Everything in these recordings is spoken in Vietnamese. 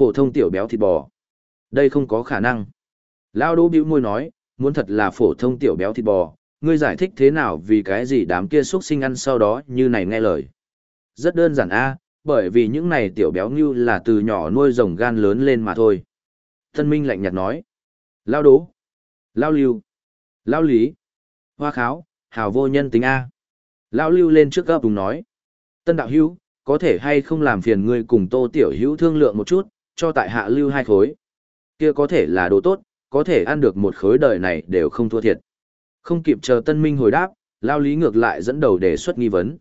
Phổ thông tiểu béo thịt bò. Đây không có khả năng. Lao đỗ bĩu môi nói, muốn thật là phổ thông tiểu béo thịt bò, ngươi giải thích thế nào vì cái gì đám kia xuất sinh ăn sau đó như này nghe lời. Rất đơn giản a, bởi vì những này tiểu béo như là từ nhỏ nuôi rồng gan lớn lên mà thôi. Tân Minh lạnh nhạt nói. Lao đố. Lao lưu. Lao lý. Hoa kháo, hào vô nhân tính A. Lao lưu lên trước gấp đúng nói. Tân đạo hữu, có thể hay không làm phiền ngươi cùng tô tiểu hữu thương lượng một chút, cho tại hạ lưu hai khối. Kia có thể là đồ tốt, có thể ăn được một khối đời này đều không thua thiệt. Không kịp chờ tân minh hồi đáp, lao lý ngược lại dẫn đầu đề xuất nghi vấn.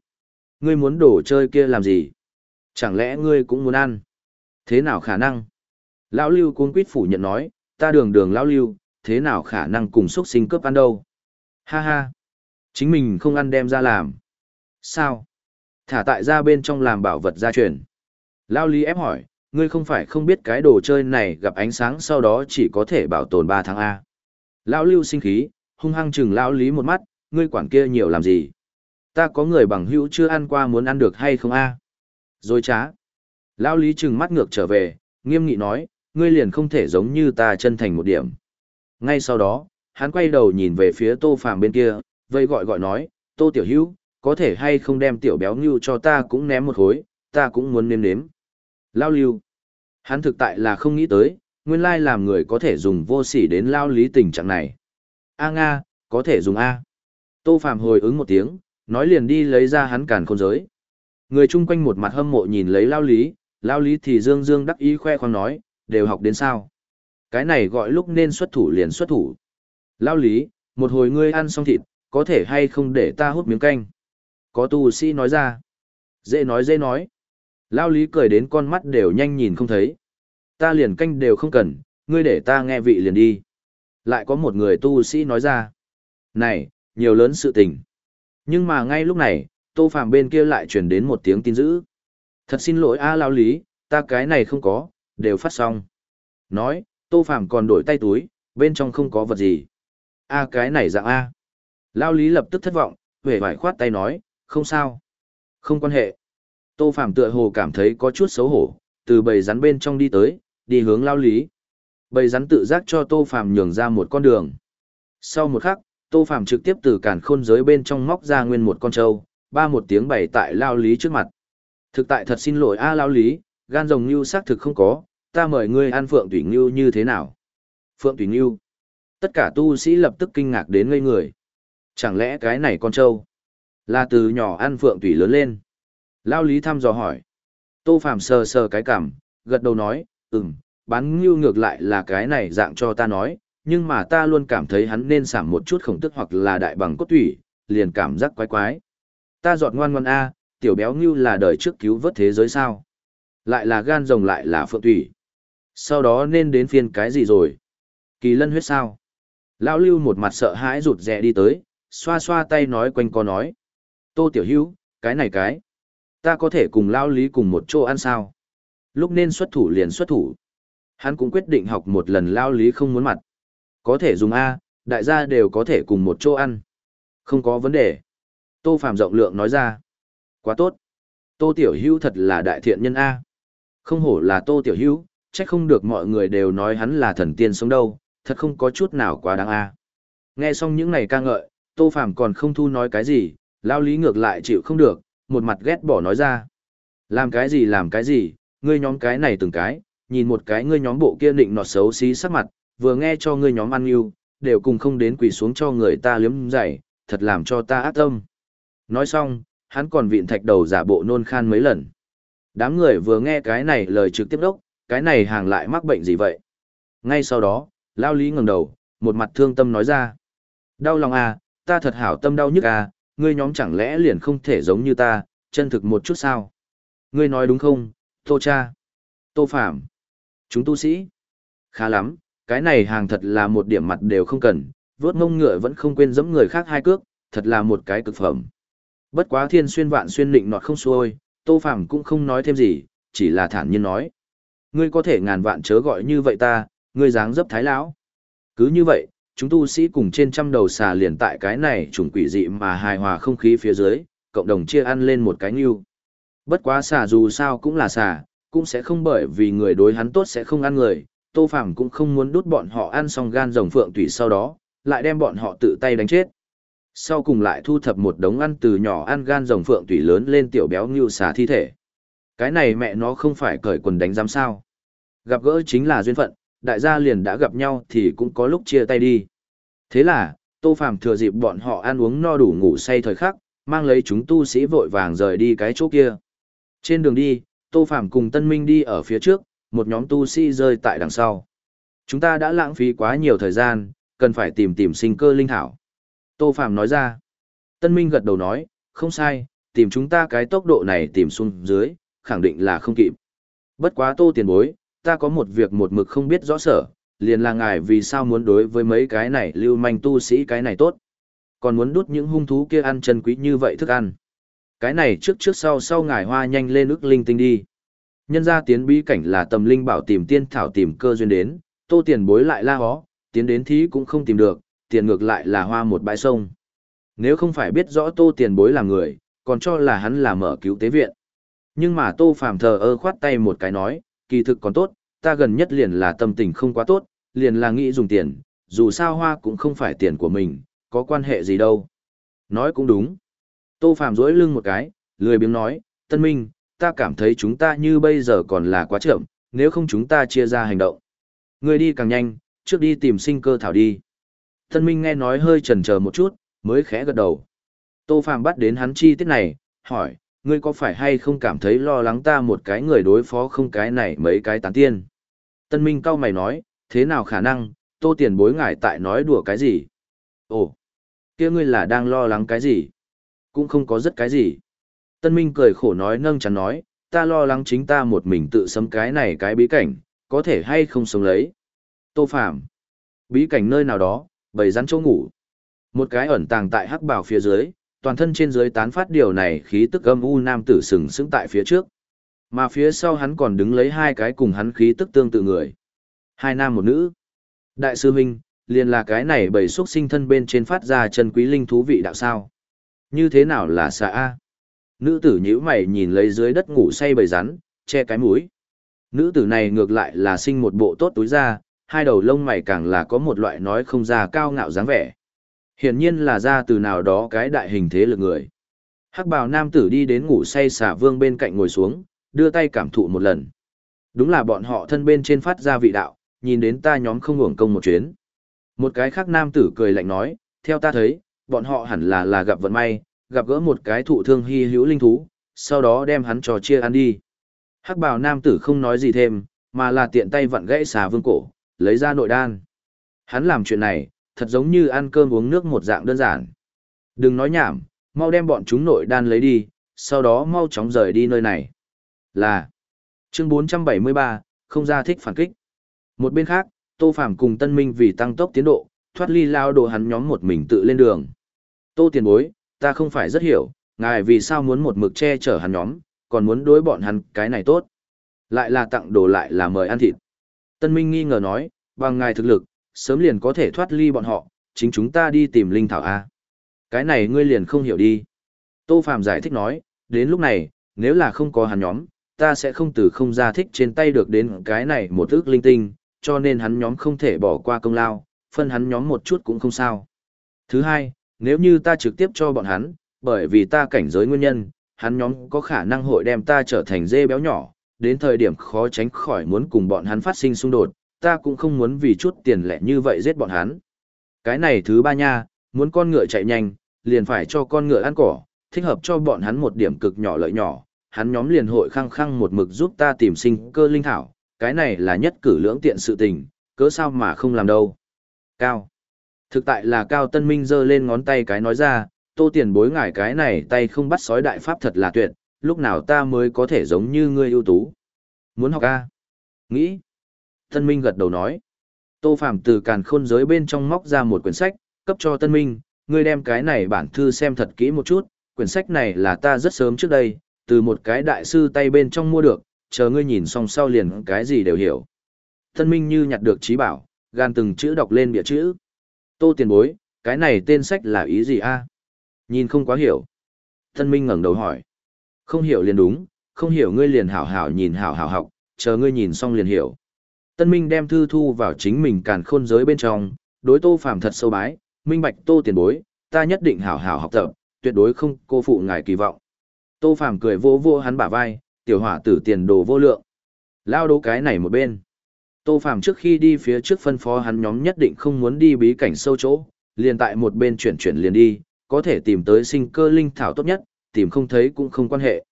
Ngươi muốn đổ chơi kia làm gì? Chẳng lẽ ngươi cũng muốn ăn? Thế nào khả năng? Lão lưu cuốn quýt phủ nhận nói, ta đường đường lão lưu, thế nào khả năng cùng xuất sinh cướp ăn đâu? Ha ha! Chính mình không ăn đem ra làm. Sao? Thả tại ra bên trong làm bảo vật gia truyền. Lão lý ép hỏi, ngươi không phải không biết cái đồ chơi này gặp ánh sáng sau đó chỉ có thể bảo tồn 3 tháng A. Lão lưu sinh khí, hung hăng chừng lão lý một mắt, ngươi quản kia nhiều làm gì? Ta có người bằng hữu chưa ăn qua muốn ăn được hay không A? Rồi trá. Lão lý chừng mắt ngược trở về, nghiêm nghị nói, ngươi liền không thể giống như ta chân thành một điểm. Ngay sau đó, hắn quay đầu nhìn về phía tô phàm bên kia, vây gọi gọi nói, tô tiểu hữu, có thể hay không đem tiểu béo ngưu cho ta cũng ném một khối, ta cũng muốn nếm nếm. Lao lưu. Hắn thực tại là không nghĩ tới, nguyên lai làm người có thể dùng vô sỉ đến lao lý tình trạng này. A Nga, có thể dùng A. Tô Phạm hồi ứng một tiếng, nói liền đi lấy ra hắn càn khôn giới. Người chung quanh một mặt hâm mộ nhìn lấy lao lý, lao lý thì dương dương đắc ý khoe khoang nói, đều học đến sao. Cái này gọi lúc nên xuất thủ liền xuất thủ. Lao lý, một hồi ngươi ăn xong thịt, có thể hay không để ta hút miếng canh. Có tu sĩ nói ra. Dễ nói dễ nói. Lao lý cười đến con mắt đều nhanh nhìn không thấy. Ta liền canh đều không cần, ngươi để ta nghe vị liền đi. Lại có một người tu sĩ nói ra. Này, nhiều lớn sự tình. Nhưng mà ngay lúc này, tô phàm bên kia lại truyền đến một tiếng tin dữ. Thật xin lỗi a lao lý, ta cái này không có, đều phát xong. Nói, tô phàm còn đổi tay túi, bên trong không có vật gì. a cái này dạng a. Lao lý lập tức thất vọng, vẻ vải khoát tay nói, không sao. Không quan hệ. Tô Phạm tựa hồ cảm thấy có chút xấu hổ, từ bầy rắn bên trong đi tới, đi hướng lao lý. Bầy rắn tự giác cho Tô Phạm nhường ra một con đường. Sau một khắc, Tô Phạm trực tiếp từ cản khôn giới bên trong móc ra nguyên một con trâu, ba một tiếng bày tại lao lý trước mặt. Thực tại thật xin lỗi a à, lao lý, gan rồng như xác thực không có, ta mời ngươi ăn phượng tủy ngưu như thế nào? Phượng tủy ngưu. Tất cả tu sĩ lập tức kinh ngạc đến ngây người. Chẳng lẽ cái này con trâu là từ nhỏ ăn phượng tủy lớn lên? Lao lý thăm dò hỏi. Tô Phạm sờ sờ cái cảm, gật đầu nói, ừm, bán ngưu ngược lại là cái này dạng cho ta nói, nhưng mà ta luôn cảm thấy hắn nên giảm một chút khổng tức hoặc là đại bằng cốt thủy, liền cảm giác quái quái. Ta giọt ngoan ngoan A, tiểu béo ngưu là đời trước cứu vớt thế giới sao? Lại là gan rồng lại là phượng thủy. Sau đó nên đến phiên cái gì rồi? Kỳ lân huyết sao? Lão lưu một mặt sợ hãi rụt rè đi tới, xoa xoa tay nói quanh co nói. Tô tiểu hữu, cái này cái. Ta có thể cùng lao lý cùng một chỗ ăn sao? Lúc nên xuất thủ liền xuất thủ. Hắn cũng quyết định học một lần lao lý không muốn mặt. Có thể dùng A, đại gia đều có thể cùng một chỗ ăn. Không có vấn đề. Tô Phạm rộng lượng nói ra. Quá tốt. Tô Tiểu Hữu thật là đại thiện nhân A. Không hổ là Tô Tiểu Hữu, chắc không được mọi người đều nói hắn là thần tiên sống đâu, thật không có chút nào quá đáng A. Nghe xong những này ca ngợi, Tô Phạm còn không thu nói cái gì, lao lý ngược lại chịu không được, một mặt ghét bỏ nói ra. Làm cái gì làm cái gì, ngươi nhóm cái này từng cái, nhìn một cái ngươi nhóm bộ kia định nọt xấu xí sắc mặt, vừa nghe cho ngươi nhóm ăn yêu, đều cùng không đến quỳ xuống cho người ta liếm dày, thật làm cho ta ác tâm. Nói xong, hắn còn vịn thạch đầu giả bộ nôn khan mấy lần. Đám người vừa nghe cái này lời trực tiếp đốc, cái này hàng lại mắc bệnh gì vậy? Ngay sau đó, Lao Lý ngẩng đầu, một mặt thương tâm nói ra. Đau lòng à, ta thật hảo tâm đau nhức à, ngươi nhóm chẳng lẽ liền không thể giống như ta, chân thực một chút sao? Ngươi nói đúng không, Tô Cha? Tô Phạm? Chúng tu sĩ? Khá lắm, cái này hàng thật là một điểm mặt đều không cần, vốt mông ngựa vẫn không quên giẫm người khác hai cước, thật là một cái cực phẩm. Bất quá thiên xuyên vạn xuyên định nọt không xuôi, Tô Phạm cũng không nói thêm gì, chỉ là thản nhiên nói. Ngươi có thể ngàn vạn chớ gọi như vậy ta, ngươi dáng dấp thái lão. Cứ như vậy, chúng tu sĩ cùng trên trăm đầu xà liền tại cái này trùng quỷ dị mà hài hòa không khí phía dưới, cộng đồng chia ăn lên một cái nhưu. Bất quá xà dù sao cũng là xà, cũng sẽ không bởi vì người đối hắn tốt sẽ không ăn người, Tô Phàm cũng không muốn đút bọn họ ăn xong gan rồng phượng tùy sau đó, lại đem bọn họ tự tay đánh chết. Sau cùng lại thu thập một đống ăn từ nhỏ ăn gan rồng phượng tùy lớn lên tiểu béo nhưu xà thi thể. Cái này mẹ nó không phải cởi quần đánh giám sao. Gặp gỡ chính là duyên phận, đại gia liền đã gặp nhau thì cũng có lúc chia tay đi. Thế là, Tô Phàm thừa dịp bọn họ ăn uống no đủ ngủ say thời khắc, mang lấy chúng tu sĩ vội vàng rời đi cái chỗ kia. Trên đường đi, Tô Phàm cùng Tân Minh đi ở phía trước, một nhóm tu sĩ rơi tại đằng sau. Chúng ta đã lãng phí quá nhiều thời gian, cần phải tìm tìm sinh cơ linh thảo. Tô Phàm nói ra. Tân Minh gật đầu nói, không sai, tìm chúng ta cái tốc độ này tìm xuống dưới, khẳng định là không kịp. Bất quá Tô tiền bối, ta có một việc một mực không biết rõ sở, liền là ngài vì sao muốn đối với mấy cái này lưu manh tu sĩ cái này tốt. Còn muốn đút những hung thú kia ăn chân quý như vậy thức ăn. Cái này trước trước sau sau ngài hoa nhanh lên ức linh tinh đi. Nhân ra tiến bí cảnh là tầm linh bảo tìm tiên thảo tìm cơ duyên đến, tô tiền bối lại la hó, tiến đến thí cũng không tìm được, tiền ngược lại là hoa một bãi sông. Nếu không phải biết rõ tô tiền bối là người, còn cho là hắn là mở cứu tế viện. Nhưng mà tô phàm thờ ơ khoát tay một cái nói, kỳ thực còn tốt, ta gần nhất liền là tâm tình không quá tốt, liền là nghĩ dùng tiền, dù sao hoa cũng không phải tiền của mình, có quan hệ gì đâu. Nói cũng đúng. Tô Phạm dối lưng một cái, lười biếng nói, Tân Minh, ta cảm thấy chúng ta như bây giờ còn là quá chậm, nếu không chúng ta chia ra hành động. Người đi càng nhanh, trước đi tìm sinh cơ thảo đi. Tân Minh nghe nói hơi chần chờ một chút, mới khẽ gật đầu. Tô Phạm bắt đến hắn chi tiết này, hỏi, ngươi có phải hay không cảm thấy lo lắng ta một cái người đối phó không cái này mấy cái tán tiên? Tân Minh cao mày nói, thế nào khả năng, tô tiền bối ngài tại nói đùa cái gì? Ồ, kia ngươi là đang lo lắng cái gì? Cũng không có rất cái gì. Tân Minh cười khổ nói nâng chắn nói, ta lo lắng chính ta một mình tự sấm cái này cái bí cảnh, có thể hay không sống lấy. Tô Phạm, bí cảnh nơi nào đó, bầy rắn chỗ ngủ. Một cái ẩn tàng tại hắc bảo phía dưới, toàn thân trên dưới tán phát điều này khí tức âm u nam tử sừng sững tại phía trước. Mà phía sau hắn còn đứng lấy hai cái cùng hắn khí tức tương tự người. Hai nam một nữ. Đại sư huynh, liền là cái này bầy xuất sinh thân bên trên phát ra chân quý linh thú vị đạo sao. Như thế nào là xà A? Nữ tử nhíu mày nhìn lấy dưới đất ngủ say bầy rắn, che cái mũi. Nữ tử này ngược lại là sinh một bộ tốt túi ra, hai đầu lông mày càng là có một loại nói không ra cao ngạo dáng vẻ. Hiển nhiên là ra từ nào đó cái đại hình thế lực người. Hắc bào nam tử đi đến ngủ say xà vương bên cạnh ngồi xuống, đưa tay cảm thụ một lần. Đúng là bọn họ thân bên trên phát ra vị đạo, nhìn đến ta nhóm không hưởng công một chuyến. Một cái khác nam tử cười lạnh nói, theo ta thấy, bọn họ hẳn là là gặp vận may, gặp gỡ một cái thụ thương hy hữu linh thú, sau đó đem hắn trò chia ăn đi. Hắc bào nam tử không nói gì thêm, mà là tiện tay vặn gãy xà vương cổ, lấy ra nội đan. Hắn làm chuyện này, thật giống như ăn cơm uống nước một dạng đơn giản. Đừng nói nhảm, mau đem bọn chúng nội đan lấy đi, sau đó mau chóng rời đi nơi này. Là chương 473, không ra thích phản kích. Một bên khác, Tô Phàm cùng Tân Minh vì tăng tốc tiến độ, thoát ly lao đồ hắn nhóm một mình tự lên đường. Tô tiền bối, ta không phải rất hiểu, ngài vì sao muốn một mực che chở hắn nhóm, còn muốn đối bọn hắn cái này tốt. Lại là tặng đồ lại là mời ăn thịt. Tân Minh nghi ngờ nói, bằng ngài thực lực, sớm liền có thể thoát ly bọn họ, chính chúng ta đi tìm linh thảo A. Cái này ngươi liền không hiểu đi. Tô Phạm giải thích nói, đến lúc này, nếu là không có hắn nhóm, ta sẽ không từ không ra thích trên tay được đến cái này một ước linh tinh, cho nên hắn nhóm không thể bỏ qua công lao, phân hắn nhóm một chút cũng không sao. Thứ hai, nếu như ta trực tiếp cho bọn hắn, bởi vì ta cảnh giới nguyên nhân, hắn nhóm có khả năng hội đem ta trở thành dê béo nhỏ, đến thời điểm khó tránh khỏi muốn cùng bọn hắn phát sinh xung đột, ta cũng không muốn vì chút tiền lẻ như vậy giết bọn hắn. Cái này thứ ba nha, muốn con ngựa chạy nhanh, liền phải cho con ngựa ăn cỏ, thích hợp cho bọn hắn một điểm cực nhỏ lợi nhỏ, hắn nhóm liền hội khăng khăng một mực giúp ta tìm sinh cơ linh thảo, cái này là nhất cử lưỡng tiện sự tình, cớ sao mà không làm đâu. Cao. Thực tại là Cao Tân Minh giơ lên ngón tay cái nói ra, tô tiền bối ngải cái này tay không bắt sói đại pháp thật là tuyệt, lúc nào ta mới có thể giống như ngươi ưu tú. Muốn học A. Nghĩ. Tân Minh gật đầu nói. Tô Phạm từ càn khôn giới bên trong móc ra một quyển sách, cấp cho Tân Minh, ngươi đem cái này bản thư xem thật kỹ một chút, quyển sách này là ta rất sớm trước đây, từ một cái đại sư tay bên trong mua được, chờ ngươi nhìn xong sau liền cái gì đều hiểu. Tân Minh như nhặt được trí bảo, gan từng chữ đọc lên bìa chữ. Tô tiền bối, cái này tên sách là ý gì a? Nhìn không quá hiểu. Tân Minh ngẩng đầu hỏi. Không hiểu liền đúng, không hiểu ngươi liền hảo hảo nhìn hảo hảo học, chờ ngươi nhìn xong liền hiểu. Tân Minh đem thư thu vào chính mình càn khôn giới bên trong, đối Tô Phàm thật sâu bái, minh bạch Tô tiền bối, ta nhất định hảo hảo học tập, tuyệt đối không cô phụ ngài kỳ vọng. Tô Phàm cười vô vô hắn bả vai, tiểu hỏa tử tiền đồ vô lượng. Lao đố cái này một bên. Tô Phàm trước khi đi phía trước phân phó hắn nhóm nhất định không muốn đi bí cảnh sâu chỗ, liền tại một bên chuyển chuyển liền đi, có thể tìm tới sinh cơ linh thảo tốt nhất, tìm không thấy cũng không quan hệ.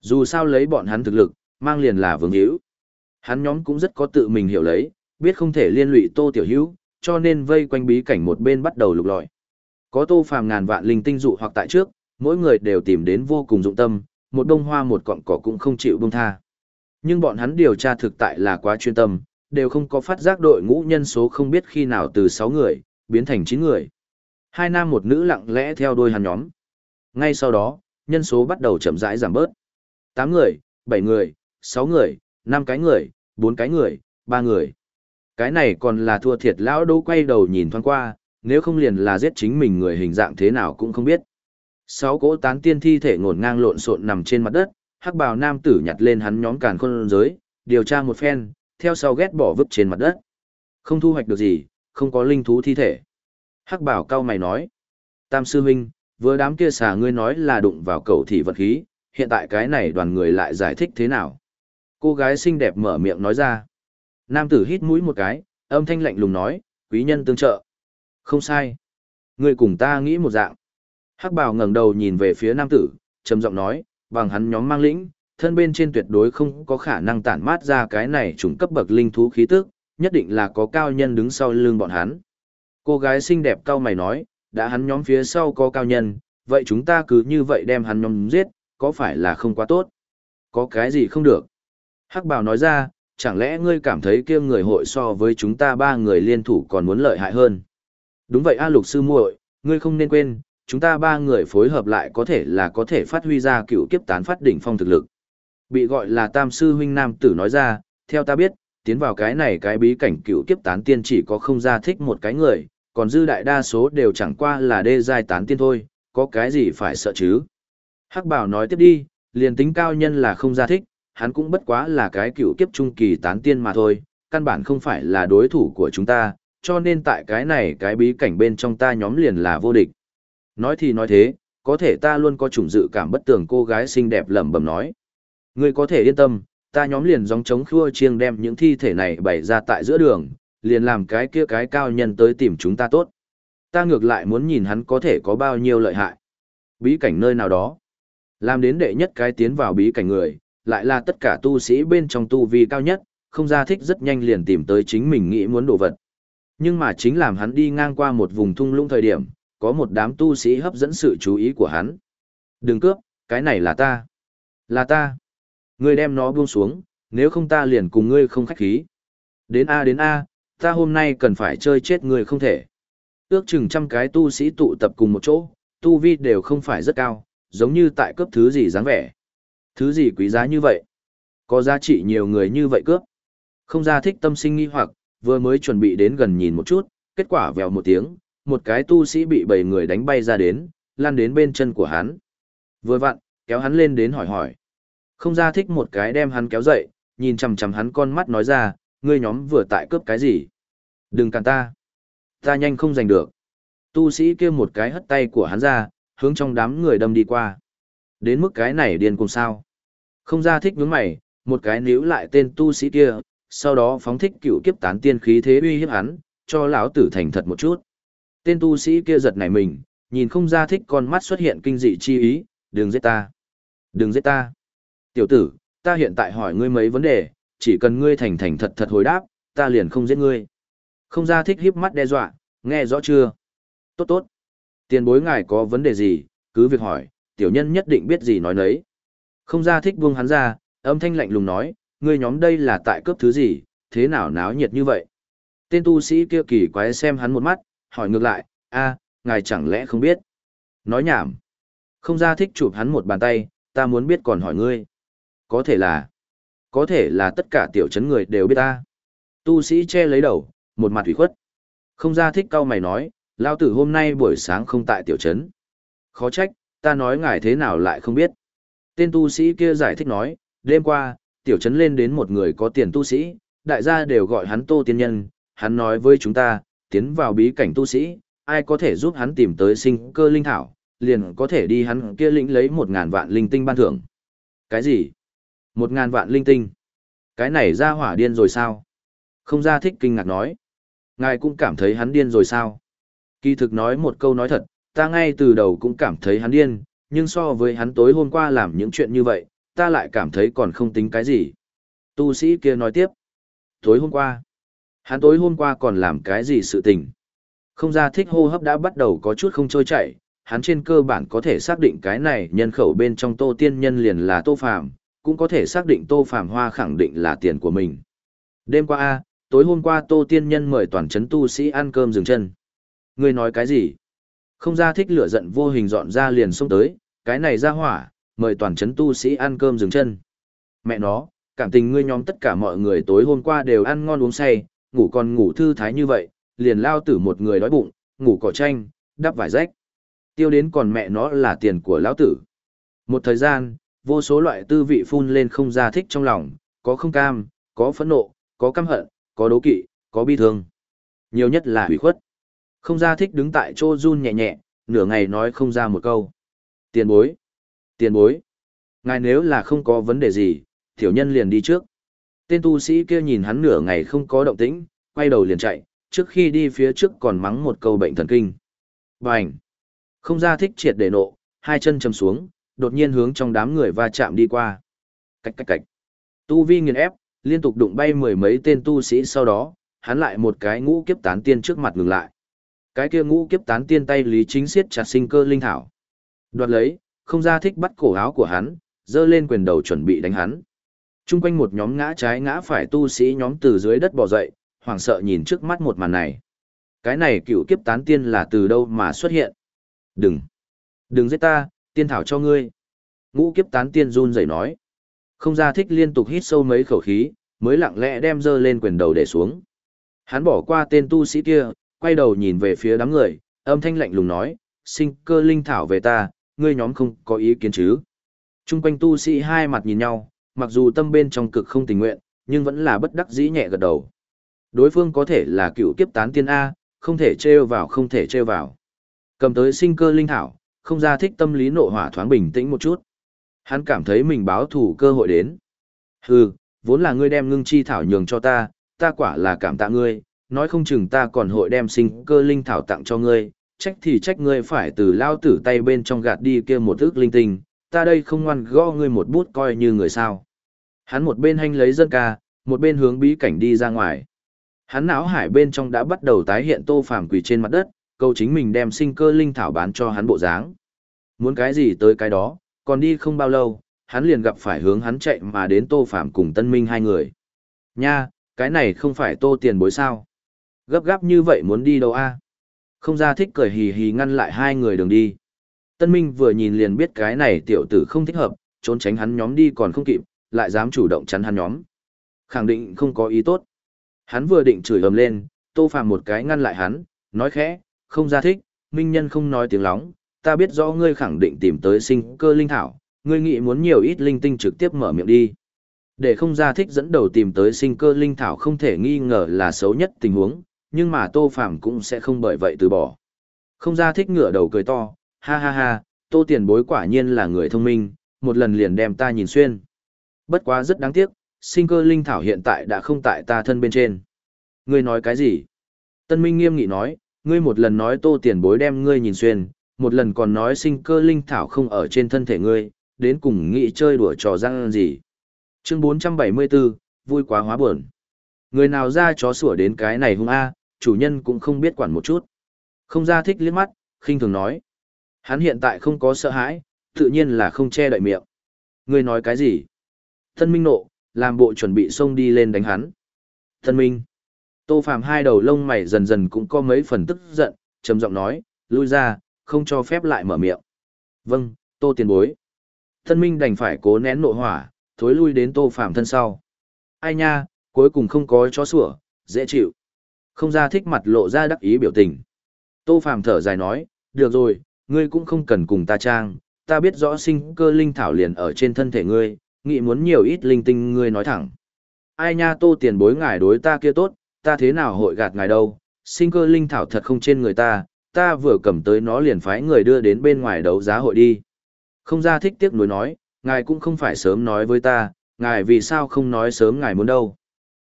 Dù sao lấy bọn hắn thực lực, mang liền là vương hữu. Hắn nhóm cũng rất có tự mình hiểu lấy, biết không thể liên lụy Tô Tiểu Hữu, cho nên vây quanh bí cảnh một bên bắt đầu lục lọi. Có Tô Phàm ngàn vạn linh tinh dụ hoặc tại trước, mỗi người đều tìm đến vô cùng dụng tâm, một bông hoa một cọng cỏ cũng không chịu buông tha. Nhưng bọn hắn điều tra thực tại là quá chuyên tâm, đều không có phát giác đội ngũ nhân số không biết khi nào từ 6 người, biến thành 9 người. Hai nam một nữ lặng lẽ theo đôi hắn nhóm. Ngay sau đó, nhân số bắt đầu chậm rãi giảm bớt. 8 người, 7 người, 6 người, 5 cái người, bốn cái người, ba người. Cái này còn là thua thiệt lão đô quay đầu nhìn thoáng qua, nếu không liền là giết chính mình người hình dạng thế nào cũng không biết. Sáu cỗ tán tiên thi thể ngổn ngang lộn xộn nằm trên mặt đất, hắc bào nam tử nhặt lên hắn nhóm càn khôn giới, điều tra một phen, theo sau ghét bỏ vứt trên mặt đất. Không thu hoạch được gì, không có linh thú thi thể. Hắc bảo cao mày nói. Tam sư huynh, vừa đám kia xà ngươi nói là đụng vào cầu thị vật khí, hiện tại cái này đoàn người lại giải thích thế nào? Cô gái xinh đẹp mở miệng nói ra. Nam tử hít mũi một cái, âm thanh lạnh lùng nói, quý nhân tương trợ. Không sai. Ngươi cùng ta nghĩ một dạng. Hắc bào ngẩng đầu nhìn về phía nam tử, trầm giọng nói, bằng hắn nhóm mang lĩnh, thân bên trên tuyệt đối không có khả năng tản mát ra cái này trùng cấp bậc linh thú khí tức, nhất định là có cao nhân đứng sau lưng bọn hắn. Cô gái xinh đẹp cao mày nói, đã hắn nhóm phía sau có cao nhân, vậy chúng ta cứ như vậy đem hắn nhóm giết, có phải là không quá tốt? Có cái gì không được? Hắc Bảo nói ra, chẳng lẽ ngươi cảm thấy kia người hội so với chúng ta ba người liên thủ còn muốn lợi hại hơn? Đúng vậy A lục sư muội, ngươi không nên quên, chúng ta ba người phối hợp lại có thể là có thể phát huy ra cựu kiếp tán phát đỉnh phong thực lực. Bị gọi là tam sư huynh nam tử nói ra, theo ta biết, tiến vào cái này cái bí cảnh cựu kiếp tán tiên chỉ có không ra thích một cái người, còn dư đại đa số đều chẳng qua là đê giai tán tiên thôi, có cái gì phải sợ chứ. Hắc bảo nói tiếp đi, liền tính cao nhân là không ra thích, hắn cũng bất quá là cái cựu kiếp trung kỳ tán tiên mà thôi, căn bản không phải là đối thủ của chúng ta, cho nên tại cái này cái bí cảnh bên trong ta nhóm liền là vô địch. Nói thì nói thế, có thể ta luôn có chủng dự cảm bất tường cô gái xinh đẹp lẩm bẩm nói. Ngươi có thể yên tâm, ta nhóm liền giống chống khua chiêng đem những thi thể này bày ra tại giữa đường, liền làm cái kia cái cao nhân tới tìm chúng ta tốt. Ta ngược lại muốn nhìn hắn có thể có bao nhiêu lợi hại. Bí cảnh nơi nào đó. Làm đến đệ nhất cái tiến vào bí cảnh người, lại là tất cả tu sĩ bên trong tu vi cao nhất, không ra thích rất nhanh liền tìm tới chính mình nghĩ muốn đồ vật. Nhưng mà chính làm hắn đi ngang qua một vùng thung lũng thời điểm, có một đám tu sĩ hấp dẫn sự chú ý của hắn. Đừng cướp, cái này là ta. Là ta. Ngươi đem nó buông xuống, nếu không ta liền cùng ngươi không khách khí. Đến A đến A, ta hôm nay cần phải chơi chết ngươi không thể. Ước chừng trăm cái tu sĩ tụ tập cùng một chỗ, tu vi đều không phải rất cao, giống như tại cướp thứ gì dáng vẻ. Thứ gì quý giá như vậy? Có giá trị nhiều người như vậy cướp. Không ra thích tâm sinh nghi hoặc, vừa mới chuẩn bị đến gần nhìn một chút, kết quả vèo một tiếng, một cái tu sĩ bị bảy người đánh bay ra đến, lan đến bên chân của hắn. Vừa vặn, kéo hắn lên đến hỏi hỏi. Không ra thích một cái đem hắn kéo dậy, nhìn chằm chằm hắn con mắt nói ra, ngươi nhóm vừa tại cướp cái gì? Đừng cản ta. Ta nhanh không giành được. Tu sĩ kia một cái hất tay của hắn ra, hướng trong đám người đâm đi qua. Đến mức cái này điên cùng sao? Không ra thích nhướng mày, một cái níu lại tên tu sĩ kia, sau đó phóng thích cựu kiếp tán tiên khí thế uy hiếp hắn, cho lão tử thành thật một chút. Tên tu sĩ kia giật nảy mình, nhìn không ra thích con mắt xuất hiện kinh dị chi ý, đừng giết ta. Đừng giết ta. Tiểu tử, ta hiện tại hỏi ngươi mấy vấn đề, chỉ cần ngươi thành thành thật thật hồi đáp, ta liền không giết ngươi. Không ra thích hiếp mắt đe dọa, nghe rõ chưa? Tốt tốt. Tiền bối ngài có vấn đề gì, cứ việc hỏi, tiểu nhân nhất định biết gì nói nấy. Không ra thích buông hắn ra, âm thanh lạnh lùng nói, ngươi nhóm đây là tại cướp thứ gì, thế nào náo nhiệt như vậy? Tên tu sĩ kia kỳ quái xem hắn một mắt, hỏi ngược lại, a, ngài chẳng lẽ không biết? Nói nhảm. Không ra thích chụp hắn một bàn tay, ta muốn biết còn hỏi ngươi. Có thể là, có thể là tất cả tiểu chấn người đều biết ta. Tu sĩ che lấy đầu, một mặt ủy khuất. Không ra thích cau mày nói, lao tử hôm nay buổi sáng không tại tiểu trấn. Khó trách, ta nói ngài thế nào lại không biết. Tên tu sĩ kia giải thích nói, đêm qua, tiểu trấn lên đến một người có tiền tu sĩ, đại gia đều gọi hắn Tô Tiên Nhân, hắn nói với chúng ta, tiến vào bí cảnh tu sĩ, ai có thể giúp hắn tìm tới sinh cơ linh thảo, liền có thể đi hắn kia lĩnh lấy một ngàn vạn linh tinh ban thưởng. Cái gì? Một ngàn vạn linh tinh? Cái này ra hỏa điên rồi sao? Không ra thích kinh ngạc nói. Ngài cũng cảm thấy hắn điên rồi sao? Kỳ thực nói một câu nói thật, ta ngay từ đầu cũng cảm thấy hắn điên, nhưng so với hắn tối hôm qua làm những chuyện như vậy, ta lại cảm thấy còn không tính cái gì. Tu sĩ kia nói tiếp. Tối hôm qua, hắn tối hôm qua còn làm cái gì sự tình? Không ra thích hô hấp đã bắt đầu có chút không trôi chảy, hắn trên cơ bản có thể xác định cái này nhân khẩu bên trong tô tiên nhân liền là tô phàm, cũng có thể xác định tô phàm hoa khẳng định là tiền của mình. Đêm qua a tối hôm qua tô tiên nhân mời toàn chấn tu sĩ ăn cơm dừng chân. Ngươi nói cái gì? Không ra thích lửa giận vô hình dọn ra liền xông tới, cái này ra hỏa, mời toàn chấn tu sĩ ăn cơm dừng chân. Mẹ nó, cảm tình ngươi nhóm tất cả mọi người tối hôm qua đều ăn ngon uống say, ngủ còn ngủ thư thái như vậy, liền lao tử một người đói bụng, ngủ cỏ tranh, đắp vải rách. Tiêu đến còn mẹ nó là tiền của lão tử. Một thời gian, vô số loại tư vị phun lên không ra thích trong lòng, có không cam, có phẫn nộ, có căm hận, có đố kỵ, có bi thương. Nhiều nhất là hủy khuất. Không ra thích đứng tại chỗ run nhẹ nhẹ, nửa ngày nói không ra một câu. Tiền bối. Tiền bối. Ngài nếu là không có vấn đề gì, tiểu nhân liền đi trước. Tên tu sĩ kia nhìn hắn nửa ngày không có động tĩnh, quay đầu liền chạy, trước khi đi phía trước còn mắng một câu bệnh thần kinh. Bành! Không ra thích triệt để nộ, hai chân chầm xuống, đột nhiên hướng trong đám người va chạm đi qua. Cách cách cách. Tu vi nghiền ép, liên tục đụng bay mười mấy tên tu sĩ sau đó, hắn lại một cái ngũ kiếp tán tiên trước mặt ngừng lại. Cái kia ngũ kiếp tán tiên tay lý chính siết chặt sinh cơ linh thảo. Đoạt lấy, không ra thích bắt cổ áo của hắn, dơ lên quyền đầu chuẩn bị đánh hắn. Trung quanh một nhóm ngã trái ngã phải tu sĩ nhóm từ dưới đất bò dậy, hoảng sợ nhìn trước mắt một màn này. Cái này cựu kiếp tán tiên là từ đâu mà xuất hiện? Đừng! Đừng giết ta, tiên thảo cho ngươi. Ngũ kiếp tán tiên run rẩy nói. Không ra thích liên tục hít sâu mấy khẩu khí, mới lặng lẽ đem dơ lên quyền đầu để xuống. Hắn bỏ qua tên tu sĩ kia, quay đầu nhìn về phía đám người, âm thanh lạnh lùng nói, sinh cơ linh thảo về ta, ngươi nhóm không có ý kiến chứ. Trung quanh tu sĩ hai mặt nhìn nhau, mặc dù tâm bên trong cực không tình nguyện, nhưng vẫn là bất đắc dĩ nhẹ gật đầu. Đối phương có thể là cựu kiếp tán tiên A, không thể trêu vào không thể trêu vào. Cầm tới sinh cơ linh thảo, không ra thích tâm lý nộ hỏa thoáng bình tĩnh một chút. Hắn cảm thấy mình báo thủ cơ hội đến. Hừ, vốn là ngươi đem ngưng chi thảo nhường cho ta, ta quả là cảm tạ ngươi, nói không chừng ta còn hội đem sinh cơ linh thảo tặng cho ngươi, trách thì trách ngươi phải từ lao tử tay bên trong gạt đi kia một ước linh tinh, ta đây không ngoan gõ ngươi một bút coi như người sao. Hắn một bên hành lấy dân ca, một bên hướng bí cảnh đi ra ngoài. Hắn não hải bên trong đã bắt đầu tái hiện tô phàm quỳ trên mặt đất, câu chính mình đem sinh cơ linh thảo bán cho hắn bộ dáng. Muốn cái gì tới cái đó, còn đi không bao lâu, hắn liền gặp phải hướng hắn chạy mà đến tô phàm cùng tân minh hai người. Nha, cái này không phải tô tiền bối sao. Gấp gáp như vậy muốn đi đâu a? Không ra thích cười hì hì ngăn lại hai người đường đi. Tân Minh vừa nhìn liền biết cái này tiểu tử không thích hợp, trốn tránh hắn nhóm đi còn không kịp, lại dám chủ động chắn hắn nhóm. Khẳng định không có ý tốt. Hắn vừa định chửi ầm lên, Tô Phàm một cái ngăn lại hắn, nói khẽ, không ra thích, Minh Nhân không nói tiếng lóng, ta biết rõ ngươi khẳng định tìm tới sinh cơ linh thảo, ngươi nghĩ muốn nhiều ít linh tinh trực tiếp mở miệng đi. Để không ra thích dẫn đầu tìm tới sinh cơ linh thảo không thể nghi ngờ là xấu nhất tình huống, nhưng mà Tô Phàm cũng sẽ không bởi vậy từ bỏ. Không ra thích ngửa đầu cười to, ha ha ha, Tô Tiền Bối quả nhiên là người thông minh, một lần liền đem ta nhìn xuyên. Bất quá rất đáng tiếc, sinh cơ linh thảo hiện tại đã không tại ta thân bên trên. Ngươi nói cái gì? Tân Minh nghiêm nghị nói, ngươi một lần nói Tô Tiền Bối đem ngươi nhìn xuyên, một lần còn nói sinh cơ linh thảo không ở trên thân thể ngươi, đến cùng nghĩ chơi đùa trò răng gì. Chương 474, vui quá hóa buồn. Người nào ra chó sủa đến cái này hung a, chủ nhân cũng không biết quản một chút. Không ra thích liếc mắt, khinh thường nói. Hắn hiện tại không có sợ hãi, tự nhiên là không che đậy miệng. Ngươi nói cái gì? Thân Minh nộ, làm bộ chuẩn bị xông đi lên đánh hắn. Thân Minh. Tô Phàm hai đầu lông mày dần dần cũng có mấy phần tức giận, trầm giọng nói, lui ra, không cho phép lại mở miệng. Vâng, Tô tiền bối. Thân Minh đành phải cố nén nộ hỏa, thối lui đến Tô Phàm thân sau. Ai nha, cuối cùng không có chó sủa, dễ chịu. Không ra thích mặt lộ ra đắc ý biểu tình. Tô Phàm thở dài nói, được rồi, ngươi cũng không cần cùng ta trang, ta biết rõ sinh cơ linh thảo liền ở trên thân thể ngươi, Nghĩ muốn nhiều ít linh tinh ngươi nói thẳng. Ai nha tô tiền bối ngài đối ta kia tốt, ta thế nào hội gạt ngài đâu, sinh cơ linh thảo thật không trên người ta, ta vừa cầm tới nó liền phái người đưa đến bên ngoài đấu giá hội đi. Không ra thích tiếc nuối nói, ngài cũng không phải sớm nói với ta, ngài vì sao không nói sớm ngài muốn đâu.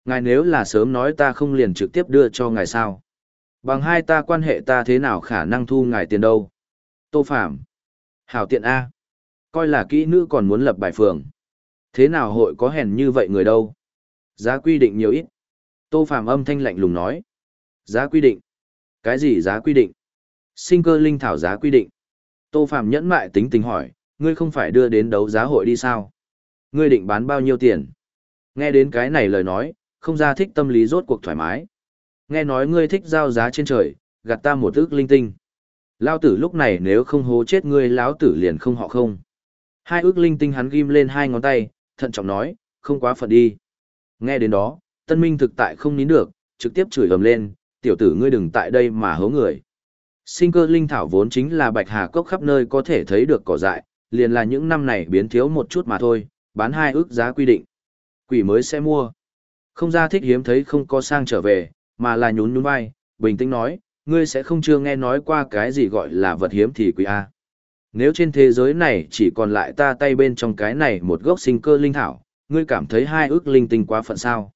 Ngài nếu là sớm nói ta không liền trực tiếp đưa cho ngài sao. Bằng hai ta quan hệ ta thế nào khả năng thu ngài tiền đâu. Tô Phạm. Hảo tiện A. Coi là kỹ nữ còn muốn lập bài phường. Thế nào hội có hèn như vậy người đâu. Giá quy định nhiều ít. Tô Phạm âm thanh lạnh lùng nói. Giá quy định. Cái gì giá quy định? Sinh cơ linh thảo giá quy định. Tô Phạm nhẫn mại tính tình hỏi, ngươi không phải đưa đến đấu giá hội đi sao? Ngươi định bán bao nhiêu tiền? Nghe đến cái này lời nói, không ra thích tâm lý rốt cuộc thoải mái. Nghe nói ngươi thích giao giá trên trời, gạt ta một ước linh tinh. Lao tử lúc này nếu không hố chết ngươi lão tử liền không họ không. Hai ước linh tinh hắn ghim lên hai ngón tay, thận trọng nói, không quá phận đi. Nghe đến đó, tân minh thực tại không nín được, trực tiếp chửi ầm lên, tiểu tử ngươi đừng tại đây mà hố người. Sinh cơ linh thảo vốn chính là bạch hà cốc khắp nơi có thể thấy được cỏ dại, liền là những năm này biến thiếu một chút mà thôi, bán hai ước giá quy định. Quỷ mới sẽ mua. Không ra thích hiếm thấy không có sang trở về, mà là nhún nhún vai, bình tĩnh nói, ngươi sẽ không chưa nghe nói qua cái gì gọi là vật hiếm thì quý A. Nếu trên thế giới này chỉ còn lại ta tay bên trong cái này một gốc sinh cơ linh thảo, ngươi cảm thấy hai ước linh tinh quá phận sao.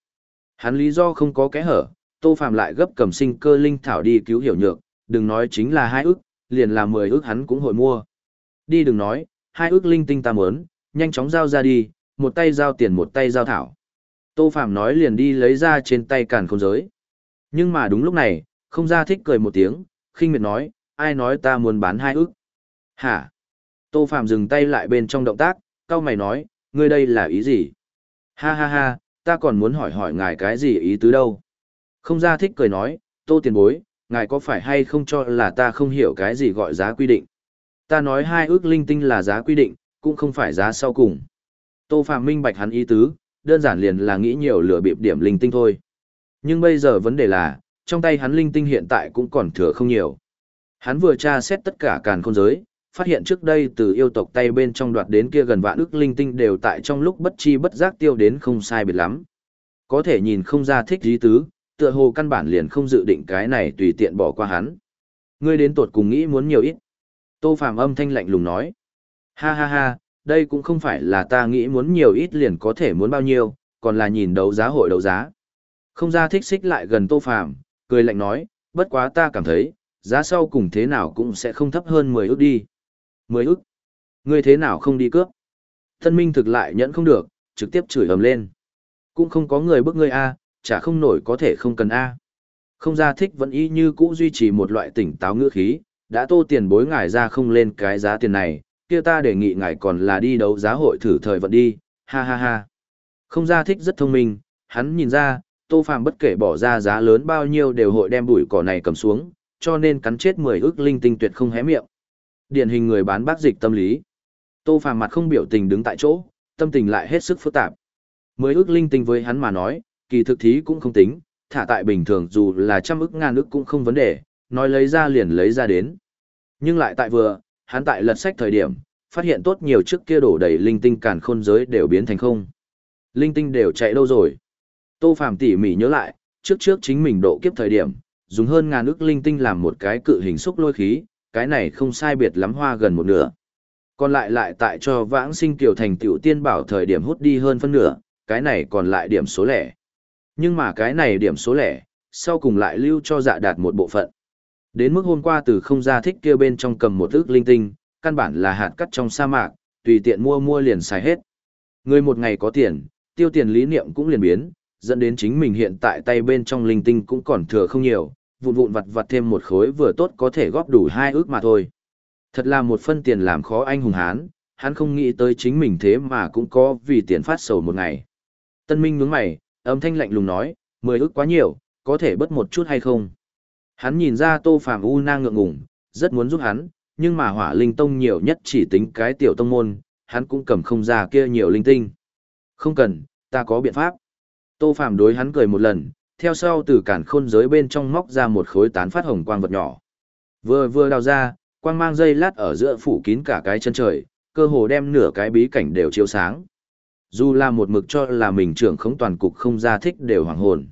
Hắn lý do không có kẽ hở, tô phạm lại gấp cầm sinh cơ linh thảo đi cứu hiểu nhược, đừng nói chính là hai ước, liền là mười ước hắn cũng hội mua. Đi đừng nói, hai ước linh tinh ta muốn, nhanh chóng giao ra đi, một tay giao tiền một tay giao thảo. Tô Phạm nói liền đi lấy ra trên tay càn khôn giới. Nhưng mà đúng lúc này, không ra thích cười một tiếng, khinh miệt nói, ai nói ta muốn bán hai ước. Hả? Tô Phạm dừng tay lại bên trong động tác, cao mày nói, ngươi đây là ý gì? Ha ha ha, ta còn muốn hỏi hỏi ngài cái gì ý tứ đâu? Không ra thích cười nói, tô tiền bối, ngài có phải hay không cho là ta không hiểu cái gì gọi giá quy định? Ta nói hai ước linh tinh là giá quy định, cũng không phải giá sau cùng. Tô Phạm minh bạch hắn ý tứ, đơn giản liền là nghĩ nhiều lửa bịp điểm linh tinh thôi. Nhưng bây giờ vấn đề là, trong tay hắn linh tinh hiện tại cũng còn thừa không nhiều. Hắn vừa tra xét tất cả càn khôn giới, phát hiện trước đây từ yêu tộc tay bên trong đoạt đến kia gần vạn ức linh tinh đều tại trong lúc bất chi bất giác tiêu đến không sai biệt lắm. Có thể nhìn không ra thích dí tứ, tựa hồ căn bản liền không dự định cái này tùy tiện bỏ qua hắn. Ngươi đến tuột cùng nghĩ muốn nhiều ít. Tô Phàm âm thanh lạnh lùng nói. Ha ha ha, đây cũng không phải là ta nghĩ muốn nhiều ít liền có thể muốn bao nhiêu, còn là nhìn đấu giá hội đấu giá. Không ra thích xích lại gần Tô Phàm, cười lạnh nói, bất quá ta cảm thấy, giá sau cùng thế nào cũng sẽ không thấp hơn 10 ức đi. 10 ức? Ngươi thế nào không đi cướp? Thân minh thực lại nhẫn không được, trực tiếp chửi ầm lên. Cũng không có người bức ngươi A, chả không nổi có thể không cần A. Không ra thích vẫn y như cũ duy trì một loại tỉnh táo ngữ khí, đã tô tiền bối ngài ra không lên cái giá tiền này, kia ta đề nghị ngài còn là đi đấu giá hội thử thời vận đi, ha ha ha. Không ra thích rất thông minh, hắn nhìn ra, Tô Phàm bất kể bỏ ra giá lớn bao nhiêu đều hội đem bụi cỏ này cầm xuống, cho nên cắn chết 10 ức linh tinh tuyệt không hé miệng. Điển hình người bán bác dịch tâm lý. Tô Phàm mặt không biểu tình đứng tại chỗ, tâm tình lại hết sức phức tạp. 10 ức linh tinh với hắn mà nói, kỳ thực thí cũng không tính, thả tại bình thường dù là trăm ức ngàn ức cũng không vấn đề, nói lấy ra liền lấy ra đến. Nhưng lại tại vừa, hắn tại lật sách thời điểm, phát hiện tốt nhiều trước kia đổ đầy linh tinh càn khôn giới đều biến thành không. Linh tinh đều chạy đâu rồi? Tô Phàm tỉ mỉ nhớ lại, trước trước chính mình độ kiếp thời điểm, dùng hơn ngàn ức linh tinh làm một cái cự hình xúc lôi khí, cái này không sai biệt lắm hoa gần một nửa. Còn lại lại tại cho vãng sinh tiểu thành tiểu tiên bảo thời điểm hút đi hơn phân nửa, cái này còn lại điểm số lẻ. Nhưng mà cái này điểm số lẻ, sau cùng lại lưu cho dạ đạt một bộ phận. Đến mức hôm qua từ không ra thích kia bên trong cầm một ức linh tinh, căn bản là hạt cắt trong sa mạc, tùy tiện mua mua liền xài hết. Người một ngày có tiền, tiêu tiền lý niệm cũng liền biến, dẫn đến chính mình hiện tại tay bên trong linh tinh cũng còn thừa không nhiều, vụn vụn vặt vặt thêm một khối vừa tốt có thể góp đủ hai ước mà thôi. Thật là một phân tiền làm khó anh hùng hán, hắn không nghĩ tới chính mình thế mà cũng có vì tiền phát sầu một ngày. Tân Minh nhướng mày, âm thanh lạnh lùng nói, mười ước quá nhiều, có thể bớt một chút hay không? Hắn nhìn ra Tô Phàm u nang ngượng ngùng, rất muốn giúp hắn, nhưng mà Hỏa Linh Tông nhiều nhất chỉ tính cái tiểu tông môn, hắn cũng cầm không ra kia nhiều linh tinh. Không cần, ta có biện pháp. Tô Phàm đối hắn cười một lần, theo sau từ cản khôn giới bên trong móc ra một khối tán phát hồng quang vật nhỏ. Vừa vừa đào ra, quang mang dây lát ở giữa phủ kín cả cái chân trời, cơ hồ đem nửa cái bí cảnh đều chiếu sáng. Dù là một mực cho là mình trưởng khống toàn cục không ra thích đều hoàng hồn.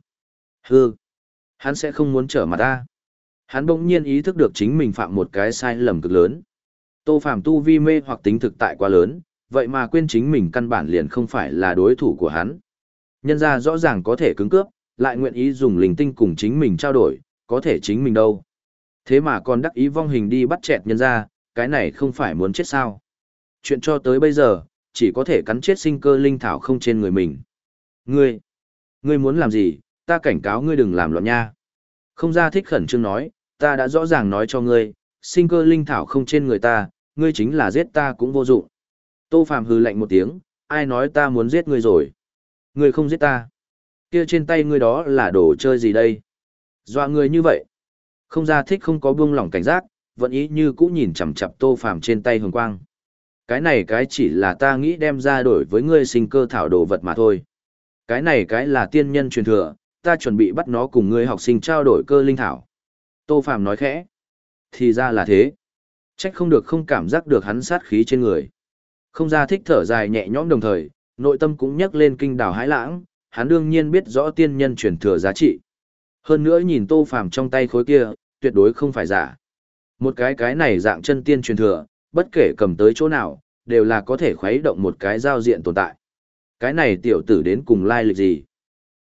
Hư. Hắn sẽ không muốn trở mặt ta. Hắn bỗng nhiên ý thức được chính mình phạm một cái sai lầm cực lớn. Tô Phạm tu vi mê hoặc tính thực tại quá lớn, vậy mà quên chính mình căn bản liền không phải là đối thủ của hắn. Nhân ra rõ ràng có thể cứng cướp, lại nguyện ý dùng linh tinh cùng chính mình trao đổi, có thể chính mình đâu. Thế mà còn đắc ý vong hình đi bắt chẹt nhân ra, cái này không phải muốn chết sao. Chuyện cho tới bây giờ, chỉ có thể cắn chết sinh cơ linh thảo không trên người mình. Ngươi, ngươi muốn làm gì, ta cảnh cáo ngươi đừng làm loạn nha. Không ra thích khẩn trương nói, ta đã rõ ràng nói cho ngươi, sinh cơ linh thảo không trên người ta, ngươi chính là giết ta cũng vô dụng. Tô Phạm hừ lạnh một tiếng, ai nói ta muốn giết ngươi rồi? Ngươi không giết ta. Kia trên tay ngươi đó là đồ chơi gì đây? Dọa ngươi như vậy. Không ra thích không có buông lỏng cảnh giác, vẫn ý như cũ nhìn chằm chằm Tô Phạm trên tay hồng quang. Cái này cái chỉ là ta nghĩ đem ra đổi với ngươi sinh cơ thảo đồ vật mà thôi. Cái này cái là tiên nhân truyền thừa, ta chuẩn bị bắt nó cùng ngươi học sinh trao đổi cơ linh thảo. Tô Phạm nói khẽ. Thì ra là thế. Trách không được không cảm giác được hắn sát khí trên người. Không ra thích thở dài nhẹ nhõm đồng thời, nội tâm cũng nhắc lên kinh đảo hãi lãng, hắn đương nhiên biết rõ tiên nhân truyền thừa giá trị. Hơn nữa nhìn Tô Phàm trong tay khối kia, tuyệt đối không phải giả. Một cái cái này dạng chân tiên truyền thừa, bất kể cầm tới chỗ nào, đều là có thể khuấy động một cái giao diện tồn tại. Cái này tiểu tử đến cùng lai lịch gì?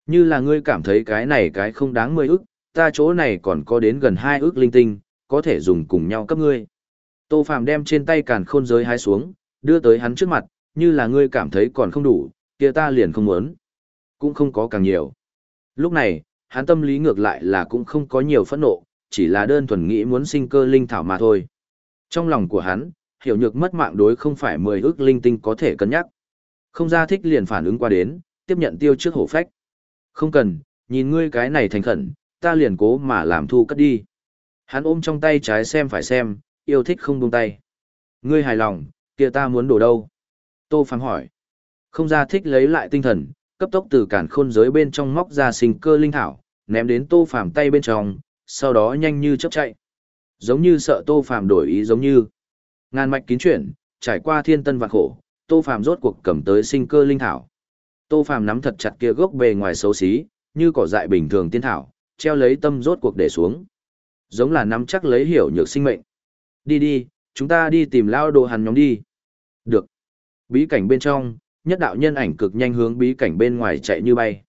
Như là ngươi cảm thấy cái này cái không đáng mười ức, ta chỗ này còn có đến gần hai ước linh tinh, có thể dùng cùng nhau cấp ngươi. Tô Phàm đem trên tay càn khôn giới hai xuống, đưa tới hắn trước mặt, như là ngươi cảm thấy còn không đủ, kia ta liền không muốn. Cũng không có càng nhiều. Lúc này, hắn tâm lý ngược lại là cũng không có nhiều phẫn nộ, chỉ là đơn thuần nghĩ muốn sinh cơ linh thảo mà thôi. Trong lòng của hắn, hiểu nhược mất mạng đối không phải mười ước linh tinh có thể cân nhắc. Không ra thích liền phản ứng qua đến, tiếp nhận tiêu trước hổ phách. Không cần, nhìn ngươi cái này thành khẩn, ta liền cố mà làm thu cất đi. Hắn ôm trong tay trái xem phải xem, yêu thích không buông tay. Ngươi hài lòng, kia ta muốn đổ đâu? Tô Phàm hỏi. Không ra thích lấy lại tinh thần, cấp tốc từ cản khôn giới bên trong móc ra sinh cơ linh thảo, ném đến Tô Phàm tay bên trong, sau đó nhanh như chớp chạy. Giống như sợ Tô Phàm đổi ý giống như. Ngàn mạch kín chuyển, trải qua thiên tân vạn khổ, Tô Phàm rốt cuộc cầm tới sinh cơ linh thảo. Tô Phàm nắm thật chặt kia gốc bề ngoài xấu xí, như cỏ dại bình thường tiên thảo, treo lấy tâm rốt cuộc để xuống. Giống là nắm chắc lấy hiểu nhược sinh mệnh. Đi đi, chúng ta đi tìm lao đồ hàn nhóm đi. Được. Bí cảnh bên trong, nhất đạo nhân ảnh cực nhanh hướng bí cảnh bên ngoài chạy như bay.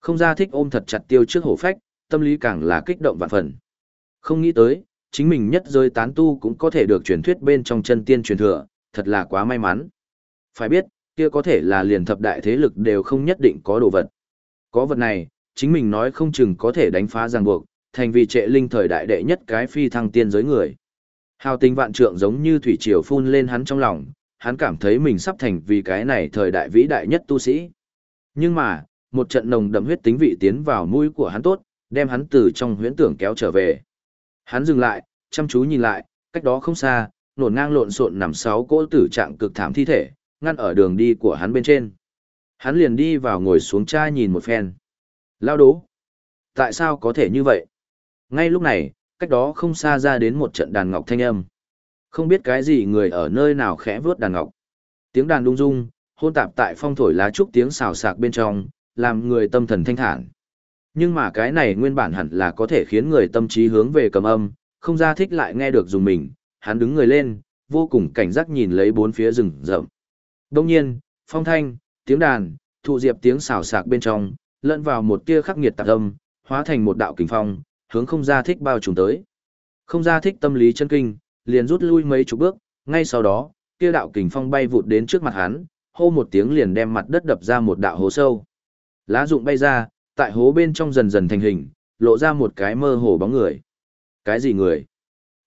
Không ra thích ôm thật chặt tiêu trước hổ phách, tâm lý càng là kích động vạn phần. Không nghĩ tới, chính mình nhất rơi tán tu cũng có thể được truyền thuyết bên trong chân tiên truyền thừa, thật là quá may mắn. Phải biết, kia có thể là liền thập đại thế lực đều không nhất định có đồ vật. Có vật này, chính mình nói không chừng có thể đánh phá ràng buộc, thành vì trệ linh thời đại đệ nhất cái phi thăng tiên giới người. Hào tình vạn trượng giống như thủy triều phun lên hắn trong lòng, hắn cảm thấy mình sắp thành vì cái này thời đại vĩ đại nhất tu sĩ. Nhưng mà, một trận nồng đậm huyết tính vị tiến vào mũi của hắn tốt, đem hắn từ trong huyễn tưởng kéo trở về. Hắn dừng lại, chăm chú nhìn lại, cách đó không xa, nổn ngang lộn xộn nằm sáu cỗ tử trạng cực thảm thi thể, ngăn ở đường đi của hắn bên trên. Hắn liền đi vào ngồi xuống trai nhìn một phen. Lao đố. Tại sao có thể như vậy? Ngay lúc này, cách đó không xa ra đến một trận đàn ngọc thanh âm. Không biết cái gì người ở nơi nào khẽ vướt đàn ngọc. Tiếng đàn đung rung, hôn tạp tại phong thổi lá trúc tiếng xào xạc bên trong, làm người tâm thần thanh thản. Nhưng mà cái này nguyên bản hẳn là có thể khiến người tâm trí hướng về cầm âm, không ra thích lại nghe được dùng mình, hắn đứng người lên, vô cùng cảnh giác nhìn lấy bốn phía rừng rậm. Đông nhiên, phong thanh, tiếng đàn, thụ diệp tiếng xào xạc bên trong, lẫn vào một tia khắc nghiệt tạc âm, hóa thành một đạo kình phong, hướng không ra thích bao trùm tới. Không ra thích tâm lý chân kinh, liền rút lui mấy chục bước, ngay sau đó, kia đạo kình phong bay vụt đến trước mặt hắn, hô một tiếng liền đem mặt đất đập ra một đạo hố sâu. Lá rụng bay ra, tại hố bên trong dần dần thành hình, lộ ra một cái mơ hồ bóng người. Cái gì người?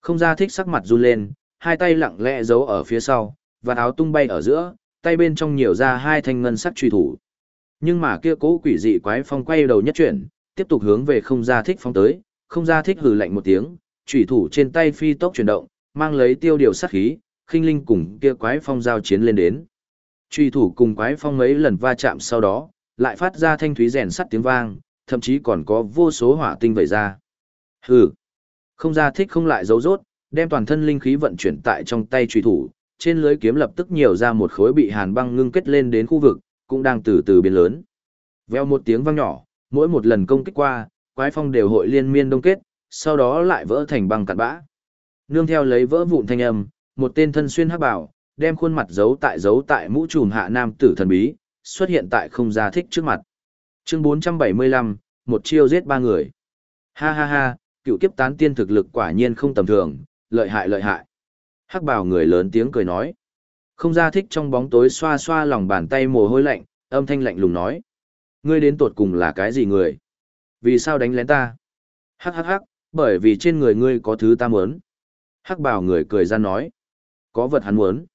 Không ra thích sắc mặt run lên, hai tay lặng lẽ giấu ở phía sau, và áo tung bay ở giữa, tay bên trong nhiều ra hai thanh ngân sắc truy thủ. Nhưng mà kia cố quỷ dị quái phong quay đầu nhất chuyển, tiếp tục hướng về không gia thích phong tới, không gia thích hừ lạnh một tiếng, chủy thủ trên tay phi tốc chuyển động, mang lấy tiêu điều sát khí, khinh linh cùng kia quái phong giao chiến lên đến. Chủy thủ cùng quái phong mấy lần va chạm sau đó, lại phát ra thanh thúy rèn sắt tiếng vang, thậm chí còn có vô số hỏa tinh vẩy ra. Hừ. Không gia thích không lại giấu rốt, đem toàn thân linh khí vận chuyển tại trong tay chủy thủ, trên lưới kiếm lập tức nhiều ra một khối bị hàn băng ngưng kết lên đến khu vực, cũng đang từ từ biến lớn. Veo một tiếng vang nhỏ, mỗi một lần công kích qua, quái phong đều hội liên miên đông kết, sau đó lại vỡ thành băng cạn bã. Nương theo lấy vỡ vụn thanh âm, một tên thân xuyên hắc bảo, đem khuôn mặt giấu tại giấu tại mũ trùm hạ nam tử thần bí, xuất hiện tại không gia thích trước mặt. Chương 475, một chiêu giết ba người. Ha ha ha, cựu kiếp tán tiên thực lực quả nhiên không tầm thường, lợi hại lợi hại. Hắc bào người lớn tiếng cười nói. Không ra thích trong bóng tối xoa xoa lòng bàn tay mồ hôi lạnh, âm thanh lạnh lùng nói. Ngươi đến tột cùng là cái gì người? Vì sao đánh lén ta? Hắc hắc hắc, bởi vì trên người ngươi có thứ ta muốn. Hắc bảo người cười ra nói. Có vật hắn muốn.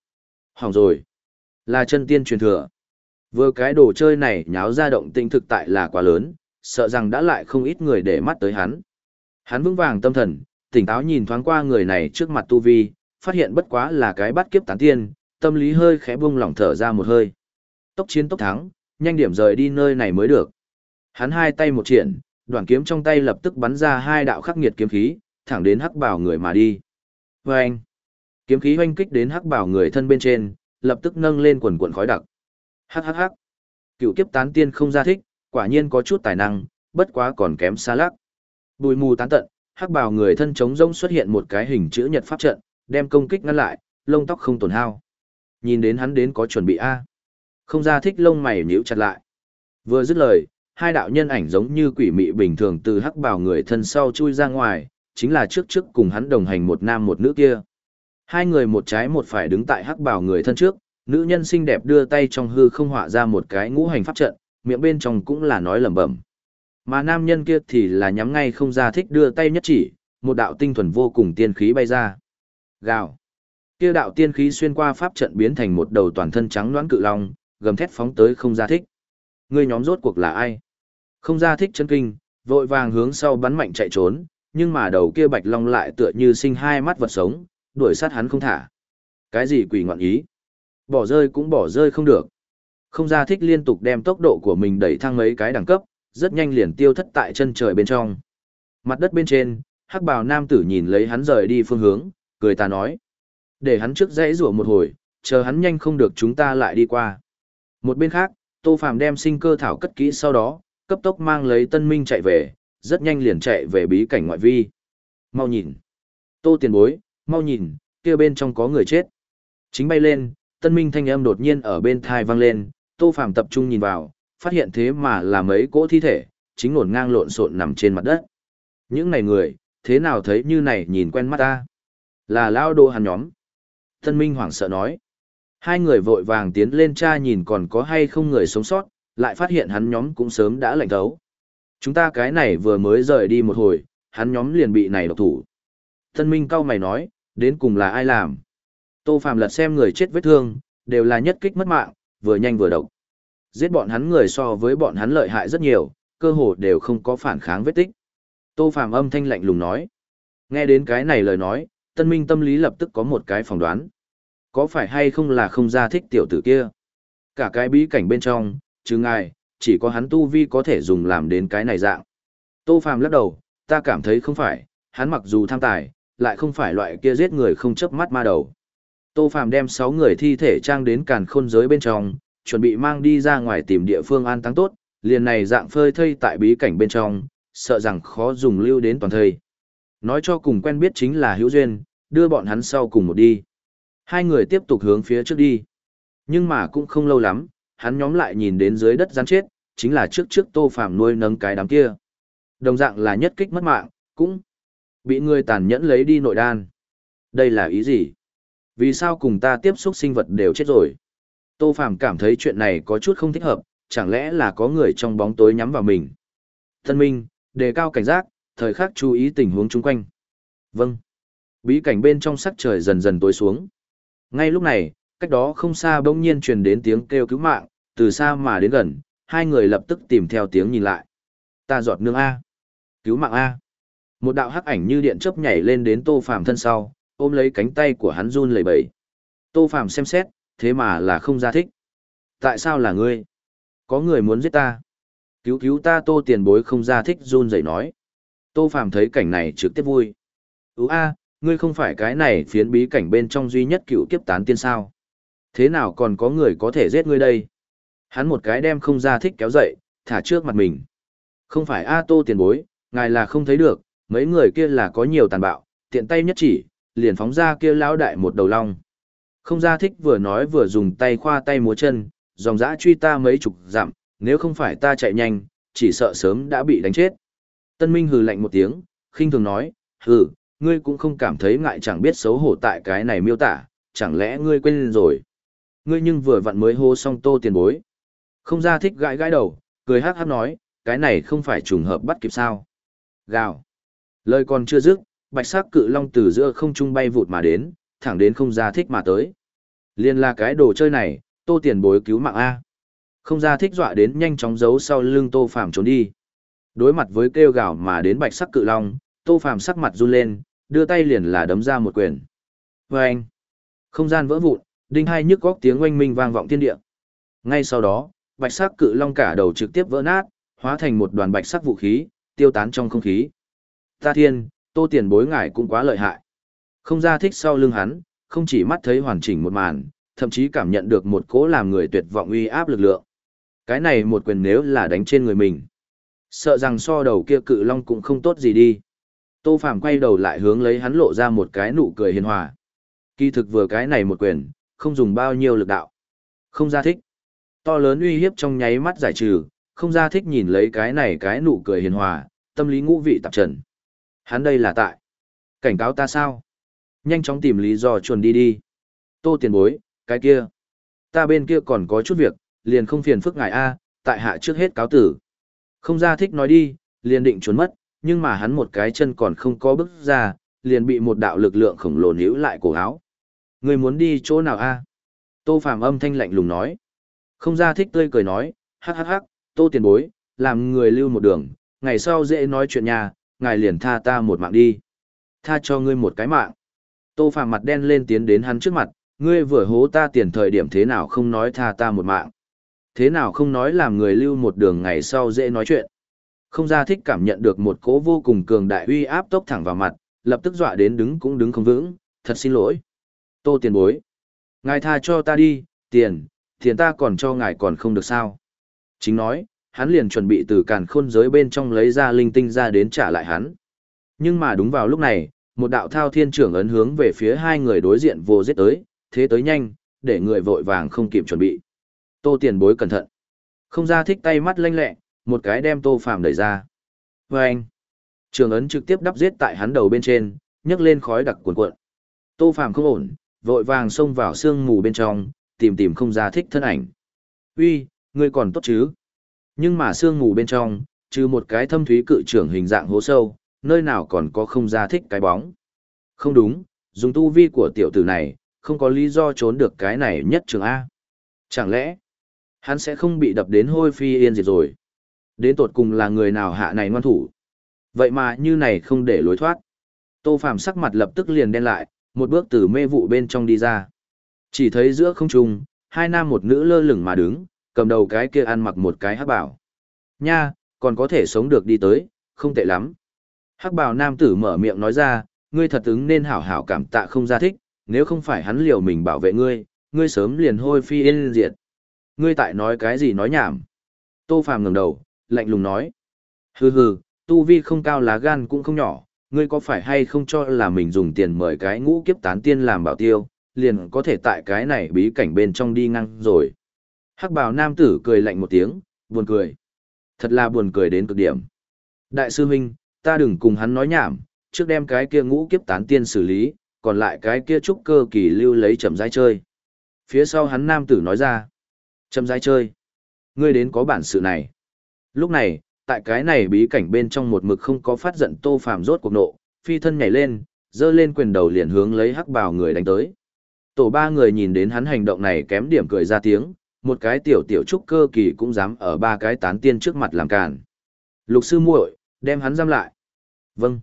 Hỏng rồi. Là chân tiên truyền thừa. Vừa cái đồ chơi này nháo ra động tĩnh thực tại là quá lớn, sợ rằng đã lại không ít người để mắt tới hắn. Hắn vững vàng tâm thần, tỉnh táo nhìn thoáng qua người này trước mặt tu vi, phát hiện bất quá là cái bắt kiếp tán tiên, tâm lý hơi khẽ buông lỏng thở ra một hơi. Tốc chiến tốc thắng, nhanh điểm rời đi nơi này mới được. Hắn hai tay một triển, đoạn kiếm trong tay lập tức bắn ra hai đạo khắc nghiệt kiếm khí, thẳng đến hắc bảo người mà đi. Vâng! Kiếm khí hoanh kích đến hắc bảo người thân bên trên, lập tức nâng lên quần quần khói đặc. Hắc hắc hắc! Cựu kiếp tán tiên không ra thích, quả nhiên có chút tài năng, bất quá còn kém xa lắc. Bùi mù tán tận, hắc bào người thân chống rông xuất hiện một cái hình chữ nhật pháp trận, đem công kích ngăn lại, lông tóc không tổn hao. Nhìn đến hắn đến có chuẩn bị a. Không ra thích lông mày nhíu chặt lại. Vừa dứt lời, hai đạo nhân ảnh giống như quỷ mị bình thường từ hắc bào người thân sau chui ra ngoài, chính là trước trước cùng hắn đồng hành một nam một nữ kia. Hai người một trái một phải đứng tại hắc bào người thân trước, nữ nhân xinh đẹp đưa tay trong hư không họa ra một cái ngũ hành pháp trận, miệng bên trong cũng là nói lẩm bẩm. Mà nam nhân kia thì là nhắm ngay không ra thích đưa tay nhất chỉ, một đạo tinh thuần vô cùng tiên khí bay ra. Gào. Kia đạo tiên khí xuyên qua pháp trận biến thành một đầu toàn thân trắng loãng cự long, gầm thét phóng tới không gia thích. Ngươi nhóm rốt cuộc là ai? Không gia thích chân kinh, vội vàng hướng sau bắn mạnh chạy trốn, nhưng mà đầu kia bạch long lại tựa như sinh hai mắt vật sống, đuổi sát hắn không thả. Cái gì quỷ ngoạn ý? Bỏ rơi cũng bỏ rơi không được. Không gia thích liên tục đem tốc độ của mình đẩy thăng mấy cái đẳng cấp, rất nhanh liền tiêu thất tại chân trời bên trong. Mặt đất bên trên, hắc bào nam tử nhìn lấy hắn rời đi phương hướng, cười ta nói. Để hắn trước dãy rủa một hồi, chờ hắn nhanh không được chúng ta lại đi qua. Một bên khác, Tô Phàm đem sinh cơ thảo cất kỹ sau đó, cấp tốc mang lấy tân minh chạy về, rất nhanh liền chạy về bí cảnh ngoại vi. Mau nhìn. Tô tiền bối, mau nhìn, kia bên trong có người chết. Chính bay lên, tân minh thanh âm đột nhiên ở bên thai vang lên, Tô Phàm tập trung nhìn vào, phát hiện thế mà là mấy cỗ thi thể, chính ngổn ngang lộn xộn nằm trên mặt đất. Những này người, thế nào thấy như này nhìn quen mắt ta? Là lao đô hàn nhóm. Tân Minh hoảng sợ nói. Hai người vội vàng tiến lên tra nhìn còn có hay không người sống sót, lại phát hiện hắn nhóm cũng sớm đã lạnh thấu. Chúng ta cái này vừa mới rời đi một hồi, hắn nhóm liền bị này độc thủ. Tân Minh cao mày nói, đến cùng là ai làm? Tô Phạm lật xem người chết vết thương, đều là nhất kích mất mạng, vừa nhanh vừa độc. Giết bọn hắn người so với bọn hắn lợi hại rất nhiều, cơ hồ đều không có phản kháng vết tích. Tô Phạm âm thanh lạnh lùng nói. Nghe đến cái này lời nói, Tân Minh tâm lý lập tức có một cái phỏng đoán. Có phải hay không là không ra thích tiểu tử kia? Cả cái bí cảnh bên trong, chứ ngài, chỉ có hắn tu vi có thể dùng làm đến cái này dạng. Tô Phạm lắc đầu, ta cảm thấy không phải, hắn mặc dù tham tài, lại không phải loại kia giết người không chớp mắt ma đầu. Tô Phạm đem 6 người thi thể trang đến càn khôn giới bên trong, chuẩn bị mang đi ra ngoài tìm địa phương an táng tốt, liền này dạng phơi thây tại bí cảnh bên trong, sợ rằng khó dùng lưu đến toàn thây. Nói cho cùng quen biết chính là hữu duyên, đưa bọn hắn sau cùng một đi. Hai người tiếp tục hướng phía trước đi. Nhưng mà cũng không lâu lắm, hắn nhóm lại nhìn đến dưới đất rắn chết, chính là trước trước tô phạm nuôi nấng cái đám kia. Đồng dạng là nhất kích mất mạng, cũng bị người tàn nhẫn lấy đi nội đan. Đây là ý gì? Vì sao cùng ta tiếp xúc sinh vật đều chết rồi? Tô Phàm cảm thấy chuyện này có chút không thích hợp, chẳng lẽ là có người trong bóng tối nhắm vào mình. Thân minh, đề cao cảnh giác, thời khắc chú ý tình huống chung quanh. Vâng. Bí cảnh bên trong sắc trời dần dần tối xuống. Ngay lúc này, cách đó không xa bỗng nhiên truyền đến tiếng kêu cứu mạng, từ xa mà đến gần, hai người lập tức tìm theo tiếng nhìn lại. Ta giọt nương A. Cứu mạng A. Một đạo hắc ảnh như điện chớp nhảy lên đến Tô Phàm thân sau, ôm lấy cánh tay của hắn run lẩy bẩy. Tô Phàm xem xét, thế mà là không ra thích. Tại sao là ngươi? Có người muốn giết ta. Cứu cứu ta tô tiền bối không ra thích run rẩy nói. Tô Phàm thấy cảnh này trực tiếp vui. Ú a, ngươi không phải cái này phiến bí cảnh bên trong duy nhất cựu kiếp tán tiên sao. Thế nào còn có người có thể giết ngươi đây? Hắn một cái đem không ra thích kéo dậy, thả trước mặt mình. Không phải A Tô tiền bối, ngài là không thấy được, mấy người kia là có nhiều tàn bạo, tiện tay nhất chỉ, liền phóng ra kia lão đại một đầu long. Không ra thích vừa nói vừa dùng tay khoa tay múa chân, dòng dã truy ta mấy chục dặm, nếu không phải ta chạy nhanh, chỉ sợ sớm đã bị đánh chết. Tân Minh hừ lạnh một tiếng, khinh thường nói, hừ, ngươi cũng không cảm thấy ngại chẳng biết xấu hổ tại cái này miêu tả, chẳng lẽ ngươi quên rồi. Ngươi nhưng vừa vặn mới hô xong tô tiền bối. Không ra thích gãi gãi đầu, cười hát hát nói, cái này không phải trùng hợp bắt kịp sao. Gào. Lời còn chưa dứt, bạch sắc cự long từ giữa không trung bay vụt mà đến, thẳng đến không ra thích mà tới. Liên là cái đồ chơi này, tô tiền bối cứu mạng A. Không ra thích dọa đến nhanh chóng giấu sau lưng tô phàm trốn đi. Đối mặt với kêu gào mà đến bạch sắc cự long, tô phàm sắc mặt run lên, đưa tay liền là đấm ra một quyền. Và anh, không gian vỡ vụn, đinh hai nhức góc tiếng oanh minh vang vọng thiên địa. Ngay sau đó, bạch sắc cự long cả đầu trực tiếp vỡ nát, hóa thành một đoàn bạch sắc vũ khí, tiêu tán trong không khí. Ta thiên, tô tiền bối ngài cũng quá lợi hại. Không ra thích sau lưng hắn, không chỉ mắt thấy hoàn chỉnh một màn, thậm chí cảm nhận được một cỗ làm người tuyệt vọng uy áp lực lượng. Cái này một quyền nếu là đánh trên người mình. Sợ rằng so đầu kia cự long cũng không tốt gì đi. Tô Phàm quay đầu lại hướng lấy hắn lộ ra một cái nụ cười hiền hòa. Kỳ thực vừa cái này một quyền, không dùng bao nhiêu lực đạo. Không ra thích. To lớn uy hiếp trong nháy mắt giải trừ, không ra thích nhìn lấy cái này cái nụ cười hiền hòa, tâm lý ngũ vị tạp trần. Hắn đây là tại. Cảnh cáo ta sao? Nhanh chóng tìm lý do chuồn đi đi. Tô tiền bối, cái kia. Ta bên kia còn có chút việc, liền không phiền phức ngài A, tại hạ trước hết cáo tử. Không ra thích nói đi, liền định trốn mất, nhưng mà hắn một cái chân còn không có bước ra, liền bị một đạo lực lượng khổng lồ níu lại cổ áo. Người muốn đi chỗ nào a? Tô Phàm âm thanh lạnh lùng nói. Không ra thích tươi cười nói, hắc hắc hắc, tô tiền bối, làm người lưu một đường, ngày sau dễ nói chuyện nhà, ngài liền tha ta một mạng đi. Tha cho ngươi một cái mạng. Tô Phàm mặt đen lên tiến đến hắn trước mặt, ngươi vừa hố ta tiền thời điểm thế nào không nói tha ta một mạng. Thế nào không nói làm người lưu một đường ngày sau dễ nói chuyện. Không ra thích cảm nhận được một cỗ vô cùng cường đại uy áp tốc thẳng vào mặt, lập tức dọa đến đứng cũng đứng không vững, thật xin lỗi. Tô tiền bối. Ngài tha cho ta đi, tiền, tiền ta còn cho ngài còn không được sao. Chính nói, hắn liền chuẩn bị từ càn khôn giới bên trong lấy ra linh tinh ra đến trả lại hắn. Nhưng mà đúng vào lúc này, một đạo thao thiên trưởng ấn hướng về phía hai người đối diện vô giết tới, thế tới nhanh, để người vội vàng không kịp chuẩn bị. Tô tiền bối cẩn thận. Không ra thích tay mắt lanh lẹ, một cái đem tô phàm đẩy ra. Và anh, trường ấn trực tiếp đắp giết tại hắn đầu bên trên, nhấc lên khói đặc cuồn cuộn. Tô phàm không ổn, vội vàng xông vào sương mù bên trong, tìm tìm không ra thích thân ảnh. Uy, ngươi còn tốt chứ? Nhưng mà sương mù bên trong, trừ một cái thâm thúy cự trưởng hình dạng hố sâu, nơi nào còn có không ra thích cái bóng. Không đúng, dùng tu vi của tiểu tử này, không có lý do trốn được cái này nhất trường A. Chẳng lẽ, hắn sẽ không bị đập đến hôi phi yên diệt rồi? Đến tột cùng là người nào hạ này ngoan thủ. Vậy mà như này không để lối thoát. Tô Phàm sắc mặt lập tức liền đen lại, một bước từ mê vụ bên trong đi ra. Chỉ thấy giữa không trung, hai nam một nữ lơ lửng mà đứng, cầm đầu cái kia ăn mặc một cái hắc bảo. Nha, còn có thể sống được đi tới, không tệ lắm. Hắc bảo nam tử mở miệng nói ra, ngươi thật ứng nên hảo hảo cảm tạ không ra thích, nếu không phải hắn liều mình bảo vệ ngươi, ngươi sớm liền hôi phi yên diệt. Ngươi tại nói cái gì nói nhảm. Tô Phàm ngẩng đầu, lạnh lùng nói. Hừ hừ, tu vi không cao lá gan cũng không nhỏ, ngươi có phải hay không cho là mình dùng tiền mời cái ngũ kiếp tán tiên làm bảo tiêu, liền có thể tại cái này bí cảnh bên trong đi ngang rồi. Hắc bào nam tử cười lạnh một tiếng, buồn cười. Thật là buồn cười đến cực điểm. Đại sư huynh, ta đừng cùng hắn nói nhảm, trước đem cái kia ngũ kiếp tán tiên xử lý, còn lại cái kia trúc cơ kỳ lưu lấy chậm rãi chơi. Phía sau hắn nam tử nói ra, Châm rãi chơi. Ngươi đến có bản sự này. Lúc này, tại cái này bí cảnh bên trong một mực không có phát giận Tô Phàm rốt cuộc nộ, phi thân nhảy lên, giơ lên quyền đầu liền hướng lấy hắc bào người đánh tới. Tổ ba người nhìn đến hắn hành động này kém điểm cười ra tiếng, một cái tiểu tiểu trúc cơ kỳ cũng dám ở ba cái tán tiên trước mặt làm càn. Lục sư muội, đem hắn giam lại. Vâng.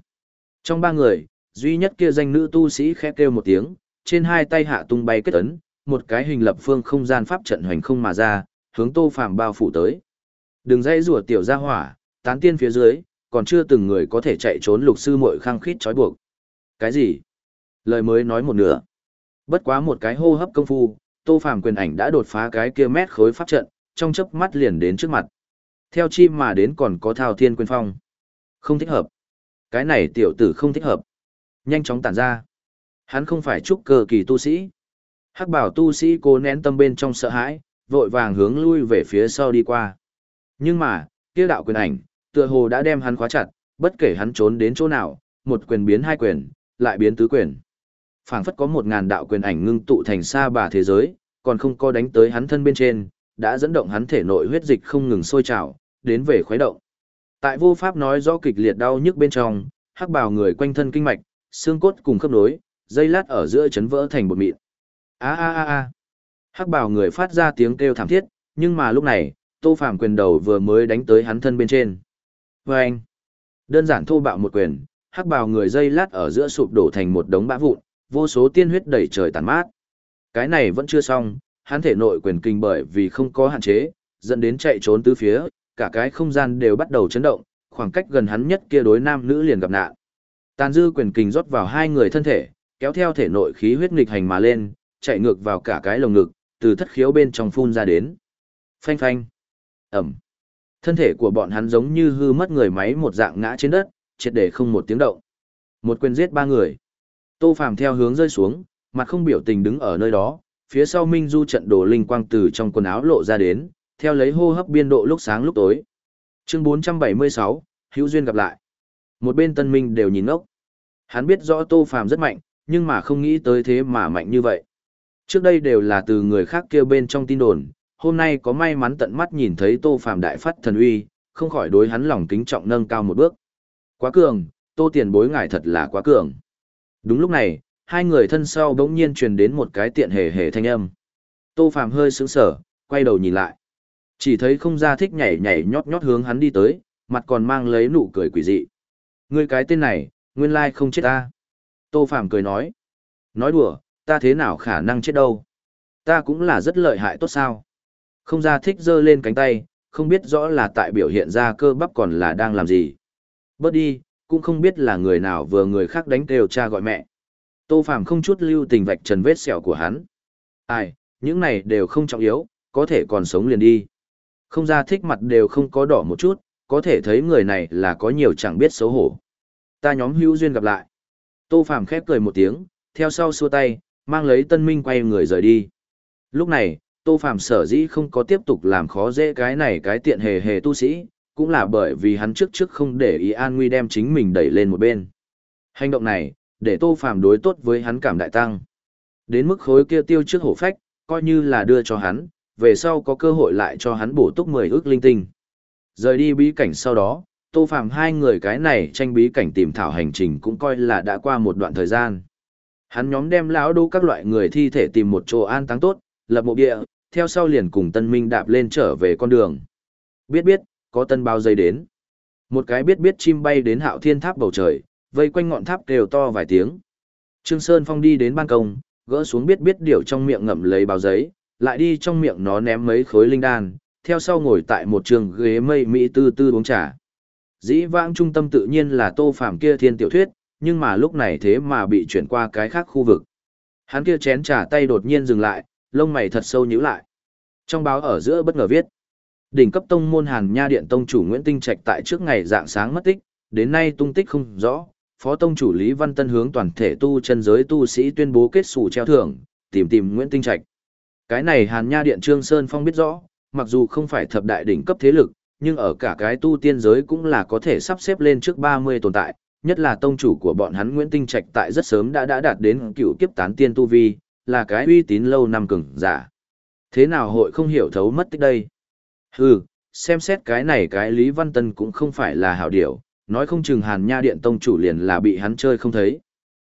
Trong ba người, duy nhất kia danh nữ tu sĩ khẽ kêu một tiếng, trên hai tay hạ tung bay kết ấn, một cái hình lập phương không gian pháp trận hoành không mà ra, hướng Tô Phàm bao phủ tới. Đừng dãy rủa tiểu gia hỏa, tán tiên phía dưới, còn chưa từng người có thể chạy trốn lục sư muội khăng khít trói buộc. Cái gì? Lời mới nói một nửa. Bất quá một cái hô hấp công phu, Tô Phàm quyền ảnh đã đột phá cái kia mét khối pháp trận, trong chớp mắt liền đến trước mặt. Theo chi mà đến còn có thao thiên quyền phong. Không thích hợp. Cái này tiểu tử không thích hợp. Nhanh chóng tản ra. Hắn không phải trúc cơ kỳ tu sĩ. Hắc bảo tu sĩ cố nén tâm bên trong sợ hãi, vội vàng hướng lui về phía sau đi qua. Nhưng mà, kia đạo quyền ảnh, tựa hồ đã đem hắn khóa chặt, bất kể hắn trốn đến chỗ nào, một quyền biến hai quyền, lại biến tứ quyền. Phảng phất có một ngàn đạo quyền ảnh ngưng tụ thành xa bà thế giới, còn không có đánh tới hắn thân bên trên, đã dẫn động hắn thể nội huyết dịch không ngừng sôi trào, đến về khuấy động. Tại vô pháp nói rõ kịch liệt đau nhức bên trong, hắc bào người quanh thân kinh mạch, xương cốt cùng khớp nối, dây lát ở giữa chấn vỡ thành bột mịn. A a a a. Hắc bào người phát ra tiếng kêu thảm thiết, nhưng mà lúc này, Tô Phàm quyền đầu vừa mới đánh tới hắn thân bên trên. vê anh, đơn giản thô bạo một quyền, hắc bào người dây lát ở giữa sụp đổ thành một đống bã vụn, vô số tiên huyết đầy trời tàn mát. Cái này vẫn chưa xong, hắn thể nội quyền kinh bởi vì không có hạn chế, dẫn đến chạy trốn tứ phía, cả cái không gian đều bắt đầu chấn động, khoảng cách gần hắn nhất kia đối nam nữ liền gặp nạn. Tàn dư quyền kinh rót vào hai người thân thể, kéo theo thể nội khí huyết nghịch hành mà lên, chạy ngược vào cả cái lồng ngực, từ thất khiếu bên trong phun ra đến. Phanh phanh. Ẩm. Thân thể của bọn hắn giống như hư mất người máy một dạng ngã trên đất, triệt để không một tiếng động. Một quyền giết ba người. Tô Phàm theo hướng rơi xuống, mặt không biểu tình đứng ở nơi đó, phía sau Minh Du trận đồ linh quang từ trong quần áo lộ ra đến, theo lấy hô hấp biên độ lúc sáng lúc tối. Chương 476, Hữu duyên gặp lại. Một bên Tân Minh đều nhìn ngốc. Hắn biết rõ Tô Phàm rất mạnh, nhưng mà không nghĩ tới thế mà mạnh như vậy. Trước đây đều là từ người khác kêu bên trong tin đồn, hôm nay có may mắn tận mắt nhìn thấy Tô Phàm đại phát thần uy, không khỏi đối hắn lòng kính trọng nâng cao một bước. Quá cường, Tô Tiền Bối ngài thật là quá cường. Đúng lúc này, hai người thân sau bỗng nhiên truyền đến một cái tiện hề hề thanh âm. Tô Phàm hơi sững sờ, quay đầu nhìn lại. Chỉ thấy không ra thích nhảy nhảy nhót nhót hướng hắn đi tới, mặt còn mang lấy nụ cười quỷ dị. Ngươi cái tên này, nguyên lai không chết ta. Tô Phàm cười nói. Nói đùa, ta thế nào khả năng chết đâu. Ta cũng là rất lợi hại tốt sao. Không ra thích giơ lên cánh tay, không biết rõ là tại biểu hiện ra cơ bắp còn là đang làm gì. Bớt đi, cũng không biết là người nào vừa người khác đánh kêu cha gọi mẹ. Tô Phàm không chút lưu tình vạch trần vết sẹo của hắn. Ai, những này đều không trọng yếu, có thể còn sống liền đi. Không ra thích mặt đều không có đỏ một chút, có thể thấy người này là có nhiều chẳng biết xấu hổ. Ta nhóm hữu duyên gặp lại. Tô Phàm khép cười một tiếng, theo sau xua tay, mang lấy tân minh quay người rời đi. Lúc này, Tô phạm sở dĩ không có tiếp tục làm khó dễ cái này cái tiện hề hề tu sĩ, cũng là bởi vì hắn trước trước không để ý an nguy đem chính mình đẩy lên một bên. Hành động này, để Tô phạm đối tốt với hắn cảm đại tăng. Đến mức khối kia tiêu trước hổ phách, coi như là đưa cho hắn, về sau có cơ hội lại cho hắn bổ túc 10 ước linh tinh. Rời đi bí cảnh sau đó, Tô phạm hai người cái này tranh bí cảnh tìm thảo hành trình cũng coi là đã qua một đoạn thời gian. Hắn nhóm đem lão đô các loại người thi thể tìm một chỗ an táng tốt, lập mộ địa, theo sau liền cùng Tân Minh đạp lên trở về con đường. Biết biết, có tân bao giây đến. Một cái biết biết chim bay đến hạo thiên tháp bầu trời, vây quanh ngọn tháp đều to vài tiếng. Trương Sơn Phong đi đến ban công, gỡ xuống biết biết điều trong miệng ngậm lấy bao giấy, lại đi trong miệng nó ném mấy khối linh đan, theo sau ngồi tại một trường ghế mây mỹ tư tư uống trà. Dĩ vãng trung tâm tự nhiên là tô phàm kia thiên tiểu thuyết, nhưng mà lúc này thế mà bị chuyển qua cái khác khu vực. Hắn kia chén trà tay đột nhiên dừng lại, lông mày thật sâu nhíu lại. Trong báo ở giữa bất ngờ viết. Đỉnh cấp tông môn Hàn Nha Điện tông chủ Nguyễn Tinh Trạch tại trước ngày dạng sáng mất tích, đến nay tung tích không rõ. Phó tông chủ Lý Văn Tân hướng toàn thể tu chân giới tu sĩ tuyên bố kết sủ treo thưởng, tìm tìm Nguyễn Tinh Trạch. Cái này Hàn Nha Điện Trương Sơn Phong biết rõ, mặc dù không phải thập đại đỉnh cấp thế lực, nhưng ở cả cái tu tiên giới cũng là có thể sắp xếp lên trước 30 tồn tại, nhất là tông chủ của bọn hắn Nguyễn Tinh Trạch tại rất sớm đã đã đạt đến cựu kiếp tán tiên tu vi, là cái uy tín lâu năm cường giả. Thế nào hội không hiểu thấu mất tích đây? Hừ, xem xét cái này cái Lý Văn Tân cũng không phải là hảo điểu, nói không chừng Hàn Nha Điện tông chủ liền là bị hắn chơi không thấy.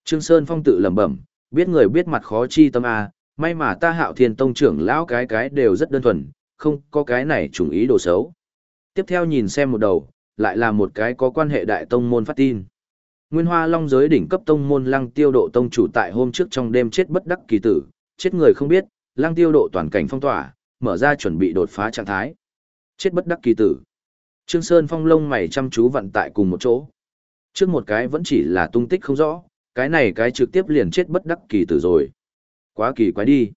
Trương Sơn Phong tự lẩm bẩm, biết người biết mặt khó chi tâm a, may mà ta Hạo Thiên tông trưởng lão cái cái đều rất đơn thuần, không có cái này trùng ý đồ xấu. Tiếp theo nhìn xem một đầu, lại là một cái có quan hệ đại tông môn phát tin. Nguyên Hoa Long giới đỉnh cấp tông môn Lăng Tiêu Độ tông chủ tại hôm trước trong đêm chết bất đắc kỳ tử, chết người không biết, Lăng Tiêu Độ toàn cảnh phong tỏa, mở ra chuẩn bị đột phá trạng thái. Chết bất đắc kỳ tử. Trương Sơn Phong lông mày chăm chú vận tại cùng một chỗ. Trước một cái vẫn chỉ là tung tích không rõ, cái này cái trực tiếp liền chết bất đắc kỳ tử rồi. Quá kỳ quái đi.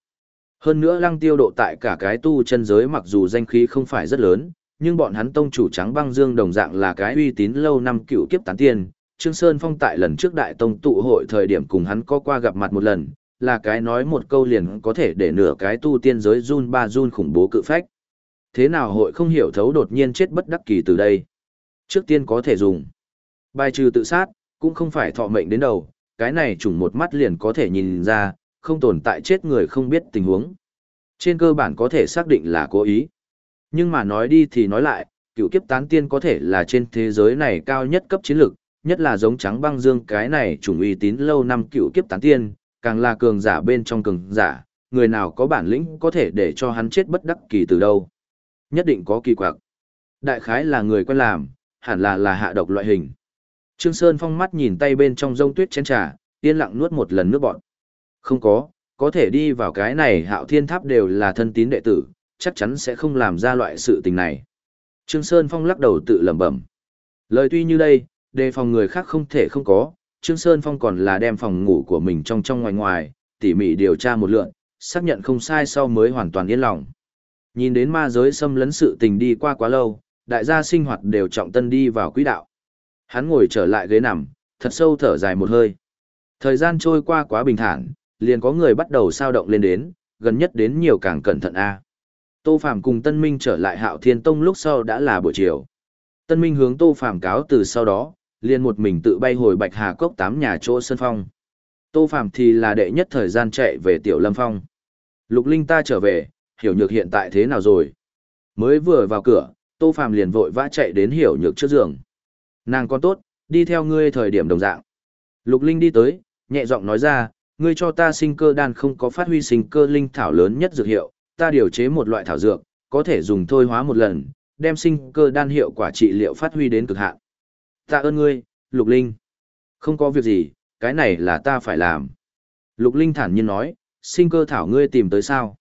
Hơn nữa lăng tiêu độ tại cả cái tu chân giới mặc dù danh khí không phải rất lớn, nhưng bọn hắn tông chủ trắng băng dương đồng dạng là cái uy tín lâu năm cựu kiếp tán tiên. Trương Sơn Phong tại lần trước đại tông tụ hội thời điểm cùng hắn có qua gặp mặt một lần, là cái nói một câu liền có thể để nửa cái tu tiên giới run ba run khủng bố cự phách. Thế nào hội không hiểu thấu đột nhiên chết bất đắc kỳ từ đây? Trước tiên có thể dùng. Bài trừ tự sát, cũng không phải thọ mệnh đến đầu, cái này trùng một mắt liền có thể nhìn ra, không tồn tại chết người không biết tình huống. Trên cơ bản có thể xác định là cố ý. Nhưng mà nói đi thì nói lại, cựu kiếp tán tiên có thể là trên thế giới này cao nhất cấp chiến lược, nhất là giống trắng băng dương cái này chủng uy tín lâu năm cựu kiếp tán tiên, càng là cường giả bên trong cường giả, người nào có bản lĩnh có thể để cho hắn chết bất đắc kỳ từ đâu. Nhất định có kỳ quặc. Đại khái là người quen làm, hẳn là là hạ độc loại hình. Trương Sơn phong mắt nhìn tay bên trong rông tuyết chén trà, yên lặng nuốt một lần nước bọt. Không có, có thể đi vào cái này hạo thiên tháp đều là thân tín đệ tử, chắc chắn sẽ không làm ra loại sự tình này. Trương Sơn Phong lắc đầu tự lẩm bẩm. Lời tuy như đây, đề phòng người khác không thể không có, Trương Sơn Phong còn là đem phòng ngủ của mình trong trong ngoài ngoài, tỉ mỉ điều tra một lượn, xác nhận không sai sau mới hoàn toàn yên lòng. Nhìn đến ma giới xâm lấn sự tình đi qua quá lâu, đại gia sinh hoạt đều trọng tân đi vào quỹ đạo. Hắn ngồi trở lại ghế nằm, thật sâu thở dài một hơi. Thời gian trôi qua quá bình thản, liền có người bắt đầu sao động lên đến, gần nhất đến nhiều càng cẩn thận a. Tô Phàm cùng Tân Minh trở lại Hạo Thiên Tông lúc sau đã là buổi chiều. Tân Minh hướng Tô Phàm cáo từ sau đó, liền một mình tự bay hồi Bạch Hà Cốc tám nhà chỗ sân phong. Tô Phàm thì là đệ nhất thời gian chạy về Tiểu Lâm Phong. Lục Linh ta trở về, hiểu nhược hiện tại thế nào rồi? Mới vừa vào cửa, Tô Phàm liền vội vã chạy đến hiểu nhược trước giường. Nàng con tốt, đi theo ngươi thời điểm đồng dạng. Lục Linh đi tới, nhẹ giọng nói ra, ngươi cho ta sinh cơ đan không có phát huy sinh cơ linh thảo lớn nhất dược hiệu, ta điều chế một loại thảo dược, có thể dùng thôi hóa một lần, đem sinh cơ đan hiệu quả trị liệu phát huy đến cực hạn. Ta ơn ngươi, Lục Linh. Không có việc gì, cái này là ta phải làm. Lục Linh thản nhiên nói, sinh cơ thảo ngươi tìm tới sao?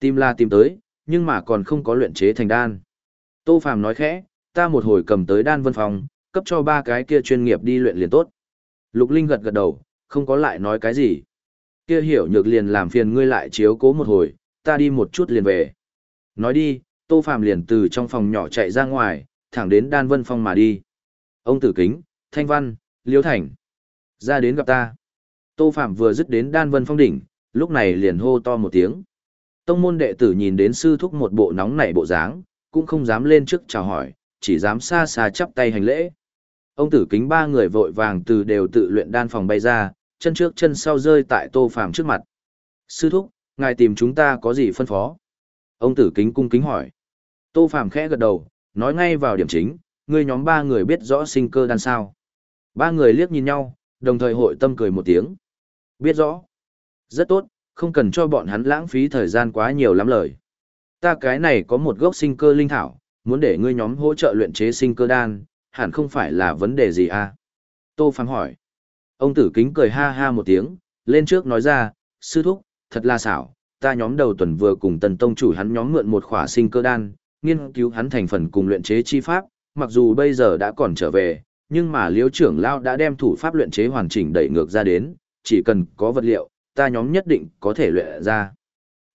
Tìm là tìm tới, nhưng mà còn không có luyện chế thành đan. Tô Phàm nói khẽ, ta một hồi cầm tới đan vân phòng, cấp cho ba cái kia chuyên nghiệp đi luyện liền tốt. Lục Linh gật gật đầu, không có lại nói cái gì. Kia hiểu nhược liền làm phiền ngươi lại chiếu cố một hồi, ta đi một chút liền về. Nói đi, Tô Phàm liền từ trong phòng nhỏ chạy ra ngoài, thẳng đến Đan Vân Phong mà đi. Ông Tử Kính, Thanh Văn, Liễu Thành. Ra đến gặp ta. Tô Phạm vừa dứt đến Đan Vân Phong đỉnh, lúc này liền hô to một tiếng. Tông môn đệ tử nhìn đến sư thúc một bộ nóng nảy bộ dáng, cũng không dám lên trước chào hỏi, chỉ dám xa xa chắp tay hành lễ. Ông tử kính ba người vội vàng từ đều tự luyện đan phòng bay ra, chân trước chân sau rơi tại Tô Phàm trước mặt. Sư thúc, ngài tìm chúng ta có gì phân phó? Ông tử kính cung kính hỏi. Tô Phàm khẽ gật đầu, nói ngay vào điểm chính, ngươi nhóm ba người biết rõ sinh cơ đan sao. Ba người liếc nhìn nhau, đồng thời hội tâm cười một tiếng. Biết rõ. Rất tốt, không cần cho bọn hắn lãng phí thời gian quá nhiều lắm lời. Ta cái này có một gốc sinh cơ linh thảo, muốn để ngươi nhóm hỗ trợ luyện chế sinh cơ đan, hẳn không phải là vấn đề gì à? Tô Phàm hỏi. Ông tử kính cười ha ha một tiếng, lên trước nói ra, sư thúc, thật là xảo, ta nhóm đầu tuần vừa cùng tần tông chủ hắn nhóm mượn một khỏa sinh cơ đan, nghiên cứu hắn thành phần cùng luyện chế chi pháp, mặc dù bây giờ đã còn trở về, nhưng mà liễu trưởng lao đã đem thủ pháp luyện chế hoàn chỉnh đẩy ngược ra đến, chỉ cần có vật liệu, ta nhóm nhất định có thể luyện ra.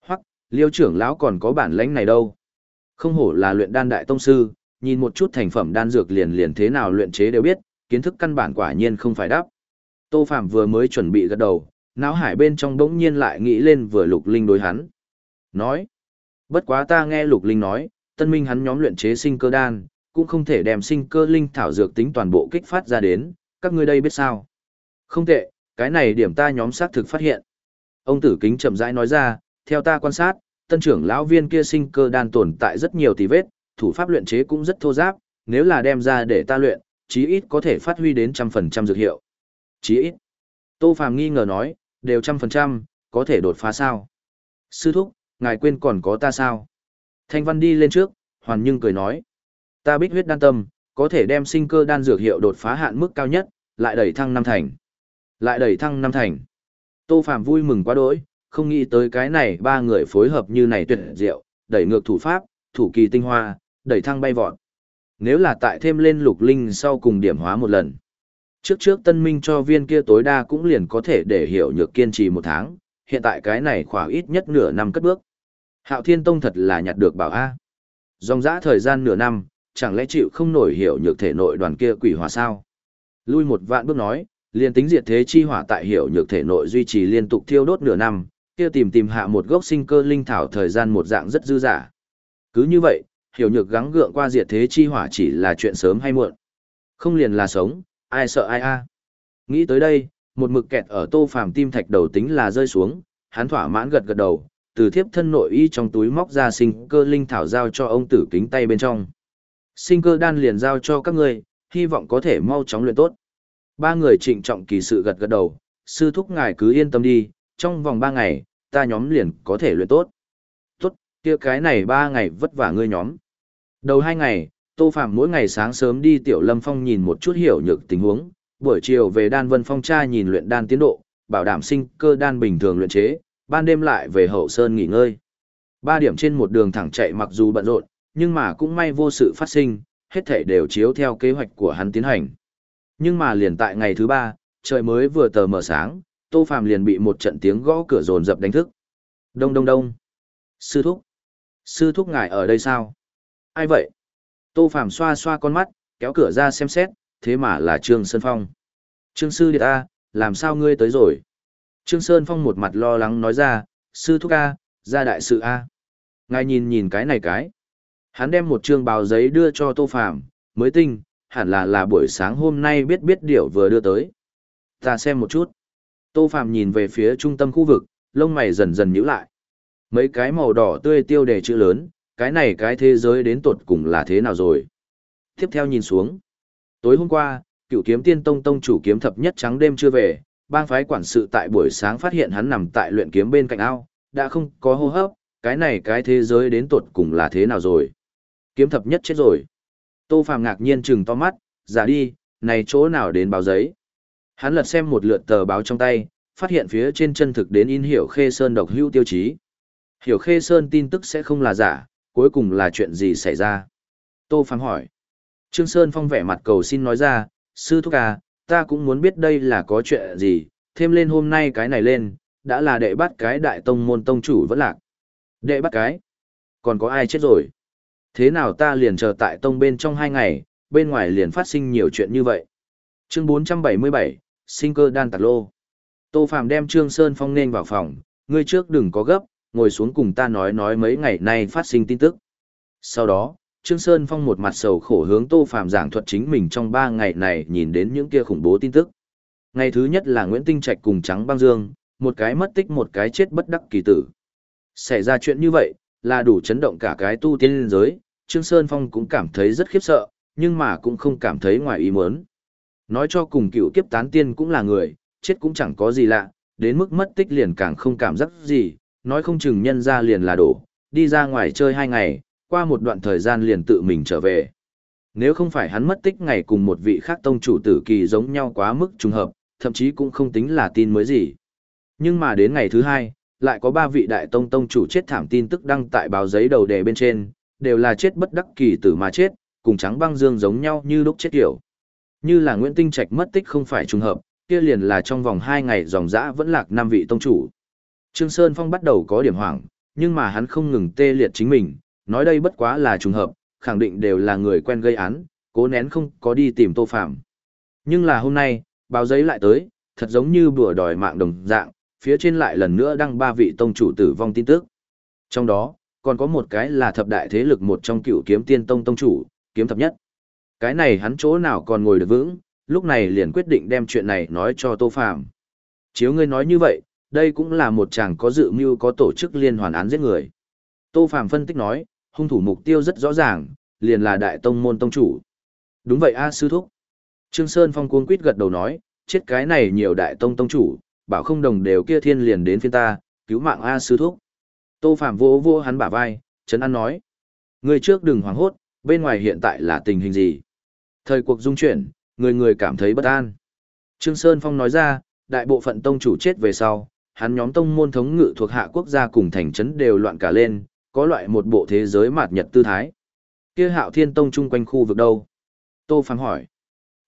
Hoặc, liễu trưởng lão còn có bản lãnh này đâu. Không hổ là luyện đan đại tông sư, nhìn một chút thành phẩm đan dược liền liền thế nào luyện chế đều biết, kiến thức căn bản quả nhiên không phải đáp. Tô Phạm vừa mới chuẩn bị gật đầu, Náo hải bên trong đống nhiên lại nghĩ lên vừa lục linh đối hắn. Nói, bất quá ta nghe lục linh nói, tân minh hắn nhóm luyện chế sinh cơ đan, cũng không thể đem sinh cơ linh thảo dược tính toàn bộ kích phát ra đến, các ngươi đây biết sao. Không tệ, cái này điểm ta nhóm xác thực phát hiện. Ông tử kính chậm rãi nói ra, theo ta quan sát, tân trưởng lão viên kia sinh cơ đan tồn tại rất nhiều tỷ vết, thủ pháp luyện chế cũng rất thô giáp, nếu là đem ra để ta luyện, chí ít có thể phát huy đến trăm phần trăm dược hiệu. Chí ít. Tô Phàm nghi ngờ nói, đều trăm phần trăm, có thể đột phá sao? Sư thúc, ngài quên còn có ta sao? Thanh Văn đi lên trước, Hoàn Nhưng cười nói. Ta bích huyết đan tâm, có thể đem sinh cơ đan dược hiệu đột phá hạn mức cao nhất, lại đẩy thăng năm thành. Lại đẩy thăng năm thành. Tô Phạm vui mừng quá đỗi, không nghĩ tới cái này ba người phối hợp như này tuyệt diệu, đẩy ngược thủ pháp, thủ kỳ tinh hoa, đẩy thăng bay vọt. Nếu là tại thêm lên lục linh sau cùng điểm hóa một lần. Trước trước tân minh cho viên kia tối đa cũng liền có thể để hiểu nhược kiên trì một tháng, hiện tại cái này khoảng ít nhất nửa năm cất bước. Hạo Thiên Tông thật là nhặt được bảo A. Dòng dã thời gian nửa năm, chẳng lẽ chịu không nổi hiểu nhược thể nội đoàn kia quỷ hỏa sao? Lui một vạn bước nói, liền tính diệt thế chi hỏa tại hiểu nhược thể nội duy trì liên tục thiêu đốt nửa năm, kia tìm tìm hạ một gốc sinh cơ linh thảo thời gian một dạng rất dư dả. Cứ như vậy, hiểu nhược gắng gượng qua diệt thế chi hỏa chỉ là chuyện sớm hay muộn. Không liền là sống, ai sợ ai a. Nghĩ tới đây, một mực kẹt ở tô phàm tim thạch đầu tính là rơi xuống, hắn thỏa mãn gật gật đầu, từ thiếp thân nội y trong túi móc ra sinh cơ linh thảo giao cho ông tử kính tay bên trong. Sinh cơ đan liền giao cho các ngươi, hy vọng có thể mau chóng luyện tốt. Ba người trịnh trọng kỳ sự gật gật đầu, sư thúc ngài cứ yên tâm đi, trong vòng ba ngày, ta nhóm liền có thể luyện tốt. Tốt, kia cái này ba ngày vất vả ngươi nhóm. Đầu hai ngày, Tô Phạm mỗi ngày sáng sớm đi Tiểu Lâm Phong nhìn một chút hiểu nhược tình huống, buổi chiều về Đan Vân Phong tra nhìn luyện đan tiến độ, bảo đảm sinh cơ đan bình thường luyện chế, ban đêm lại về hậu sơn nghỉ ngơi. Ba điểm trên một đường thẳng chạy mặc dù bận rộn, nhưng mà cũng may vô sự phát sinh, hết thảy đều chiếu theo kế hoạch của hắn tiến hành. Nhưng mà liền tại ngày thứ ba, trời mới vừa tờ mờ sáng, Tô Phàm liền bị một trận tiếng gõ cửa rồn rập đánh thức. Đông đông đông. Sư thúc. Sư thúc ngài ở đây sao? Ai vậy? Tô Phàm xoa xoa con mắt, kéo cửa ra xem xét, thế mà là Trương Sơn Phong. Trương Sư Điệt A, làm sao ngươi tới rồi? Trương Sơn Phong một mặt lo lắng nói ra, Sư thúc A, ra đại sự A. Ngài nhìn nhìn cái này cái. Hắn đem một trương báo giấy đưa cho Tô Phàm mới tinh, hẳn là là buổi sáng hôm nay biết biết điều vừa đưa tới. Ta xem một chút. Tô Phàm nhìn về phía trung tâm khu vực, lông mày dần dần nhíu lại. Mấy cái màu đỏ tươi tiêu đề chữ lớn, cái này cái thế giới đến tột cùng là thế nào rồi. Tiếp theo nhìn xuống. Tối hôm qua, cựu kiếm tiên tông tông chủ kiếm thập nhất trắng đêm chưa về, bang phái quản sự tại buổi sáng phát hiện hắn nằm tại luyện kiếm bên cạnh ao, đã không có hô hấp, cái này cái thế giới đến tột cùng là thế nào rồi. Kiếm thập nhất chết rồi. Tô Phàm ngạc nhiên chừng to mắt, giả đi, này chỗ nào đến báo giấy. Hắn lật xem một lượt tờ báo trong tay, phát hiện phía trên chân thực đến in hiểu khê sơn độc hữu tiêu chí. Hiểu khê sơn tin tức sẽ không là giả, cuối cùng là chuyện gì xảy ra? Tô Phàm hỏi. Trương Sơn Phong vẻ mặt cầu xin nói ra, sư thúc à, ta cũng muốn biết đây là có chuyện gì, thêm lên hôm nay cái này lên, đã là đệ bắt cái đại tông môn tông chủ vẫn lạc. Đệ bắt cái? Còn có ai chết rồi? Thế nào ta liền chờ tại tông bên trong hai ngày, bên ngoài liền phát sinh nhiều chuyện như vậy. Chương 477, sinh cơ đan tạc lô. Tô Phàm đem Trương Sơn Phong nên vào phòng, ngươi trước đừng có gấp, ngồi xuống cùng ta nói nói mấy ngày nay phát sinh tin tức. Sau đó, Trương Sơn Phong một mặt sầu khổ hướng Tô Phàm giảng thuật chính mình trong ba ngày này nhìn đến những kia khủng bố tin tức. Ngày thứ nhất là Nguyễn Tinh Trạch cùng Trắng Băng Dương, một cái mất tích một cái chết bất đắc kỳ tử. Xảy ra chuyện như vậy, là đủ chấn động cả cái tu tiên liên giới, Trương Sơn Phong cũng cảm thấy rất khiếp sợ, nhưng mà cũng không cảm thấy ngoài ý muốn. Nói cho cùng cựu kiếp tán tiên cũng là người, chết cũng chẳng có gì lạ, đến mức mất tích liền càng không cảm giác gì, nói không chừng nhân ra liền là đổ, đi ra ngoài chơi hai ngày, qua một đoạn thời gian liền tự mình trở về. Nếu không phải hắn mất tích ngày cùng một vị khác tông chủ tử kỳ giống nhau quá mức trùng hợp, thậm chí cũng không tính là tin mới gì. Nhưng mà đến ngày thứ hai, lại có ba vị đại tông tông chủ chết thảm tin tức đăng tại báo giấy đầu đề bên trên, đều là chết bất đắc kỳ tử mà chết, cùng trắng băng dương giống nhau như lúc chết kiểu. Như là Nguyễn Tinh Trạch mất tích không phải trùng hợp, kia liền là trong vòng 2 ngày dòng dã vẫn lạc năm vị tông chủ. Trương Sơn Phong bắt đầu có điểm hoảng, nhưng mà hắn không ngừng tê liệt chính mình, nói đây bất quá là trùng hợp, khẳng định đều là người quen gây án, cố nén không có đi tìm Tô Phạm. Nhưng là hôm nay, báo giấy lại tới, thật giống như bữa đòi mạng đồng dạng, phía trên lại lần nữa đăng ba vị tông chủ tử vong tin tức. Trong đó, còn có một cái là thập đại thế lực một trong cựu kiếm tiên tông tông chủ, kiếm thập nhất. Cái này hắn chỗ nào còn ngồi được vững, lúc này liền quyết định đem chuyện này nói cho Tô Phàm. Chiếu ngươi nói như vậy, đây cũng là một chàng có dự mưu có tổ chức liên hoàn án giết người. Tô Phàm phân tích nói, hung thủ mục tiêu rất rõ ràng, liền là đại tông môn tông chủ. Đúng vậy a sư thúc. Trương Sơn Phong cuống quýt gật đầu nói, chết cái này nhiều đại tông tông chủ, bảo không đồng đều kia thiên liền đến phiên ta, cứu mạng a sư thúc. Tô Phạm vô vô hắn bả vai, Trấn An nói. Người trước đừng hoảng hốt, bên ngoài hiện tại là tình hình gì? Thời cuộc dung chuyển, người người cảm thấy bất an. Trương Sơn Phong nói ra, đại bộ phận tông chủ chết về sau, hắn nhóm tông môn thống ngự thuộc hạ quốc gia cùng thành trấn đều loạn cả lên, có loại một bộ thế giới mạt nhật tư thái. Kia hạo thiên tông chung quanh khu vực đâu? Tô Phạm hỏi.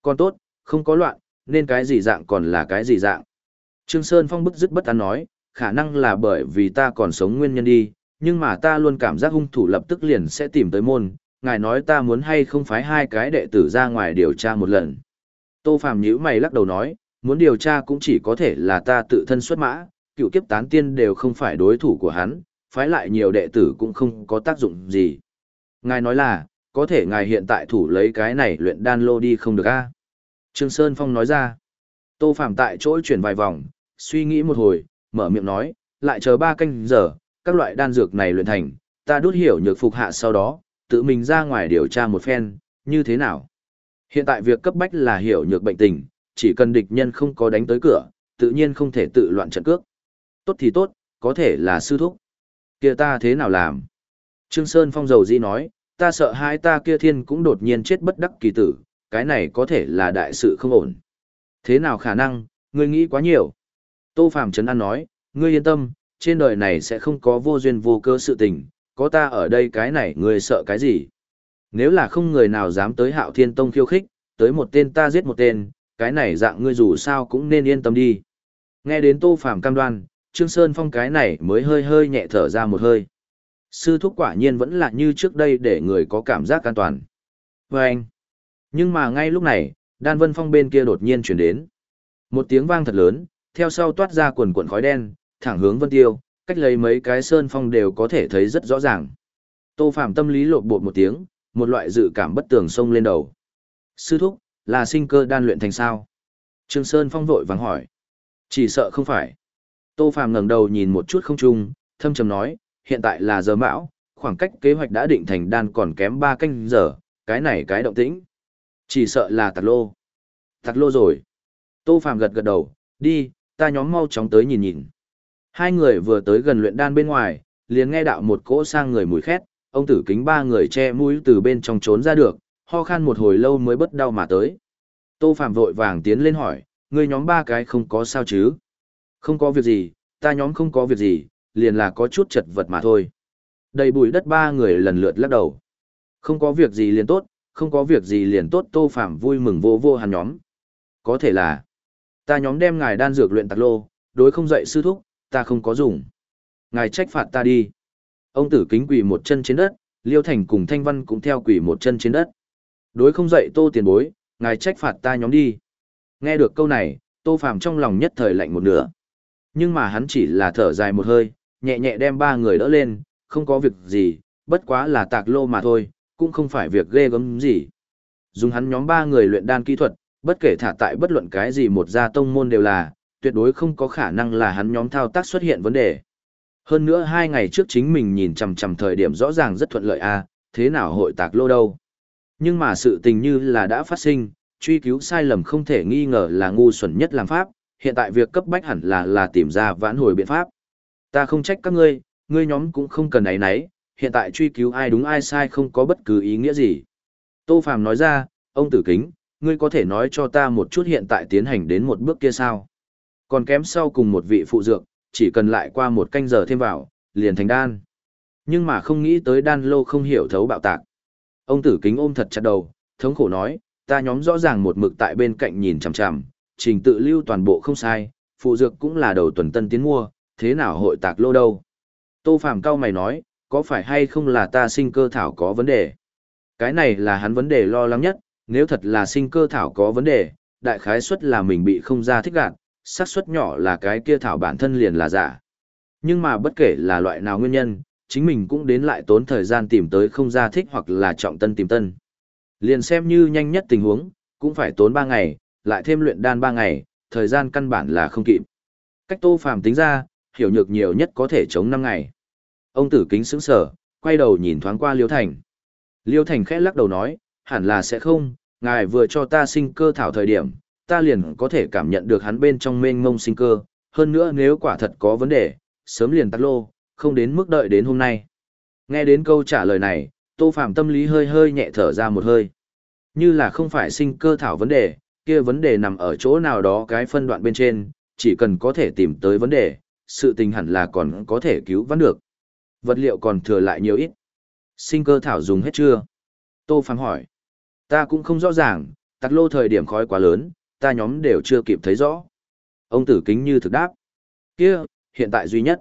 Còn tốt, không có loạn, nên cái gì dạng còn là cái gì dạng. Trương Sơn Phong bức dứt bất an nói, khả năng là bởi vì ta còn sống nguyên nhân đi, nhưng mà ta luôn cảm giác hung thủ lập tức liền sẽ tìm tới môn, ngài nói ta muốn hay không phái hai cái đệ tử ra ngoài điều tra một lần. Tô Phàm nhíu mày lắc đầu nói, muốn điều tra cũng chỉ có thể là ta tự thân xuất mã, cựu kiếp tán tiên đều không phải đối thủ của hắn, phái lại nhiều đệ tử cũng không có tác dụng gì. Ngài nói là, có thể ngài hiện tại thủ lấy cái này luyện đan lô đi không được a Trương Sơn Phong nói ra. Tô Phạm tại chỗ chuyển vài vòng, suy nghĩ một hồi, mở miệng nói, lại chờ ba canh giờ, các loại đan dược này luyện thành, ta đút hiểu nhược phục hạ sau đó, tự mình ra ngoài điều tra một phen, như thế nào. Hiện tại việc cấp bách là hiểu nhược bệnh tình, chỉ cần địch nhân không có đánh tới cửa, tự nhiên không thể tự loạn trận cước. Tốt thì tốt, có thể là sư thúc. kia ta thế nào làm? Trương Sơn Phong dầu dĩ nói, ta sợ hai ta kia thiên cũng đột nhiên chết bất đắc kỳ tử, cái này có thể là đại sự không ổn. Thế nào khả năng, ngươi nghĩ quá nhiều. Tô Phàm Trấn An nói, ngươi yên tâm, trên đời này sẽ không có vô duyên vô cơ sự tình, có ta ở đây cái này ngươi sợ cái gì. Nếu là không người nào dám tới hạo thiên tông khiêu khích, tới một tên ta giết một tên, cái này dạng ngươi dù sao cũng nên yên tâm đi. Nghe đến Tô Phàm cam đoan, Trương Sơn Phong cái này mới hơi hơi nhẹ thở ra một hơi. Sư thúc quả nhiên vẫn là như trước đây để người có cảm giác an toàn. Và anh. Nhưng mà ngay lúc này, đan vân phong bên kia đột nhiên chuyển đến. Một tiếng vang thật lớn, theo sau toát ra quần quần khói đen, thẳng hướng vân tiêu, cách lấy mấy cái sơn phong đều có thể thấy rất rõ ràng. Tô Phạm tâm lý lộn bột một tiếng, một loại dự cảm bất tường sông lên đầu. Sư thúc, là sinh cơ đan luyện thành sao? Trương Sơn phong vội vàng hỏi. Chỉ sợ không phải. Tô Phạm ngẩng đầu nhìn một chút không trung, thâm trầm nói, hiện tại là giờ mão, khoảng cách kế hoạch đã định thành đan còn kém 3 canh giờ, cái này cái động tĩnh. Chỉ sợ là tạc lô. Tạc lô rồi. Tô Phạm gật gật đầu, đi, ta nhóm mau chóng tới nhìn nhìn. Hai người vừa tới gần luyện đan bên ngoài, liền nghe đạo một cỗ sang người mùi khét, ông tử kính ba người che mũi từ bên trong trốn ra được, ho khan một hồi lâu mới bất đau mà tới. Tô Phạm vội vàng tiến lên hỏi, người nhóm ba cái không có sao chứ? Không có việc gì, ta nhóm không có việc gì, liền là có chút chật vật mà thôi. Đầy bụi đất ba người lần lượt lắc đầu. Không có việc gì liền tốt, không có việc gì liền tốt Tô Phạm vui mừng vô vô hàn nhóm. Có thể là, ta nhóm đem ngài đan dược luyện tạc lô, đối không dậy sư thúc, ta không có dùng. Ngài trách phạt ta đi. Ông tử kính quỳ một chân trên đất, Liêu Thành cùng Thanh Văn cũng theo quỳ một chân trên đất. Đối không dậy Tô tiền bối, ngài trách phạt ta nhóm đi. Nghe được câu này, Tô phàm trong lòng nhất thời lạnh một nửa. Nhưng mà hắn chỉ là thở dài một hơi, nhẹ nhẹ đem ba người đỡ lên, không có việc gì, bất quá là tạc lô mà thôi, cũng không phải việc ghê gớm gì. Dùng hắn nhóm ba người luyện đan kỹ thuật, bất kể thả tại bất luận cái gì một gia tông môn đều là, tuyệt đối không có khả năng là hắn nhóm thao tác xuất hiện vấn đề. Hơn nữa hai ngày trước chính mình nhìn chằm chằm thời điểm rõ ràng rất thuận lợi a, à, thế nào hội tạc lô đâu. Nhưng mà sự tình như là đã phát sinh, truy cứu sai lầm không thể nghi ngờ là ngu xuẩn nhất làm pháp, hiện tại việc cấp bách hẳn là là tìm ra vãn hồi biện pháp. Ta không trách các ngươi, ngươi nhóm cũng không cần ấy nấy, hiện tại truy cứu ai đúng ai sai không có bất cứ ý nghĩa gì. Tô Phàm nói ra, ông tử kính, ngươi có thể nói cho ta một chút hiện tại tiến hành đến một bước kia sao? Còn kém sau cùng một vị phụ dược, chỉ cần lại qua một canh giờ thêm vào, liền thành đan. Nhưng mà không nghĩ tới đan lô không hiểu thấu bạo tạc. Ông tử kính ôm thật chặt đầu, thống khổ nói, ta nhóm rõ ràng một mực tại bên cạnh nhìn chằm chằm, trình tự lưu toàn bộ không sai, phụ dược cũng là đầu tuần tân tiến mua, thế nào hội tạc lô đâu? Tô Phạm cao mày nói, có phải hay không là ta sinh cơ thảo có vấn đề? Cái này là hắn vấn đề lo lắng nhất, nếu thật là sinh cơ thảo có vấn đề, đại khái suất là mình bị không ra thích gạt, xác suất nhỏ là cái kia thảo bản thân liền là giả. Nhưng mà bất kể là loại nào nguyên nhân, chính mình cũng đến lại tốn thời gian tìm tới không ra thích hoặc là trọng tân tìm tân. Liền xem như nhanh nhất tình huống, cũng phải tốn 3 ngày, lại thêm luyện đan 3 ngày, thời gian căn bản là không kịp. Cách Tô Phàm tính ra, hiểu nhược nhiều nhất có thể chống 5 ngày. Ông tử kính sững sờ, quay đầu nhìn thoáng qua Liêu Thành. Liêu Thành khẽ lắc đầu nói, hẳn là sẽ không, ngài vừa cho ta sinh cơ thảo thời điểm, ta liền có thể cảm nhận được hắn bên trong mênh mông sinh cơ, hơn nữa nếu quả thật có vấn đề, sớm liền tắt lô, không đến mức đợi đến hôm nay. Nghe đến câu trả lời này, Tô Phạm tâm lý hơi hơi nhẹ thở ra một hơi. Như là không phải sinh cơ thảo vấn đề, kia vấn đề nằm ở chỗ nào đó cái phân đoạn bên trên, chỉ cần có thể tìm tới vấn đề, sự tình hẳn là còn có thể cứu vãn được. Vật liệu còn thừa lại nhiều ít. Sinh cơ thảo dùng hết chưa? Tô phạm hỏi. Ta cũng không rõ ràng, tặc lô thời điểm khói quá lớn, ta nhóm đều chưa kịp thấy rõ. Ông tử kính như thực đáp. Kia, hiện tại duy nhất.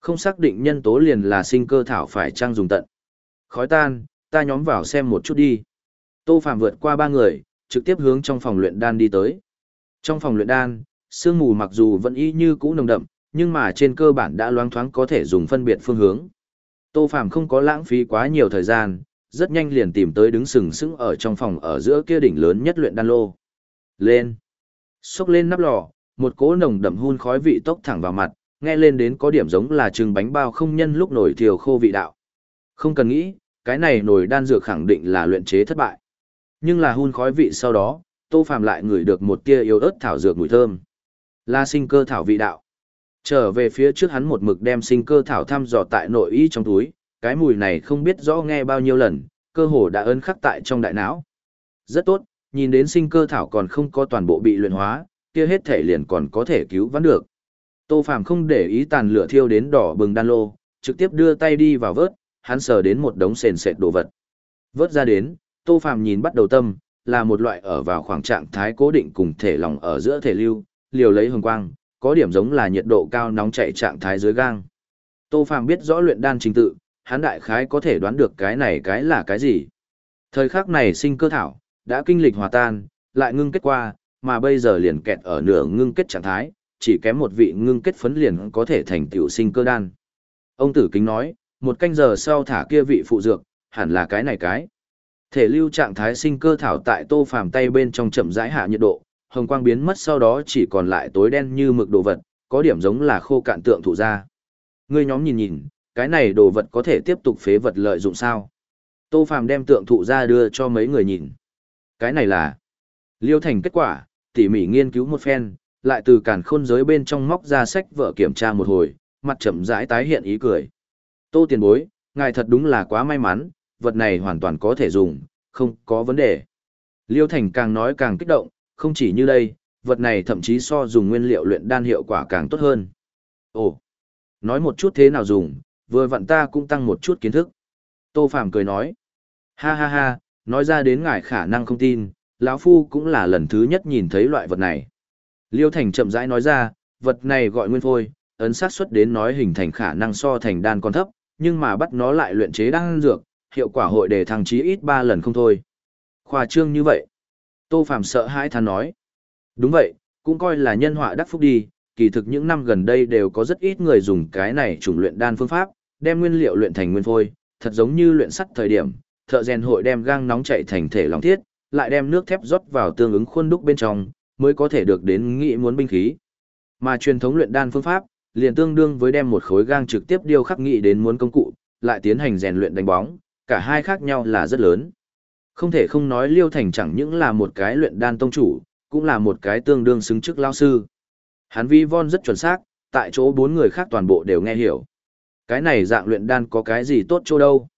Không xác định nhân tố liền là sinh cơ thảo phải trang dùng tận. Khói tan, ta nhóm vào xem một chút đi. Tô Phạm vượt qua ba người, trực tiếp hướng trong phòng luyện đan đi tới. Trong phòng luyện đan, sương mù mặc dù vẫn y như cũ nồng đậm, nhưng mà trên cơ bản đã loáng thoáng có thể dùng phân biệt phương hướng. Tô Phạm không có lãng phí quá nhiều thời gian, rất nhanh liền tìm tới đứng sừng sững ở trong phòng ở giữa kia đỉnh lớn nhất luyện đan lô. Lên. Xốc lên nắp lò, một cỗ nồng đậm hun khói vị tốc thẳng vào mặt, nghe lên đến có điểm giống là trứng bánh bao không nhân lúc nổi thiều khô vị đạo. Không cần nghĩ, cái này nồi đan dược khẳng định là luyện chế thất bại. Nhưng là hun khói vị sau đó, Tô Phàm lại ngửi được một tia yếu ớt thảo dược mùi thơm. Là sinh cơ thảo vị đạo. Trở về phía trước hắn một mực đem sinh cơ thảo thăm dò tại nội y trong túi, cái mùi này không biết rõ nghe bao nhiêu lần, cơ hồ đã ấn khắc tại trong đại não. Rất tốt, nhìn đến sinh cơ thảo còn không có toàn bộ bị luyện hóa, kia hết thể liền còn có thể cứu vãn được. Tô Phàm không để ý tàn lửa thiêu đến đỏ bừng đan lô, trực tiếp đưa tay đi vào vớt, hắn sờ đến một đống sền sệt đồ vật. Vớt ra đến, Tô Phàm nhìn bắt đầu tâm, là một loại ở vào khoảng trạng thái cố định cùng thể lòng ở giữa thể lưu, liều lấy hồng quang, có điểm giống là nhiệt độ cao nóng chảy trạng thái dưới gang. Tô Phàm biết rõ luyện đan trình tự, hắn đại khái có thể đoán được cái này cái là cái gì. Thời khắc này sinh cơ thảo, đã kinh lịch hòa tan, lại ngưng kết qua, mà bây giờ liền kẹt ở nửa ngưng kết trạng thái, chỉ kém một vị ngưng kết phấn liền có thể thành tiểu sinh cơ đan. Ông tử kính nói, một canh giờ sau thả kia vị phụ dược, hẳn là cái này cái. Thể lưu trạng thái sinh cơ thảo tại tô phàm tay bên trong chậm rãi hạ nhiệt độ, hồng quang biến mất sau đó chỉ còn lại tối đen như mực đồ vật, có điểm giống là khô cạn tượng thụ ra. Ngươi nhóm nhìn nhìn, cái này đồ vật có thể tiếp tục phế vật lợi dụng sao? Tô Phàm đem tượng thụ ra đưa cho mấy người nhìn. Cái này là Liêu Thành kết quả, tỉ mỉ nghiên cứu một phen, lại từ càn khôn giới bên trong móc ra sách vợ kiểm tra một hồi, mặt chậm rãi tái hiện ý cười. Tô tiền bối, ngài thật đúng là quá may mắn, vật này hoàn toàn có thể dùng, không có vấn đề. Liêu Thành càng nói càng kích động, không chỉ như đây, vật này thậm chí so dùng nguyên liệu luyện đan hiệu quả càng tốt hơn. Ồ, nói một chút thế nào dùng, vừa vặn ta cũng tăng một chút kiến thức. Tô Phạm cười nói, ha ha ha, nói ra đến ngài khả năng không tin, lão phu cũng là lần thứ nhất nhìn thấy loại vật này. Liêu Thành chậm rãi nói ra, vật này gọi nguyên phôi, ấn sát xuất đến nói hình thành khả năng so thành đan còn thấp, nhưng mà bắt nó lại luyện chế đan dược, hiệu quả hội đề thăng chí ít 3 lần không thôi. Khoa trương như vậy. Tô Phạm sợ hãi than nói. Đúng vậy, cũng coi là nhân họa đắc phúc đi, kỳ thực những năm gần đây đều có rất ít người dùng cái này trùng luyện đan phương pháp, đem nguyên liệu luyện thành nguyên phôi, thật giống như luyện sắt thời điểm, thợ rèn hội đem gang nóng chảy thành thể lòng thiết, lại đem nước thép rót vào tương ứng khuôn đúc bên trong, mới có thể được đến nghị muốn binh khí. Mà truyền thống luyện đan phương pháp, liền tương đương với đem một khối gang trực tiếp điêu khắc nghị đến muốn công cụ, lại tiến hành rèn luyện đánh bóng, cả hai khác nhau là rất lớn. Không thể không nói Liêu Thành chẳng những là một cái luyện đan tông chủ, cũng là một cái tương đương xứng chức lao sư. Hắn vi von rất chuẩn xác, tại chỗ bốn người khác toàn bộ đều nghe hiểu. Cái này dạng luyện đan có cái gì tốt chỗ đâu.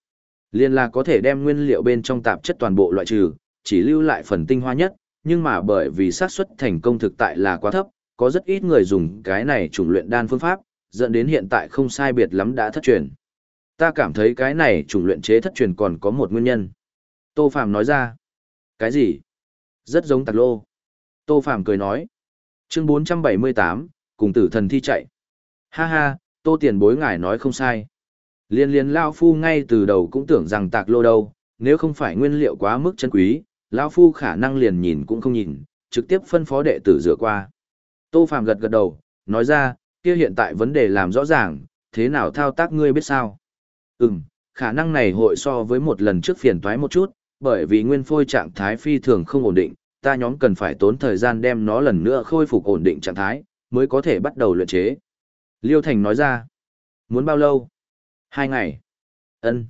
Liên là có thể đem nguyên liệu bên trong tạp chất toàn bộ loại trừ, chỉ lưu lại phần tinh hoa nhất, nhưng mà bởi vì xác suất thành công thực tại là quá thấp, có rất ít người dùng cái này trùng luyện đan phương pháp, dẫn đến hiện tại không sai biệt lắm đã thất truyền. Ta cảm thấy cái này trùng luyện chế thất truyền còn có một nguyên nhân. Tô Phạm nói ra. Cái gì? Rất giống tạc lô. Tô Phạm cười nói. Chương 478, cùng tử thần thi chạy. Ha ha, tô tiền bối ngài nói không sai. Liên liên Lao Phu ngay từ đầu cũng tưởng rằng tạc lô đâu, nếu không phải nguyên liệu quá mức chân quý, Lao Phu khả năng liền nhìn cũng không nhìn, trực tiếp phân phó đệ tử rửa qua. Tô Phạm gật gật đầu, nói ra, kia hiện tại vấn đề làm rõ ràng, thế nào thao tác ngươi biết sao? Ừm, khả năng này hội so với một lần trước phiền toái một chút, bởi vì nguyên phôi trạng thái phi thường không ổn định, ta nhóm cần phải tốn thời gian đem nó lần nữa khôi phục ổn định trạng thái, mới có thể bắt đầu luyện chế. Liêu Thành nói ra, muốn bao lâu? Hai ngày. ân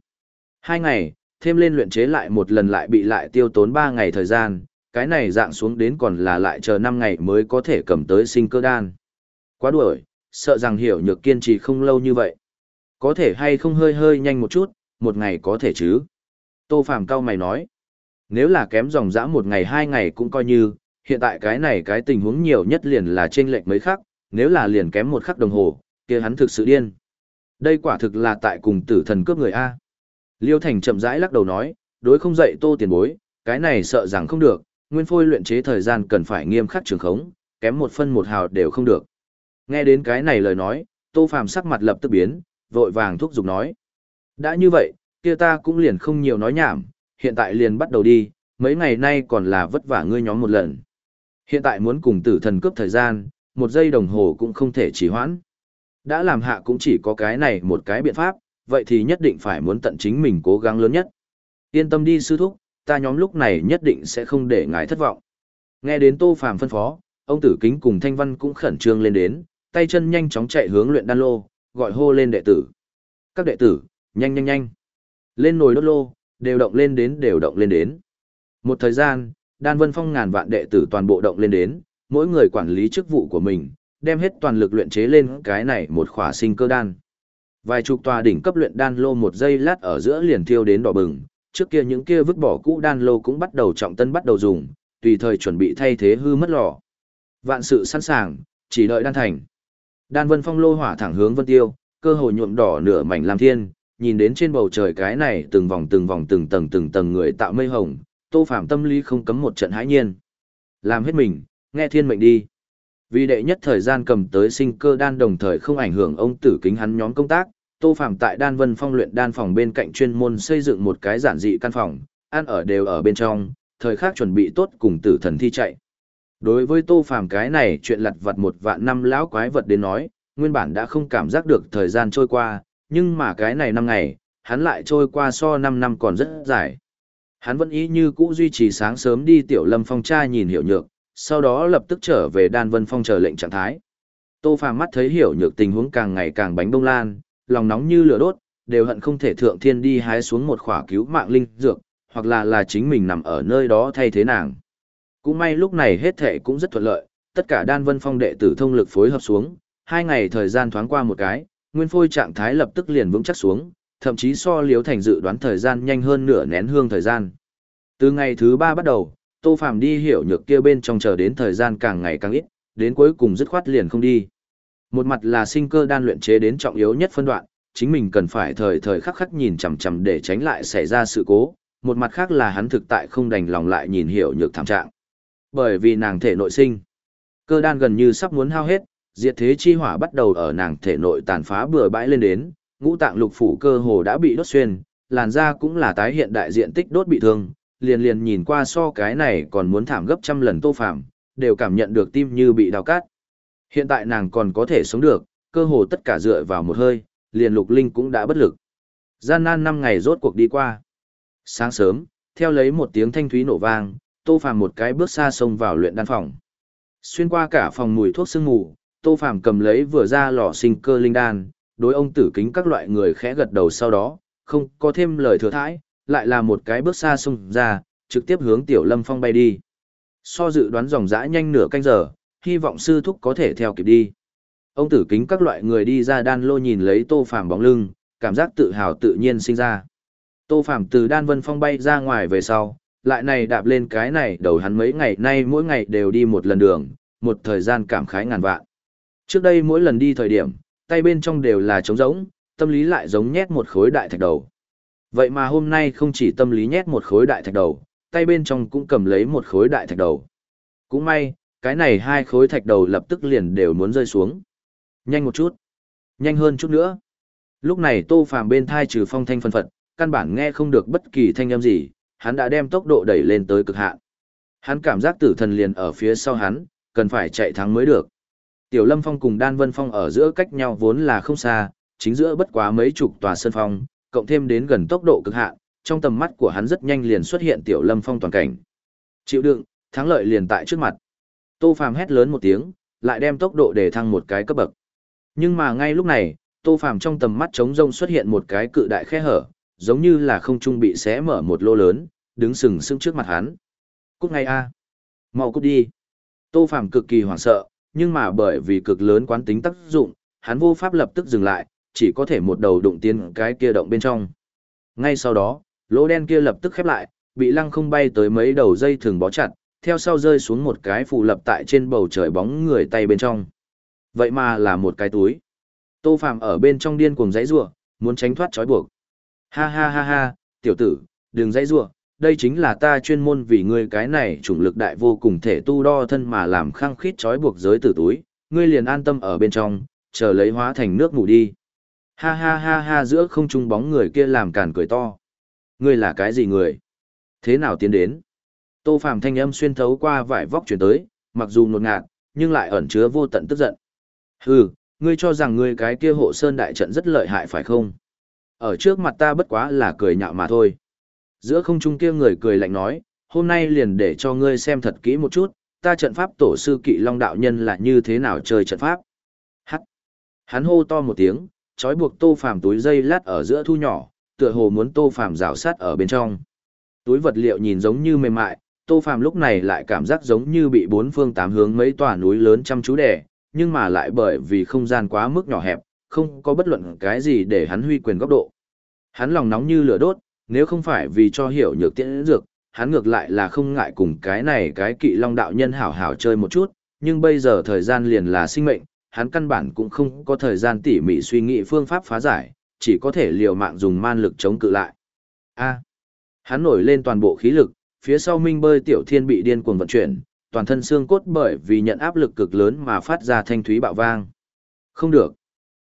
Hai ngày, thêm lên luyện chế lại một lần lại bị lại tiêu tốn ba ngày thời gian, cái này dạng xuống đến còn là lại chờ năm ngày mới có thể cầm tới sinh cơ đan. Quá đuổi, sợ rằng hiểu nhược kiên trì không lâu như vậy. Có thể hay không hơi hơi nhanh một chút, một ngày có thể chứ. Tô Phàm cao mày nói, nếu là kém dòng dã một ngày hai ngày cũng coi như, hiện tại cái này cái tình huống nhiều nhất liền là trên lệch mấy khắc, nếu là liền kém một khắc đồng hồ, kia hắn thực sự điên. Đây quả thực là tại cùng tử thần cướp người A. Liêu Thành chậm rãi lắc đầu nói, đối không dậy tô tiền bối, cái này sợ rằng không được, nguyên phôi luyện chế thời gian cần phải nghiêm khắc trường khống, kém một phân một hào đều không được. Nghe đến cái này lời nói, Tô Phàm sắc mặt lập tức biến, vội vàng thúc giục nói. Đã như vậy, kia ta cũng liền không nhiều nói nhảm, hiện tại liền bắt đầu đi, mấy ngày nay còn là vất vả ngươi nhóm một lần. Hiện tại muốn cùng tử thần cướp thời gian, một giây đồng hồ cũng không thể trì hoãn. Đã làm hạ cũng chỉ có cái này một cái biện pháp, vậy thì nhất định phải muốn tận chính mình cố gắng lớn nhất. Yên tâm đi sư thúc, ta nhóm lúc này nhất định sẽ không để ngài thất vọng. Nghe đến Tô Phàm phân phó, ông tử kính cùng Thanh Văn cũng khẩn trương lên đến, tay chân nhanh chóng chạy hướng luyện đan lô, gọi hô lên đệ tử. Các đệ tử, nhanh nhanh nhanh. Lên nồi đốt lô, đều động lên đến đều động lên đến. Một thời gian, đan vân phong ngàn vạn đệ tử toàn bộ động lên đến, mỗi người quản lý chức vụ của mình, đem hết toàn lực luyện chế lên cái này một khỏa sinh cơ đan. Vài chục tòa đỉnh cấp luyện đan lô một giây lát ở giữa liền thiêu đến đỏ bừng, trước kia những kia vứt bỏ cũ đan lô cũng bắt đầu trọng tân bắt đầu dùng, tùy thời chuẩn bị thay thế hư mất lò. Vạn sự sẵn sàng, chỉ đợi đan thành. Đan Vân Phong lô hỏa thẳng hướng Vân Tiêu, cơ hội nhuộm đỏ nửa mảnh lam thiên, nhìn đến trên bầu trời cái này từng vòng từng vòng từng tầng từng tầng người tạo mây hồng, Tô Phạm tâm lý không cấm một trận hãi nhiên. Làm hết mình, nghe thiên mệnh đi. Vì đệ nhất thời gian cầm tới sinh cơ đan đồng thời không ảnh hưởng ông tử kính hắn nhóm công tác, Tô Phạm tại Đan Vân Phong luyện đan phòng bên cạnh chuyên môn xây dựng một cái giản dị căn phòng, ăn ở đều ở bên trong, thời khắc chuẩn bị tốt cùng tử thần thi chạy. Đối với Tô Phàm cái này chuyện lặt vặt một vạn năm lão quái vật đến nói, nguyên bản đã không cảm giác được thời gian trôi qua, nhưng mà cái này năm ngày, hắn lại trôi qua so 5 năm còn rất dài. Hắn vẫn ý như cũ duy trì sáng sớm đi tiểu lâm phong tra nhìn hiểu nhược, sau đó lập tức trở về đan vân phong chờ lệnh trạng thái. Tô Phàm mắt thấy hiểu nhược tình huống càng ngày càng bánh bông lan, lòng nóng như lửa đốt, đều hận không thể thượng thiên đi hái xuống một khỏa cứu mạng linh dược, hoặc là là chính mình nằm ở nơi đó thay thế nàng. Cũng may lúc này hết thệ cũng rất thuận lợi, tất cả đan vân phong đệ tử thông lực phối hợp xuống, hai ngày thời gian thoáng qua một cái, nguyên phôi trạng thái lập tức liền vững chắc xuống, thậm chí so liếu thành dự đoán thời gian nhanh hơn nửa nén hương thời gian. Từ ngày thứ ba bắt đầu, Tô Phàm đi hiểu nhược kia bên trong chờ đến thời gian càng ngày càng ít, đến cuối cùng dứt khoát liền không đi. Một mặt là sinh cơ đan luyện chế đến trọng yếu nhất phân đoạn, chính mình cần phải thời thời khắc khắc nhìn chằm chằm để tránh lại xảy ra sự cố, một mặt khác là hắn thực tại không đành lòng lại nhìn hiểu nhược thảm trạng. Bởi vì nàng thể nội sinh, cơ đan gần như sắp muốn hao hết, diệt thế chi hỏa bắt đầu ở nàng thể nội tàn phá bừa bãi lên đến, ngũ tạng lục phủ cơ hồ đã bị đốt xuyên, làn da cũng là tái hiện đại diện tích đốt bị thương, liền liền nhìn qua so cái này còn muốn thảm gấp trăm lần tô phạm, đều cảm nhận được tim như bị đào cát. Hiện tại nàng còn có thể sống được, cơ hồ tất cả dựa vào một hơi, liền lục linh cũng đã bất lực. Gian nan năm ngày rốt cuộc đi qua. Sáng sớm, theo lấy một tiếng thanh thúy nổ vang, Tô Phàm một cái bước xa xông vào luyện đan phòng. Xuyên qua cả phòng mùi thuốc sương mù, Tô Phàm cầm lấy vừa ra lò sinh cơ linh đan, đối ông tử kính các loại người khẽ gật đầu sau đó, không có thêm lời thừa thãi, lại là một cái bước xa xông ra, trực tiếp hướng Tiểu Lâm Phong bay đi. So dự đoán dòng dã nhanh nửa canh giờ, hy vọng sư thúc có thể theo kịp đi. Ông tử kính các loại người đi ra đan lô nhìn lấy Tô Phàm bóng lưng, cảm giác tự hào tự nhiên sinh ra. Tô Phàm từ đan vân phong bay ra ngoài về sau, lại này đạp lên cái này đầu hắn mấy ngày nay mỗi ngày đều đi một lần đường, một thời gian cảm khái ngàn vạn. Trước đây mỗi lần đi thời điểm, tay bên trong đều là trống rỗng, tâm lý lại giống nhét một khối đại thạch đầu. Vậy mà hôm nay không chỉ tâm lý nhét một khối đại thạch đầu, tay bên trong cũng cầm lấy một khối đại thạch đầu. Cũng may, cái này hai khối thạch đầu lập tức liền đều muốn rơi xuống. Nhanh một chút. Nhanh hơn chút nữa. Lúc này tô phàm bên thai trừ phong thanh phân phật, căn bản nghe không được bất kỳ thanh âm gì, hắn đã đem tốc độ đẩy lên tới cực hạn. Hắn cảm giác tử thần liền ở phía sau hắn, cần phải chạy thắng mới được. Tiểu Lâm Phong cùng Đan Vân Phong ở giữa cách nhau vốn là không xa, chính giữa bất quá mấy chục tòa sân phong, cộng thêm đến gần tốc độ cực hạn, trong tầm mắt của hắn rất nhanh liền xuất hiện Tiểu Lâm Phong toàn cảnh. Chịu đựng, thắng lợi liền tại trước mặt. Tô Phàm hét lớn một tiếng, lại đem tốc độ để thăng một cái cấp bậc. Nhưng mà ngay lúc này, Tô Phàm trong tầm mắt trống rông xuất hiện một cái cự đại khe hở, giống như là không trung bị xé mở một lỗ lớn, đứng sừng sững trước mặt hắn. Cút ngay a, mau cút đi. Tô Phàm cực kỳ hoảng sợ, nhưng mà bởi vì cực lớn quán tính tác dụng, hắn vô pháp lập tức dừng lại, chỉ có thể một đầu đụng tiến cái kia động bên trong. Ngay sau đó, lỗ đen kia lập tức khép lại, bị lăng không bay tới mấy đầu dây thường bó chặt, theo sau rơi xuống một cái phù lập tại trên bầu trời bóng người tay bên trong. Vậy mà là một cái túi. Tô Phàm ở bên trong điên cuồng giãy giụa, muốn tránh thoát trói buộc. Ha ha ha ha, tiểu tử, đừng dãy rủa, đây chính là ta chuyên môn vì ngươi cái này chủng lực đại vô cùng thể tu đo thân mà làm khăng khít trói buộc giới tử túi, ngươi liền an tâm ở bên trong, chờ lấy hóa thành nước ngủ đi. Ha ha ha ha giữa không trung bóng người kia làm càn cười to. Ngươi là cái gì người? Thế nào tiến đến? Tô Phàm thanh âm xuyên thấu qua vải vóc chuyển tới, mặc dù nột ngạt, nhưng lại ẩn chứa vô tận tức giận. Hừ, ngươi cho rằng ngươi cái kia hộ sơn đại trận rất lợi hại phải không? Ở trước mặt ta bất quá là cười nhạo mà thôi. Giữa không trung kia người cười lạnh nói, hôm nay liền để cho ngươi xem thật kỹ một chút, ta trận pháp tổ sư kỵ long đạo nhân là như thế nào chơi trận pháp. Hắc. Hắn hô to một tiếng, trói buộc tô phàm túi dây lát ở giữa thu nhỏ, tựa hồ muốn tô phàm rào sát ở bên trong. Túi vật liệu nhìn giống như mềm mại, tô phàm lúc này lại cảm giác giống như bị bốn phương tám hướng mấy tòa núi lớn chăm chú đè, nhưng mà lại bởi vì không gian quá mức nhỏ hẹp, không có bất luận cái gì để hắn huy quyền góc độ. Hắn lòng nóng như lửa đốt, nếu không phải vì cho hiểu nhược tiễn dược, hắn ngược lại là không ngại cùng cái này cái kỵ long đạo nhân hảo hảo chơi một chút, nhưng bây giờ thời gian liền là sinh mệnh, hắn căn bản cũng không có thời gian tỉ mỉ suy nghĩ phương pháp phá giải, chỉ có thể liều mạng dùng man lực chống cự lại. A. hắn nổi lên toàn bộ khí lực, phía sau minh bơi tiểu thiên bị điên cuồng vận chuyển, toàn thân xương cốt bởi vì nhận áp lực cực lớn mà phát ra thanh thúy bạo vang. Không được.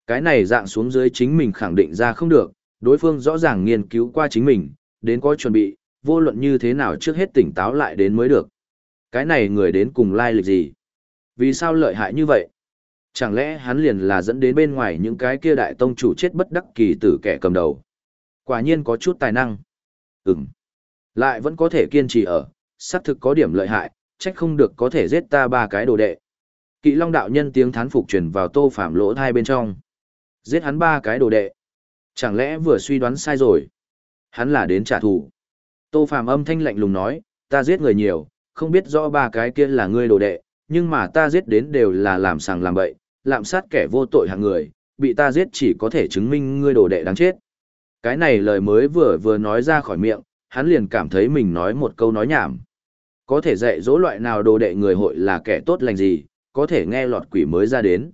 Cái này dạng xuống dưới chính mình khẳng định ra không được, đối phương rõ ràng nghiên cứu qua chính mình, đến có chuẩn bị, vô luận như thế nào trước hết tỉnh táo lại đến mới được. Cái này người đến cùng lai lịch gì? Vì sao lợi hại như vậy? Chẳng lẽ hắn liền là dẫn đến bên ngoài những cái kia đại tông chủ chết bất đắc kỳ tử kẻ cầm đầu? Quả nhiên có chút tài năng. Ừm. Lại vẫn có thể kiên trì ở, xác thực có điểm lợi hại, trách không được có thể giết ta ba cái đồ đệ. Kỵ Long đạo nhân tiếng thán phục truyền vào Tô Phạm lỗ thai bên trong. Giết hắn ba cái đồ đệ. Chẳng lẽ vừa suy đoán sai rồi? Hắn là đến trả thù. Tô Phạm âm thanh lạnh lùng nói, ta giết người nhiều, không biết rõ ba cái kia là ngươi đồ đệ, nhưng mà ta giết đến đều là làm sàng làm bậy, lạm sát kẻ vô tội hạng người, bị ta giết chỉ có thể chứng minh ngươi đồ đệ đáng chết. Cái này lời mới vừa vừa nói ra khỏi miệng, hắn liền cảm thấy mình nói một câu nói nhảm. Có thể dạy dỗ loại nào đồ đệ người hội là kẻ tốt lành gì, có thể nghe lọt quỷ mới ra đến.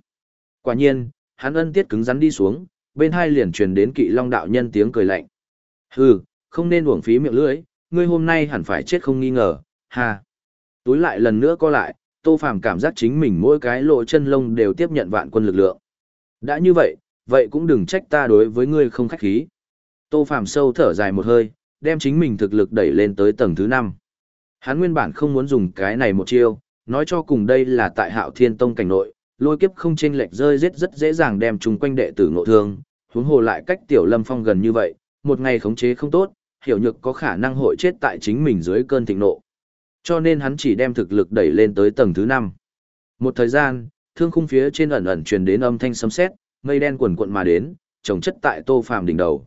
Quả nhiên, hắn ân tiết cứng rắn đi xuống, bên hai liền truyền đến kỵ long đạo nhân tiếng cười lạnh. Hừ, không nên uổng phí miệng lưỡi, ngươi hôm nay hẳn phải chết không nghi ngờ, ha. Túi lại lần nữa co lại, tô phàm cảm giác chính mình mỗi cái lộ chân lông đều tiếp nhận vạn quân lực lượng. Đã như vậy, vậy cũng đừng trách ta đối với ngươi không khách khí. Tô phàm sâu thở dài một hơi, đem chính mình thực lực đẩy lên tới tầng thứ 5. Hắn nguyên bản không muốn dùng cái này một chiêu, nói cho cùng đây là tại hạo thiên tông cảnh nội, lôi kiếp không chênh lệch rơi giết rất dễ dàng đem chung quanh đệ tử ngộ thương, huống hồ lại cách tiểu lâm phong gần như vậy, một ngày khống chế không tốt, hiểu nhược có khả năng hội chết tại chính mình dưới cơn thịnh nộ. Cho nên hắn chỉ đem thực lực đẩy lên tới tầng thứ 5. Một thời gian, thương khung phía trên ẩn ẩn truyền đến âm thanh sấm sét, mây đen quần quận mà đến, trồng chất tại Tô Phàm đỉnh đầu.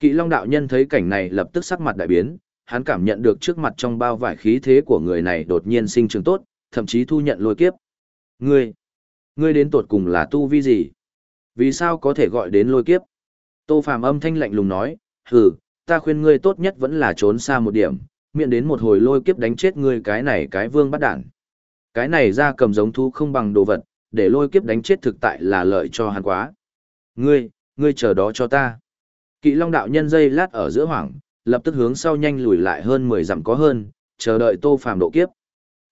Kỵ Long đạo nhân thấy cảnh này lập tức sắc mặt đại biến, hắn cảm nhận được trước mặt trong bao vải khí thế của người này đột nhiên sinh trưởng tốt, thậm chí thu nhận lôi kiếp. Ngươi, ngươi đến tột cùng là tu vi gì? Vì sao có thể gọi đến lôi kiếp? Tô Phàm âm thanh lạnh lùng nói, hừ, ta khuyên ngươi tốt nhất vẫn là trốn xa một điểm, miệng đến một hồi lôi kiếp đánh chết ngươi cái này cái vương bắt đản. Cái này ra cầm giống thu không bằng đồ vật, để lôi kiếp đánh chết thực tại là lợi cho hắn quá. Ngươi, ngươi chờ đó cho ta. Kỵ Long đạo nhân dây lát ở giữa hoảng, lập tức hướng sau nhanh lùi lại hơn 10 dặm có hơn, chờ đợi Tô Phàm độ kiếp.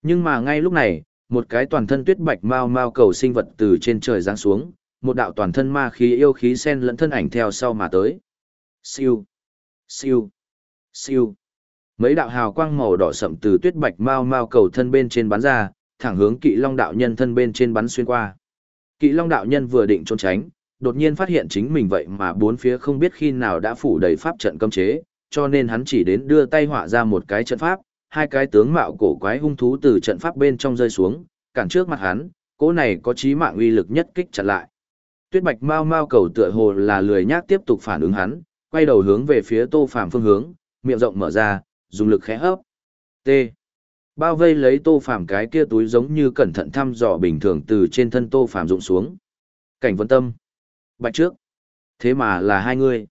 Nhưng mà ngay lúc này, một cái toàn thân tuyết bạch mau mau cầu sinh vật từ trên trời giáng xuống, một đạo toàn thân ma khí yêu khí sen lẫn thân ảnh theo sau mà tới. Siêu, siêu, siêu. Mấy đạo hào quang màu đỏ sậm từ tuyết bạch mau mau cầu thân bên trên bắn ra, thẳng hướng Kỵ Long đạo nhân thân bên trên bắn xuyên qua. Kỵ Long đạo nhân vừa định trốn tránh, đột nhiên phát hiện chính mình vậy mà bốn phía không biết khi nào đã phủ đầy pháp trận cấm chế, cho nên hắn chỉ đến đưa tay họa ra một cái trận pháp, hai cái tướng mạo cổ quái hung thú từ trận pháp bên trong rơi xuống, cản trước mặt hắn, cỗ này có chí mạng uy lực nhất kích chặn lại. Tuyết Bạch Mao Mao cầu tựa hồ là lười nhác tiếp tục phản ứng hắn, quay đầu hướng về phía Tô Phàm phương hướng, miệng rộng mở ra, dùng lực khẽ hấp. T. Bao vây lấy Tô Phàm cái kia túi giống như cẩn thận thăm dò bình thường từ trên thân Tô Phàm rụng xuống. Cảnh Vân Tâm. Bạch trước. Thế mà là hai người.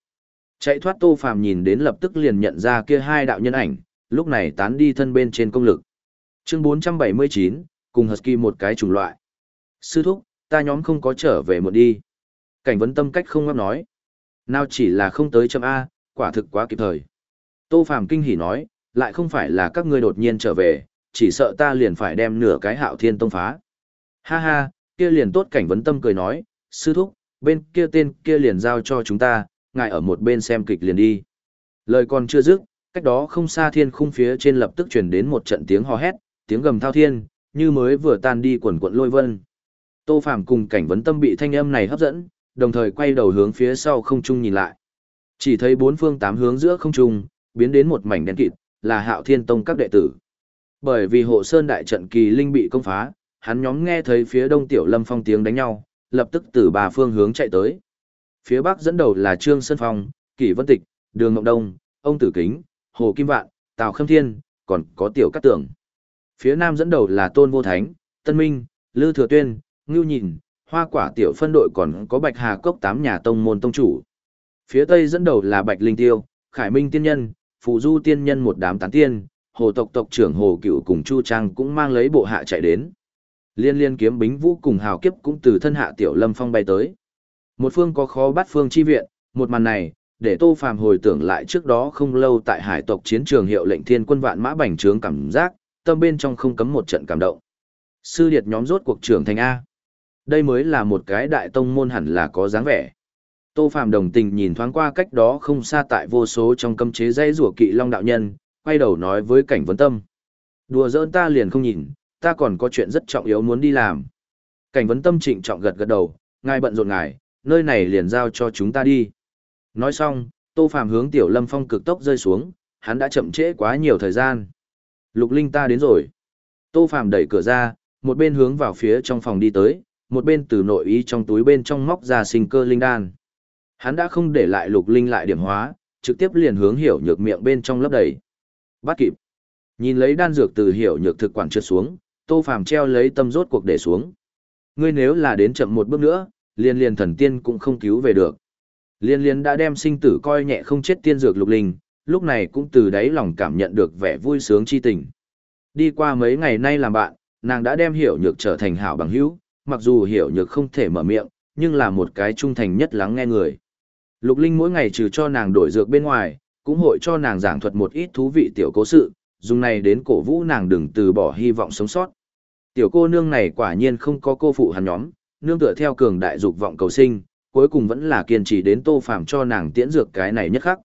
Chạy thoát Tô Phàm nhìn đến lập tức liền nhận ra kia hai đạo nhân ảnh, lúc này tán đi thân bên trên công lực. Chương 479, cùng Husky một cái chủng loại. Sư thúc, ta nhóm không có trở về một đi. Cảnh vấn tâm cách không ngáp nói. Nào chỉ là không tới chấm A, quả thực quá kịp thời. Tô Phàm kinh hỉ nói, lại không phải là các ngươi đột nhiên trở về, chỉ sợ ta liền phải đem nửa cái hạo thiên tông phá. Ha ha, kia liền tốt cảnh vấn tâm cười nói, sư thúc, bên kia tên kia liền giao cho chúng ta, ngài ở một bên xem kịch liền đi. Lời còn chưa dứt, cách đó không xa thiên khung phía trên lập tức truyền đến một trận tiếng hò hét, tiếng gầm thao thiên, như mới vừa tan đi quần quận lôi vân. Tô Phàm cùng cảnh vấn tâm bị thanh âm này hấp dẫn, đồng thời quay đầu hướng phía sau không trung nhìn lại. Chỉ thấy bốn phương tám hướng giữa không trung, biến đến một mảnh đen kịt, là Hạo Thiên Tông các đệ tử. Bởi vì hộ sơn đại trận kỳ linh bị công phá, hắn nhóm nghe thấy phía đông tiểu lâm phong tiếng đánh nhau, lập tức từ ba phương hướng chạy tới. Phía bắc dẫn đầu là Trương Sơn Phong, Kỷ Vân Tịch, Đường Ngọc Đông, Ông Tử Kính, Hồ Kim Vạn, Tào Khâm Thiên, còn có Tiểu Cát Tưởng. Phía nam dẫn đầu là Tôn Vô Thánh, Tân Minh, Lư Thừa Tuyên, Ngưu Nhìn, Hoa Quả Tiểu phân đội còn có Bạch Hà Cốc tám nhà tông môn tông chủ. Phía tây dẫn đầu là Bạch Linh Tiêu, Khải Minh Tiên Nhân, Phù Du Tiên Nhân một đám tán tiên, Hồ tộc tộc trưởng Hồ Cựu cùng Chu Trang cũng mang lấy bộ hạ chạy đến. Liên liên kiếm bính vũ cùng hào kiếp cũng từ thân hạ Tiểu Lâm Phong bay tới. Một phương có khó bắt phương chi viện, một màn này, để Tô Phàm hồi tưởng lại trước đó không lâu tại hải tộc chiến trường hiệu lệnh thiên quân vạn mã bành trướng cảm giác, tâm bên trong không cấm một trận cảm động. Sư điệt nhóm rốt cuộc trưởng thành A. Đây mới là một cái đại tông môn hẳn là có dáng vẻ. Tô Phàm đồng tình nhìn thoáng qua cách đó không xa tại vô số trong cấm chế dây rủa kỵ long đạo nhân, quay đầu nói với cảnh vấn tâm. Đùa giỡn ta liền không nhìn, ta còn có chuyện rất trọng yếu muốn đi làm. Cảnh vấn tâm trịnh trọng gật gật đầu, ngài bận rộn ngài, nơi này liền giao cho chúng ta đi. Nói xong, Tô Phàm hướng Tiểu Lâm Phong cực tốc rơi xuống, hắn đã chậm trễ quá nhiều thời gian. Lục Linh ta đến rồi. Tô Phàm đẩy cửa ra, một bên hướng vào phía trong phòng đi tới, một bên từ nội ý trong túi bên trong móc ra sinh cơ linh đan. Hắn đã không để lại Lục Linh lại điểm hóa, trực tiếp liền hướng hiểu nhược miệng bên trong lấp đầy. Bắt kịp. Nhìn lấy đan dược từ hiểu nhược thực quản trượt xuống, Tô Phàm treo lấy tâm rốt cuộc để xuống. Ngươi nếu là đến chậm một bước nữa, liên liên thần tiên cũng không cứu về được. Liên liên đã đem sinh tử coi nhẹ không chết tiên dược lục linh, lúc này cũng từ đáy lòng cảm nhận được vẻ vui sướng chi tình. Đi qua mấy ngày nay làm bạn, nàng đã đem hiểu nhược trở thành hảo bằng hữu, mặc dù hiểu nhược không thể mở miệng, nhưng là một cái trung thành nhất lắng nghe người. Lục Linh mỗi ngày trừ cho nàng đổi dược bên ngoài, cũng hội cho nàng giảng thuật một ít thú vị tiểu cố sự, dùng này đến cổ vũ nàng đừng từ bỏ hy vọng sống sót. Tiểu cô nương này quả nhiên không có cô phụ hắn nhóm, nương tựa theo cường đại dục vọng cầu sinh, cuối cùng vẫn là kiên trì đến Tô Phàm cho nàng tiễn dược cái này nhất khắc.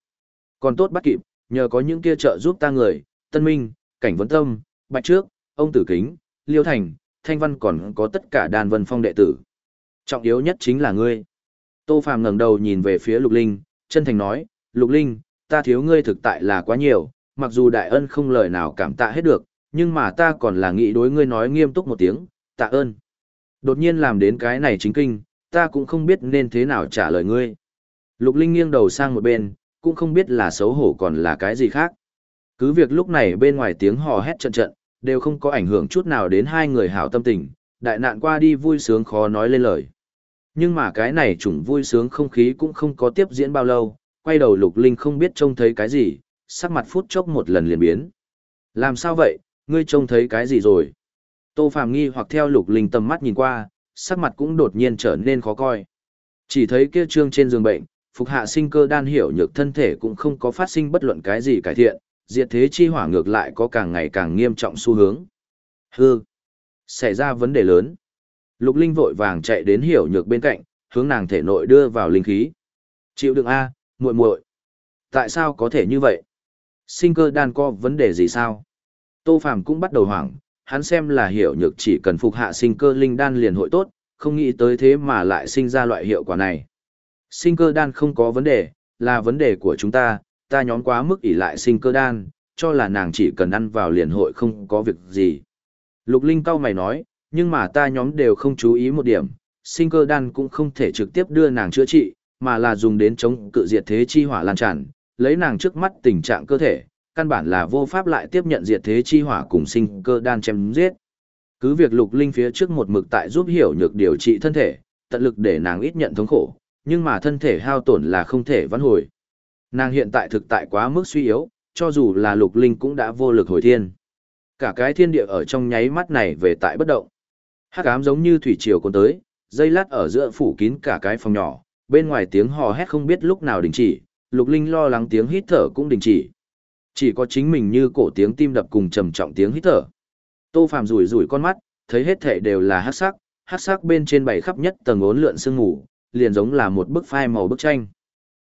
Còn tốt bắt kịp, nhờ có những kia trợ giúp ta người, Tân Minh, Cảnh Vấn Tâm, Bạch Trước, ông Tử Kính, Liêu Thành, Thanh Văn còn có tất cả đàn vân phong đệ tử. Trọng yếu nhất chính là ngươi. Tô Phàm ngẩng đầu nhìn về phía Lục Linh, chân thành nói, Lục Linh, ta thiếu ngươi thực tại là quá nhiều, mặc dù đại ân không lời nào cảm tạ hết được, nhưng mà ta còn là nghĩ đối ngươi nói nghiêm túc một tiếng, tạ ơn. Đột nhiên làm đến cái này chính kinh, ta cũng không biết nên thế nào trả lời ngươi. Lục Linh nghiêng đầu sang một bên, cũng không biết là xấu hổ còn là cái gì khác. Cứ việc lúc này bên ngoài tiếng hò hét trận trận, đều không có ảnh hưởng chút nào đến hai người hảo tâm tình, đại nạn qua đi vui sướng khó nói lên lời. Nhưng mà cái này chủng vui sướng không khí cũng không có tiếp diễn bao lâu, quay đầu Lục Linh không biết trông thấy cái gì, sắc mặt phút chốc một lần liền biến. Làm sao vậy, ngươi trông thấy cái gì rồi? Tô Phàm nghi hoặc theo Lục Linh tầm mắt nhìn qua, sắc mặt cũng đột nhiên trở nên khó coi. Chỉ thấy kia trương trên giường bệnh, phục hạ sinh cơ đan hiểu nhược thân thể cũng không có phát sinh bất luận cái gì cải thiện, diệt thế chi hỏa ngược lại có càng ngày càng nghiêm trọng xu hướng. Hư! Xảy ra vấn đề lớn. Lục Linh vội vàng chạy đến hiểu nhược bên cạnh, hướng nàng thể nội đưa vào linh khí. Chịu đựng A, muội muội. Tại sao có thể như vậy? Sinh cơ đan có vấn đề gì sao? Tô Phàm cũng bắt đầu hoảng, hắn xem là hiểu nhược chỉ cần phục hạ sinh cơ linh đan liền hội tốt, không nghĩ tới thế mà lại sinh ra loại hiệu quả này. Sinh cơ đan không có vấn đề, là vấn đề của chúng ta, ta nhóm quá mức ỷ lại sinh cơ đan, cho là nàng chỉ cần ăn vào liền hội không có việc gì. Lục Linh cao mày nói, nhưng mà ta nhóm đều không chú ý một điểm, sinh cơ đan cũng không thể trực tiếp đưa nàng chữa trị, mà là dùng đến chống cự diệt thế chi hỏa lan tràn, lấy nàng trước mắt tình trạng cơ thể, căn bản là vô pháp lại tiếp nhận diệt thế chi hỏa cùng sinh cơ đan chém giết. Cứ việc lục linh phía trước một mực tại giúp hiểu nhược điều trị thân thể, tận lực để nàng ít nhận thống khổ, nhưng mà thân thể hao tổn là không thể vãn hồi. Nàng hiện tại thực tại quá mức suy yếu, cho dù là lục linh cũng đã vô lực hồi thiên. Cả cái thiên địa ở trong nháy mắt này về tại bất động. Hắc ám giống như thủy triều cuốn tới, dây lát ở giữa phủ kín cả cái phòng nhỏ, bên ngoài tiếng hò hét không biết lúc nào đình chỉ, lục linh lo lắng tiếng hít thở cũng đình chỉ. Chỉ có chính mình như cổ tiếng tim đập cùng trầm trọng tiếng hít thở. Tô Phàm rủi rủi con mắt, thấy hết thể đều là hắc sắc, hắc sắc bên trên bảy khắp nhất tầng ốn lượn sương ngủ, liền giống là một bức phai màu bức tranh.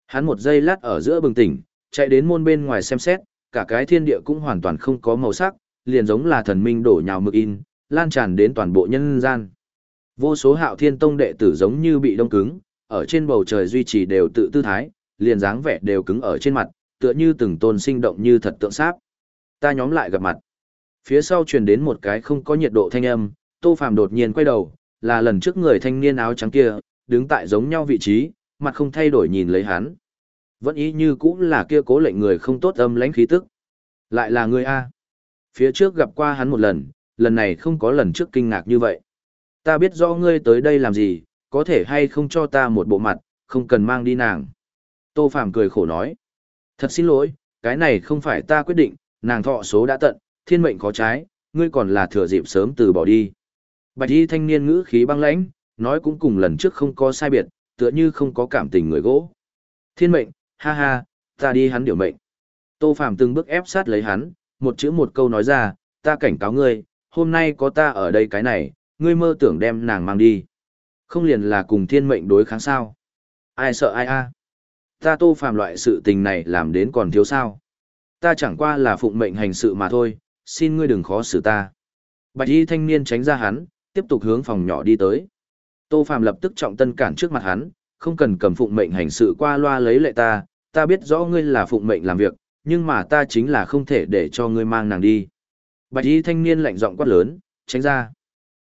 Hắn một giây lát ở giữa bừng tỉnh, chạy đến môn bên ngoài xem xét, cả cái thiên địa cũng hoàn toàn không có màu sắc, liền giống là thần minh đổ nhào mực in, lan tràn đến toàn bộ nhân gian. Vô số hạo thiên tông đệ tử giống như bị đông cứng, ở trên bầu trời duy trì đều tự tư thái, liền dáng vẻ đều cứng ở trên mặt, tựa như từng tôn sinh động như thật tượng sáp. Ta nhóm lại gặp mặt. Phía sau truyền đến một cái không có nhiệt độ thanh âm, Tô Phàm đột nhiên quay đầu, là lần trước người thanh niên áo trắng kia, đứng tại giống nhau vị trí, mặt không thay đổi nhìn lấy hắn. Vẫn ý như cũng là kia cố lệnh người không tốt âm lãnh khí tức. Lại là người A. Phía trước gặp qua hắn một lần, lần này không có lần trước kinh ngạc như vậy. Ta biết rõ ngươi tới đây làm gì, có thể hay không cho ta một bộ mặt, không cần mang đi nàng. Tô Phạm cười khổ nói. Thật xin lỗi, cái này không phải ta quyết định, nàng thọ số đã tận, thiên mệnh khó trái, ngươi còn là thừa dịp sớm từ bỏ đi. Bạch y thanh niên ngữ khí băng lãnh, nói cũng cùng lần trước không có sai biệt, tựa như không có cảm tình người gỗ. Thiên mệnh, ha ha, ta đi hắn điều mệnh. Tô Phạm từng bước ép sát lấy hắn, một chữ một câu nói ra, ta cảnh cáo ngươi, hôm nay có ta ở đây cái này, ngươi mơ tưởng đem nàng mang đi. Không liền là cùng thiên mệnh đối kháng sao. Ai sợ ai a? Ta Tô Phàm loại sự tình này làm đến còn thiếu sao. Ta chẳng qua là phụng mệnh hành sự mà thôi, xin ngươi đừng khó xử ta. Bạch y thanh niên tránh ra hắn, tiếp tục hướng phòng nhỏ đi tới. Tô Phàm lập tức trọng tân cản trước mặt hắn, không cần cầm phụng mệnh hành sự qua loa lấy lệ ta, ta biết rõ ngươi là phụng mệnh làm việc, nhưng mà ta chính là không thể để cho ngươi mang nàng đi. Bạch y thanh niên lạnh giọng quát lớn, tránh ra.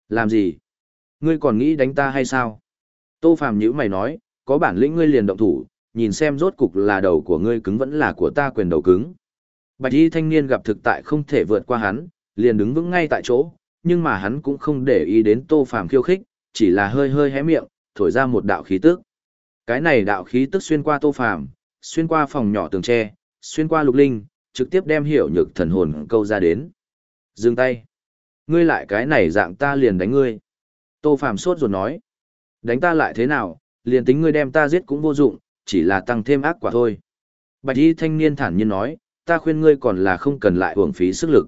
Làm gì? Ngươi còn nghĩ đánh ta hay sao? Tô Phàm nhữ mày nói, có bản lĩnh ngươi liền động thủ, nhìn xem rốt cục là đầu của ngươi cứng vẫn là của ta quyền đầu cứng. Bạch y thanh niên gặp thực tại không thể vượt qua hắn, liền đứng vững ngay tại chỗ, nhưng mà hắn cũng không để ý đến Tô Phàm khiêu khích, chỉ là hơi hơi hé miệng, thổi ra một đạo khí tức. Cái này đạo khí tức xuyên qua Tô Phàm, xuyên qua phòng nhỏ tường tre, xuyên qua lục linh, trực tiếp đem hiểu nhược thần hồn câu ra đến. Dừng tay. Ngươi lại cái này dạng ta liền đánh ngươi. Tô Phàm sốt ruột nói. Đánh ta lại thế nào, liền tính ngươi đem ta giết cũng vô dụng, chỉ là tăng thêm ác quả thôi. Bạch y thanh niên thản nhiên nói, ta khuyên ngươi còn là không cần lại uổng phí sức lực.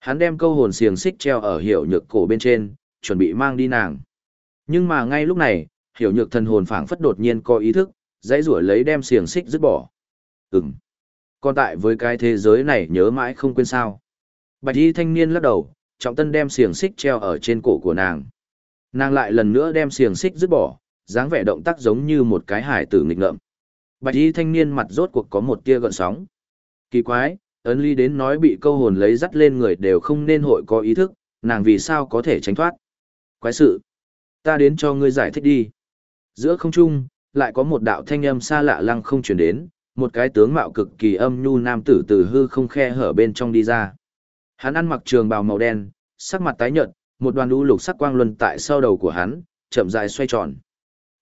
Hắn đem câu hồn xiềng xích treo ở hiểu nhược cổ bên trên, chuẩn bị mang đi nàng. Nhưng mà ngay lúc này, hiểu nhược thần hồn phảng phất đột nhiên có ý thức, dãy rủa lấy đem xiềng xích dứt bỏ. Ừm. Còn tại với cái thế giới này nhớ mãi không quên sao. Bạch y thanh niên lắc đầu, trọng tân đem xiềng xích treo ở trên cổ của nàng. Nàng lại lần nữa đem xiềng xích dứt bỏ, dáng vẻ động tác giống như một cái hải tử nghịch ngợm. Bạch y thanh niên mặt rốt cuộc có một tia gợn sóng. Kỳ quái, ấn ly đến nói bị câu hồn lấy dắt lên người đều không nên hội có ý thức, nàng vì sao có thể tránh thoát. Quái sự. Ta đến cho ngươi giải thích đi. Giữa không trung, lại có một đạo thanh âm xa lạ lăng không chuyển đến, một cái tướng mạo cực kỳ âm nhu nam tử từ hư không khe hở bên trong đi ra. Hắn ăn mặc trường bào màu đen, sắc mặt tái nhợt, một đoàn lũ lục sắc quang luân tại sau đầu của hắn, chậm rãi xoay tròn.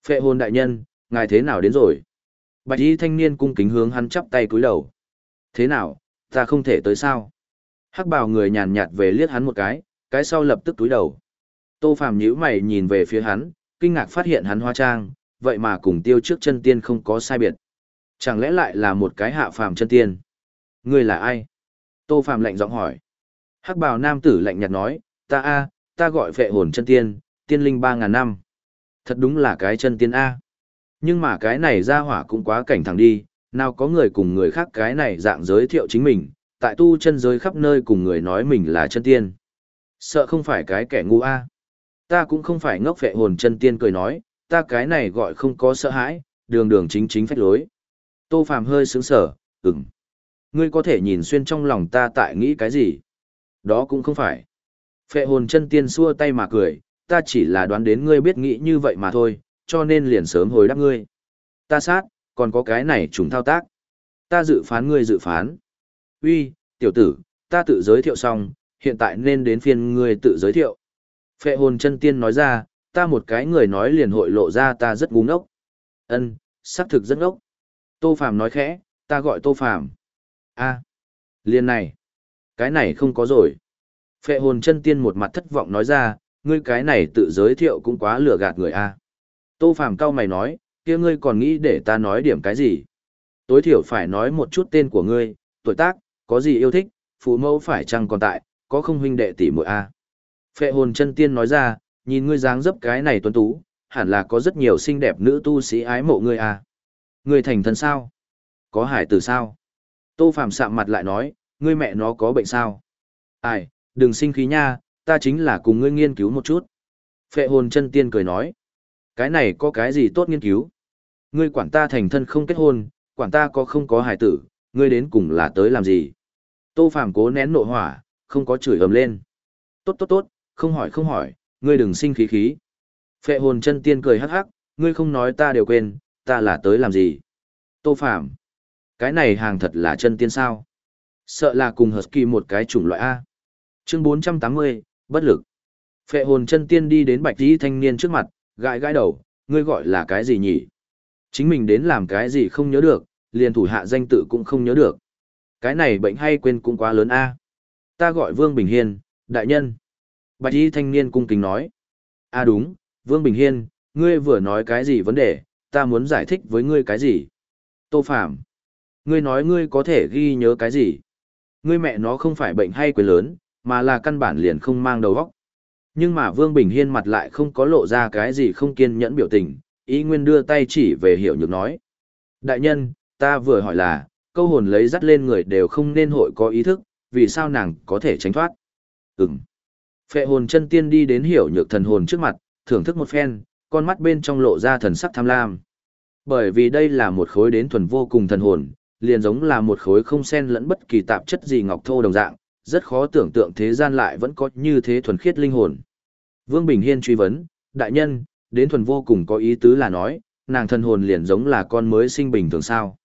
Phệ hồn đại nhân, ngài thế nào đến rồi? Bạch y thanh niên cung kính hướng hắn chắp tay cúi đầu. Thế nào, ta không thể tới sao? Hắc bào người nhàn nhạt về liếc hắn một cái, cái sau lập tức túi đầu. Tô Phàm nhíu mày nhìn về phía hắn, kinh ngạc phát hiện hắn hóa trang, vậy mà cùng tiêu trước chân tiên không có sai biệt. Chẳng lẽ lại là một cái hạ phàm chân tiên? Ngươi là ai? Tô Phàm lạnh giọng hỏi. Hắc bào nam tử lạnh nhạt nói, ta a, ta gọi phệ hồn chân tiên, tiên linh ba ngàn năm. Thật đúng là cái chân tiên A. Nhưng mà cái này ra hỏa cũng quá cảnh thẳng đi, nào có người cùng người khác cái này dạng giới thiệu chính mình, tại tu chân giới khắp nơi cùng người nói mình là chân tiên. Sợ không phải cái kẻ ngu A. Ta cũng không phải ngốc phệ hồn chân tiên cười nói, ta cái này gọi không có sợ hãi, đường đường chính chính phách lối. Tô Phàm hơi sướng sở, ừm. Ngươi có thể nhìn xuyên trong lòng ta tại nghĩ cái gì? Đó cũng không phải. Phệ hồn chân tiên xua tay mà cười, ta chỉ là đoán đến ngươi biết nghĩ như vậy mà thôi, cho nên liền sớm hồi đáp ngươi. Ta sát, còn có cái này trùng thao tác. Ta dự phán ngươi dự phán. Uy, tiểu tử, ta tự giới thiệu xong, hiện tại nên đến phiên ngươi tự giới thiệu. Phệ hồn chân tiên nói ra, ta một cái người nói liền hội lộ ra ta rất ngu ngốc. Ân, xác thực rất ngốc. Tô Phàm nói khẽ, ta gọi Tô Phàm. A, liền này. Cái này không có rồi. Phệ hồn chân tiên một mặt thất vọng nói ra, ngươi cái này tự giới thiệu cũng quá lừa gạt người a. Tô Phàm cao mày nói, kia ngươi còn nghĩ để ta nói điểm cái gì? Tối thiểu phải nói một chút tên của ngươi, tuổi tác, có gì yêu thích, phụ mẫu phải chăng còn tại, có không huynh đệ tỷ muội a. Phệ hồn chân tiên nói ra, Nhìn ngươi dáng dấp cái này tuấn tú, hẳn là có rất nhiều xinh đẹp nữ tu sĩ ái mộ ngươi à. Ngươi thành thân sao? Có hải tử sao? Tô phàm sạm mặt lại nói, ngươi mẹ nó có bệnh sao? Ai, đừng sinh khí nha, ta chính là cùng ngươi nghiên cứu một chút. Phệ hồn chân tiên cười nói, cái này có cái gì tốt nghiên cứu? Ngươi quản ta thành thân không kết hôn, quản ta có không có hài tử, ngươi đến cùng là tới làm gì? Tô Phàm cố nén nộ hỏa, không có chửi ầm lên. Tốt tốt tốt, không hỏi không hỏi, ngươi đừng sinh khí khí. Phệ hồn chân tiên cười hắc hắc, ngươi không nói ta đều quên, ta là tới làm gì? Tô Phàm, cái này hàng thật là chân tiên sao? Sợ là cùng Husky một cái chủng loại A. Chương 480, bất lực. Phệ hồn chân tiên đi đến bạch tí thanh niên trước mặt, gãi gãi đầu, ngươi gọi là cái gì nhỉ? Chính mình đến làm cái gì không nhớ được, liền thủ hạ danh tự cũng không nhớ được. Cái này bệnh hay quên cũng quá lớn a. Ta gọi Vương Bình Hiên, đại nhân. Bạch y thanh niên cung kính nói. A đúng, Vương Bình Hiên, ngươi vừa nói cái gì vấn đề, ta muốn giải thích với ngươi cái gì. Tô Phạm. Ngươi nói ngươi có thể ghi nhớ cái gì. Ngươi mẹ nó không phải bệnh hay quấy lớn, mà là căn bản liền không mang đầu óc. Nhưng mà Vương Bình Hiên mặt lại không có lộ ra cái gì không kiên nhẫn biểu tình, ý nguyên đưa tay chỉ về hiểu nhược nói. Đại nhân, ta vừa hỏi là, câu hồn lấy dắt lên người đều không nên hội có ý thức, vì sao nàng có thể tránh thoát? Ừm. Phệ hồn chân tiên đi đến hiểu nhược thần hồn trước mặt, thưởng thức một phen, con mắt bên trong lộ ra thần sắc tham lam. Bởi vì đây là một khối đến thuần vô cùng thần hồn, liền giống là một khối không xen lẫn bất kỳ tạp chất gì ngọc thô đồng dạng, rất khó tưởng tượng thế gian lại vẫn có như thế thuần khiết linh hồn. Vương Bình Hiên truy vấn, đại nhân, đến thuần vô cùng có ý tứ là nói, nàng thần hồn liền giống là con mới sinh bình thường sao.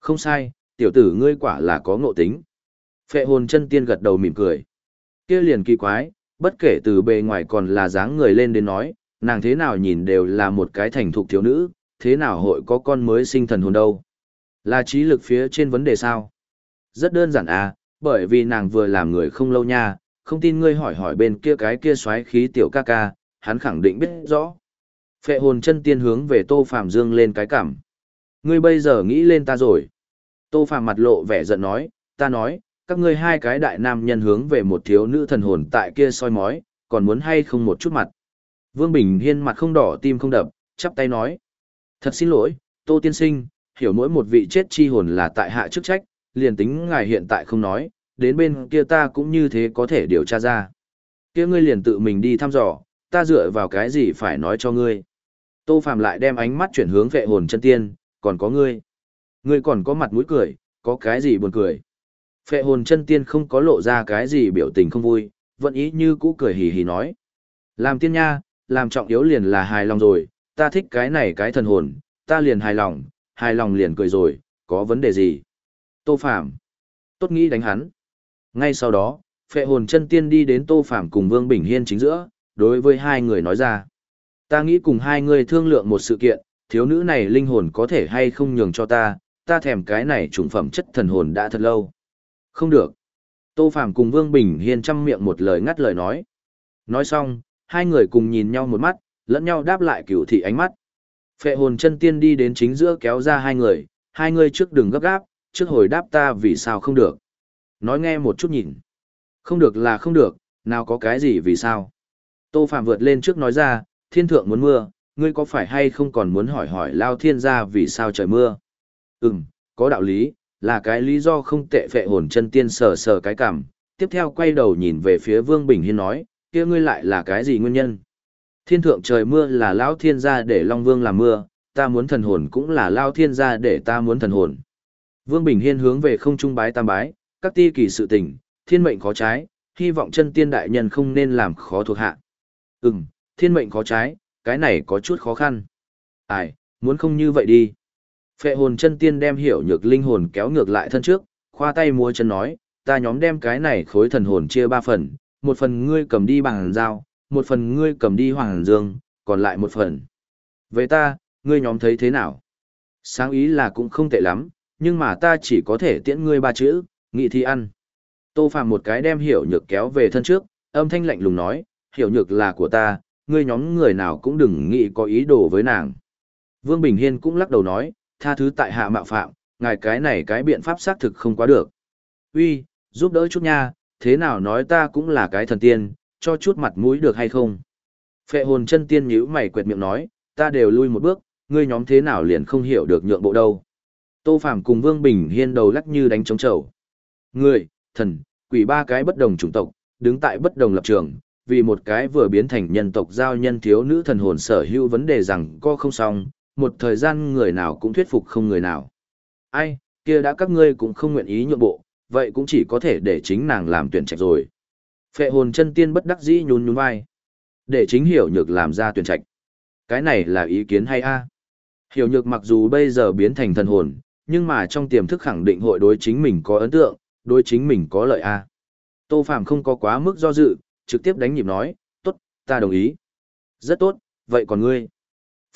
Không sai, tiểu tử ngươi quả là có ngộ tính. Phệ hồn chân tiên gật đầu mỉm cười. kia liền kỳ quái, bất kể từ bề ngoài còn là dáng người lên đến nói, nàng thế nào nhìn đều là một cái thành thục thiếu nữ, thế nào hội có con mới sinh thần hồn đâu. Là trí lực phía trên vấn đề sao? Rất đơn giản à, bởi vì nàng vừa làm người không lâu nha, không tin ngươi hỏi hỏi bên kia cái kia xoáy khí tiểu ca ca, hắn khẳng định biết rõ. Phệ hồn chân tiên hướng về Tô Phạm Dương lên cái cảm. Ngươi bây giờ nghĩ lên ta rồi. Tô Phạm mặt lộ vẻ giận nói, ta nói, các ngươi hai cái đại nam nhân hướng về một thiếu nữ thần hồn tại kia soi mói, còn muốn hay không một chút mặt. Vương Bình Hiên mặt không đỏ tim không đập, chắp tay nói. Thật xin lỗi, Tô Tiên Sinh, hiểu mỗi một vị chết chi hồn là tại hạ chức trách, liền tính ngài hiện tại không nói, đến bên kia ta cũng như thế có thể điều tra ra. Kia ngươi liền tự mình đi thăm dò, ta dựa vào cái gì phải nói cho ngươi. Tô Phạm lại đem ánh mắt chuyển hướng vệ hồn chân tiên, còn có ngươi. Ngươi còn có mặt mũi cười, có cái gì buồn cười. Phệ hồn chân tiên không có lộ ra cái gì biểu tình không vui, vẫn ý như cũ cười hì hì nói. Làm tiên nha, làm trọng yếu liền là hài lòng rồi, ta thích cái này cái thần hồn, ta liền hài lòng, hài lòng liền cười rồi, có vấn đề gì? Tô Phạm. Tốt nghĩ đánh hắn. Ngay sau đó, phệ hồn chân tiên đi đến Tô Phạm cùng Vương Bình Hiên chính giữa, đối với hai người nói ra. Ta nghĩ cùng hai người thương lượng một sự kiện, thiếu nữ này linh hồn có thể hay không nhường cho ta, ta thèm cái này trùng phẩm chất thần hồn đã thật lâu. Không được. Tô Phạm cùng Vương Bình Hiên chăm miệng một lời ngắt lời nói. Nói xong, hai người cùng nhìn nhau một mắt, lẫn nhau đáp lại cửu thị ánh mắt. Phệ hồn chân tiên đi đến chính giữa kéo ra hai người, hai người trước đừng gấp gáp, trước hồi đáp ta vì sao không được. Nói nghe một chút nhìn. Không được là không được, nào có cái gì vì sao. Tô Phạm vượt lên trước nói ra, thiên thượng muốn mưa, ngươi có phải hay không còn muốn hỏi hỏi lao thiên gia vì sao trời mưa? Ừm, có đạo lý, là cái lý do không tệ phệ hồn chân tiên sờ sờ cái cảm, tiếp theo quay đầu nhìn về phía Vương Bình Hiên nói, kia ngươi lại là cái gì nguyên nhân? Thiên thượng trời mưa là lão thiên gia để Long Vương làm mưa, ta muốn thần hồn cũng là lao thiên gia để ta muốn thần hồn. Vương Bình Hiên hướng về không trung bái tam bái, các ti kỳ sự tình, thiên mệnh khó trái, hy vọng chân tiên đại nhân không nên làm khó thuộc hạ. Ừm, thiên mệnh khó trái, cái này có chút khó khăn. Ai, muốn không như vậy đi. Phệ hồn chân tiên đem hiểu nhược linh hồn kéo ngược lại thân trước, khoa tay múa chân nói, ta nhóm đem cái này khối thần hồn chia ba phần, một phần ngươi cầm đi bằng dao, một phần ngươi cầm đi hoàng dương, còn lại một phần. Về ta, ngươi nhóm thấy thế nào? Sáng ý là cũng không tệ lắm, nhưng mà ta chỉ có thể tiễn ngươi ba chữ, nghị thi ăn. Tô Phạm một cái đem hiểu nhược kéo về thân trước, âm thanh lạnh lùng nói, hiểu nhược là của ta, ngươi nhóm người nào cũng đừng nghĩ có ý đồ với nàng. Vương Bình Hiên cũng lắc đầu nói, tha thứ tại hạ mạo phạm, ngài cái này cái biện pháp xác thực không quá được. Uy, giúp đỡ chút nha, thế nào nói ta cũng là cái thần tiên, cho chút mặt mũi được hay không? Phệ hồn chân tiên nhíu mày quẹt miệng nói, ta đều lui một bước, ngươi nhóm thế nào liền không hiểu được nhượng bộ đâu. Tô Phàm cùng Vương Bình Hiên đầu lắc như đánh trống trầu. Người, thần, quỷ ba cái bất đồng chủng tộc, đứng tại bất đồng lập trường, vì một cái vừa biến thành nhân tộc giao nhân thiếu nữ thần hồn sở hữu vấn đề rằng co không xong, một thời gian người nào cũng thuyết phục không người nào. Ai, kia đã các ngươi cũng không nguyện ý nhượng bộ, vậy cũng chỉ có thể để chính nàng làm tuyển trạch rồi. Phệ hồn chân tiên bất đắc dĩ nhún nhún vai. Để chính hiểu nhược làm ra tuyển trạch. Cái này là ý kiến hay a? Hiểu nhược mặc dù bây giờ biến thành thần hồn, nhưng mà trong tiềm thức khẳng định hội đối chính mình có ấn tượng, đối chính mình có lợi a. Tô Phàm không có quá mức do dự, trực tiếp đánh nhịp nói, tốt, ta đồng ý. Rất tốt, vậy còn ngươi?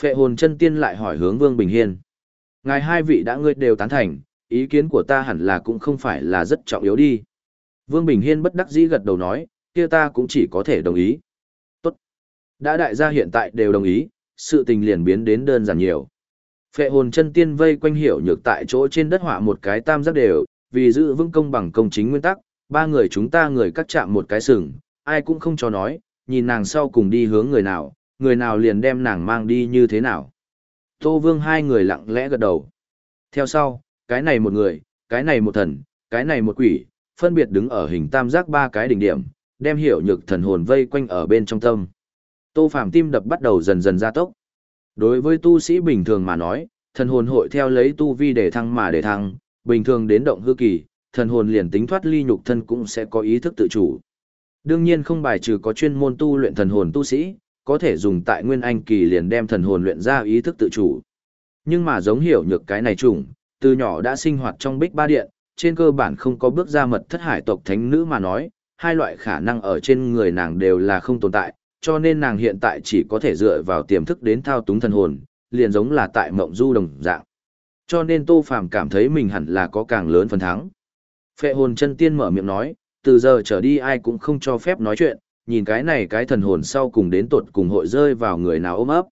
Phệ hồn chân tiên lại hỏi hướng Vương Bình Hiên. Ngài hai vị đã ngươi đều tán thành, ý kiến của ta hẳn là cũng không phải là rất trọng yếu đi. Vương Bình Hiên bất đắc dĩ gật đầu nói, kia ta cũng chỉ có thể đồng ý. Tốt. Đã đại gia hiện tại đều đồng ý, sự tình liền biến đến đơn giản nhiều. Phệ hồn chân tiên vây quanh hiểu nhược tại chỗ trên đất họa một cái tam giác đều, vì giữ vững công bằng công chính nguyên tắc, ba người chúng ta người cắt chạm một cái sừng, ai cũng không cho nói, nhìn nàng sau cùng đi hướng người nào, người nào liền đem nàng mang đi như thế nào. Tô Vương hai người lặng lẽ gật đầu. Theo sau, cái này một người, cái này một thần, cái này một quỷ, phân biệt đứng ở hình tam giác ba cái đỉnh điểm, đem hiểu nhược thần hồn vây quanh ở bên trong tâm. Tô Phàm tim đập bắt đầu dần dần gia tốc. Đối với tu sĩ bình thường mà nói, thần hồn hội theo lấy tu vi để thăng mà để thăng, bình thường đến động hư kỳ, thần hồn liền tính thoát ly nhục thân cũng sẽ có ý thức tự chủ. Đương nhiên không bài trừ có chuyên môn tu luyện thần hồn tu sĩ, có thể dùng tại nguyên anh kỳ liền đem thần hồn luyện ra ý thức tự chủ. Nhưng mà giống hiểu nhược cái này trùng, từ nhỏ đã sinh hoạt trong bích ba điện, trên cơ bản không có bước ra mật thất hải tộc thánh nữ mà nói, hai loại khả năng ở trên người nàng đều là không tồn tại, cho nên nàng hiện tại chỉ có thể dựa vào tiềm thức đến thao túng thần hồn, liền giống là tại mộng du đồng dạng. Cho nên Tô Phàm cảm thấy mình hẳn là có càng lớn phần thắng. Phệ hồn chân tiên mở miệng nói, từ giờ trở đi ai cũng không cho phép nói chuyện, nhìn cái này cái thần hồn sau cùng đến tột cùng hội rơi vào người nào ôm ấp.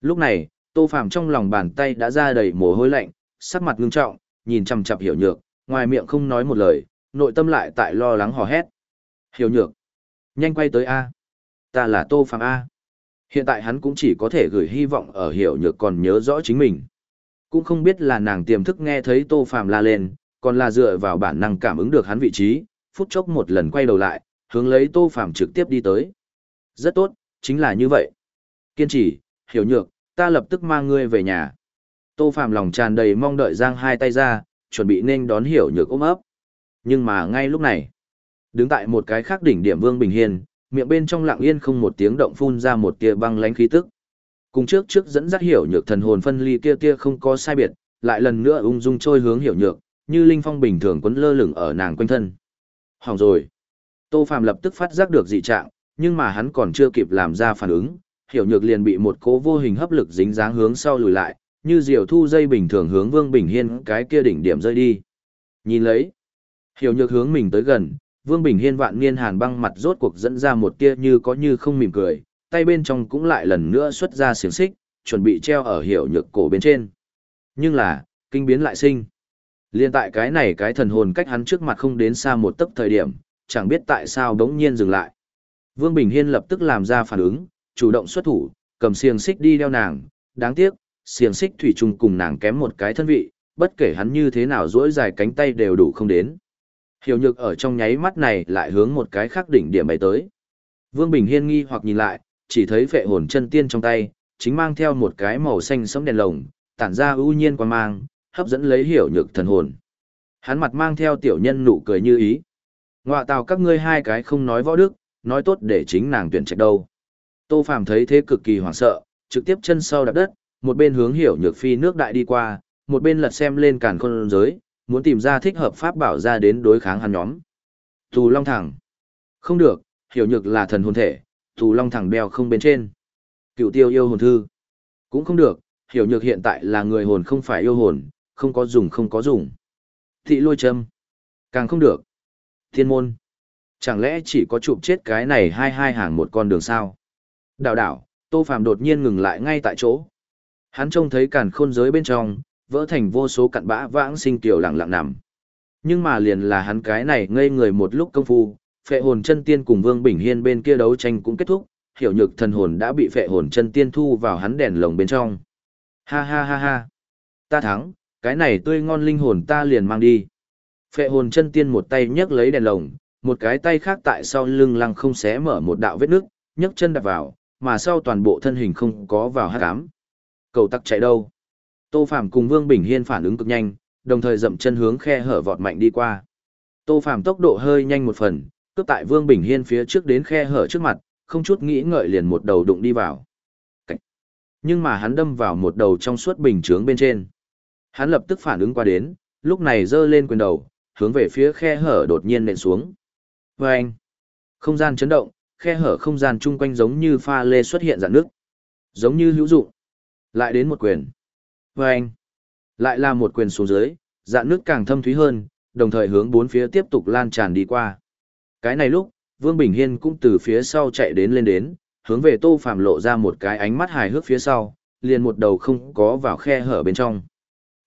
Lúc này, Tô Phàm trong lòng bàn tay đã ra đầy mồ hôi lạnh, sắc mặt ngưng trọng, nhìn chằm chằm Hiểu Nhược, ngoài miệng không nói một lời, nội tâm lại tại lo lắng hò hét. Hiểu Nhược, nhanh quay tới a. Ta là Tô Phạm a. Hiện tại hắn cũng chỉ có thể gửi hy vọng ở Hiểu Nhược còn nhớ rõ chính mình. Cũng không biết là nàng tiềm thức nghe thấy Tô Phạm la lên, còn là dựa vào bản năng cảm ứng được hắn vị trí, phút chốc một lần quay đầu lại, hướng lấy Tô Phạm trực tiếp đi tới. Rất tốt, chính là như vậy. Kiên trì, hiểu nhược, ta lập tức mang ngươi về nhà. Tô Phạm lòng tràn đầy mong đợi giang hai tay ra, chuẩn bị nên đón hiểu nhược ôm ấp. Nhưng mà ngay lúc này, đứng tại một cái khác đỉnh điểm Vương Bình Hiên, miệng bên trong lặng yên không một tiếng động phun ra một tia băng lãnh khí tức. Cùng trước trước dẫn dắt hiểu nhược thần hồn phân ly kia tia không có sai biệt, lại lần nữa ung dung trôi hướng hiểu nhược, như linh phong bình thường quấn lơ lửng ở nàng quanh thân. Hỏng rồi. Tô Phàm lập tức phát giác được dị trạng, nhưng mà hắn còn chưa kịp làm ra phản ứng, hiểu nhược liền bị một cố vô hình hấp lực dính dáng hướng sau lùi lại, như diều thu dây bình thường hướng Vương Bình Hiên cái kia đỉnh điểm rơi đi. Nhìn lấy, hiểu nhược hướng mình tới gần, Vương Bình Hiên vạn niên hàn băng mặt rốt cuộc dẫn ra một tia như có như không mỉm cười, tay bên trong cũng lại lần nữa xuất ra xiềng xích, chuẩn bị treo ở hiểu nhược cổ bên trên. Nhưng là, kinh biến lại sinh. Liên tại cái này cái thần hồn cách hắn trước mặt không đến xa một tấc thời điểm, chẳng biết tại sao đống nhiên dừng lại. Vương Bình Hiên lập tức làm ra phản ứng, chủ động xuất thủ, cầm xiềng xích đi đeo nàng, đáng tiếc, xiềng xích thủy chung cùng nàng kém một cái thân vị, bất kể hắn như thế nào duỗi dài cánh tay đều đủ không đến. Hiểu nhược ở trong nháy mắt này lại hướng một cái khác đỉnh điểm bay tới. Vương Bình Hiên nghi hoặc nhìn lại, chỉ thấy vệ hồn chân tiên trong tay, chính mang theo một cái màu xanh sẫm đèn lồng, tản ra ưu nhiên quan mang, hấp dẫn lấy hiểu nhược thần hồn. Hắn mặt mang theo tiểu nhân nụ cười như ý. Ngoạ tào các ngươi hai cái không nói võ đức, nói tốt để chính nàng tuyển trạch đâu. Tô Phàm thấy thế cực kỳ hoảng sợ, trực tiếp chân sau đạp đất, một bên hướng hiểu nhược phi nước đại đi qua, một bên lật xem lên càn khôn giới, muốn tìm ra thích hợp pháp bảo ra đến đối kháng hắn nhóm. Tù Long Thẳng. Không được, hiểu nhược là thần hồn thể, Tù Long Thẳng đeo không bên trên. Cựu tiêu yêu hồn thư. Cũng không được, hiểu nhược hiện tại là người hồn không phải yêu hồn, không có dùng không có dùng. Thị lôi châm. Càng không được. Thiên môn. Chẳng lẽ chỉ có chụp chết cái này hai hai hàng một con đường sao? Đào đảo, Tô Phạm đột nhiên ngừng lại ngay tại chỗ. Hắn trông thấy càn khôn giới bên trong, vỡ thành vô số cặn bã vãng sinh tiểu lặng lặng nằm. Nhưng mà liền là hắn cái này ngây người một lúc công phu, phệ hồn chân tiên cùng Vương Bình Hiên bên kia đấu tranh cũng kết thúc, hiểu nhược thần hồn đã bị phệ hồn chân tiên thu vào hắn đèn lồng bên trong. Ha ha ha ha. Ta thắng, cái này tươi ngon linh hồn ta liền mang đi. Phệ hồn chân tiên một tay nhấc lấy đèn lồng, một cái tay khác tại sau lưng lăng không xé mở một đạo vết nước, nhấc chân đạp vào, mà sau toàn bộ thân hình không có vào hát cám. Cầu tắc chạy đâu? Tô Phạm cùng Vương Bình Hiên phản ứng cực nhanh, đồng thời dậm chân hướng khe hở vọt mạnh đi qua. Tô Phạm tốc độ hơi nhanh một phần, cướp tại Vương Bình Hiên phía trước đến khe hở trước mặt, không chút nghĩ ngợi liền một đầu đụng đi vào. Cảnh. Nhưng mà hắn đâm vào một đầu trong suốt bình chướng bên trên. Hắn lập tức phản ứng qua đến, lúc này giơ lên quyền đầu, hướng về phía khe hở đột nhiên nện xuống. vê anh, không gian chấn động, khe hở không gian chung quanh giống như pha lê xuất hiện dạng nước. Giống như hữu dụng. Lại đến một quyền. Và anh, lại là một quyền xuống dưới, dạn nước càng thâm thúy hơn, đồng thời hướng bốn phía tiếp tục lan tràn đi qua. Cái này lúc, Vương Bình Hiên cũng từ phía sau chạy đến lên đến, hướng về Tô Phàm lộ ra một cái ánh mắt hài hước phía sau, liền một đầu không có vào khe hở bên trong.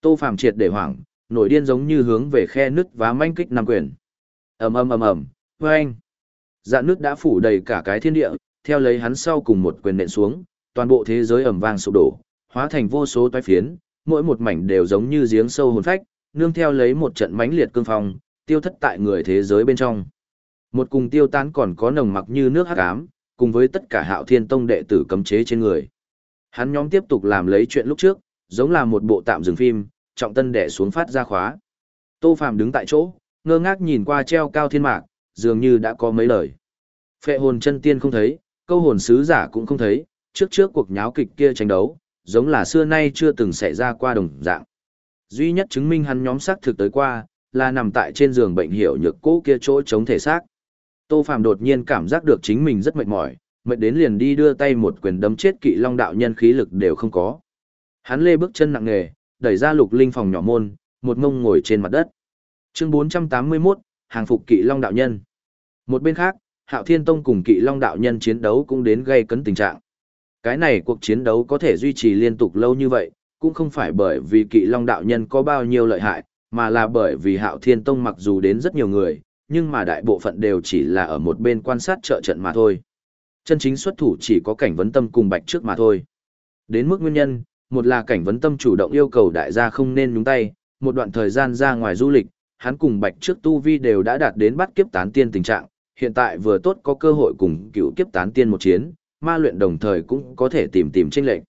Tô Phàm triệt để hoảng, nổi điên giống như hướng về khe nứt và manh kích năm quyền. Ầm ầm ầm ầm, oeng. dạn nước đã phủ đầy cả cái thiên địa, theo lấy hắn sau cùng một quyền nện xuống, toàn bộ thế giới ầm vang sụp đổ, hóa thành vô số toái phiến, mỗi một mảnh đều giống như giếng sâu hồn phách, nương theo lấy một trận mãnh liệt cương phong, tiêu thất tại người thế giới bên trong. Một cùng tiêu tán còn có nồng mặc như nước hắc ám, cùng với tất cả hạo thiên tông đệ tử cấm chế trên người. Hắn nhóm tiếp tục làm lấy chuyện lúc trước, giống là một bộ tạm dừng phim, trọng tân đệ xuống phát ra khóa. Tô Phạm đứng tại chỗ, ngơ ngác nhìn qua treo cao thiên mạc, dường như đã có mấy lời. Phệ hồn chân tiên không thấy, câu hồn sứ giả cũng không thấy, trước trước cuộc nháo kịch kia tranh đấu, giống là xưa nay chưa từng xảy ra qua đồng dạng. Duy nhất chứng minh hắn nhóm xác thực tới qua, là nằm tại trên giường bệnh hiểu nhược cố kia chỗ chống thể xác. Tô Phạm đột nhiên cảm giác được chính mình rất mệt mỏi, mệt đến liền đi đưa tay một quyền đấm chết kỵ long đạo nhân khí lực đều không có. Hắn lê bước chân nặng nề, đẩy ra lục linh phòng nhỏ môn, một ngông ngồi trên mặt đất. Chương 481, hàng phục kỵ long đạo nhân. Một bên khác, Hạo Thiên Tông cùng kỵ long đạo nhân chiến đấu cũng đến gây cấn tình trạng. Cái này cuộc chiến đấu có thể duy trì liên tục lâu như vậy, cũng không phải bởi vì kỵ long đạo nhân có bao nhiêu lợi hại, mà là bởi vì Hạo Thiên Tông mặc dù đến rất nhiều người, nhưng mà đại bộ phận đều chỉ là ở một bên quan sát trợ trận mà thôi. Chân chính xuất thủ chỉ có cảnh vấn tâm cùng bạch trước mà thôi. Đến mức nguyên nhân, một là cảnh vấn tâm chủ động yêu cầu đại gia không nên nhúng tay, một đoạn thời gian ra ngoài du lịch, hắn cùng bạch trước tu vi đều đã đạt đến bắt kiếp tán tiên tình trạng, hiện tại vừa tốt có cơ hội cùng cựu kiếp tán tiên một chiến, ma luyện đồng thời cũng có thể tìm tìm tranh lệnh.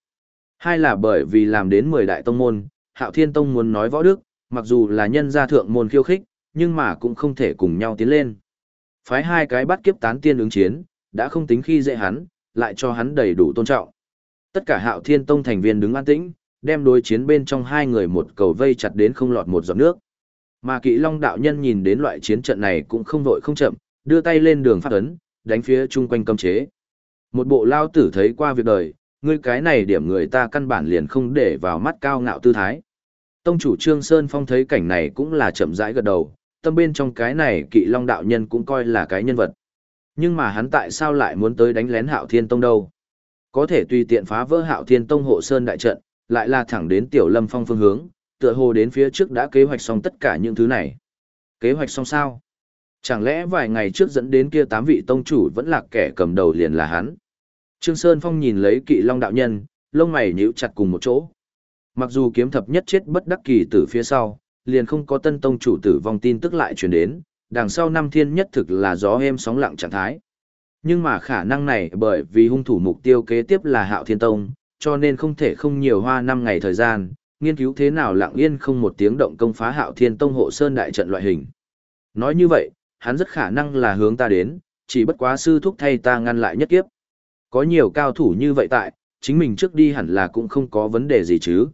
Hai là bởi vì làm đến 10 đại tông môn, Hạo Thiên Tông muốn nói võ đức, mặc dù là nhân gia thượng môn khiêu khích, nhưng mà cũng không thể cùng nhau tiến lên. Phái hai cái bắt kiếp tán tiên ứng chiến, đã không tính khi dễ hắn, lại cho hắn đầy đủ tôn trọng. Tất cả Hạo Thiên Tông thành viên đứng an tĩnh, đem đối chiến bên trong hai người một cầu vây chặt đến không lọt một giọt nước. Mà Kỵ Long đạo nhân nhìn đến loại chiến trận này cũng không vội không chậm, đưa tay lên đường phát ấn, đánh phía chung quanh cấm chế. Một bộ lao tử thấy qua việc đời, ngươi cái này điểm người ta căn bản liền không để vào mắt cao ngạo tư thái. Tông chủ Trương Sơn Phong thấy cảnh này cũng là chậm rãi gật đầu, tâm bên trong cái này kỵ long đạo nhân cũng coi là cái nhân vật. Nhưng mà hắn tại sao lại muốn tới đánh lén hạo thiên tông đâu? Có thể tùy tiện phá vỡ hạo thiên tông hộ sơn đại trận, lại là thẳng đến tiểu lâm phong phương hướng, tựa hồ đến phía trước đã kế hoạch xong tất cả những thứ này. Kế hoạch xong sao? Chẳng lẽ vài ngày trước dẫn đến kia tám vị tông chủ vẫn là kẻ cầm đầu liền là hắn? Trương Sơn Phong nhìn lấy kỵ long đạo nhân, lông mày nhíu chặt cùng một chỗ. Mặc dù kiếm thập nhất chết bất đắc kỳ từ phía sau, liền không có tân tông chủ tử vong tin tức lại truyền đến, đằng sau năm thiên nhất thực là gió êm sóng lặng trạng thái. Nhưng mà khả năng này bởi vì hung thủ mục tiêu kế tiếp là hạo thiên tông, cho nên không thể không nhiều hoa năm ngày thời gian, nghiên cứu thế nào lặng yên không một tiếng động công phá hạo thiên tông hộ sơn đại trận loại hình. Nói như vậy, hắn rất khả năng là hướng ta đến, chỉ bất quá sư thúc thay ta ngăn lại nhất kiếp. Có nhiều cao thủ như vậy tại, chính mình trước đi hẳn là cũng không có vấn đề gì chứ.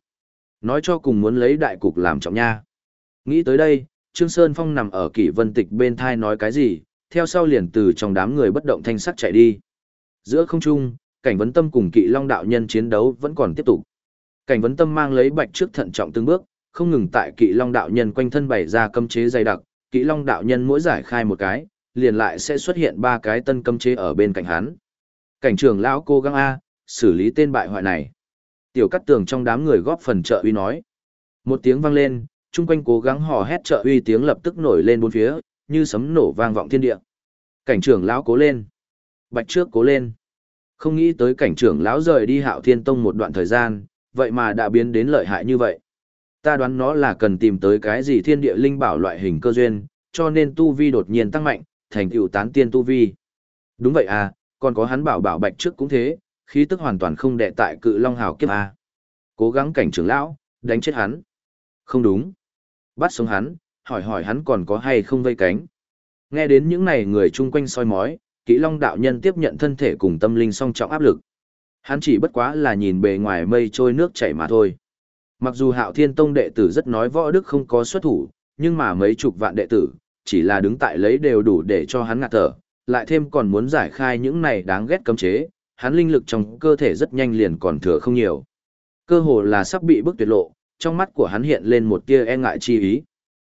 Nói cho cùng muốn lấy đại cục làm trọng nha. Nghĩ tới đây, Trương Sơn Phong nằm ở kỷ vân tịch bên thai nói cái gì, theo sau liền từ trong đám người bất động thanh sắc chạy đi. Giữa không trung, cảnh vấn tâm cùng kỵ long đạo nhân chiến đấu vẫn còn tiếp tục. Cảnh vấn tâm mang lấy bạch trước thận trọng từng bước, không ngừng tại kỵ long đạo nhân quanh thân bày ra cấm chế dày đặc, kỵ long đạo nhân mỗi giải khai một cái, liền lại sẽ xuất hiện ba cái tân cấm chế ở bên cạnh hắn. Cảnh trưởng lão cố gắng A, xử lý tên bại hoại này. Tiểu cắt tường trong đám người góp phần trợ uy nói. Một tiếng vang lên, chung quanh cố gắng hò hét trợ uy tiếng lập tức nổi lên bốn phía, như sấm nổ vang vọng thiên địa. Cảnh trưởng lão cố lên. Bạch trước cố lên. Không nghĩ tới cảnh trưởng lão rời đi hạo thiên tông một đoạn thời gian, vậy mà đã biến đến lợi hại như vậy. Ta đoán nó là cần tìm tới cái gì thiên địa linh bảo loại hình cơ duyên, cho nên tu vi đột nhiên tăng mạnh, thành tựu tán tiên tu vi. Đúng vậy à, còn có hắn bảo bảo bạch trước cũng thế, khí tức hoàn toàn không đệ tại cự long hào kiếp à. Cố gắng cảnh trưởng lão, đánh chết hắn. Không đúng. Bắt sống hắn, hỏi hỏi hắn còn có hay không vây cánh. Nghe đến những này người chung quanh soi mói, kỹ long đạo nhân tiếp nhận thân thể cùng tâm linh song trọng áp lực. Hắn chỉ bất quá là nhìn bề ngoài mây trôi nước chảy mà thôi. Mặc dù hạo thiên tông đệ tử rất nói võ đức không có xuất thủ, nhưng mà mấy chục vạn đệ tử, chỉ là đứng tại lấy đều đủ để cho hắn ngạt thở, lại thêm còn muốn giải khai những này đáng ghét cấm chế, hắn linh lực trong cơ thể rất nhanh liền còn thừa không nhiều. Cơ hồ là sắp bị bức tuyệt lộ, trong mắt của hắn hiện lên một tia e ngại chi ý.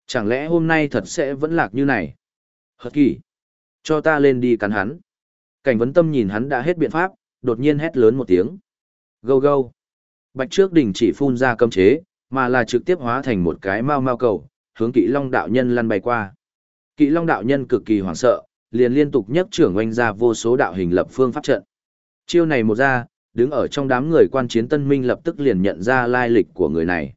Chẳng lẽ hôm nay thật sẽ vẫn lạc như này? Hật kỳ! Cho ta lên đi cắn hắn. Cảnh vấn tâm nhìn hắn đã hết biện pháp, đột nhiên hét lớn một tiếng. Gâu gâu! Bạch trước đỉnh chỉ phun ra cấm chế, mà là trực tiếp hóa thành một cái mau mau cầu, hướng kỵ long đạo nhân lăn bay qua. Kỵ long đạo nhân cực kỳ hoảng sợ, liền liên tục nhấc trưởng oanh ra vô số đạo hình lập phương pháp trận. Chiêu này một ra, đứng ở trong đám người quan chiến tân minh lập tức liền nhận ra lai lịch của người này.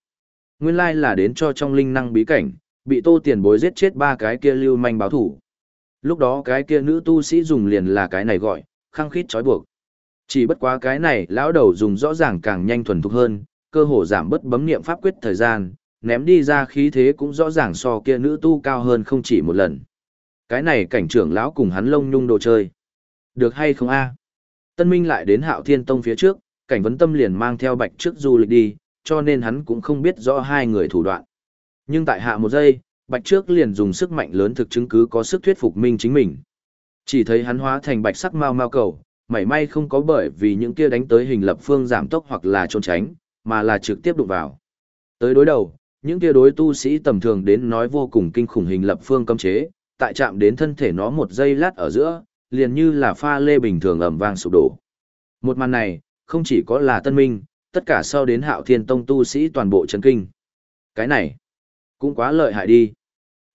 Nguyên lai là đến cho trong linh năng bí cảnh, bị tô tiền bối giết chết ba cái kia lưu manh báo thủ. Lúc đó cái kia nữ tu sĩ dùng liền là cái này gọi, khăng khít trói buộc. Chỉ bất quá cái này lão đầu dùng rõ ràng càng nhanh thuần thục hơn, cơ hồ giảm bớt bấm niệm pháp quyết thời gian, ném đi ra khí thế cũng rõ ràng so kia nữ tu cao hơn không chỉ một lần. Cái này cảnh trưởng lão cùng hắn lông nhung đồ chơi. Được hay không a? Tân Minh lại đến Hạo Thiên Tông phía trước, cảnh vấn tâm liền mang theo bạch trước du lịch đi, cho nên hắn cũng không biết rõ hai người thủ đoạn. Nhưng tại hạ một giây, bạch trước liền dùng sức mạnh lớn thực chứng cứ có sức thuyết phục minh chính mình. Chỉ thấy hắn hóa thành bạch sắc mau mau cầu, mảy may không có bởi vì những kia đánh tới hình lập phương giảm tốc hoặc là trốn tránh, mà là trực tiếp đụng vào. Tới đối đầu, những kia đối tu sĩ tầm thường đến nói vô cùng kinh khủng hình lập phương cấm chế, tại chạm đến thân thể nó một giây lát ở giữa, liền như là pha lê bình thường ầm vang sụp đổ. Một màn này, không chỉ có là tân minh, tất cả sau đến hạo thiên tông tu sĩ toàn bộ chấn kinh. Cái này, cũng quá lợi hại đi.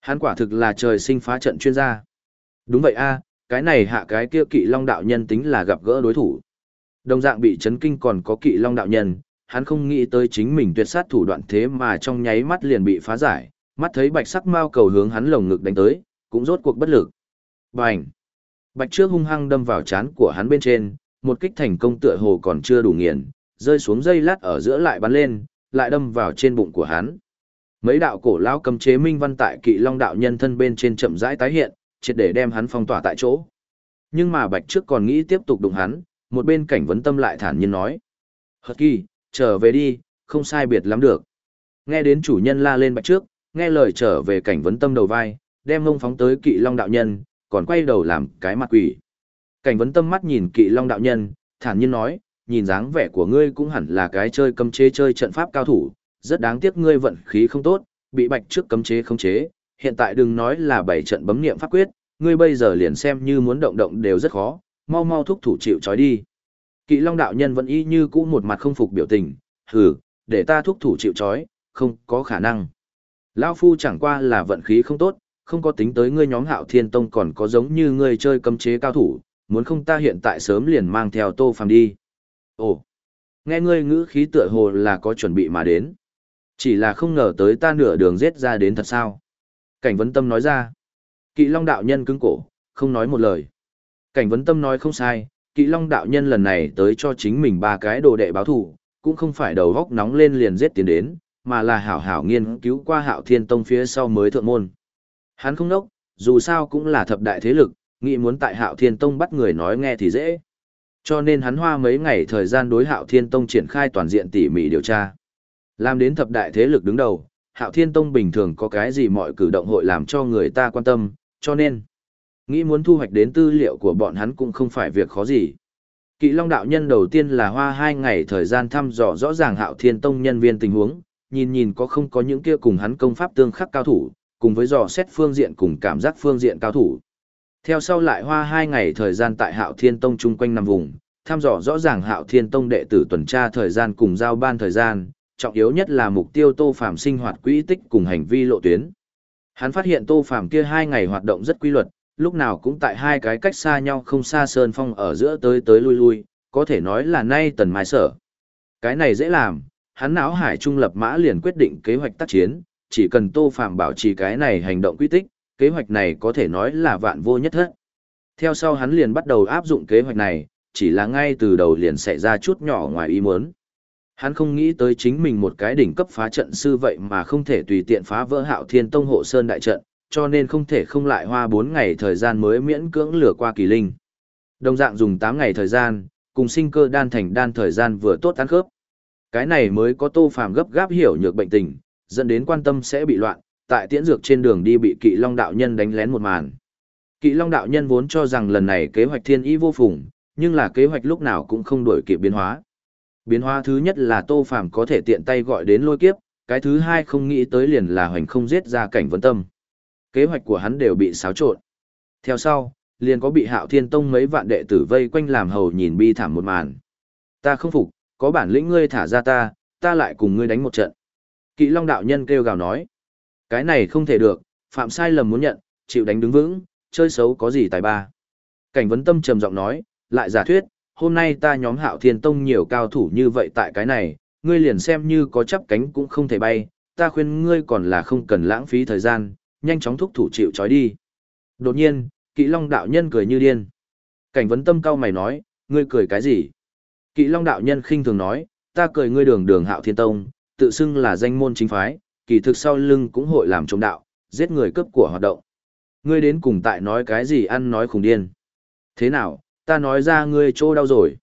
Hắn quả thực là trời sinh phá trận chuyên gia. Đúng vậy a, cái này hạ cái kia kỵ long đạo nhân tính là gặp gỡ đối thủ. Đồng dạng bị chấn kinh còn có kỵ long đạo nhân, hắn không nghĩ tới chính mình tuyệt sát thủ đoạn thế mà trong nháy mắt liền bị phá giải, mắt thấy bạch sắc mao cầu hướng hắn lồng ngực đánh tới, cũng rốt cuộc bất lực. Bành! Bạch trước hung hăng đâm vào chán của hắn bên trên, một kích thành công tựa hồ còn chưa đủ nghiền, rơi xuống dây lát ở giữa lại bắn lên, lại đâm vào trên bụng của hắn. Mấy đạo cổ lão cầm chế minh văn tại kỵ long đạo nhân thân bên trên chậm rãi tái hiện, triệt để đem hắn phong tỏa tại chỗ. Nhưng mà Bạch trước còn nghĩ tiếp tục đụng hắn, một bên cảnh vấn tâm lại thản nhiên nói. Hật kỳ, trở về đi, không sai biệt lắm được. Nghe đến chủ nhân la lên Bạch trước, nghe lời trở về cảnh vấn tâm đầu vai, đem ngông phóng tới kỵ long đạo nhân, còn quay đầu làm cái mặt quỷ. Cảnh vấn tâm mắt nhìn kỵ long đạo nhân, thản nhiên nói, nhìn dáng vẻ của ngươi cũng hẳn là cái chơi cấm chế chơi trận pháp cao thủ, rất đáng tiếc ngươi vận khí không tốt, bị bạch trước cấm chế không chế, hiện tại đừng nói là bảy trận bấm niệm pháp quyết, ngươi bây giờ liền xem như muốn động động đều rất khó, mau mau thúc thủ chịu trói đi. Kỵ Long đạo nhân vẫn y như cũ một mặt không phục biểu tình, hừ, để ta thúc thủ chịu trói, không có khả năng. Lão phu chẳng qua là vận khí không tốt, không có tính tới ngươi nhóm Hạo Thiên Tông còn có giống như ngươi chơi cấm chế cao thủ, muốn không ta hiện tại sớm liền mang theo Tô Phàm đi. Ồ, nghe ngươi ngữ khí tựa hồ là có chuẩn bị mà đến. Chỉ là không ngờ tới ta nửa đường giết ra đến thật sao. Cảnh vấn tâm nói ra. Kỵ Long đạo nhân cứng cổ, không nói một lời. Cảnh vấn tâm nói không sai, Kỵ Long đạo nhân lần này tới cho chính mình ba cái đồ đệ báo thủ, cũng không phải đầu góc nóng lên liền giết tiến đến, mà là hảo hảo nghiên cứu qua hạo thiên tông phía sau mới thượng môn. Hắn không nốc, dù sao cũng là thập đại thế lực, nghĩ muốn tại hạo thiên tông bắt người nói nghe thì dễ. Cho nên hắn hoa mấy ngày thời gian đối hạo thiên tông triển khai toàn diện tỉ mỉ điều tra. Làm đến thập đại thế lực đứng đầu, hạo thiên tông bình thường có cái gì mọi cử động hội làm cho người ta quan tâm, cho nên, nghĩ muốn thu hoạch đến tư liệu của bọn hắn cũng không phải việc khó gì. Kỵ Long đạo nhân đầu tiên là hoa hai ngày thời gian thăm dò rõ ràng hạo thiên tông nhân viên tình huống, nhìn nhìn có không có những kia cùng hắn công pháp tương khắc cao thủ, cùng với dò xét phương diện cùng cảm giác phương diện cao thủ. Theo sau lại hoa hai ngày thời gian tại hạo thiên tông chung quanh năm vùng, thăm dò rõ ràng hạo thiên tông đệ tử tuần tra thời gian cùng giao ban thời gian, trọng yếu nhất là mục tiêu tô phạm sinh hoạt quỹ tích cùng hành vi lộ tuyến. Hắn phát hiện Tô Phàm kia hai ngày hoạt động rất quy luật, lúc nào cũng tại hai cái cách xa nhau không xa sơn phong ở giữa tới tới lui lui, có thể nói là nay tần mai sở. Cái này dễ làm, hắn não hải trung lập mã liền quyết định kế hoạch tác chiến, chỉ cần Tô Phạm bảo trì cái này hành động quy tích, kế hoạch này có thể nói là vạn vô nhất hết. Theo sau hắn liền bắt đầu áp dụng kế hoạch này, chỉ là ngay từ đầu liền xảy ra chút nhỏ ngoài ý muốn. Hắn không nghĩ tới chính mình một cái đỉnh cấp phá trận sư vậy mà không thể tùy tiện phá vỡ hạo thiên tông hộ sơn đại trận, cho nên không thể không lại hoa 4 ngày thời gian mới miễn cưỡng lửa qua kỳ linh. Đồng dạng dùng 8 ngày thời gian, cùng sinh cơ đan thành đan thời gian vừa tốt ăn khớp. Cái này mới có tô phàm gấp gáp hiểu nhược bệnh tình, dẫn đến quan tâm sẽ bị loạn, tại tiễn dược trên đường đi bị kỵ long đạo nhân đánh lén một màn. Kỵ long đạo nhân vốn cho rằng lần này kế hoạch thiên ý vô phùng, nhưng là kế hoạch lúc nào cũng không đổi kịp biến hóa. Biến hóa thứ nhất là tô phàm có thể tiện tay gọi đến lôi kiếp, cái thứ hai không nghĩ tới liền là hoành không giết ra cảnh vấn tâm. Kế hoạch của hắn đều bị xáo trộn. Theo sau, liền có bị hạo thiên tông mấy vạn đệ tử vây quanh làm hầu nhìn bi thảm một màn. Ta không phục, có bản lĩnh ngươi thả ra ta, ta lại cùng ngươi đánh một trận. Kỵ Long đạo nhân kêu gào nói, cái này không thể được, phạm sai lầm muốn nhận, chịu đánh đứng vững, chơi xấu có gì tài ba. Cảnh vấn tâm trầm giọng nói, lại giả thuyết, hôm nay ta nhóm hạo thiên tông nhiều cao thủ như vậy tại cái này, ngươi liền xem như có chắp cánh cũng không thể bay, ta khuyên ngươi còn là không cần lãng phí thời gian, nhanh chóng thúc thủ chịu trói đi. Đột nhiên, kỵ long đạo nhân cười như điên. Cảnh vấn tâm cao mày nói, ngươi cười cái gì? Kỵ long đạo nhân khinh thường nói, ta cười ngươi đường đường hạo thiên tông, tự xưng là danh môn chính phái, kỳ thực sau lưng cũng hội làm chống đạo, giết người cướp của hoạt động. Ngươi đến cùng tại nói cái gì ăn nói khùng điên. Thế nào, ta nói ra ngươi trô đau rồi.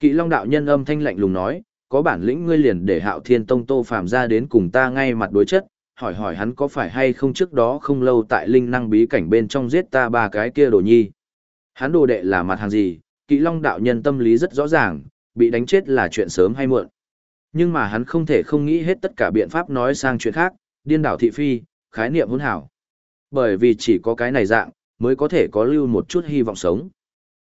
Kỵ long đạo nhân âm thanh lạnh lùng nói, có bản lĩnh ngươi liền để hạo thiên tông tô phàm ra đến cùng ta ngay mặt đối chất, hỏi hỏi hắn có phải hay không trước đó không lâu tại linh năng bí cảnh bên trong giết ta ba cái kia đồ nhi. Hắn đồ đệ là mặt hàng gì, kỵ long đạo nhân tâm lý rất rõ ràng, bị đánh chết là chuyện sớm hay muộn. Nhưng mà hắn không thể không nghĩ hết tất cả biện pháp nói sang chuyện khác, điên đảo thị phi, khái niệm hỗn hảo. Bởi vì chỉ có cái này dạng, mới có thể có lưu một chút hy vọng sống.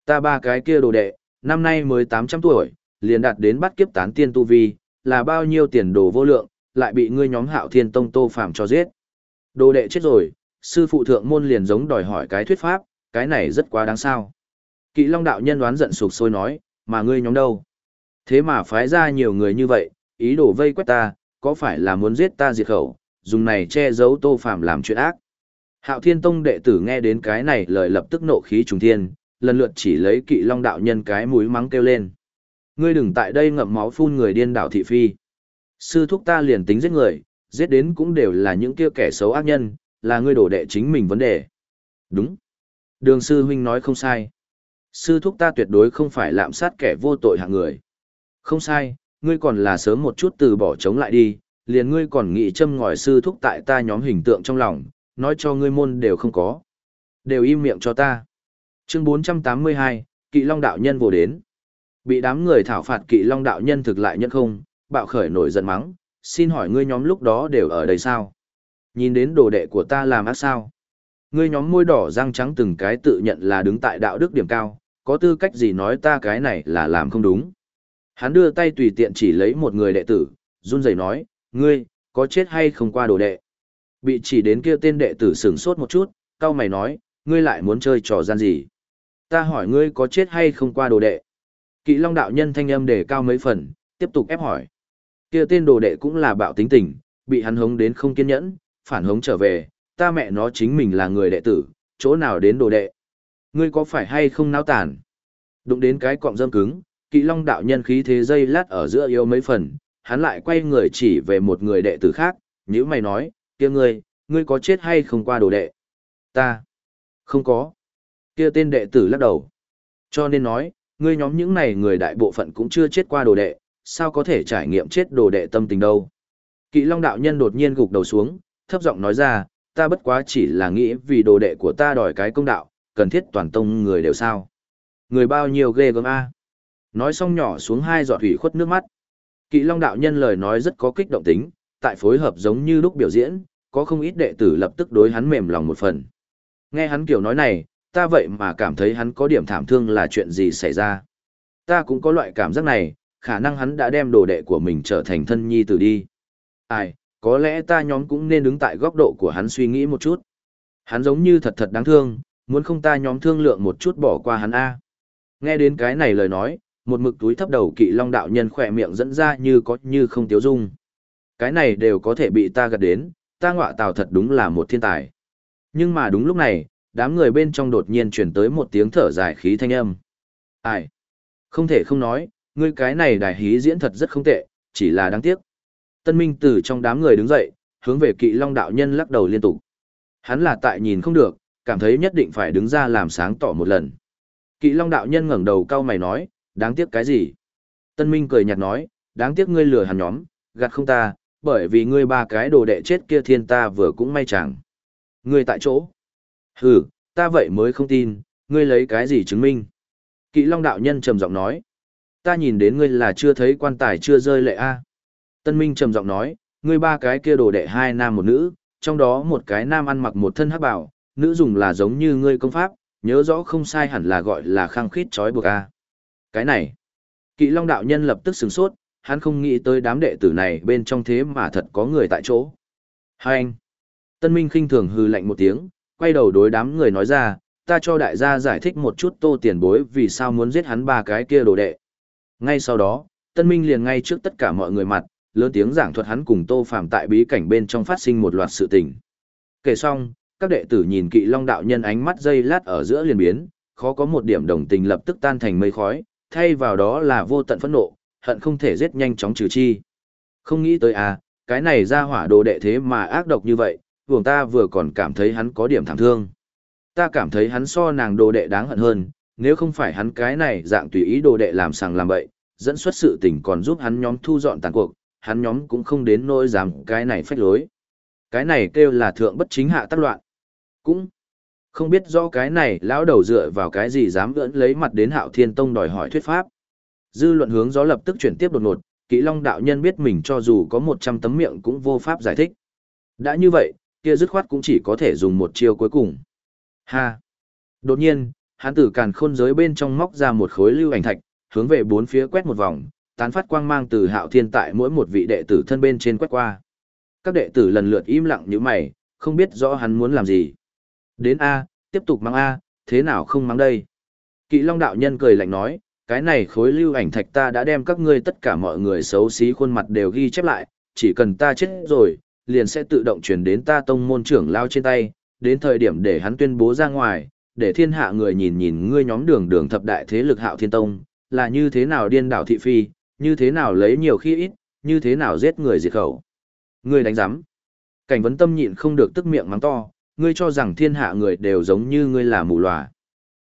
Ta ba cái kia đồ đệ, năm nay mới 800 tuổi, liền đạt đến bắt kiếp tán tiên tu vi, là bao nhiêu tiền đồ vô lượng, lại bị ngươi nhóm hạo thiên tông tô phạm cho giết. Đồ đệ chết rồi, sư phụ thượng môn liền giống đòi hỏi cái thuyết pháp, cái này rất quá đáng sao. Kỵ Long đạo nhân đoán giận sụp sôi nói, mà ngươi nhóm đâu? Thế mà phái ra nhiều người như vậy, ý đồ vây quét ta, có phải là muốn giết ta diệt khẩu, dùng này che giấu tô phạm làm chuyện ác. Hạo Thiên Tông đệ tử nghe đến cái này lời lập tức nộ khí trùng thiên, lần lượt chỉ lấy kỵ long đạo nhân cái mũi mắng kêu lên. Ngươi đừng tại đây ngậm máu phun người điên đảo thị phi. Sư thúc ta liền tính giết người, giết đến cũng đều là những kia kẻ xấu ác nhân, là ngươi đổ đệ chính mình vấn đề. Đúng. Đường sư huynh nói không sai. Sư thúc ta tuyệt đối không phải lạm sát kẻ vô tội hạng người. Không sai, ngươi còn là sớm một chút từ bỏ chống lại đi, liền ngươi còn nghĩ châm ngòi sư thúc tại ta nhóm hình tượng trong lòng, nói cho ngươi môn đều không có. Đều im miệng cho ta. Chương 482, Kỵ Long đạo nhân vô đến. Bị đám người thảo phạt Kỵ Long đạo nhân thực lại nhất không, bạo khởi nổi giận mắng, xin hỏi ngươi nhóm lúc đó đều ở đây sao? Nhìn đến đồ đệ của ta làm ác sao? Ngươi nhóm môi đỏ răng trắng từng cái tự nhận là đứng tại đạo đức điểm cao, có tư cách gì nói ta cái này là làm không đúng. Hắn đưa tay tùy tiện chỉ lấy một người đệ tử, run rẩy nói, ngươi, có chết hay không qua đồ đệ? Bị chỉ đến kia tên đệ tử sửng sốt một chút, cao mày nói, ngươi lại muốn chơi trò gian gì? Ta hỏi ngươi có chết hay không qua đồ đệ? Kỵ Long đạo nhân thanh âm đề cao mấy phần, tiếp tục ép hỏi. Kia tên đồ đệ cũng là bạo tính tình, bị hắn hống đến không kiên nhẫn, phản hống trở về, ta mẹ nó chính mình là người đệ tử, chỗ nào đến đồ đệ. Ngươi có phải hay không náo tàn? Đụng đến cái cọng dâm cứng, kỵ long đạo nhân khí thế dây lát ở giữa yêu mấy phần, hắn lại quay người chỉ về một người đệ tử khác, như mày nói, kia ngươi, ngươi có chết hay không qua đồ đệ? Ta, không có. Kia tên đệ tử lắc đầu. Cho nên nói, ngươi nhóm những này người đại bộ phận cũng chưa chết qua đồ đệ, sao có thể trải nghiệm chết đồ đệ tâm tình đâu. Kỵ Long đạo nhân đột nhiên gục đầu xuống, thấp giọng nói ra, ta bất quá chỉ là nghĩ vì đồ đệ của ta đòi cái công đạo, cần thiết toàn tông người đều sao. Người bao nhiêu ghê gớm a. Nói xong nhỏ xuống hai giọt thủy khuất nước mắt. Kỵ Long đạo nhân lời nói rất có kích động tính, tại phối hợp giống như lúc biểu diễn, có không ít đệ tử lập tức đối hắn mềm lòng một phần. Nghe hắn kiểu nói này, ta vậy mà cảm thấy hắn có điểm thảm thương là chuyện gì xảy ra. Ta cũng có loại cảm giác này, khả năng hắn đã đem đồ đệ của mình trở thành thân nhi tử đi. Ai, có lẽ ta nhóm cũng nên đứng tại góc độ của hắn suy nghĩ một chút. Hắn giống như thật thật đáng thương, muốn không ta nhóm thương lượng một chút bỏ qua hắn A. Nghe đến cái này lời nói, một mực túi thấp đầu kỵ long đạo nhân khỏe miệng dẫn ra như có như không tiếu dung. Cái này đều có thể bị ta gật đến, ta ngọa tào thật đúng là một thiên tài. Nhưng mà đúng lúc này, đám người bên trong đột nhiên chuyển tới một tiếng thở dài khí thanh âm. Ai? Không thể không nói, ngươi cái này đài hí diễn thật rất không tệ, chỉ là đáng tiếc. Tân Minh từ trong đám người đứng dậy, hướng về kỵ long đạo nhân lắc đầu liên tục. Hắn là tại nhìn không được, cảm thấy nhất định phải đứng ra làm sáng tỏ một lần. Kỵ long đạo nhân ngẩng đầu cau mày nói, đáng tiếc cái gì? Tân Minh cười nhạt nói, đáng tiếc ngươi lừa hắn nhóm, gạt không ta, bởi vì ngươi ba cái đồ đệ chết kia thiên ta vừa cũng may chẳng. Ngươi tại chỗ. Hừ, ta vậy mới không tin, ngươi lấy cái gì chứng minh? Kỵ Long đạo nhân trầm giọng nói, ta nhìn đến ngươi là chưa thấy quan tài chưa rơi lệ a. Tân Minh trầm giọng nói, ngươi ba cái kia đồ đệ hai nam một nữ, trong đó một cái nam ăn mặc một thân hắc bảo, nữ dùng là giống như ngươi công pháp, nhớ rõ không sai hẳn là gọi là khang khít trói buộc a. Cái này, Kỵ Long đạo nhân lập tức sửng sốt, hắn không nghĩ tới đám đệ tử này bên trong thế mà thật có người tại chỗ. Hai anh. Tân Minh khinh thường hừ lạnh một tiếng, quay đầu đối đám người nói ra, ta cho đại gia giải thích một chút tô tiền bối vì sao muốn giết hắn ba cái kia đồ đệ. Ngay sau đó, Tân Minh liền ngay trước tất cả mọi người mặt, lớn tiếng giảng thuật hắn cùng tô phạm tại bí cảnh bên trong phát sinh một loạt sự tình. Kể xong, các đệ tử nhìn kỵ long đạo nhân ánh mắt dây lát ở giữa liền biến, khó có một điểm đồng tình lập tức tan thành mây khói, thay vào đó là vô tận phẫn nộ, hận không thể giết nhanh chóng trừ chi. Không nghĩ tới à, cái này ra hỏa đồ đệ thế mà ác độc như vậy, vùng ta vừa còn cảm thấy hắn có điểm thảm thương. Ta cảm thấy hắn so nàng đồ đệ đáng hận hơn, nếu không phải hắn cái này dạng tùy ý đồ đệ làm sàng làm bậy, dẫn xuất sự tình còn giúp hắn nhóm thu dọn tàn cuộc, hắn nhóm cũng không đến nỗi dám cái này phách lối. Cái này kêu là thượng bất chính hạ tác loạn. Cũng không biết rõ cái này lão đầu dựa vào cái gì dám gỡn lấy mặt đến hạo thiên tông đòi hỏi thuyết pháp. Dư luận hướng gió lập tức chuyển tiếp đột ngột, kỹ long đạo nhân biết mình cho dù có 100 tấm miệng cũng vô pháp giải thích. Đã như vậy, kia dứt khoát cũng chỉ có thể dùng một chiêu cuối cùng. Ha! Đột nhiên, hắn tử càn khôn giới bên trong móc ra một khối lưu ảnh thạch, hướng về bốn phía quét một vòng, tán phát quang mang từ hạo thiên tại mỗi một vị đệ tử thân bên trên quét qua. Các đệ tử lần lượt im lặng như mày, không biết rõ hắn muốn làm gì. Đến A, tiếp tục mang A, thế nào không mang đây? Kỵ Long đạo nhân cười lạnh nói, cái này khối lưu ảnh thạch ta đã đem các ngươi tất cả mọi người xấu xí khuôn mặt đều ghi chép lại, chỉ cần ta chết rồi, liền sẽ tự động chuyển đến ta tông môn trưởng lao trên tay, đến thời điểm để hắn tuyên bố ra ngoài, để thiên hạ người nhìn nhìn ngươi nhóm đường đường thập đại thế lực hạo thiên tông, là như thế nào điên đảo thị phi, như thế nào lấy nhiều khi ít, như thế nào giết người diệt khẩu. Ngươi đánh giám. Cảnh vấn tâm nhịn không được tức miệng mắng to, ngươi cho rằng thiên hạ người đều giống như ngươi là mù lòa.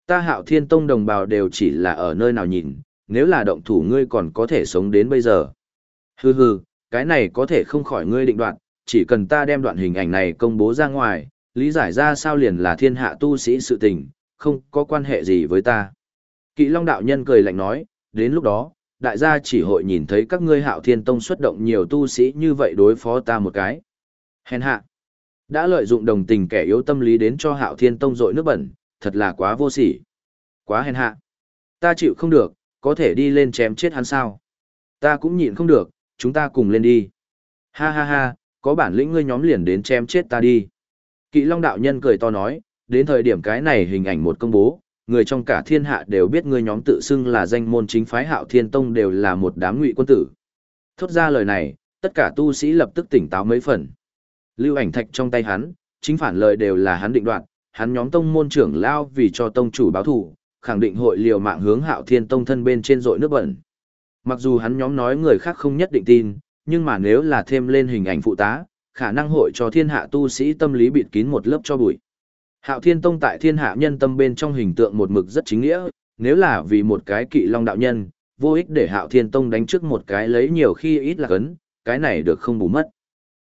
Ta hạo thiên tông đồng bào đều chỉ là ở nơi nào nhìn, nếu là động thủ ngươi còn có thể sống đến bây giờ. Hừ hừ, cái này có thể không khỏi ngươi định đoạt chỉ cần ta đem đoạn hình ảnh này công bố ra ngoài, lý giải ra sao liền là thiên hạ tu sĩ sự tình, không có quan hệ gì với ta. Kỵ Long đạo nhân cười lạnh nói, đến lúc đó, đại gia chỉ hội nhìn thấy các ngươi hạo thiên tông xuất động nhiều tu sĩ như vậy đối phó ta một cái. Hèn hạ. Đã lợi dụng đồng tình kẻ yếu tâm lý đến cho hạo thiên tông dội nước bẩn, thật là quá vô sỉ. Quá hèn hạ. Ta chịu không được, có thể đi lên chém chết hắn sao. Ta cũng nhịn không được, chúng ta cùng lên đi. Ha ha ha, có bản lĩnh ngươi nhóm liền đến chém chết ta đi. Kỵ Long đạo nhân cười to nói, đến thời điểm cái này hình ảnh một công bố, người trong cả thiên hạ đều biết ngươi nhóm tự xưng là danh môn chính phái Hạo Thiên Tông đều là một đám ngụy quân tử. Thốt ra lời này, tất cả tu sĩ lập tức tỉnh táo mấy phần. Lưu ảnh thạch trong tay hắn, chính phản lời đều là hắn định đoạt, hắn nhóm tông môn trưởng lao vì cho tông chủ báo thù, khẳng định hội liều mạng hướng Hạo Thiên Tông thân bên trên dội nước bẩn. Mặc dù hắn nhóm nói người khác không nhất định tin, nhưng mà nếu là thêm lên hình ảnh phụ tá, khả năng hội cho thiên hạ tu sĩ tâm lý bịt kín một lớp cho bụi. Hạo Thiên Tông tại thiên hạ nhân tâm bên trong hình tượng một mực rất chính nghĩa, nếu là vì một cái kỵ long đạo nhân, vô ích để Hạo Thiên Tông đánh trước một cái lấy nhiều khi ít là cấn, cái này được không bù mất.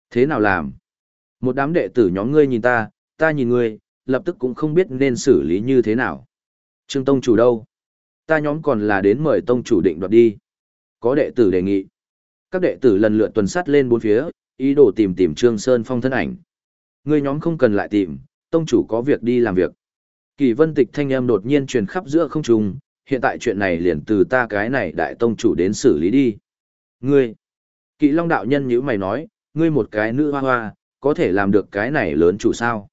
Thế nào làm? Một đám đệ tử nhóm ngươi nhìn ta, ta nhìn ngươi, lập tức cũng không biết nên xử lý như thế nào. Trương Tông chủ đâu? Ta nhóm còn là đến mời Tông chủ định đoạt đi. Có đệ tử đề nghị. Các đệ tử lần lượt tuần sát lên bốn phía, ý đồ tìm tìm Trương Sơn Phong thân ảnh. Người nhóm không cần lại tìm, tông chủ có việc đi làm việc. Kỳ vân tịch thanh âm đột nhiên truyền khắp giữa không trung, hiện tại chuyện này liền từ ta cái này đại tông chủ đến xử lý đi. Ngươi, kỵ long đạo nhân như mày nói, ngươi một cái nữ hoa hoa, có thể làm được cái này lớn chủ sao?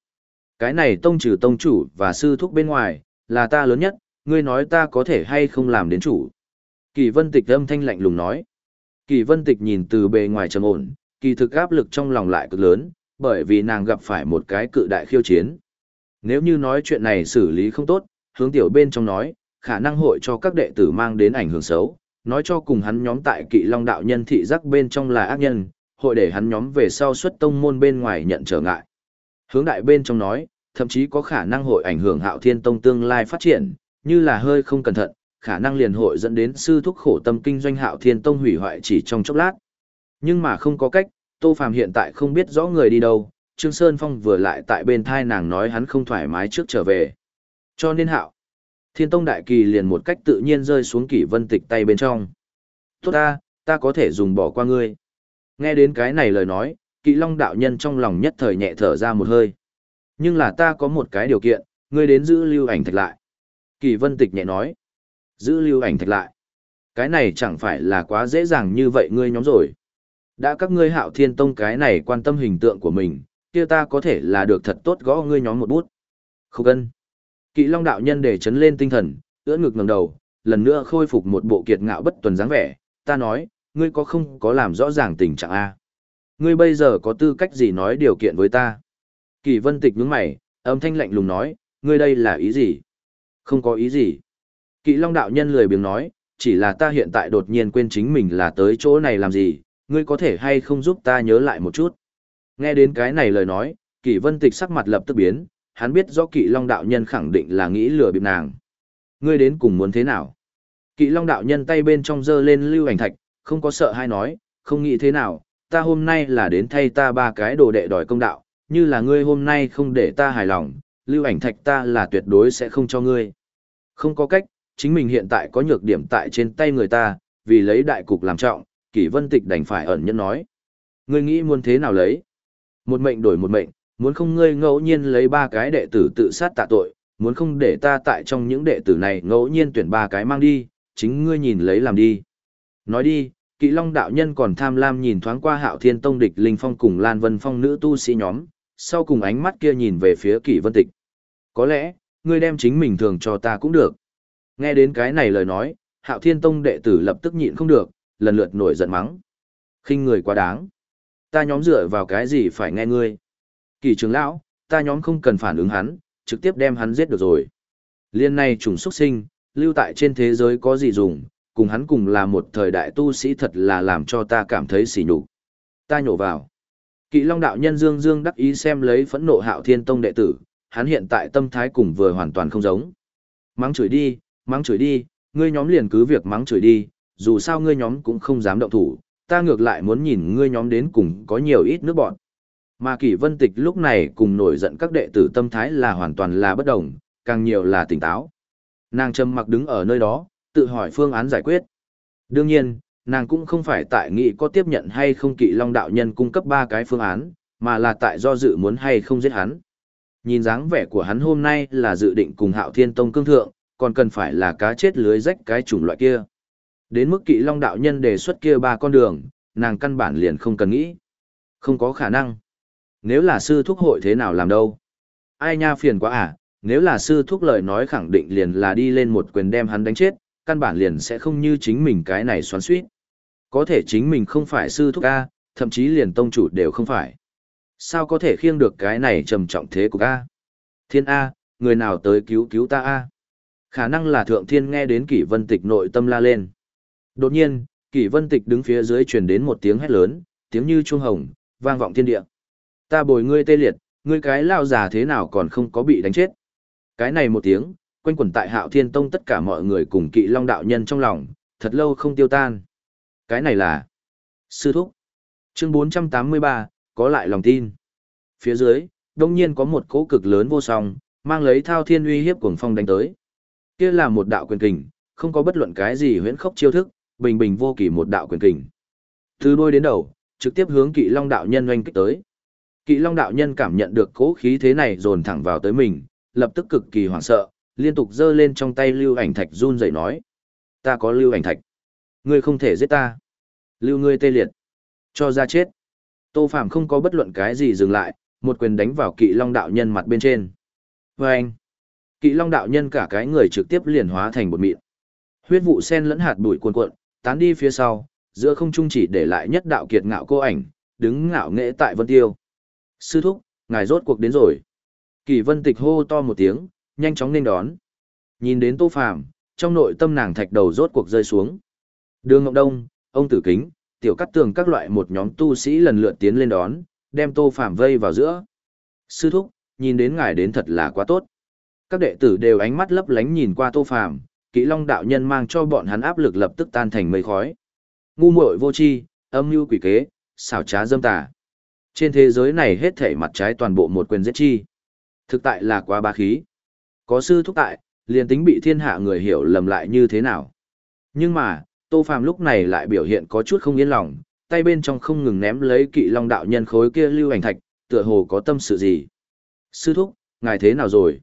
Cái này tông trừ tông chủ và sư thúc bên ngoài, là ta lớn nhất, ngươi nói ta có thể hay không làm đến chủ. Kỳ vân tịch âm thanh lạnh lùng nói. Kỳ vân tịch nhìn từ bề ngoài trầm ổn, kỳ thực áp lực trong lòng lại cực lớn, bởi vì nàng gặp phải một cái cự đại khiêu chiến. Nếu như nói chuyện này xử lý không tốt, hướng tiểu bên trong nói, khả năng hội cho các đệ tử mang đến ảnh hưởng xấu, nói cho cùng hắn nhóm tại kỵ long đạo nhân thị giác bên trong là ác nhân, hội để hắn nhóm về sau xuất tông môn bên ngoài nhận trở ngại. Hướng đại bên trong nói, thậm chí có khả năng hội ảnh hưởng hạo thiên tông tương lai phát triển, như là hơi không cẩn thận, khả năng liền hội dẫn đến sư thúc khổ tâm kinh doanh hạo thiên tông hủy hoại chỉ trong chốc lát. Nhưng mà không có cách, Tô Phàm hiện tại không biết rõ người đi đâu, Trương Sơn Phong vừa lại tại bên thai nàng nói hắn không thoải mái trước trở về. Cho nên hạo, thiên tông đại kỳ liền một cách tự nhiên rơi xuống kỷ vân tịch tay bên trong. Tốt ta, ta có thể dùng bỏ qua ngươi. Nghe đến cái này lời nói, kỵ long đạo nhân trong lòng nhất thời nhẹ thở ra một hơi. Nhưng là ta có một cái điều kiện, ngươi đến giữ lưu ảnh thạch lại. Kỳ vân tịch nhẹ nói. Giữ lưu ảnh thạch lại. Cái này chẳng phải là quá dễ dàng như vậy ngươi nhóm rồi. Đã các ngươi hạo thiên tông cái này quan tâm hình tượng của mình, kia ta có thể là được thật tốt gõ ngươi nhóm một bút. Không cần. Kỵ long đạo nhân để chấn lên tinh thần, ưỡn ngực ngẩng đầu, lần nữa khôi phục một bộ kiệt ngạo bất tuần dáng vẻ. Ta nói, ngươi có không có làm rõ ràng tình trạng A. Ngươi bây giờ có tư cách gì nói điều kiện với ta? Kỳ vân tịch nhướng mày, âm thanh lạnh lùng nói, ngươi đây là ý gì? Không có ý gì. Kỵ long đạo nhân lười biếng nói, chỉ là ta hiện tại đột nhiên quên chính mình là tới chỗ này làm gì, ngươi có thể hay không giúp ta nhớ lại một chút. Nghe đến cái này lời nói, kỵ vân tịch sắc mặt lập tức biến, hắn biết do kỵ long đạo nhân khẳng định là nghĩ lừa bịp nàng. Ngươi đến cùng muốn thế nào? Kỵ long đạo nhân tay bên trong giơ lên lưu ảnh thạch, không có sợ hay nói, không nghĩ thế nào, ta hôm nay là đến thay ta ba cái đồ đệ đòi công đạo, như là ngươi hôm nay không để ta hài lòng, lưu ảnh thạch ta là tuyệt đối sẽ không cho ngươi. Không có cách, chính mình hiện tại có nhược điểm tại trên tay người ta, vì lấy đại cục làm trọng, kỷ vân tịch đành phải ẩn nhẫn nói. Ngươi nghĩ muốn thế nào lấy? Một mệnh đổi một mệnh, muốn không ngươi ngẫu nhiên lấy ba cái đệ tử tự sát tạ tội, muốn không để ta tại trong những đệ tử này ngẫu nhiên tuyển ba cái mang đi, chính ngươi nhìn lấy làm đi. Nói đi, Kỵ Long đạo nhân còn tham lam nhìn thoáng qua Hạo Thiên Tông địch Linh Phong cùng Lan Vân Phong nữ tu sĩ nhóm, sau cùng ánh mắt kia nhìn về phía Kỷ Vân Tịch. Có lẽ, ngươi đem chính mình thường cho ta cũng được. Nghe đến cái này lời nói, Hạo Thiên Tông đệ tử lập tức nhịn không được, lần lượt nổi giận mắng. khinh người quá đáng. Ta nhóm dựa vào cái gì phải nghe ngươi? Kỳ trưởng lão, ta nhóm không cần phản ứng hắn, trực tiếp đem hắn giết được rồi. Liên này trùng xuất sinh, lưu tại trên thế giới có gì dùng, cùng hắn cùng là một thời đại tu sĩ thật là làm cho ta cảm thấy sỉ nhục. Ta nhổ vào. Kỵ Long đạo nhân Dương Dương đắc ý xem lấy phẫn nộ Hạo Thiên Tông đệ tử, hắn hiện tại tâm thái cùng vừa hoàn toàn không giống. Mắng chửi đi, mắng chửi đi, ngươi nhóm liền cứ việc mắng chửi đi, dù sao ngươi nhóm cũng không dám động thủ, ta ngược lại muốn nhìn ngươi nhóm đến cùng có nhiều ít nước bọn. Mà Kỷ Vân Tịch lúc này cùng nổi giận các đệ tử tâm thái là hoàn toàn là bất đồng, càng nhiều là tỉnh táo. Nàng trầm mặc đứng ở nơi đó, tự hỏi phương án giải quyết. Đương nhiên, nàng cũng không phải tại nghị có tiếp nhận hay không kỵ long đạo nhân cung cấp ba cái phương án, mà là tại do dự muốn hay không giết hắn. Nhìn dáng vẻ của hắn hôm nay là dự định cùng hạo thiên tông cương thượng, còn cần phải là cá chết lưới rách cái chủng loại kia. Đến mức kỵ long đạo nhân đề xuất kia ba con đường, nàng căn bản liền không cần nghĩ. Không có khả năng. Nếu là sư thúc hội thế nào làm đâu? Ai nha phiền quá à, nếu là sư thúc lời nói khẳng định liền là đi lên một quyền đem hắn đánh chết, căn bản liền sẽ không như chính mình cái này xoắn suýt. Có thể chính mình không phải sư thúc A, thậm chí liền tông chủ đều không phải. Sao có thể khiêng được cái này trầm trọng thế của A? Thiên A, người nào tới cứu cứu ta A? Khả năng là thượng thiên nghe đến kỷ vân tịch nội tâm la lên. Đột nhiên, kỷ vân tịch đứng phía dưới truyền đến một tiếng hét lớn, tiếng như chuông hồng, vang vọng thiên địa. Ta bồi ngươi tê liệt, ngươi cái lao già thế nào còn không có bị đánh chết. Cái này một tiếng, quanh quẩn tại hạo thiên tông tất cả mọi người cùng kỵ long đạo nhân trong lòng, thật lâu không tiêu tan. Cái này là Sư Thúc. Chương 483, có lại lòng tin. Phía dưới, đông nhiên có một cỗ cực lớn vô song, mang lấy thao thiên uy hiếp cuồng phong đánh tới. Kia là một đạo quyền kình, không có bất luận cái gì huyễn khốc chiêu thức, bình bình vô kỳ một đạo quyền kình. Từ đôi đến đầu, trực tiếp hướng kỵ long đạo nhân oanh kích tới. Kỵ long đạo nhân cảm nhận được cố khí thế này dồn thẳng vào tới mình, lập tức cực kỳ hoảng sợ, liên tục giơ lên trong tay lưu ảnh thạch run rẩy nói. Ta có lưu ảnh thạch. Ngươi không thể giết ta. Lưu ngươi tê liệt. Cho ra chết. Tô Phạm không có bất luận cái gì dừng lại, một quyền đánh vào kỵ long đạo nhân mặt bên trên. Và anh. Kỵ long đạo nhân cả cái người trực tiếp liền hóa thành bột mịn. Huyết vụ sen lẫn hạt bụi cuồn cuộn, tán đi phía sau, giữa không trung chỉ để lại nhất đạo kiệt ngạo cô ảnh, đứng ngạo nghệ tại Vân Tiêu. Sư thúc, ngài rốt cuộc đến rồi. Kỳ Vân Tịch hô to một tiếng, nhanh chóng nên đón. Nhìn đến Tô Phàm, trong nội tâm nàng thạch đầu rốt cuộc rơi xuống. Đường Ngọc Đông, ông Tử Kính, Tiểu Cắt Tường các loại một nhóm tu sĩ lần lượt tiến lên đón, đem Tô Phàm vây vào giữa. Sư thúc, nhìn đến ngài đến thật là quá tốt. Các đệ tử đều ánh mắt lấp lánh nhìn qua Tô Phàm, Kỵ Long đạo nhân mang cho bọn hắn áp lực lập tức tan thành mây khói. Ngu muội vô tri, âm mưu quỷ kế, xảo trá dâm tà. Trên thế giới này hết thảy mặt trái toàn bộ một quyền giết chi. Thực tại là quá bá khí. Có sư thúc tại, liền tính bị thiên hạ người hiểu lầm lại như thế nào. Nhưng mà, Tô Phàm lúc này lại biểu hiện có chút không yên lòng, tay bên trong không ngừng ném lấy kỵ long đạo nhân khối kia lưu ảnh thạch, tựa hồ có tâm sự gì. Sư thúc, ngài thế nào rồi?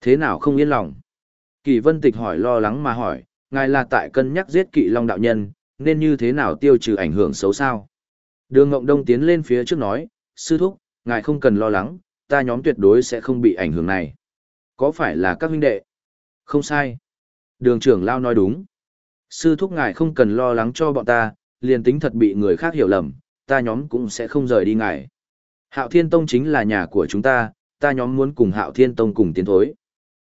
Thế nào không yên lòng? Kỳ vân tịch hỏi lo lắng mà hỏi, ngài là tại cân nhắc giết kỵ long đạo nhân, nên như thế nào tiêu trừ ảnh hưởng xấu sao? Đường Ngộng Đông tiến lên phía trước nói, sư thúc, ngài không cần lo lắng, ta nhóm tuyệt đối sẽ không bị ảnh hưởng này. Có phải là các huynh đệ? Không sai. Đường trưởng Lao nói đúng. Sư thúc ngài không cần lo lắng cho bọn ta, liền tính thật bị người khác hiểu lầm, ta nhóm cũng sẽ không rời đi ngài. Hạo Thiên Tông chính là nhà của chúng ta, ta nhóm muốn cùng Hạo Thiên Tông cùng tiến thối.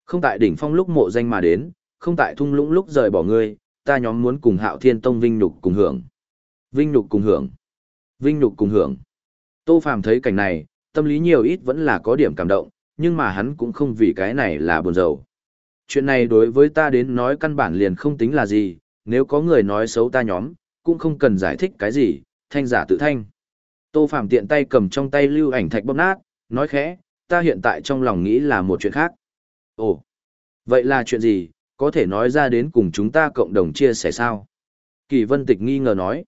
Không tại đỉnh phong lúc mộ danh mà đến, không tại thung lũng lúc rời bỏ ngươi, ta nhóm muốn cùng Hạo Thiên Tông vinh nhục cùng hưởng. Vinh nhục cùng hưởng. Vinh nhục cùng hưởng. Tô Phàm thấy cảnh này, tâm lý nhiều ít vẫn là có điểm cảm động, nhưng mà hắn cũng không vì cái này là buồn rầu. Chuyện này đối với ta đến nói căn bản liền không tính là gì, nếu có người nói xấu ta nhóm, cũng không cần giải thích cái gì, thanh giả tự thanh. Tô Phạm tiện tay cầm trong tay lưu ảnh thạch bóp nát, nói khẽ, ta hiện tại trong lòng nghĩ là một chuyện khác. Ồ, vậy là chuyện gì, có thể nói ra đến cùng chúng ta cộng đồng chia sẻ sao? Kỳ Vân Tịch nghi ngờ nói.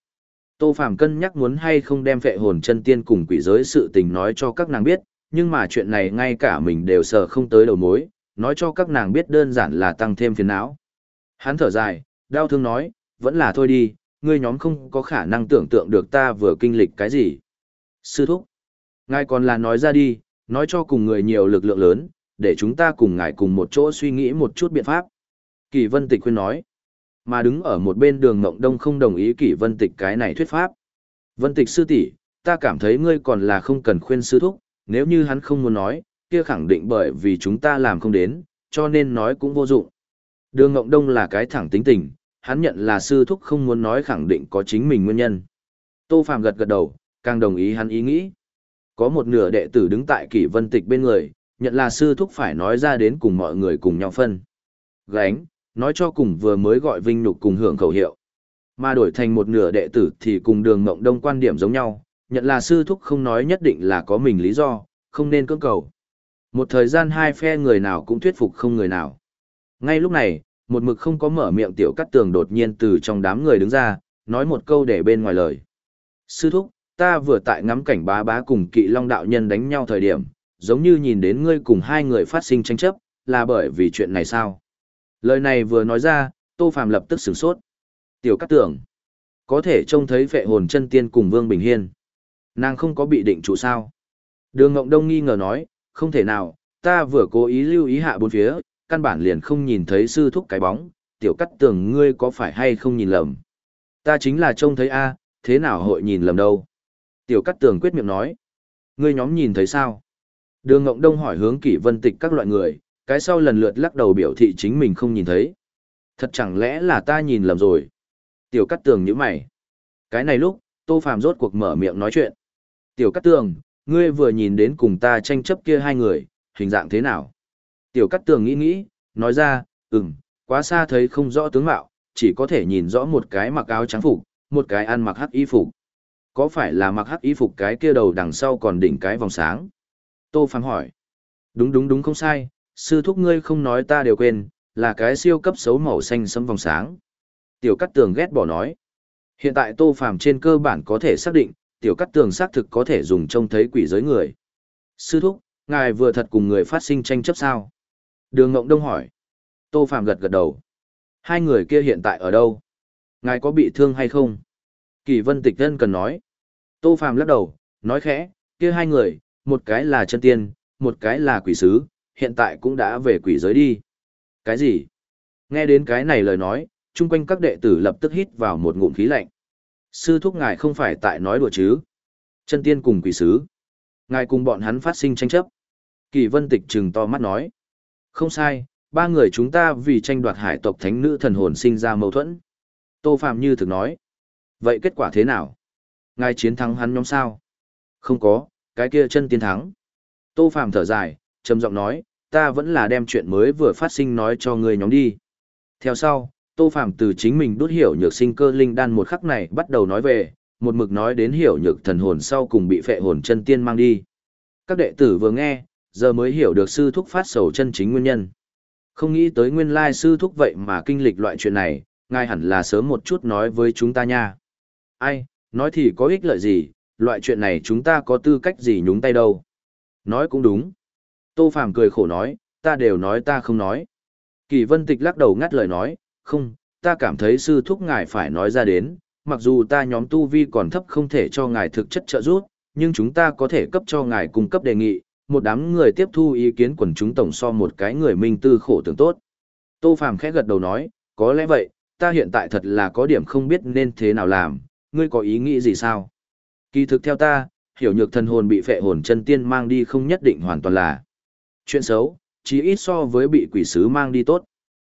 Tô Phạm cân nhắc muốn hay không đem phệ hồn chân tiên cùng quỷ giới sự tình nói cho các nàng biết, nhưng mà chuyện này ngay cả mình đều sợ không tới đầu mối, nói cho các nàng biết đơn giản là tăng thêm phiền não. Hắn thở dài, đau thương nói, vẫn là thôi đi, ngươi nhóm không có khả năng tưởng tượng được ta vừa kinh lịch cái gì. Sư thúc, ngài còn là nói ra đi, nói cho cùng người nhiều lực lượng lớn, để chúng ta cùng ngài cùng một chỗ suy nghĩ một chút biện pháp. Kỳ vân tịch khuyên nói, mà đứng ở một bên đường Ngộng đông không đồng ý kỳ vân tịch cái này thuyết pháp. Vân tịch sư tỷ, ta cảm thấy ngươi còn là không cần khuyên sư thúc, nếu như hắn không muốn nói, kia khẳng định bởi vì chúng ta làm không đến, cho nên nói cũng vô dụng. Đường Ngộng Đông là cái thẳng tính tình, hắn nhận là sư thúc không muốn nói khẳng định có chính mình nguyên nhân. Tô Phạm gật gật đầu, càng đồng ý hắn ý nghĩ. Có một nửa đệ tử đứng tại kỷ vân tịch bên người, nhận là sư thúc phải nói ra đến cùng mọi người cùng nhau phân. Gánh, nói cho cùng vừa mới gọi vinh nhục cùng hưởng khẩu hiệu. Mà đổi thành một nửa đệ tử thì cùng đường mộng đông quan điểm giống nhau, nhận là sư thúc không nói nhất định là có mình lý do, không nên cưỡng cầu. Một thời gian hai phe người nào cũng thuyết phục không người nào. Ngay lúc này, một mực không có mở miệng tiểu cắt tường đột nhiên từ trong đám người đứng ra, nói một câu để bên ngoài lời. Sư thúc, ta vừa tại ngắm cảnh bá bá cùng kỵ long đạo nhân đánh nhau thời điểm, giống như nhìn đến ngươi cùng hai người phát sinh tranh chấp, là bởi vì chuyện này sao? Lời này vừa nói ra, Tô Phàm lập tức sửng sốt. Tiểu cát tường, có thể trông thấy phệ hồn chân tiên cùng Vương Bình Hiên. Nàng không có bị định trụ sao? Đường Ngộng Đông nghi ngờ nói, không thể nào, ta vừa cố ý lưu ý hạ bốn phía, căn bản liền không nhìn thấy sư thúc cái bóng, tiểu cắt tường ngươi có phải hay không nhìn lầm. Ta chính là trông thấy a, thế nào hội nhìn lầm đâu. Tiểu cắt tường quyết miệng nói. Ngươi nhóm nhìn thấy sao? Đường Ngộng Đông hỏi hướng kỷ vân tịch các loại người, cái sau lần lượt lắc đầu biểu thị chính mình không nhìn thấy. Thật chẳng lẽ là ta nhìn lầm rồi? Tiểu Cát tường nhíu mày. Cái này lúc, Tô Phàm rốt cuộc mở miệng nói chuyện. Tiểu Cát tường, ngươi vừa nhìn đến cùng ta tranh chấp kia hai người, hình dạng thế nào? Tiểu Cát tường nghĩ nghĩ, nói ra, ừm, quá xa thấy không rõ tướng mạo, chỉ có thể nhìn rõ một cái mặc áo trắng phục, một cái ăn mặc hắc y phục. Có phải là mặc hắc y phục cái kia đầu đằng sau còn đỉnh cái vòng sáng? Tô Phàm hỏi. Đúng đúng đúng không sai, sư thúc ngươi không nói ta đều quên, là cái siêu cấp xấu màu xanh sẫm vòng sáng. Tiểu Cát tường ghét bỏ nói. Hiện tại Tô Phàm trên cơ bản có thể xác định, tiểu Cát tường xác thực có thể dùng trông thấy quỷ giới người. Sư thúc, ngài vừa thật cùng người phát sinh tranh chấp sao? Đường Ngộng Đông hỏi. Tô Phàm gật gật đầu. Hai người kia hiện tại ở đâu? Ngài có bị thương hay không? Kỳ vân tịch thân cần nói. Tô Phàm lắc đầu, nói khẽ, kia hai người, một cái là chân tiên, một cái là quỷ sứ, hiện tại cũng đã về quỷ giới đi. Cái gì? Nghe đến cái này lời nói, chung quanh các đệ tử lập tức hít vào một ngụm khí lạnh. Sư thúc ngài không phải tại nói đùa chứ? Chân tiên cùng quỷ sứ. Ngài cùng bọn hắn phát sinh tranh chấp. Kỳ vân tịch trừng to mắt nói. Không sai, ba người chúng ta vì tranh đoạt hải tộc thánh nữ thần hồn sinh ra mâu thuẫn. Tô Phạm Như thực nói. Vậy kết quả thế nào? Ngài chiến thắng hắn nhóm sao? Không có, cái kia chân tiên thắng. Tô Phạm thở dài, trầm giọng nói, ta vẫn là đem chuyện mới vừa phát sinh nói cho người nhóm đi. Theo sau, Tô Phạm từ chính mình đốt hiểu nhược sinh cơ linh đan một khắc này bắt đầu nói về, một mực nói đến hiểu nhược thần hồn sau cùng bị phệ hồn chân tiên mang đi. Các đệ tử vừa nghe, giờ mới hiểu được sư thúc phát sầu chân chính nguyên nhân. Không nghĩ tới nguyên lai sư thúc vậy mà kinh lịch loại chuyện này, ngài hẳn là sớm một chút nói với chúng ta nha. Ai, nói thì có ích lợi gì, loại chuyện này chúng ta có tư cách gì nhúng tay đâu. Nói cũng đúng. Tô Phàm cười khổ nói, ta đều nói ta không nói. Kỳ vân tịch lắc đầu ngắt lời nói, không, ta cảm thấy sư thúc ngài phải nói ra đến, mặc dù ta nhóm tu vi còn thấp không thể cho ngài thực chất trợ giúp, nhưng chúng ta có thể cấp cho ngài cung cấp đề nghị, một đám người tiếp thu ý kiến quần chúng tổng so một cái người minh tư khổ tưởng tốt. Tô Phàm khẽ gật đầu nói, có lẽ vậy, ta hiện tại thật là có điểm không biết nên thế nào làm, ngươi có ý nghĩ gì sao? Kỳ thực theo ta, hiểu nhược thần hồn bị phệ hồn chân tiên mang đi không nhất định hoàn toàn là chuyện xấu, chỉ ít so với bị quỷ sứ mang đi tốt.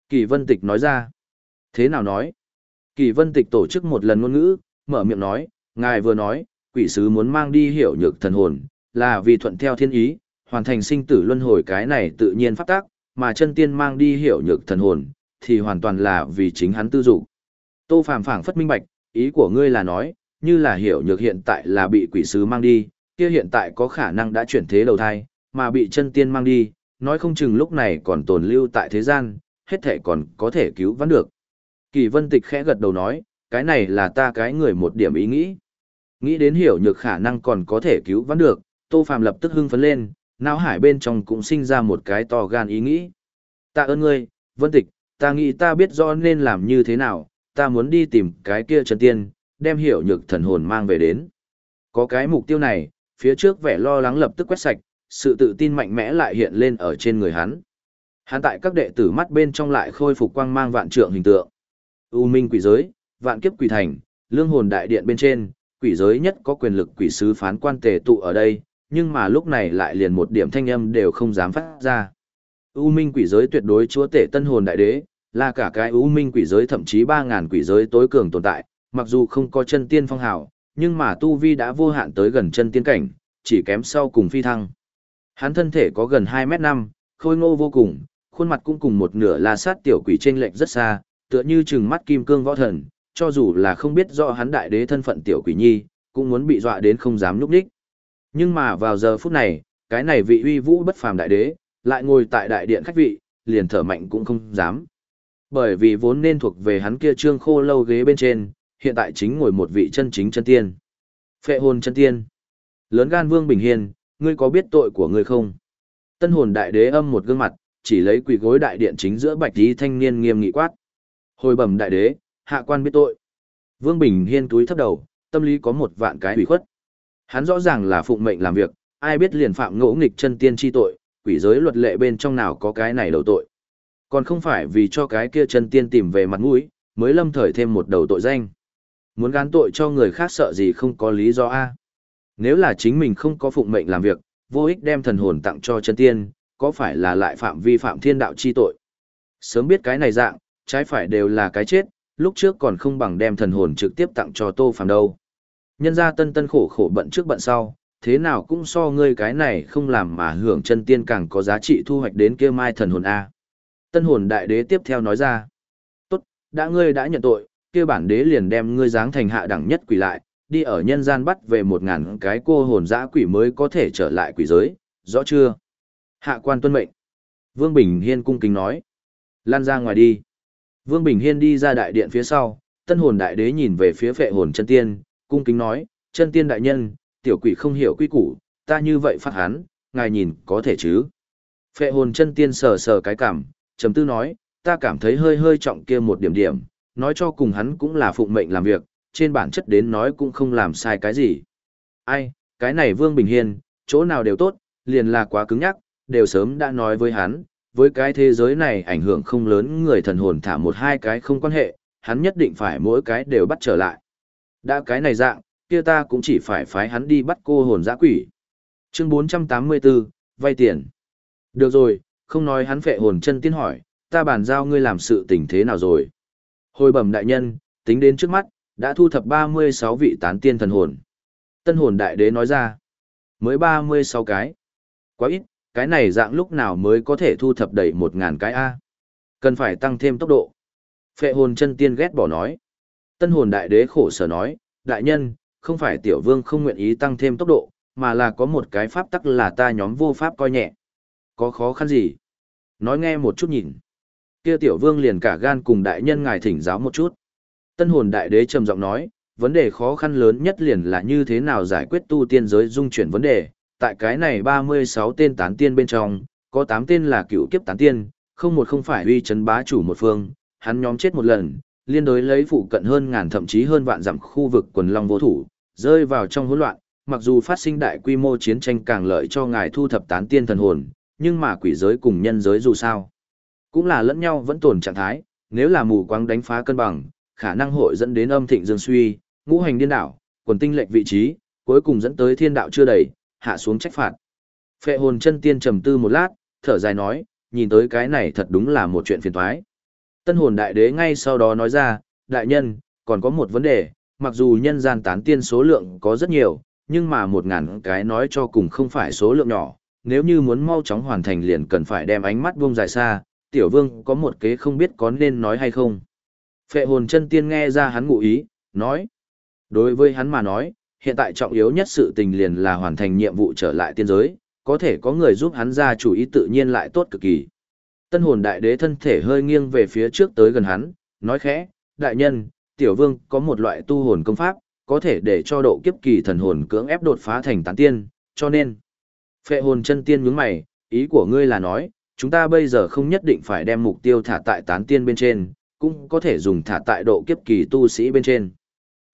Kỳ Vân Tịch nói ra. Thế nào nói? Kỳ Vân Tịch tổ chức một lần ngôn ngữ, mở miệng nói, ngài vừa nói, quỷ sứ muốn mang đi hiểu nhược thần hồn, là vì thuận theo thiên ý, hoàn thành sinh tử luân hồi cái này tự nhiên phát tác, mà chân tiên mang đi hiểu nhược thần hồn, thì hoàn toàn là vì chính hắn tư dụng. Tô Phàm phảng phất minh bạch, ý của ngươi là nói, như là hiểu nhược hiện tại là bị quỷ sứ mang đi, kia hiện tại có khả năng đã chuyển thế đầu thai, mà bị chân tiên mang đi, nói không chừng lúc này còn tồn lưu tại thế gian, hết thể còn có thể cứu vãn được. Kỳ vân tịch khẽ gật đầu nói, cái này là ta cái người một điểm ý nghĩ. Nghĩ đến hiểu nhược khả năng còn có thể cứu vãn được, Tô Phàm lập tức hưng phấn lên, não hải bên trong cũng sinh ra một cái to gan ý nghĩ. Ta ơn ngươi, vân tịch, ta nghĩ ta biết rõ nên làm như thế nào, ta muốn đi tìm cái kia chân tiên, đem hiểu nhược thần hồn mang về đến. Có cái mục tiêu này, phía trước vẻ lo lắng lập tức quét sạch, sự tự tin mạnh mẽ lại hiện lên ở trên người hắn. Hắn tại các đệ tử mắt bên trong lại khôi phục quang mang vạn trượng hình tượng. U minh quỷ giới, vạn kiếp quỷ thành, lương hồn đại điện bên trên, quỷ giới nhất có quyền lực quỷ sứ phán quan tề tụ ở đây, nhưng mà lúc này lại liền một điểm thanh âm đều không dám phát ra. U minh quỷ giới tuyệt đối chúa tể tân hồn đại đế, là cả cái U minh quỷ giới thậm chí 3.000 quỷ giới tối cường tồn tại, mặc dù không có chân tiên phong hào, nhưng mà tu vi đã vô hạn tới gần chân tiên cảnh, chỉ kém sau cùng phi thăng. Hắn thân thể có gần 2 mét 5, khôi ngô vô cùng, khuôn mặt cũng cùng một nửa la sát tiểu quỷ trên lệnh rất xa, tựa như trừng mắt kim cương võ thần, cho dù là không biết rõ hắn đại đế thân phận tiểu quỷ nhi, cũng muốn bị dọa đến không dám núp đích. Nhưng mà vào giờ phút này, cái này vị uy vũ bất phàm đại đế, lại ngồi tại đại điện khách vị, liền thở mạnh cũng không dám. Bởi vì vốn nên thuộc về hắn kia trương khô lâu ghế bên trên, hiện tại chính ngồi một vị chân chính chân tiên. Phệ hồn chân tiên. Lớn gan vương bình hiền, ngươi có biết tội của ngươi không? Tân hồn đại đế âm một gương mặt, chỉ lấy quỳ gối đại điện chính giữa bạch tí thanh niên nghiêm nghị quát. Hồi bẩm đại đế, hạ quan biết tội. Vương Bình Hiên túi thấp đầu, tâm lý có một vạn cái ủy khuất. Hắn rõ ràng là phụng mệnh làm việc, ai biết liền phạm ngỗ nghịch chân tiên chi tội, quỷ giới luật lệ bên trong nào có cái này đầu tội. Còn không phải vì cho cái kia chân tiên tìm về mặt mũi, mới lâm thời thêm một đầu tội danh. Muốn gán tội cho người khác sợ gì không có lý do a Nếu là chính mình không có phụng mệnh làm việc, vô ích đem thần hồn tặng cho chân tiên, có phải là lại phạm vi phạm thiên đạo chi tội. Sớm biết cái này dạng, trái phải đều là cái chết, lúc trước còn không bằng đem thần hồn trực tiếp tặng cho Tô Phàm đâu. Nhân ra tân tân khổ khổ bận trước bận sau, thế nào cũng so ngươi cái này không làm mà hưởng chân tiên càng có giá trị thu hoạch đến kia mai thần hồn A. Tân hồn đại đế tiếp theo nói ra. Tốt, đã ngươi đã nhận tội, kia bản đế liền đem ngươi giáng thành hạ đẳng nhất quỷ lại, đi ở nhân gian bắt về một ngàn cái cô hồn dã quỷ mới có thể trở lại quỷ giới, rõ chưa? Hạ quan tuân mệnh. Vương Bình Hiên cung kính nói. Lan ra ngoài đi. Vương Bình Hiên đi ra đại điện phía sau, tân hồn đại đế nhìn về phía phệ hồn chân tiên, cung kính nói, chân tiên đại nhân, tiểu quỷ không hiểu quy củ, ta như vậy phát hắn, ngài nhìn có thể chứ. Phệ hồn chân tiên sờ sờ cái cảm, chấm tư nói, ta cảm thấy hơi hơi trọng kia một điểm điểm, nói cho cùng hắn cũng là phụng mệnh làm việc, trên bản chất đến nói cũng không làm sai cái gì. Ai, cái này Vương Bình Hiên, chỗ nào đều tốt, liền là quá cứng nhắc, đều sớm đã nói với hắn, với cái thế giới này ảnh hưởng không lớn người thần hồn thả một hai cái không quan hệ, hắn nhất định phải mỗi cái đều bắt trở lại. Đã cái này dạng, kia ta cũng chỉ phải phái hắn đi bắt cô hồn giã quỷ. Chương 484, vay tiền. Được rồi, không nói hắn phệ hồn chân tiên hỏi, ta bàn giao ngươi làm sự tình thế nào rồi. Hồi bẩm đại nhân, tính đến trước mắt, đã thu thập 36 vị tán tiên thần hồn. Tân hồn đại đế nói ra, mới 36 cái. Quá ít, cái này dạng lúc nào mới có thể thu thập đầy 1.000 cái A. Cần phải tăng thêm tốc độ. Phệ hồn chân tiên ghét bỏ nói. Tân hồn đại đế khổ sở nói, đại nhân, không phải tiểu vương không nguyện ý tăng thêm tốc độ, mà là có một cái pháp tắc là ta nhóm vô pháp coi nhẹ. Có khó khăn gì? Nói nghe một chút nhìn. Kia tiểu vương liền cả gan cùng đại nhân ngài thỉnh giáo một chút. Tân hồn đại đế trầm giọng nói, vấn đề khó khăn lớn nhất liền là như thế nào giải quyết tu tiên giới dung chuyển vấn đề. Tại cái này 36 tên tán tiên bên trong, có 8 tên là cựu kiếp tán tiên, không một không phải uy chấn bá chủ một phương, hắn nhóm chết một lần, liên đối lấy phụ cận hơn ngàn thậm chí hơn vạn dặm khu vực quần long vô thủ, rơi vào trong hỗn loạn, mặc dù phát sinh đại quy mô chiến tranh càng lợi cho ngài thu thập tán tiên thần hồn, nhưng mà quỷ giới cùng nhân giới dù sao, cũng là lẫn nhau vẫn tồn trạng thái, nếu là mù quáng đánh phá cân bằng, khả năng hội dẫn đến âm thịnh dương suy, ngũ hành điên đảo, quần tinh lệch vị trí, cuối cùng dẫn tới thiên đạo chưa đầy, hạ xuống trách phạt. Phệ hồn chân tiên trầm tư một lát, thở dài nói, nhìn tới cái này thật đúng là một chuyện phiền toái. Tân hồn đại đế ngay sau đó nói ra, đại nhân, còn có một vấn đề, mặc dù nhân gian tán tiên số lượng có rất nhiều, nhưng mà một ngàn cái nói cho cùng không phải số lượng nhỏ, nếu như muốn mau chóng hoàn thành liền cần phải đem ánh mắt buông dài xa, tiểu vương có một kế không biết có nên nói hay không. Phệ hồn chân tiên nghe ra hắn ngụ ý, nói. Đối với hắn mà nói, hiện tại trọng yếu nhất sự tình liền là hoàn thành nhiệm vụ trở lại tiên giới, có thể có người giúp hắn ra chủ ý tự nhiên lại tốt cực kỳ. Tân hồn đại đế thân thể hơi nghiêng về phía trước tới gần hắn, nói khẽ, đại nhân, tiểu vương có một loại tu hồn công pháp, có thể để cho độ kiếp kỳ thần hồn cưỡng ép đột phá thành tán tiên, cho nên. Phệ hồn chân tiên nhướng mày, ý của ngươi là nói, chúng ta bây giờ không nhất định phải đem mục tiêu thả tại tán tiên bên trên, cũng có thể dùng thả tại độ kiếp kỳ tu sĩ bên trên.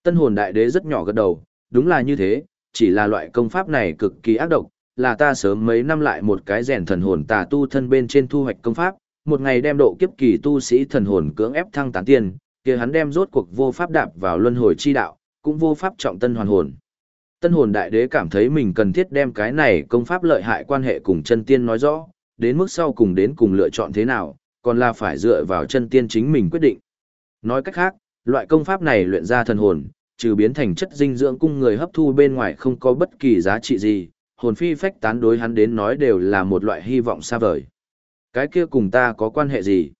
Tân hồn đại đế rất nhỏ gật đầu, đúng là như thế, chỉ là loại công pháp này cực kỳ ác độc, là ta sớm mấy năm lại một cái rèn thần hồn tà tu thân bên trên thu hoạch công pháp, một ngày đem độ kiếp kỳ tu sĩ thần hồn cưỡng ép thăng tán tiên, kia hắn đem rốt cuộc vô pháp đạp vào luân hồi chi đạo, cũng vô pháp trọng tân hoàn hồn. Tân hồn đại đế cảm thấy mình cần thiết đem cái này công pháp lợi hại quan hệ cùng chân tiên nói rõ, đến mức sau cùng đến cùng lựa chọn thế nào, còn là phải dựa vào chân tiên chính mình quyết định. Nói cách khác, loại công pháp này luyện ra thần hồn, trừ biến thành chất dinh dưỡng cung người hấp thu bên ngoài không có bất kỳ giá trị gì, hồn phi phách tán đối hắn đến nói đều là một loại hy vọng xa vời. Cái kia cùng ta có quan hệ gì?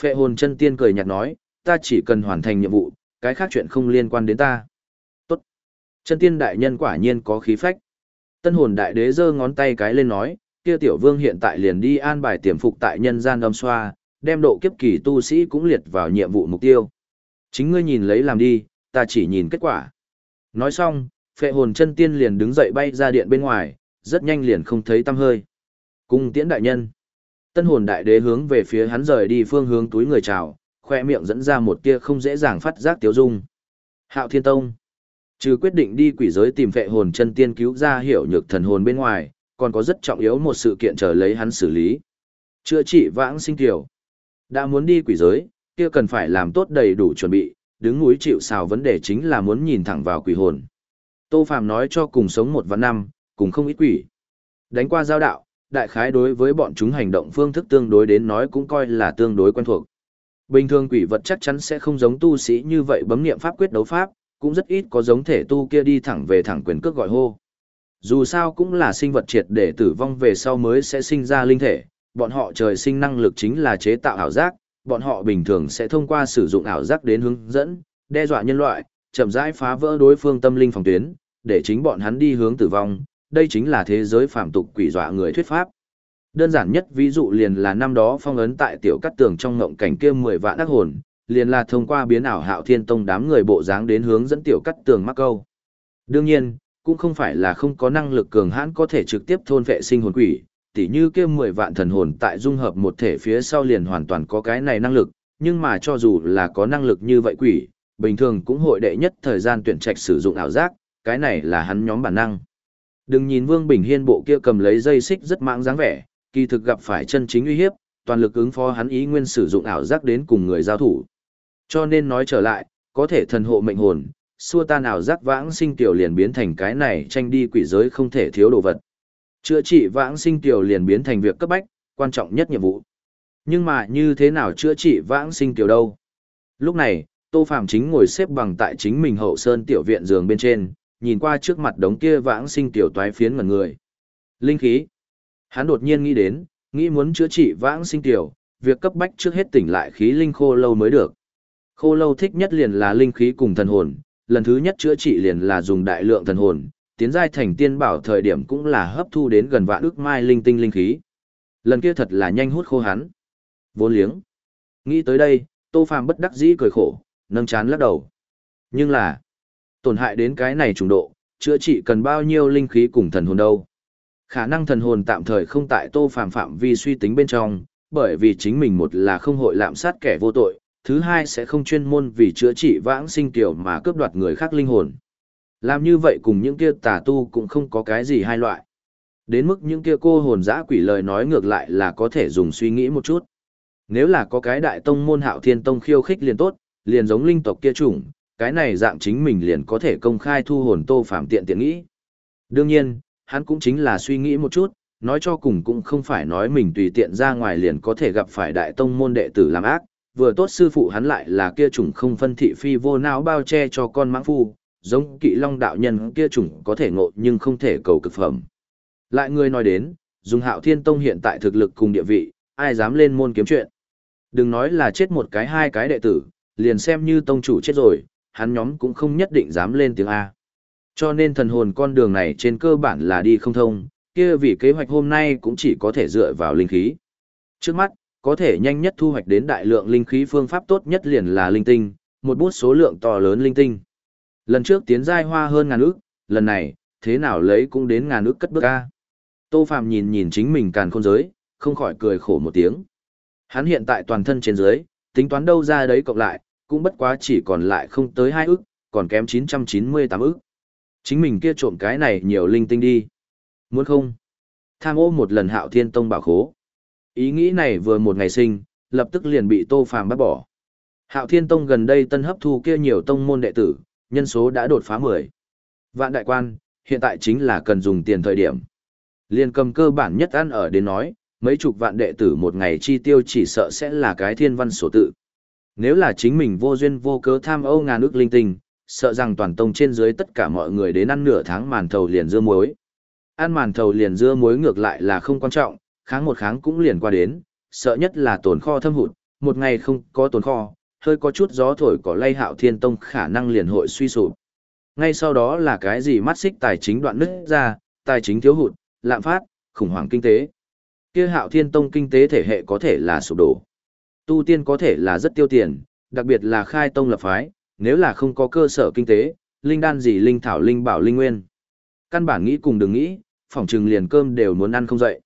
Phệ hồn chân tiên cười nhạt nói, ta chỉ cần hoàn thành nhiệm vụ, cái khác chuyện không liên quan đến ta. Tốt. Chân tiên đại nhân quả nhiên có khí phách. Tân hồn đại đế giơ ngón tay cái lên nói, kia tiểu vương hiện tại liền đi an bài tiềm phục tại nhân gian âm xoa, đem độ kiếp kỳ tu sĩ cũng liệt vào nhiệm vụ mục tiêu. Chính ngươi nhìn lấy làm đi, ta chỉ nhìn kết quả. Nói xong, phệ hồn chân tiên liền đứng dậy bay ra điện bên ngoài, rất nhanh liền không thấy tăm hơi. Cung tiễn đại nhân. Tân hồn đại đế hướng về phía hắn rời đi phương hướng túi người chào, khoe miệng dẫn ra một tia không dễ dàng phát giác tiếu dung. Hạo Thiên Tông. Trừ quyết định đi quỷ giới tìm phệ hồn chân tiên cứu ra hiểu nhược thần hồn bên ngoài, còn có rất trọng yếu một sự kiện chờ lấy hắn xử lý. Chữa trị vãng sinh tiểu. Đã muốn đi quỷ giới, kia cần phải làm tốt đầy đủ chuẩn bị, đứng núi chịu xào vấn đề chính là muốn nhìn thẳng vào quỷ hồn. Tô Phạm nói cho cùng sống một vạn năm, cùng không ít quỷ. Đánh qua giao đạo, đại khái đối với bọn chúng hành động phương thức tương đối đến nói cũng coi là tương đối quen thuộc. Bình thường quỷ vật chắc chắn sẽ không giống tu sĩ như vậy bấm niệm pháp quyết đấu pháp, cũng rất ít có giống thể tu kia đi thẳng về thẳng quyền cước gọi hô. Dù sao cũng là sinh vật triệt để tử vong về sau mới sẽ sinh ra linh thể, bọn họ trời sinh năng lực chính là chế tạo ảo giác, bọn họ bình thường sẽ thông qua sử dụng ảo giác đến hướng dẫn, đe dọa nhân loại, chậm rãi phá vỡ đối phương tâm linh phòng tuyến, để chính bọn hắn đi hướng tử vong, đây chính là thế giới phạm tục quỷ dọa người thuyết pháp. Đơn giản nhất ví dụ liền là năm đó phong ấn tại tiểu cắt tường trong ngộng cảnh kia 10 vạn ác hồn, liền là thông qua biến ảo hạo thiên tông đám người bộ dáng đến hướng dẫn tiểu cắt tường mắc câu. Đương nhiên, cũng không phải là không có năng lực cường hãn có thể trực tiếp thôn vệ sinh hồn quỷ, tỉ như kia 10 vạn thần hồn tại dung hợp một thể phía sau liền hoàn toàn có cái này năng lực, nhưng mà cho dù là có năng lực như vậy quỷ, bình thường cũng hội đệ nhất thời gian tuyển trạch sử dụng ảo giác, cái này là hắn nhóm bản năng. Đừng nhìn Vương Bình Hiên bộ kia cầm lấy dây xích rất mạng dáng vẻ, kỳ thực gặp phải chân chính uy hiếp, toàn lực ứng phó hắn ý nguyên sử dụng ảo giác đến cùng người giao thủ. Cho nên nói trở lại, có thể thần hộ mệnh hồn, xua ta nào giác vãng sinh tiểu liền biến thành cái này tranh đi quỷ giới không thể thiếu đồ vật. Chữa trị vãng sinh tiểu liền biến thành việc cấp bách, quan trọng nhất nhiệm vụ. Nhưng mà như thế nào chữa trị vãng sinh tiểu đâu? Lúc này, Tô Phạm chính ngồi xếp bằng tại chính mình hậu sơn tiểu viện giường bên trên, nhìn qua trước mặt đống kia vãng sinh tiểu toái phiến ngẩn người. Linh khí. Hắn đột nhiên nghĩ đến, nghĩ muốn chữa trị vãng sinh tiểu, việc cấp bách trước hết tỉnh lại khí linh khô lâu mới được. Khô lâu thích nhất liền là linh khí cùng thần hồn, lần thứ nhất chữa trị liền là dùng đại lượng thần hồn, tiến giai thành tiên bảo thời điểm cũng là hấp thu đến gần vạn ước mai linh tinh linh khí. Lần kia thật là nhanh hút khô hắn. Vốn liếng. Nghĩ tới đây, Tô Phàm bất đắc dĩ cười khổ, nâng chán lắc đầu. Nhưng là, tổn hại đến cái này trùng độ, chữa trị cần bao nhiêu linh khí cùng thần hồn đâu. Khả năng thần hồn tạm thời không tại Tô Phàm phạm vi suy tính bên trong, bởi vì chính mình một là không hội lạm sát kẻ vô tội, thứ hai sẽ không chuyên môn vì chữa trị vãng sinh tiểu mà cướp đoạt người khác linh hồn. Làm như vậy cùng những kia tà tu cũng không có cái gì hai loại. Đến mức những kia cô hồn dã quỷ lời nói ngược lại là có thể dùng suy nghĩ một chút. Nếu là có cái đại tông môn hạo thiên tông khiêu khích liền tốt, liền giống linh tộc kia chủng, cái này dạng chính mình liền có thể công khai thu hồn tô phạm tiện tiện nghĩ. Đương nhiên, hắn cũng chính là suy nghĩ một chút, nói cho cùng cũng không phải nói mình tùy tiện ra ngoài liền có thể gặp phải đại tông môn đệ tử làm ác, vừa tốt sư phụ hắn lại là kia chủng không phân thị phi vô não bao che cho con mãng phu, giống kỵ long đạo nhân kia chủng có thể ngộ nhưng không thể cầu cực phẩm. Lại người nói đến, dùng hạo thiên tông hiện tại thực lực cùng địa vị, ai dám lên môn kiếm chuyện. Đừng nói là chết một cái hai cái đệ tử, liền xem như tông chủ chết rồi, hắn nhóm cũng không nhất định dám lên tiếng A. Cho nên thần hồn con đường này trên cơ bản là đi không thông, kia vì kế hoạch hôm nay cũng chỉ có thể dựa vào linh khí. Trước mắt, có thể nhanh nhất thu hoạch đến đại lượng linh khí phương pháp tốt nhất liền là linh tinh, một bút số lượng to lớn linh tinh. Lần trước tiến giai hoa hơn ngàn ức lần này, thế nào lấy cũng đến ngàn ức cất bước ca. Tô Phạm nhìn nhìn chính mình càn khôn giới, không khỏi cười khổ một tiếng. Hắn hiện tại toàn thân trên dưới, tính toán đâu ra đấy cộng lại, cũng bất quá chỉ còn lại không tới hai ức còn kém 998 ức Chính mình kia trộm cái này nhiều linh tinh đi. Muốn không? Tham ô một lần hạo thiên tông bảo khố. Ý nghĩ này vừa một ngày sinh, lập tức liền bị Tô Phàm bắt bỏ. Hạo Thiên Tông gần đây tân hấp thu kia nhiều tông môn đệ tử, nhân số đã đột phá 10. Vạn đại quan, hiện tại chính là cần dùng tiền thời điểm. Liên cầm cơ bản nhất ăn ở đến nói, mấy chục vạn đệ tử một ngày chi tiêu chỉ sợ sẽ là cái thiên văn sổ tự. Nếu là chính mình vô duyên vô cớ tham âu ngàn ước linh tinh, sợ rằng toàn tông trên dưới tất cả mọi người đến ăn nửa tháng màn thầu liền dưa muối. Ăn màn thầu liền dưa muối ngược lại là không quan trọng, kháng một kháng cũng liền qua đến, sợ nhất là tồn kho thâm hụt, một ngày không có tồn kho, hơi có chút gió thổi có lay hạo thiên tông khả năng liền hội suy sụp. Ngay sau đó là cái gì mắt xích tài chính đoạn nứt ra, tài chính thiếu hụt, lạm phát, khủng hoảng kinh tế. Kia hạo thiên tông kinh tế thể hệ có thể là sụp đổ. Tu tiên có thể là rất tiêu tiền, đặc biệt là khai tông lập phái, nếu là không có cơ sở kinh tế, linh đan gì linh thảo linh bảo linh nguyên. Căn bản nghĩ cùng đừng nghĩ, phòng trừng liền cơm đều muốn ăn không dậy.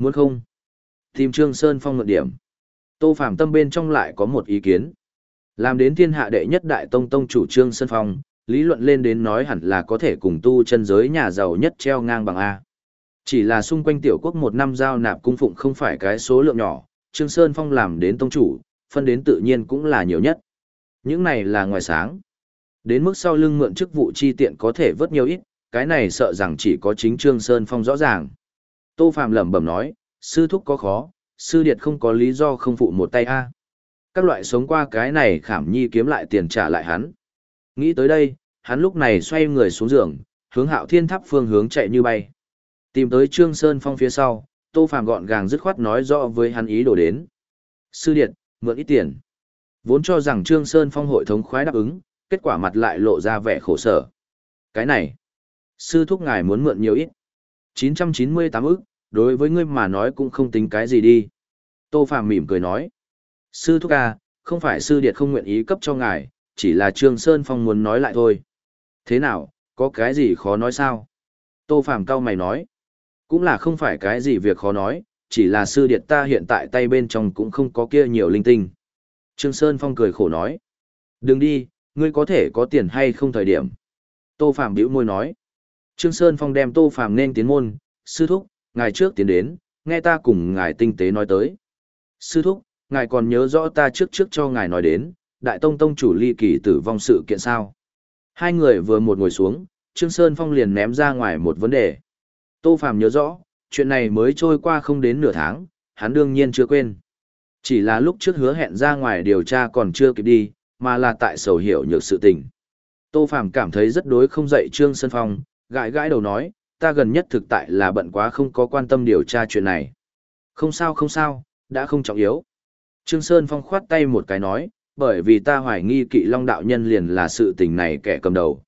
Muốn không? Tìm Trương Sơn Phong ngược điểm. Tô Phạm tâm bên trong lại có một ý kiến. Làm đến thiên hạ đệ nhất đại tông tông chủ Trương Sơn Phong, lý luận lên đến nói hẳn là có thể cùng tu chân giới nhà giàu nhất treo ngang bằng A. Chỉ là xung quanh tiểu quốc một năm giao nạp cung phụng không phải cái số lượng nhỏ, Trương Sơn Phong làm đến tông chủ, phân đến tự nhiên cũng là nhiều nhất. Những này là ngoài sáng. Đến mức sau lưng mượn chức vụ chi tiện có thể vớt nhiều ít, cái này sợ rằng chỉ có chính Trương Sơn Phong rõ ràng. Tô Phạm lẩm bẩm nói, sư thúc có khó, sư điệt không có lý do không phụ một tay a. Các loại sống qua cái này khảm nhi kiếm lại tiền trả lại hắn. Nghĩ tới đây, hắn lúc này xoay người xuống giường, hướng hạo thiên tháp phương hướng chạy như bay. Tìm tới Trương Sơn Phong phía sau, Tô Phạm gọn gàng dứt khoát nói rõ với hắn ý đồ đến. Sư điệt, mượn ít tiền. Vốn cho rằng Trương Sơn Phong hội thống khoái đáp ứng, kết quả mặt lại lộ ra vẻ khổ sở. Cái này, sư thúc ngài muốn mượn nhiều ít. 998 ức, đối với ngươi mà nói cũng không tính cái gì đi. Tô Phạm mỉm cười nói. Sư thúc à, không phải sư điệt không nguyện ý cấp cho ngài, chỉ là Trương Sơn Phong muốn nói lại thôi. Thế nào, có cái gì khó nói sao? Tô Phạm cao mày nói. Cũng là không phải cái gì việc khó nói, chỉ là sư điệt ta hiện tại tay bên trong cũng không có kia nhiều linh tinh. Trương Sơn Phong cười khổ nói. Đừng đi, ngươi có thể có tiền hay không thời điểm. Tô Phạm bĩu môi nói. Trương Sơn Phong đem Tô Phạm nên tiến môn, sư thúc, ngài trước tiến đến, nghe ta cùng ngài tinh tế nói tới. Sư thúc, ngài còn nhớ rõ ta trước trước cho ngài nói đến, đại tông tông chủ ly kỳ tử vong sự kiện sao. Hai người vừa một ngồi xuống, Trương Sơn Phong liền ném ra ngoài một vấn đề. Tô Phàm nhớ rõ, chuyện này mới trôi qua không đến nửa tháng, hắn đương nhiên chưa quên. Chỉ là lúc trước hứa hẹn ra ngoài điều tra còn chưa kịp đi, mà là tại sầu hiểu nhược sự tình. Tô Phàm cảm thấy rất đối không dậy Trương Sơn Phong, gãi gãi đầu nói, ta gần nhất thực tại là bận quá không có quan tâm điều tra chuyện này. Không sao không sao, đã không trọng yếu. Trương Sơn Phong khoát tay một cái nói, bởi vì ta hoài nghi kỵ long đạo nhân liền là sự tình này kẻ cầm đầu.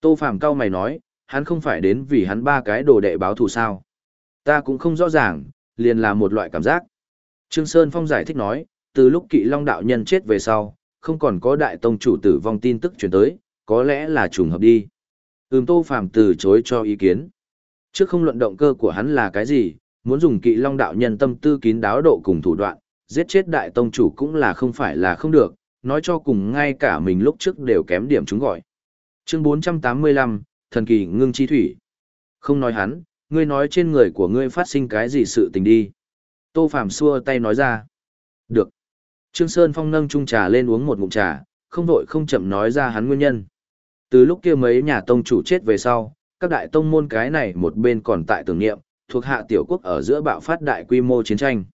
Tô phạm cao mày nói, hắn không phải đến vì hắn ba cái đồ đệ báo thù sao. Ta cũng không rõ ràng, liền là một loại cảm giác. Trương Sơn Phong giải thích nói, từ lúc kỵ long đạo nhân chết về sau, không còn có đại tông chủ tử vong tin tức truyền tới, có lẽ là trùng hợp đi. Ừm Tô Phàm từ chối cho ý kiến. Trước không luận động cơ của hắn là cái gì, muốn dùng kỵ long đạo nhân tâm tư kín đáo độ cùng thủ đoạn, giết chết đại tông chủ cũng là không phải là không được, nói cho cùng ngay cả mình lúc trước đều kém điểm chúng gọi. Chương 485, Thần kỳ ngưng chi thủy. Không nói hắn, ngươi nói trên người của ngươi phát sinh cái gì sự tình đi. Tô phàm xua tay nói ra. Được. Trương Sơn Phong nâng chung trà lên uống một ngụm trà, không vội không chậm nói ra hắn nguyên nhân. Từ lúc kia mấy nhà tông chủ chết về sau, các đại tông môn cái này một bên còn tại tưởng niệm, thuộc hạ tiểu quốc ở giữa bạo phát đại quy mô chiến tranh.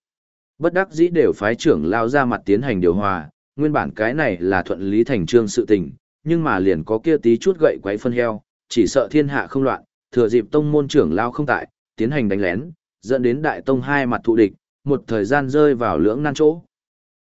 Bất đắc dĩ đều phái trưởng lao ra mặt tiến hành điều hòa, nguyên bản cái này là thuận lý thành trương sự tình, nhưng mà liền có kia tí chút gậy quấy phân heo, chỉ sợ thiên hạ không loạn, thừa dịp tông môn trưởng lao không tại, tiến hành đánh lén, dẫn đến đại tông hai mặt thụ địch, một thời gian rơi vào lưỡng nan chỗ.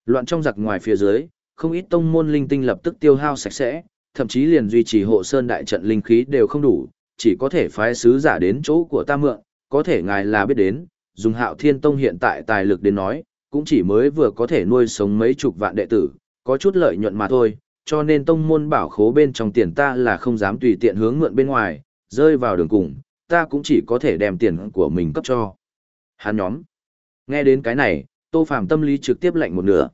Loạn trong giặc ngoài phía dưới, không ít tông môn linh tinh lập tức tiêu hao sạch sẽ, thậm chí liền duy trì hộ sơn đại trận linh khí đều không đủ, chỉ có thể phái sứ giả đến chỗ của ta mượn, có thể ngài là biết đến, dùng hạo thiên tông hiện tại tài lực đến nói, cũng chỉ mới vừa có thể nuôi sống mấy chục vạn đệ tử, có chút lợi nhuận mà thôi, cho nên tông môn bảo khố bên trong tiền ta là không dám tùy tiện hướng mượn bên ngoài, rơi vào đường cùng, ta cũng chỉ có thể đem tiền của mình cấp cho. Hắn nhóm. Nghe đến cái này, Tô Phàm tâm lý trực tiếp lạnh một nửa.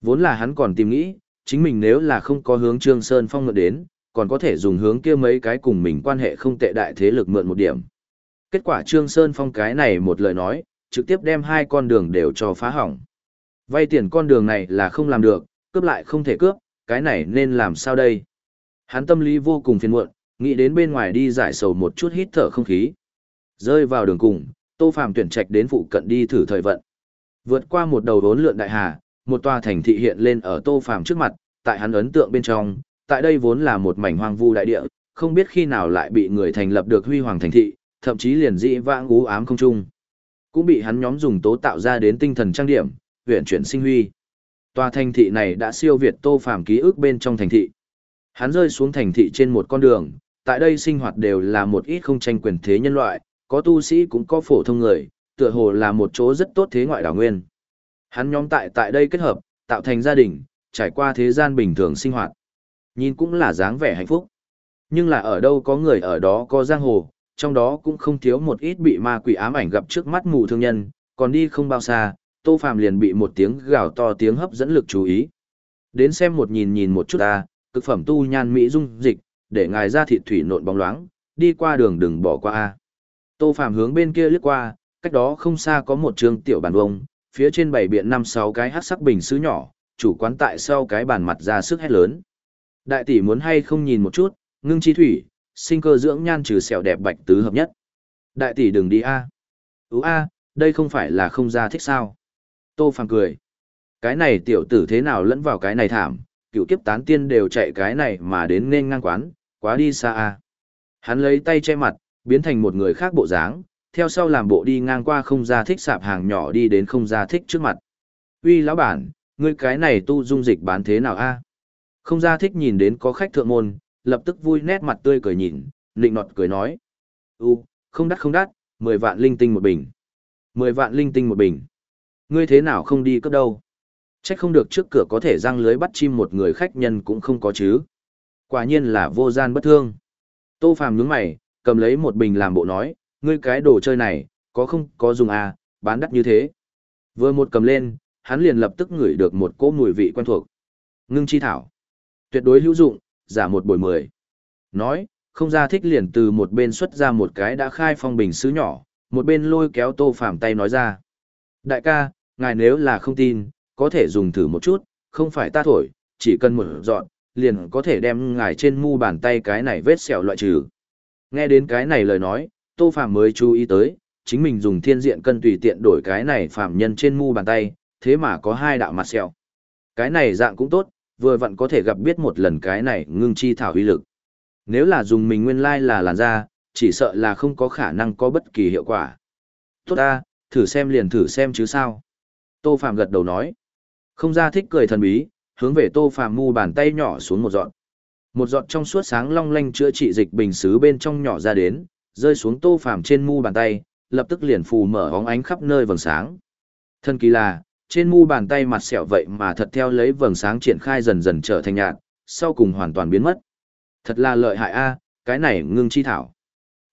Vốn là hắn còn tìm nghĩ, chính mình nếu là không có hướng Trương Sơn Phong mượn đến, còn có thể dùng hướng kia mấy cái cùng mình quan hệ không tệ đại thế lực mượn một điểm. Kết quả Trương Sơn Phong cái này một lời nói, trực tiếp đem hai con đường đều cho phá hỏng. Vay tiền con đường này là không làm được, cướp lại không thể cướp, cái này nên làm sao đây? Hắn tâm lý vô cùng phiền muộn, nghĩ đến bên ngoài đi giải sầu một chút hít thở không khí. Rơi vào đường cùng, Tô Phàm tuyển trạch đến phụ cận đi thử thời vận. Vượt qua một đầu đốn lượn đại hà, một tòa thành thị hiện lên ở Tô Phàm trước mặt, tại hắn ấn tượng bên trong, tại đây vốn là một mảnh hoang vu đại địa, không biết khi nào lại bị người thành lập được huy hoàng thành thị, thậm chí liền dị vãng ú ám không trung. Cũng bị hắn nhóm dùng tố tạo ra đến tinh thần trang điểm, huyện chuyển sinh huy. Tòa thành thị này đã siêu việt Tô Phàm ký ức bên trong thành thị. Hắn rơi xuống thành thị trên một con đường, tại đây sinh hoạt đều là một ít không tranh quyền thế nhân loại, có tu sĩ cũng có phổ thông người, tựa hồ là một chỗ rất tốt thế ngoại đảo nguyên. Hắn nhóm tại tại đây kết hợp, tạo thành gia đình, trải qua thế gian bình thường sinh hoạt. Nhìn cũng là dáng vẻ hạnh phúc. Nhưng là ở đâu có người ở đó có giang hồ, trong đó cũng không thiếu một ít bị ma quỷ ám ảnh gặp trước mắt mù thương nhân, còn đi không bao xa, Tô Phàm liền bị một tiếng gào to tiếng hấp dẫn lực chú ý. Đến xem một nhìn nhìn một chút ta, cực phẩm tu nhan mỹ dung dịch, để ngài ra thịt thủy nộn bóng loáng, đi qua đường đừng bỏ qua a. Tô Phàm hướng bên kia liếc qua, cách đó không xa có một trường tiểu bàn vông, phía trên bảy biện năm sáu cái hắc sắc bình sứ nhỏ, chủ quán tại sau cái bàn mặt ra sức hét lớn. Đại tỷ muốn hay không nhìn một chút, ngưng chi thủy, sinh cơ dưỡng nhan trừ sẹo đẹp bạch tứ hợp nhất. Đại tỷ đừng đi a. À. Ú a, đây không phải là không ra thích sao? Tô Phàm cười. Cái này tiểu tử thế nào lẫn vào cái này thảm, cựu kiếp tán tiên đều chạy cái này mà đến nên ngang quán, quá đi xa a. Hắn lấy tay che mặt, biến thành một người khác bộ dáng, theo sau làm bộ đi ngang qua không ra thích sạp hàng nhỏ đi đến không ra thích trước mặt. Uy lão bản, ngươi cái này tu dung dịch bán thế nào a? Không ra thích nhìn đến có khách thượng môn, lập tức vui nét mặt tươi cười nhìn, nịnh nọt cười nói. U, không đắt không đắt, 10 vạn linh tinh một bình. 10 vạn linh tinh một bình. Ngươi thế nào không đi cấp đâu? Chắc không được trước cửa có thể răng lưới bắt chim một người khách nhân cũng không có chứ. Quả nhiên là vô gian bất thương. Tô Phàm nhướng mày, cầm lấy một bình làm bộ nói, ngươi cái đồ chơi này, có không có dùng à, bán đắt như thế. Vừa một cầm lên, hắn liền lập tức ngửi được một cỗ mùi vị quen thuộc. Ngưng chi thảo. Tuyệt đối hữu dụng, giả một buổi mười. Nói, không ra thích liền từ một bên xuất ra một cái đã khai phong bình sứ nhỏ, một bên lôi kéo tô phạm tay nói ra. Đại ca, ngài nếu là không tin, có thể dùng thử một chút, không phải ta thổi, chỉ cần một dọn, liền có thể đem ngài trên mu bàn tay cái này vết sẹo loại trừ. Nghe đến cái này lời nói, Tô Phạm mới chú ý tới, chính mình dùng thiên diện cân tùy tiện đổi cái này phạm nhân trên mu bàn tay, thế mà có hai đạo mặt sẹo. Cái này dạng cũng tốt, vừa vặn có thể gặp biết một lần cái này ngưng chi thảo uy lực. Nếu là dùng mình nguyên lai là làn da, chỉ sợ là không có khả năng có bất kỳ hiệu quả. Tốt ta, thử xem liền thử xem chứ sao. Tô Phạm gật đầu nói. Không ra thích cười thần bí, hướng về Tô Phạm mu bàn tay nhỏ xuống một giọt. Một giọt trong suốt sáng long lanh chữa trị dịch bình xứ bên trong nhỏ ra đến, rơi xuống Tô phàm trên mu bàn tay, lập tức liền phù mở hóng ánh khắp nơi vầng sáng. thần kỳ là, trên mu bàn tay mặt sẹo vậy mà thật theo lấy vầng sáng triển khai dần dần trở thành nhạt, sau cùng hoàn toàn biến mất. Thật là lợi hại a, à, cái này ngưng chi thảo.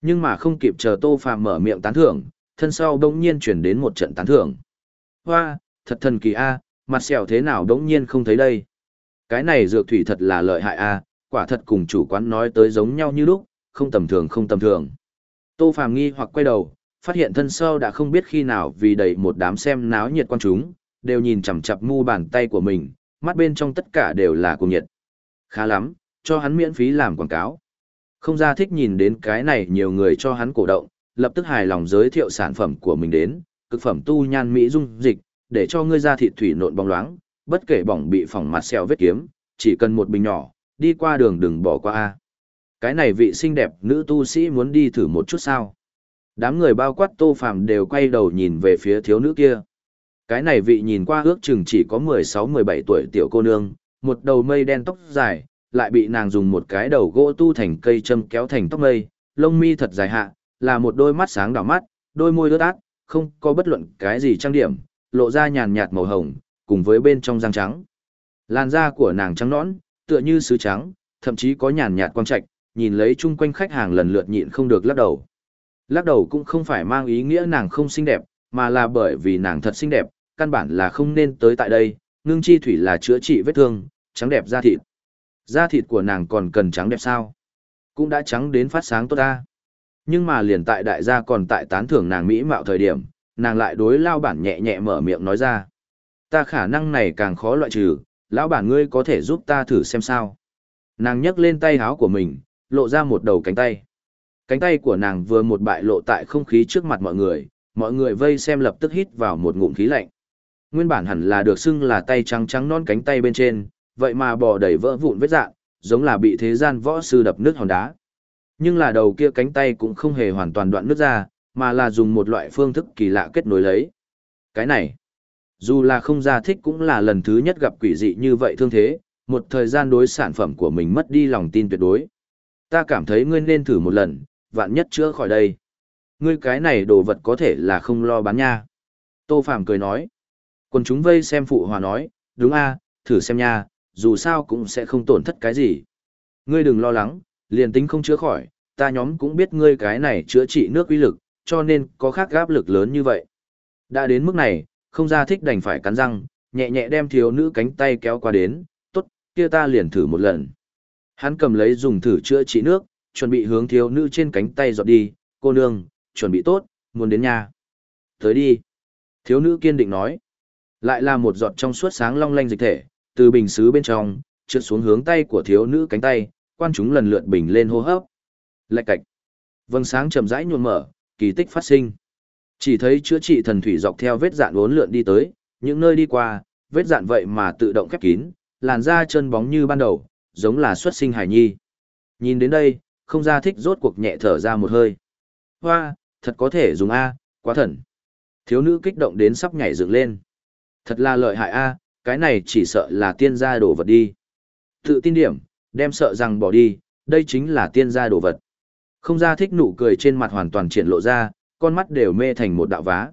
Nhưng mà không kịp chờ Tô Phàm mở miệng tán thưởng, thân sau đống nhiên chuyển đến một trận tán thưởng. Hoa, thật thần kỳ a, à, mặt sẹo thế nào đống nhiên không thấy đây. Cái này dược thủy thật là lợi hại a, à, quả thật cùng chủ quán nói tới giống nhau như lúc, không tầm thường không tầm thường. Tô Phàm nghi hoặc quay đầu, phát hiện thân sau đã không biết khi nào vì đầy một đám xem náo nhiệt quan chúng, đều nhìn chằm chằm mu bàn tay của mình, mắt bên trong tất cả đều là cuồng nhiệt. Khá lắm, cho hắn miễn phí làm quảng cáo. Không ra thích nhìn đến cái này nhiều người cho hắn cổ động, lập tức hài lòng giới thiệu sản phẩm của mình đến, cực phẩm tu nhan mỹ dung dịch, để cho ngươi da thịt thủy nộn bóng loáng, bất kể bỏng bị phỏng mặt sẹo vết kiếm, chỉ cần một bình nhỏ, đi qua đường đừng bỏ qua a. Cái này vị xinh đẹp nữ tu sĩ muốn đi thử một chút sao? Đám người bao quát Tô Phàm đều quay đầu nhìn về phía thiếu nữ kia. Cái này vị nhìn qua ước chừng chỉ có 16-17 tuổi tiểu cô nương, một đầu mây đen tóc dài, lại bị nàng dùng một cái đầu gỗ tu thành cây châm kéo thành tóc mây, lông mi thật dài hạ, là một đôi mắt sáng đỏ mắt, đôi môi ướt át, không có bất luận cái gì trang điểm, lộ ra nhàn nhạt màu hồng, cùng với bên trong răng trắng. Làn da của nàng trắng nõn, tựa như sứ trắng, thậm chí có nhàn nhạt quang trạch, nhìn lấy chung quanh khách hàng lần lượt nhịn không được lắc đầu. Lắc đầu cũng không phải mang ý nghĩa nàng không xinh đẹp, mà là bởi vì nàng thật xinh đẹp, căn bản là không nên tới tại đây, ngưng chi thủy là chữa trị vết thương, trắng đẹp da thịt. Da thịt của nàng còn cần trắng đẹp sao? Cũng đã trắng đến phát sáng tốt ta. Nhưng mà liền tại đại gia còn tại tán thưởng nàng mỹ mạo thời điểm, nàng lại đối lao bản nhẹ nhẹ mở miệng nói ra. Ta khả năng này càng khó loại trừ, lão bản ngươi có thể giúp ta thử xem sao. Nàng nhấc lên tay háo của mình, lộ ra một đầu cánh tay. Cánh tay của nàng vừa một bại lộ tại không khí trước mặt mọi người, mọi người vây xem lập tức hít vào một ngụm khí lạnh. Nguyên bản hẳn là được xưng là tay trắng trắng non cánh tay bên trên, vậy mà bò đầy vỡ vụn vết dạng, giống là bị thế gian võ sư đập nước hòn đá. Nhưng là đầu kia cánh tay cũng không hề hoàn toàn đoạn nước ra, mà là dùng một loại phương thức kỳ lạ kết nối lấy. Cái này, dù là không ra thích cũng là lần thứ nhất gặp quỷ dị như vậy thương thế, một thời gian đối sản phẩm của mình mất đi lòng tin tuyệt đối. Ta cảm thấy ngươi nên thử một lần, vạn nhất chữa khỏi đây. Ngươi cái này đồ vật có thể là không lo bán nha. Tô Phạm cười nói. Còn chúng vây xem phụ hòa nói, đúng a, thử xem nha, dù sao cũng sẽ không tổn thất cái gì. Ngươi đừng lo lắng, liền tính không chữa khỏi, ta nhóm cũng biết ngươi cái này chữa trị nước uy lực, cho nên có khác gáp lực lớn như vậy. Đã đến mức này, không ra thích đành phải cắn răng, nhẹ nhẹ đem thiếu nữ cánh tay kéo qua đến, tốt, kia ta liền thử một lần. Hắn cầm lấy dùng thử chữa trị nước, chuẩn bị hướng thiếu nữ trên cánh tay dọt đi, cô nương, chuẩn bị tốt, muốn đến nhà. Tới đi. Thiếu nữ kiên định nói. Lại là một giọt trong suốt sáng long lanh dịch thể, từ bình xứ bên trong, trượt xuống hướng tay của thiếu nữ cánh tay, quan chúng lần lượt bình lên hô hấp. Lạch cạch. Vầng sáng chậm rãi nhuộm mở, kỳ tích phát sinh. Chỉ thấy chữa trị thần thủy dọc theo vết dạn uốn lượn đi tới, những nơi đi qua, vết dạn vậy mà tự động khép kín, làn da chân bóng như ban đầu, giống là xuất sinh hải nhi. Nhìn đến đây, không ra thích rốt cuộc nhẹ thở ra một hơi. Hoa, thật có thể dùng A, quá thần. Thiếu nữ kích động đến sắp nhảy dựng lên. Thật là lợi hại A, cái này chỉ sợ là tiên gia đồ vật đi. Tự tin điểm, đem sợ rằng bỏ đi, đây chính là tiên gia đồ vật. Không ra thích nụ cười trên mặt hoàn toàn triển lộ ra, con mắt đều mê thành một đạo vá.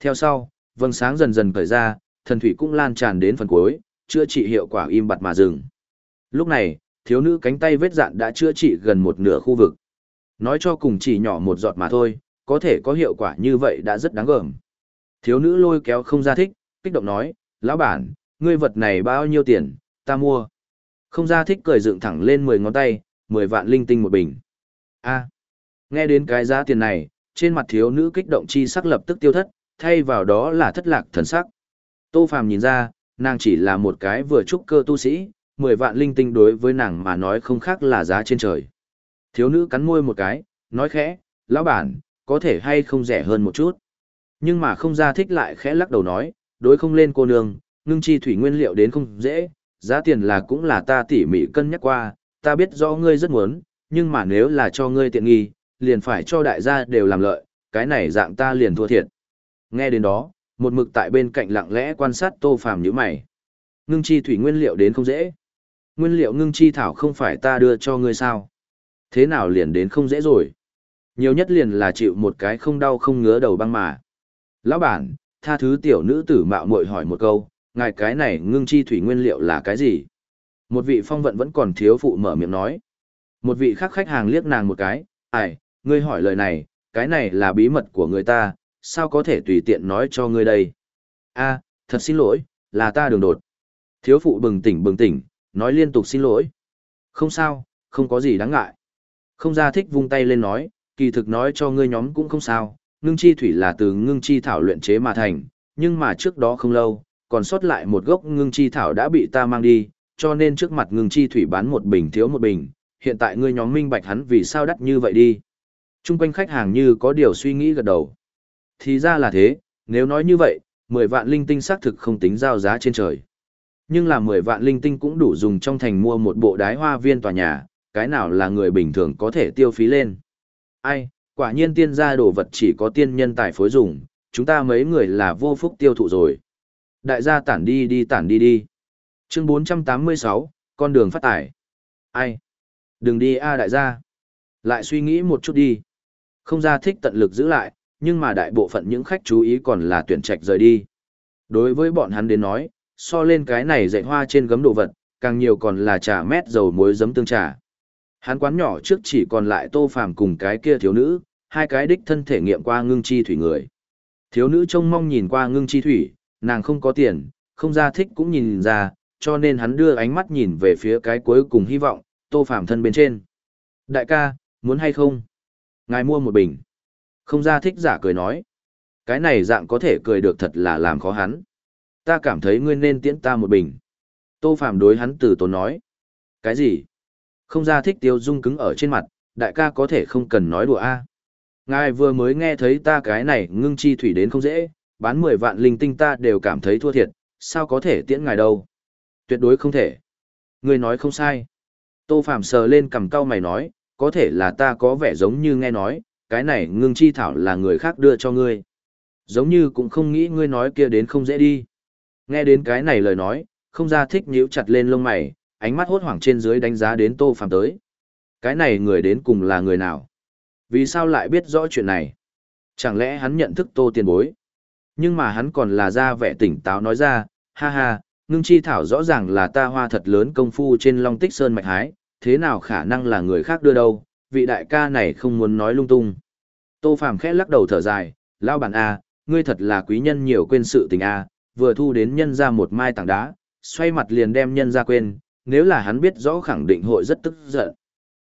Theo sau, vầng sáng dần dần cởi ra, thần thủy cũng lan tràn đến phần cuối, chữa trị hiệu quả im bặt mà dừng. Lúc này, thiếu nữ cánh tay vết dạn đã chữa trị gần một nửa khu vực. Nói cho cùng chỉ nhỏ một giọt mà thôi, có thể có hiệu quả như vậy đã rất đáng gờm. Thiếu nữ lôi kéo không ra thích, kích động nói, lão bản, ngươi vật này bao nhiêu tiền, ta mua. Không ra thích cười dựng thẳng lên 10 ngón tay, 10 vạn linh tinh một bình. a nghe đến cái giá tiền này, trên mặt thiếu nữ kích động chi sắc lập tức tiêu thất, thay vào đó là thất lạc thần sắc. Tô Phàm nhìn ra, nàng chỉ là một cái vừa trúc cơ tu sĩ, 10 vạn linh tinh đối với nàng mà nói không khác là giá trên trời. Thiếu nữ cắn môi một cái, nói khẽ, lão bản, có thể hay không rẻ hơn một chút. Nhưng mà không ra thích lại khẽ lắc đầu nói, đối không lên cô nương, ngưng chi thủy nguyên liệu đến không dễ, giá tiền là cũng là ta tỉ mỉ cân nhắc qua, ta biết rõ ngươi rất muốn, nhưng mà nếu là cho ngươi tiện nghi, liền phải cho đại gia đều làm lợi, cái này dạng ta liền thua thiệt. Nghe đến đó, một mực tại bên cạnh lặng lẽ quan sát tô phàm như mày. Ngưng chi thủy nguyên liệu đến không dễ. Nguyên liệu ngưng chi thảo không phải ta đưa cho ngươi sao? Thế nào liền đến không dễ rồi? Nhiều nhất liền là chịu một cái không đau không ngứa đầu băng mà. Lão bản, tha thứ tiểu nữ tử mạo muội hỏi một câu, ngài cái này ngưng chi thủy nguyên liệu là cái gì? Một vị phong vận vẫn còn thiếu phụ mở miệng nói. Một vị khác khách hàng liếc nàng một cái, ai, ngươi hỏi lời này, cái này là bí mật của người ta, sao có thể tùy tiện nói cho ngươi đây? a thật xin lỗi, là ta đường đột. Thiếu phụ bừng tỉnh bừng tỉnh, nói liên tục xin lỗi. Không sao, không có gì đáng ngại. Không ra thích vung tay lên nói, kỳ thực nói cho ngươi nhóm cũng không sao, ngưng chi thủy là từ ngưng chi thảo luyện chế mà thành, nhưng mà trước đó không lâu, còn sót lại một gốc ngưng chi thảo đã bị ta mang đi, cho nên trước mặt ngưng chi thủy bán một bình thiếu một bình, hiện tại ngươi nhóm minh bạch hắn vì sao đắt như vậy đi. Trung quanh khách hàng như có điều suy nghĩ gật đầu. Thì ra là thế, nếu nói như vậy, 10 vạn linh tinh xác thực không tính giao giá trên trời. Nhưng là 10 vạn linh tinh cũng đủ dùng trong thành mua một bộ đái hoa viên tòa nhà, cái nào là người bình thường có thể tiêu phí lên. Ai, quả nhiên tiên gia đồ vật chỉ có tiên nhân tài phối dùng, chúng ta mấy người là vô phúc tiêu thụ rồi. Đại gia tản đi đi tản đi đi. Chương 486, con đường phát tải. Ai? Đừng đi a đại gia. Lại suy nghĩ một chút đi. Không ra thích tận lực giữ lại, nhưng mà đại bộ phận những khách chú ý còn là tuyển trạch rời đi. Đối với bọn hắn đến nói, so lên cái này dạy hoa trên gấm đồ vật, càng nhiều còn là trà mét dầu muối giấm tương trà. Hắn quán nhỏ trước chỉ còn lại tô phàm cùng cái kia thiếu nữ, hai cái đích thân thể nghiệm qua ngưng chi thủy người. Thiếu nữ trông mong nhìn qua ngưng chi thủy, nàng không có tiền, không ra thích cũng nhìn ra, cho nên hắn đưa ánh mắt nhìn về phía cái cuối cùng hy vọng, tô phàm thân bên trên. Đại ca, muốn hay không? Ngài mua một bình. Không ra thích giả cười nói. Cái này dạng có thể cười được thật là làm khó hắn. Ta cảm thấy ngươi nên tiễn ta một bình. Tô Phạm đối hắn từ tốn nói. Cái gì? Không ra thích tiêu dung cứng ở trên mặt, đại ca có thể không cần nói đùa a. Ngài vừa mới nghe thấy ta cái này ngưng chi thủy đến không dễ, bán 10 vạn linh tinh ta đều cảm thấy thua thiệt, sao có thể tiễn ngài đâu? Tuyệt đối không thể. Ngươi nói không sai. Tô Phạm sờ lên cầm cau mày nói, có thể là ta có vẻ giống như nghe nói, cái này ngưng chi thảo là người khác đưa cho ngươi. Giống như cũng không nghĩ ngươi nói kia đến không dễ đi. Nghe đến cái này lời nói, không ra thích nhíu chặt lên lông mày, ánh mắt hốt hoảng trên dưới đánh giá đến Tô Phàm tới. Cái này người đến cùng là người nào? Vì sao lại biết rõ chuyện này? Chẳng lẽ hắn nhận thức Tô tiền bối? Nhưng mà hắn còn là ra vẻ tỉnh táo nói ra, ha ha, ngưng chi thảo rõ ràng là ta hoa thật lớn công phu trên long tích sơn mạch hái, thế nào khả năng là người khác đưa đâu, vị đại ca này không muốn nói lung tung. Tô Phàm khẽ lắc đầu thở dài, lao bản A, ngươi thật là quý nhân nhiều quên sự tình A, vừa thu đến nhân ra một mai tảng đá, xoay mặt liền đem nhân ra quên, nếu là hắn biết rõ khẳng định hội rất tức giận.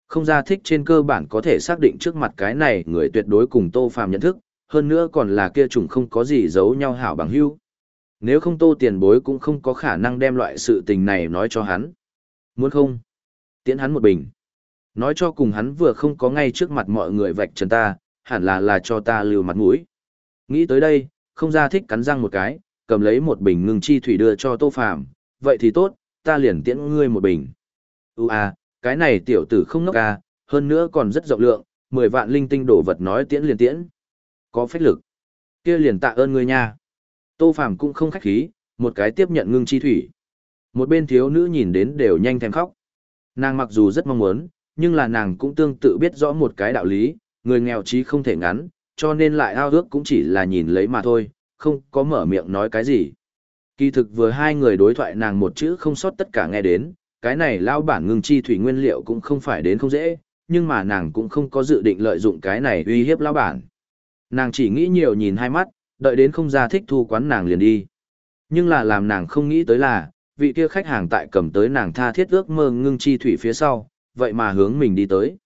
Không ra thích trên cơ bản có thể xác định trước mặt cái này người tuyệt đối cùng Tô Phàm nhận thức, hơn nữa còn là kia chủng không có gì giấu nhau hảo bằng hữu. Nếu không Tô tiền bối cũng không có khả năng đem loại sự tình này nói cho hắn. Muốn không? Tiễn hắn một bình. Nói cho cùng hắn vừa không có ngay trước mặt mọi người vạch trần ta, hẳn là là cho ta lưu mặt mũi. Nghĩ tới đây, không ra thích cắn răng một cái, cầm lấy một bình ngưng chi thủy đưa cho Tô Phàm, vậy thì tốt, ta liền tiễn ngươi một bình. Ú à, cái này tiểu tử không nốc à, hơn nữa còn rất rộng lượng, 10 vạn linh tinh đổ vật nói tiễn liền tiễn. Có phách lực. Kia liền tạ ơn ngươi nha. Tô Phàm cũng không khách khí, một cái tiếp nhận ngưng chi thủy. Một bên thiếu nữ nhìn đến đều nhanh thèm khóc. Nàng mặc dù rất mong muốn, nhưng là nàng cũng tương tự biết rõ một cái đạo lý, người nghèo chí không thể ngắn, cho nên lại ao ước cũng chỉ là nhìn lấy mà thôi, không có mở miệng nói cái gì. Kỳ thực vừa hai người đối thoại nàng một chữ không sót tất cả nghe đến, cái này lao bản ngưng chi thủy nguyên liệu cũng không phải đến không dễ, nhưng mà nàng cũng không có dự định lợi dụng cái này uy hiếp lao bản. Nàng chỉ nghĩ nhiều nhìn hai mắt, đợi đến không ra thích thu quán nàng liền đi. Nhưng là làm nàng không nghĩ tới là, vị kia khách hàng tại cầm tới nàng tha thiết ước mơ ngưng chi thủy phía sau, vậy mà hướng mình đi tới.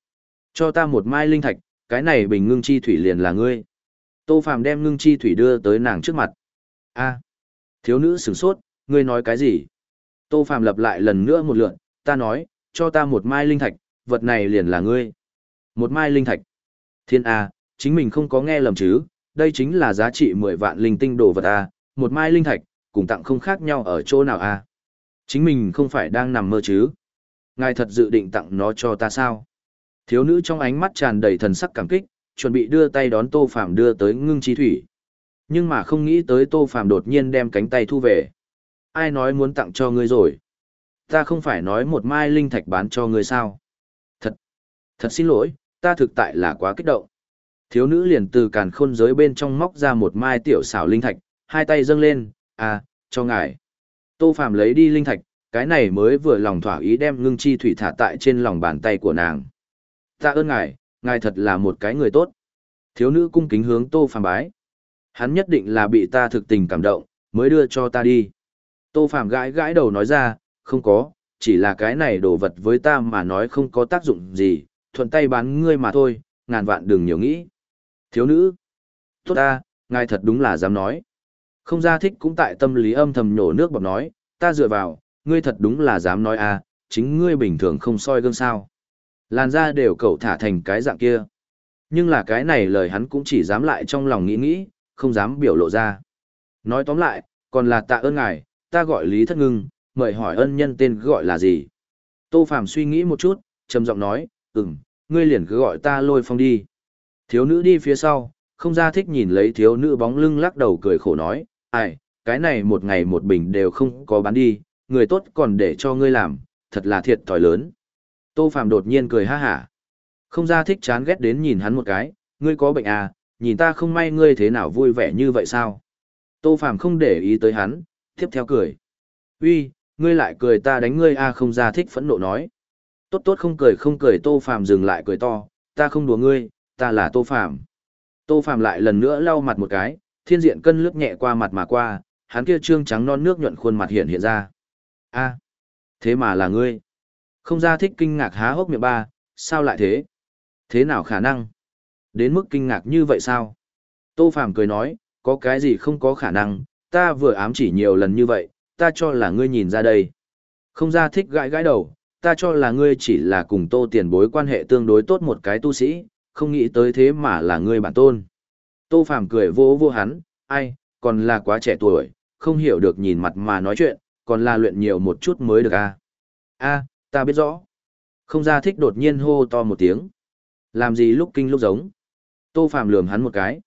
Cho ta một mai linh thạch, cái này bình ngưng chi thủy liền là ngươi. Tô Phàm đem ngưng chi thủy đưa tới nàng trước mặt. A. thiếu nữ sửng sốt, Ngươi nói cái gì? Tô Phàm lập lại lần nữa một lượt, ta nói, cho ta một mai linh thạch, vật này liền là ngươi. Một mai linh thạch. Thiên A, chính mình không có nghe lầm chứ, đây chính là giá trị 10 vạn linh tinh đồ vật A, một mai linh thạch, cùng tặng không khác nhau ở chỗ nào A. Chính mình không phải đang nằm mơ chứ. Ngài thật dự định tặng nó cho ta sao? Thiếu nữ trong ánh mắt tràn đầy thần sắc cảm kích, chuẩn bị đưa tay đón Tô Phàm đưa tới ngưng chi thủy. Nhưng mà không nghĩ tới Tô Phàm đột nhiên đem cánh tay thu về. Ai nói muốn tặng cho ngươi rồi? Ta không phải nói một mai linh thạch bán cho ngươi sao? Thật, thật xin lỗi, ta thực tại là quá kích động. Thiếu nữ liền từ càn khôn giới bên trong móc ra một mai tiểu xảo linh thạch, hai tay dâng lên, à, cho ngài. Tô Phàm lấy đi linh thạch, cái này mới vừa lòng thỏa ý đem ngưng chi thủy thả tại trên lòng bàn tay của nàng. Ta ơn ngài, ngài thật là một cái người tốt. Thiếu nữ cung kính hướng Tô Phàm bái. Hắn nhất định là bị ta thực tình cảm động, mới đưa cho ta đi. Tô Phàm gãi gãi đầu nói ra, không có, chỉ là cái này đồ vật với ta mà nói không có tác dụng gì, thuận tay bán ngươi mà thôi, ngàn vạn đừng nhiều nghĩ. Thiếu nữ. Tốt ta, ngài thật đúng là dám nói. Không ra thích cũng tại tâm lý âm thầm nhổ nước bọc nói, ta dựa vào, ngươi thật đúng là dám nói à, chính ngươi bình thường không soi gương sao. Làn da đều cậu thả thành cái dạng kia. Nhưng là cái này lời hắn cũng chỉ dám lại trong lòng nghĩ nghĩ, không dám biểu lộ ra. Nói tóm lại, còn là tạ ơn ngài, ta gọi Lý Thất Ngưng, mời hỏi ân nhân tên gọi là gì. Tô Phàm suy nghĩ một chút, trầm giọng nói, ừm, ngươi liền cứ gọi ta lôi phong đi. Thiếu nữ đi phía sau, không ra thích nhìn lấy thiếu nữ bóng lưng lắc đầu cười khổ nói, ai, cái này một ngày một bình đều không có bán đi, người tốt còn để cho ngươi làm, thật là thiệt thòi lớn. Tô Phạm đột nhiên cười ha hả. Không ra thích chán ghét đến nhìn hắn một cái, ngươi có bệnh à, nhìn ta không may ngươi thế nào vui vẻ như vậy sao? Tô Phạm không để ý tới hắn, tiếp theo cười. Uy, ngươi lại cười ta đánh ngươi à không ra thích phẫn nộ nói. Tốt tốt không cười không cười Tô Phạm dừng lại cười to, ta không đùa ngươi, ta là Tô Phạm. Tô Phạm lại lần nữa lau mặt một cái, thiên diện cân lướt nhẹ qua mặt mà qua, hắn kia trương trắng non nước nhuận khuôn mặt hiện hiện ra. a thế mà là ngươi. Không ra thích kinh ngạc há hốc miệng ba, sao lại thế? Thế nào khả năng? Đến mức kinh ngạc như vậy sao? Tô Phàm cười nói, có cái gì không có khả năng, ta vừa ám chỉ nhiều lần như vậy, ta cho là ngươi nhìn ra đây. Không ra thích gãi gãi đầu, ta cho là ngươi chỉ là cùng tô tiền bối quan hệ tương đối tốt một cái tu sĩ, không nghĩ tới thế mà là ngươi bản tôn. Tô Phàm cười vô vô hắn, ai, còn là quá trẻ tuổi, không hiểu được nhìn mặt mà nói chuyện, còn là luyện nhiều một chút mới được a. À? A, ta biết rõ. Không ra thích đột nhiên hô to một tiếng. Làm gì lúc kinh lúc giống. Tô Phàm lườm hắn một cái.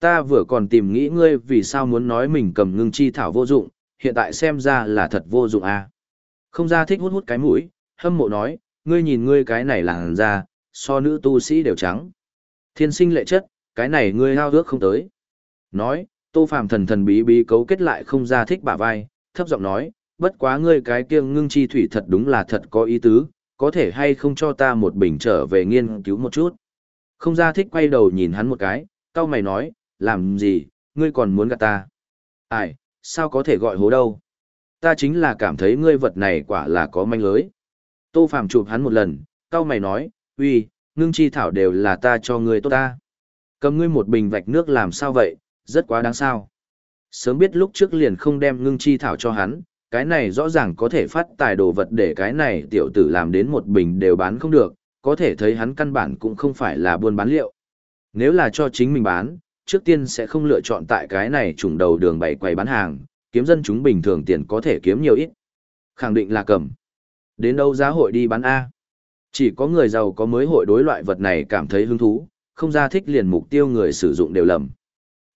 Ta vừa còn tìm nghĩ ngươi vì sao muốn nói mình cầm ngưng chi thảo vô dụng, hiện tại xem ra là thật vô dụng à? Không ra thích hút hút cái mũi, hâm mộ nói, ngươi nhìn ngươi cái này làn da, so nữ tu sĩ đều trắng. Thiên sinh lệ chất, cái này ngươi hao ước không tới. Nói, Tô Phàm thần thần bí bí cấu kết lại không ra thích bả vai, thấp giọng nói, bất quá ngươi cái kia ngưng chi thủy thật đúng là thật có ý tứ, có thể hay không cho ta một bình trở về nghiên cứu một chút. Không ra thích quay đầu nhìn hắn một cái, cao mày nói, làm gì, ngươi còn muốn gạt ta. Ai, sao có thể gọi hố đâu. Ta chính là cảm thấy ngươi vật này quả là có manh lưới. Tô Phàm chụp hắn một lần, cao mày nói, uy, ngưng chi thảo đều là ta cho ngươi tốt ta. Cầm ngươi một bình vạch nước làm sao vậy, rất quá đáng sao. Sớm biết lúc trước liền không đem ngưng chi thảo cho hắn, cái này rõ ràng có thể phát tài đồ vật để cái này tiểu tử làm đến một bình đều bán không được, có thể thấy hắn căn bản cũng không phải là buôn bán liệu. Nếu là cho chính mình bán, trước tiên sẽ không lựa chọn tại cái này trùng đầu đường bày quầy bán hàng, kiếm dân chúng bình thường tiền có thể kiếm nhiều ít. Khẳng định là cầm. Đến đâu giá hội đi bán A. Chỉ có người giàu có mới hội đối loại vật này cảm thấy hứng thú, không ra thích liền mục tiêu người sử dụng đều lầm.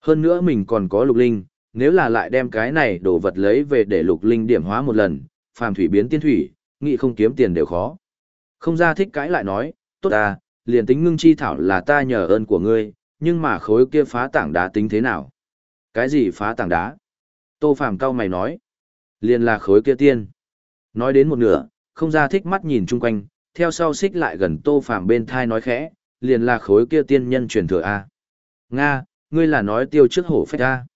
Hơn nữa mình còn có lục linh, nếu là lại đem cái này đồ vật lấy về để lục linh điểm hóa một lần, phàm thủy biến tiên thủy, nghĩ không kiếm tiền đều khó. Không ra thích cãi lại nói, tốt à, liền tính ngưng chi thảo là ta nhờ ơn của ngươi, nhưng mà khối kia phá tảng đá tính thế nào? Cái gì phá tảng đá? Tô phàm cao mày nói, liền là khối kia tiên. Nói đến một nửa, không ra thích mắt nhìn chung quanh, theo sau xích lại gần tô phàm bên thai nói khẽ, liền là khối kia tiên nhân truyền thừa A. Nga, ngươi là nói tiêu trước hổ phách A.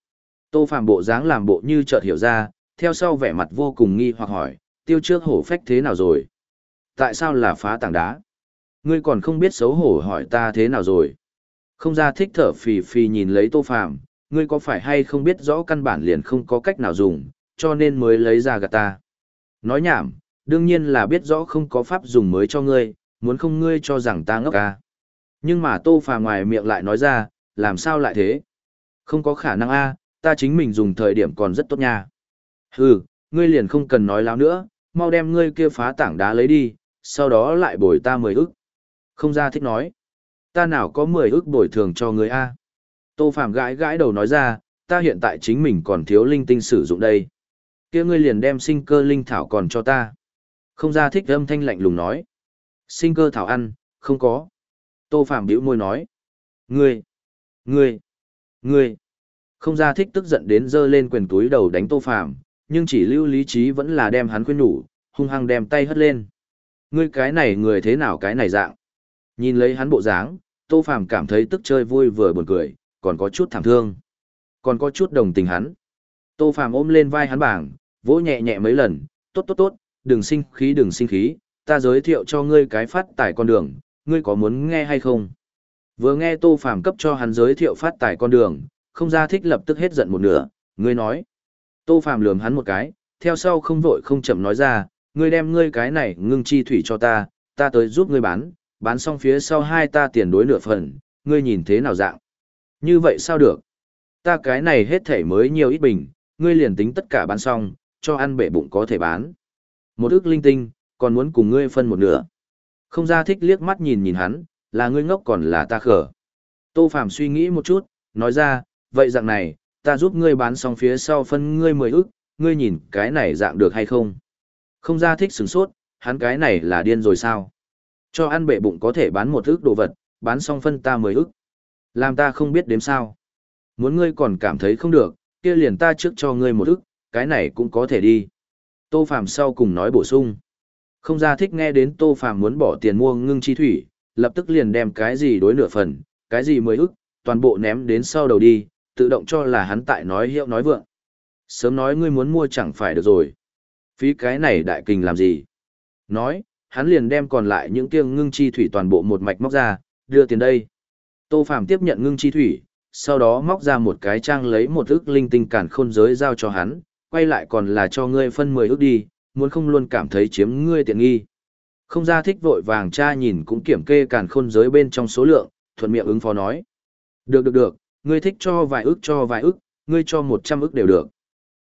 Tô Phạm bộ dáng làm bộ như chợt hiểu ra, theo sau vẻ mặt vô cùng nghi hoặc hỏi, tiêu trước hổ phách thế nào rồi? Tại sao là phá tảng đá? Ngươi còn không biết xấu hổ hỏi ta thế nào rồi? Không ra thích thở phì phì nhìn lấy Tô Phạm, ngươi có phải hay không biết rõ căn bản liền không có cách nào dùng, cho nên mới lấy ra gạt ta. Nói nhảm, đương nhiên là biết rõ không có pháp dùng mới cho ngươi, muốn không ngươi cho rằng ta ngốc à? Nhưng mà Tô Phàm ngoài miệng lại nói ra, làm sao lại thế? Không có khả năng a, ta chính mình dùng thời điểm còn rất tốt nha. Hừ, ngươi liền không cần nói láo nữa, mau đem ngươi kia phá tảng đá lấy đi, sau đó lại bồi ta mười ức. Không ra thích nói. Ta nào có mười ức bồi thường cho ngươi a? Tô Phạm gãi gãi đầu nói ra, ta hiện tại chính mình còn thiếu linh tinh sử dụng đây. Kia ngươi liền đem sinh cơ linh thảo còn cho ta. Không ra thích âm thanh lạnh lùng nói. Sinh cơ thảo ăn, không có. Tô Phạm bĩu môi nói. Ngươi, ngươi, ngươi. Không ra thích tức giận đến giơ lên quyền túi đầu đánh Tô Phạm, nhưng chỉ lưu lý trí vẫn là đem hắn khuyên nhủ, hung hăng đem tay hất lên. Ngươi cái này người thế nào cái này dạng. Nhìn lấy hắn bộ dáng, Tô Phạm cảm thấy tức chơi vui vừa buồn cười, còn có chút thảm thương. Còn có chút đồng tình hắn. Tô Phạm ôm lên vai hắn bảng, vỗ nhẹ nhẹ mấy lần, tốt tốt tốt, đừng sinh khí đừng sinh khí, ta giới thiệu cho ngươi cái phát tài con đường, ngươi có muốn nghe hay không? Vừa nghe Tô Phạm cấp cho hắn giới thiệu phát tài con đường, không ra thích lập tức hết giận một nửa, ngươi nói. Tô Phạm lườm hắn một cái, theo sau không vội không chậm nói ra, ngươi đem ngươi cái này ngưng chi thủy cho ta, ta tới giúp ngươi bán, bán xong phía sau hai ta tiền đối nửa phần, ngươi nhìn thế nào dạng. Như vậy sao được? Ta cái này hết thể mới nhiều ít bình, ngươi liền tính tất cả bán xong, cho ăn bể bụng có thể bán. Một ức linh tinh, còn muốn cùng ngươi phân một nửa. Không ra thích liếc mắt nhìn nhìn hắn, là ngươi ngốc còn là ta khở. Tô Phạm suy nghĩ một chút, nói ra, vậy dạng này, ta giúp ngươi bán xong phía sau phân ngươi mười ức, ngươi nhìn cái này dạng được hay không? Không ra thích sửng sốt, hắn cái này là điên rồi sao? Cho ăn bệ bụng có thể bán một ức đồ vật, bán xong phân ta mười ức. Làm ta không biết đếm sao. Muốn ngươi còn cảm thấy không được, kia liền ta trước cho ngươi một ức, cái này cũng có thể đi. Tô Phạm sau cùng nói bổ sung. Không ra thích nghe đến Tô Phạm muốn bỏ tiền mua ngưng chi thủy, lập tức liền đem cái gì đối nửa phần, cái gì mười ức, toàn bộ ném đến sau đầu đi, tự động cho là hắn tại nói hiệu nói vượng. Sớm nói ngươi muốn mua chẳng phải được rồi. Phí cái này đại kình làm gì? Nói, hắn liền đem còn lại những kiêng ngưng chi thủy toàn bộ một mạch móc ra, đưa tiền đây. Tô Phàm tiếp nhận ngưng chi thủy, sau đó móc ra một cái trang lấy một ức linh tinh cản khôn giới giao cho hắn, quay lại còn là cho ngươi phân mười ức đi, muốn không luôn cảm thấy chiếm ngươi tiện nghi. Không ra thích vội vàng cha nhìn cũng kiểm kê cản khôn giới bên trong số lượng, thuận miệng ứng phó nói. Được được được, ngươi thích cho vài ức cho vài ức, ngươi cho một trăm ức đều được.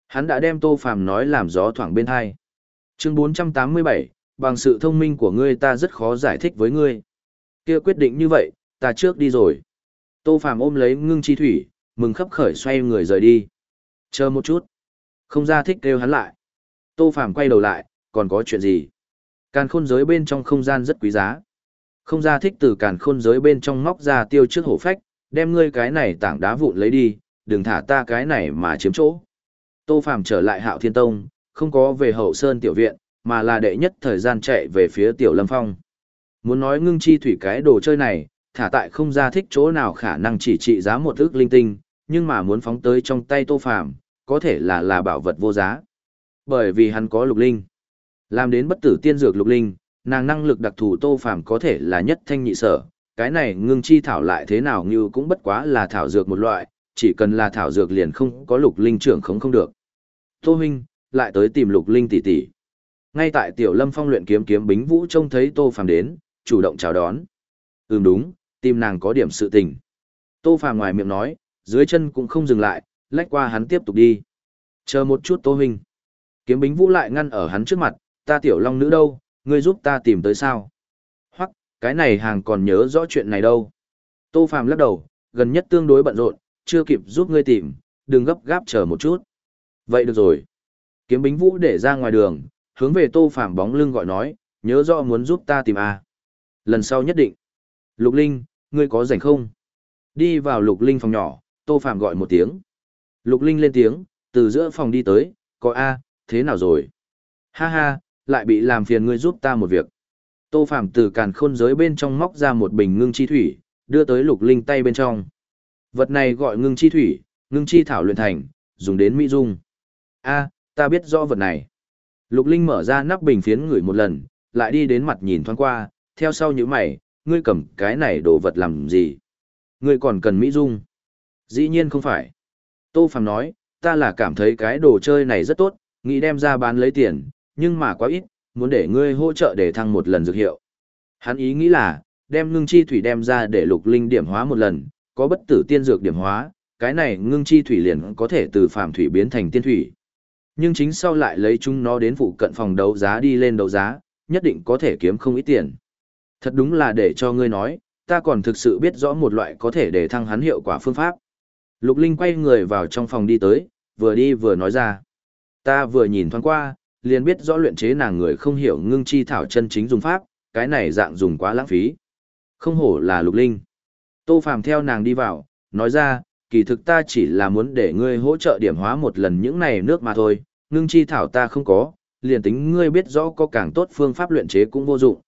Hắn đã đem Tô Phàm nói làm gió thoảng bên hai. Chương bốn trăm tám mươi bảy, bằng sự thông minh của ngươi ta rất khó giải thích với ngươi. Kia quyết định như vậy, ta trước đi rồi. Tô Phàm ôm lấy ngưng chi thủy, mừng khắp khởi xoay người rời đi. Chờ một chút. Không ra thích kêu hắn lại. Tô Phàm quay đầu lại, còn có chuyện gì? Càn khôn giới bên trong không gian rất quý giá. Không ra thích từ càn khôn giới bên trong móc ra tiêu trước hổ phách, đem ngươi cái này tảng đá vụn lấy đi, đừng thả ta cái này mà chiếm chỗ. Tô Phàm trở lại Hạo Thiên Tông, không có về Hậu Sơn tiểu viện, mà là đệ nhất thời gian chạy về phía Tiểu Lâm Phong. Muốn nói ngưng chi thủy cái đồ chơi này, thả tại không ra thích chỗ nào khả năng chỉ trị giá một ước linh tinh, nhưng mà muốn phóng tới trong tay Tô Phàm, có thể là là bảo vật vô giá. Bởi vì hắn có lục linh. Làm đến bất tử tiên dược lục linh, nàng năng lực đặc thù Tô Phàm có thể là nhất thanh nhị sở, cái này ngưng chi thảo lại thế nào như cũng bất quá là thảo dược một loại, chỉ cần là thảo dược liền không có lục linh trưởng không không được. Tô huynh, lại tới tìm lục linh tỷ tỷ. Ngay tại tiểu lâm phong luyện kiếm kiếm bính vũ trông thấy Tô Phàm đến, chủ động chào đón. Ừm đúng, tìm nàng có điểm sự tình. Tô Phàm ngoài miệng nói, dưới chân cũng không dừng lại, lách qua hắn tiếp tục đi. Chờ một chút Tô huynh. Kiếm bính vũ lại ngăn ở hắn trước mặt, ta tiểu long nữ đâu, ngươi giúp ta tìm tới sao? Cái này hàng còn nhớ rõ chuyện này đâu. Tô Phàm lắc đầu, gần nhất tương đối bận rộn, chưa kịp giúp ngươi tìm, đừng gấp gáp chờ một chút. Vậy được rồi. Kiếm bính vũ để ra ngoài đường, hướng về Tô Phàm bóng lưng gọi nói, nhớ rõ muốn giúp ta tìm à. Lần sau nhất định. Lục Linh, ngươi có rảnh không? Đi vào Lục Linh phòng nhỏ, Tô Phàm gọi một tiếng. Lục Linh lên tiếng, từ giữa phòng đi tới, có A, thế nào rồi? Ha ha, lại bị làm phiền ngươi giúp ta một việc. Tô Phàm từ càn khôn giới bên trong móc ra một bình ngưng chi thủy, đưa tới Lục Linh tay bên trong. Vật này gọi ngưng chi thủy, ngưng chi thảo luyện thành, dùng đến mỹ dung. A, ta biết rõ vật này. Lục Linh mở ra nắp bình phiến ngửi một lần, lại đi đến mặt nhìn thoáng qua, theo sau những mày, ngươi cầm cái này đồ vật làm gì? Ngươi còn cần mỹ dung? Dĩ nhiên không phải. Tô Phàm nói, ta là cảm thấy cái đồ chơi này rất tốt, nghĩ đem ra bán lấy tiền, nhưng mà quá ít, muốn để ngươi hỗ trợ để thăng một lần dược hiệu. Hắn ý nghĩ là, đem ngưng chi thủy đem ra để lục linh điểm hóa một lần, có bất tử tiên dược điểm hóa, cái này ngưng chi thủy liền có thể từ phàm thủy biến thành tiên thủy. Nhưng chính sau lại lấy chúng nó đến phụ cận phòng đấu giá đi lên đấu giá, nhất định có thể kiếm không ít tiền. Thật đúng là để cho ngươi nói, ta còn thực sự biết rõ một loại có thể để thăng hắn hiệu quả phương pháp. Lục Linh quay người vào trong phòng đi tới, vừa đi vừa nói ra. Ta vừa nhìn thoáng qua, liền biết rõ luyện chế nàng người không hiểu ngưng chi thảo chân chính dùng pháp, cái này dạng dùng quá lãng phí. Không hổ là Lục Linh. Tô Phàm theo nàng đi vào, nói ra, kỳ thực ta chỉ là muốn để ngươi hỗ trợ điểm hóa một lần những này nước mà thôi, ngưng chi thảo ta không có, liền tính ngươi biết rõ có càng tốt phương pháp luyện chế cũng vô dụng.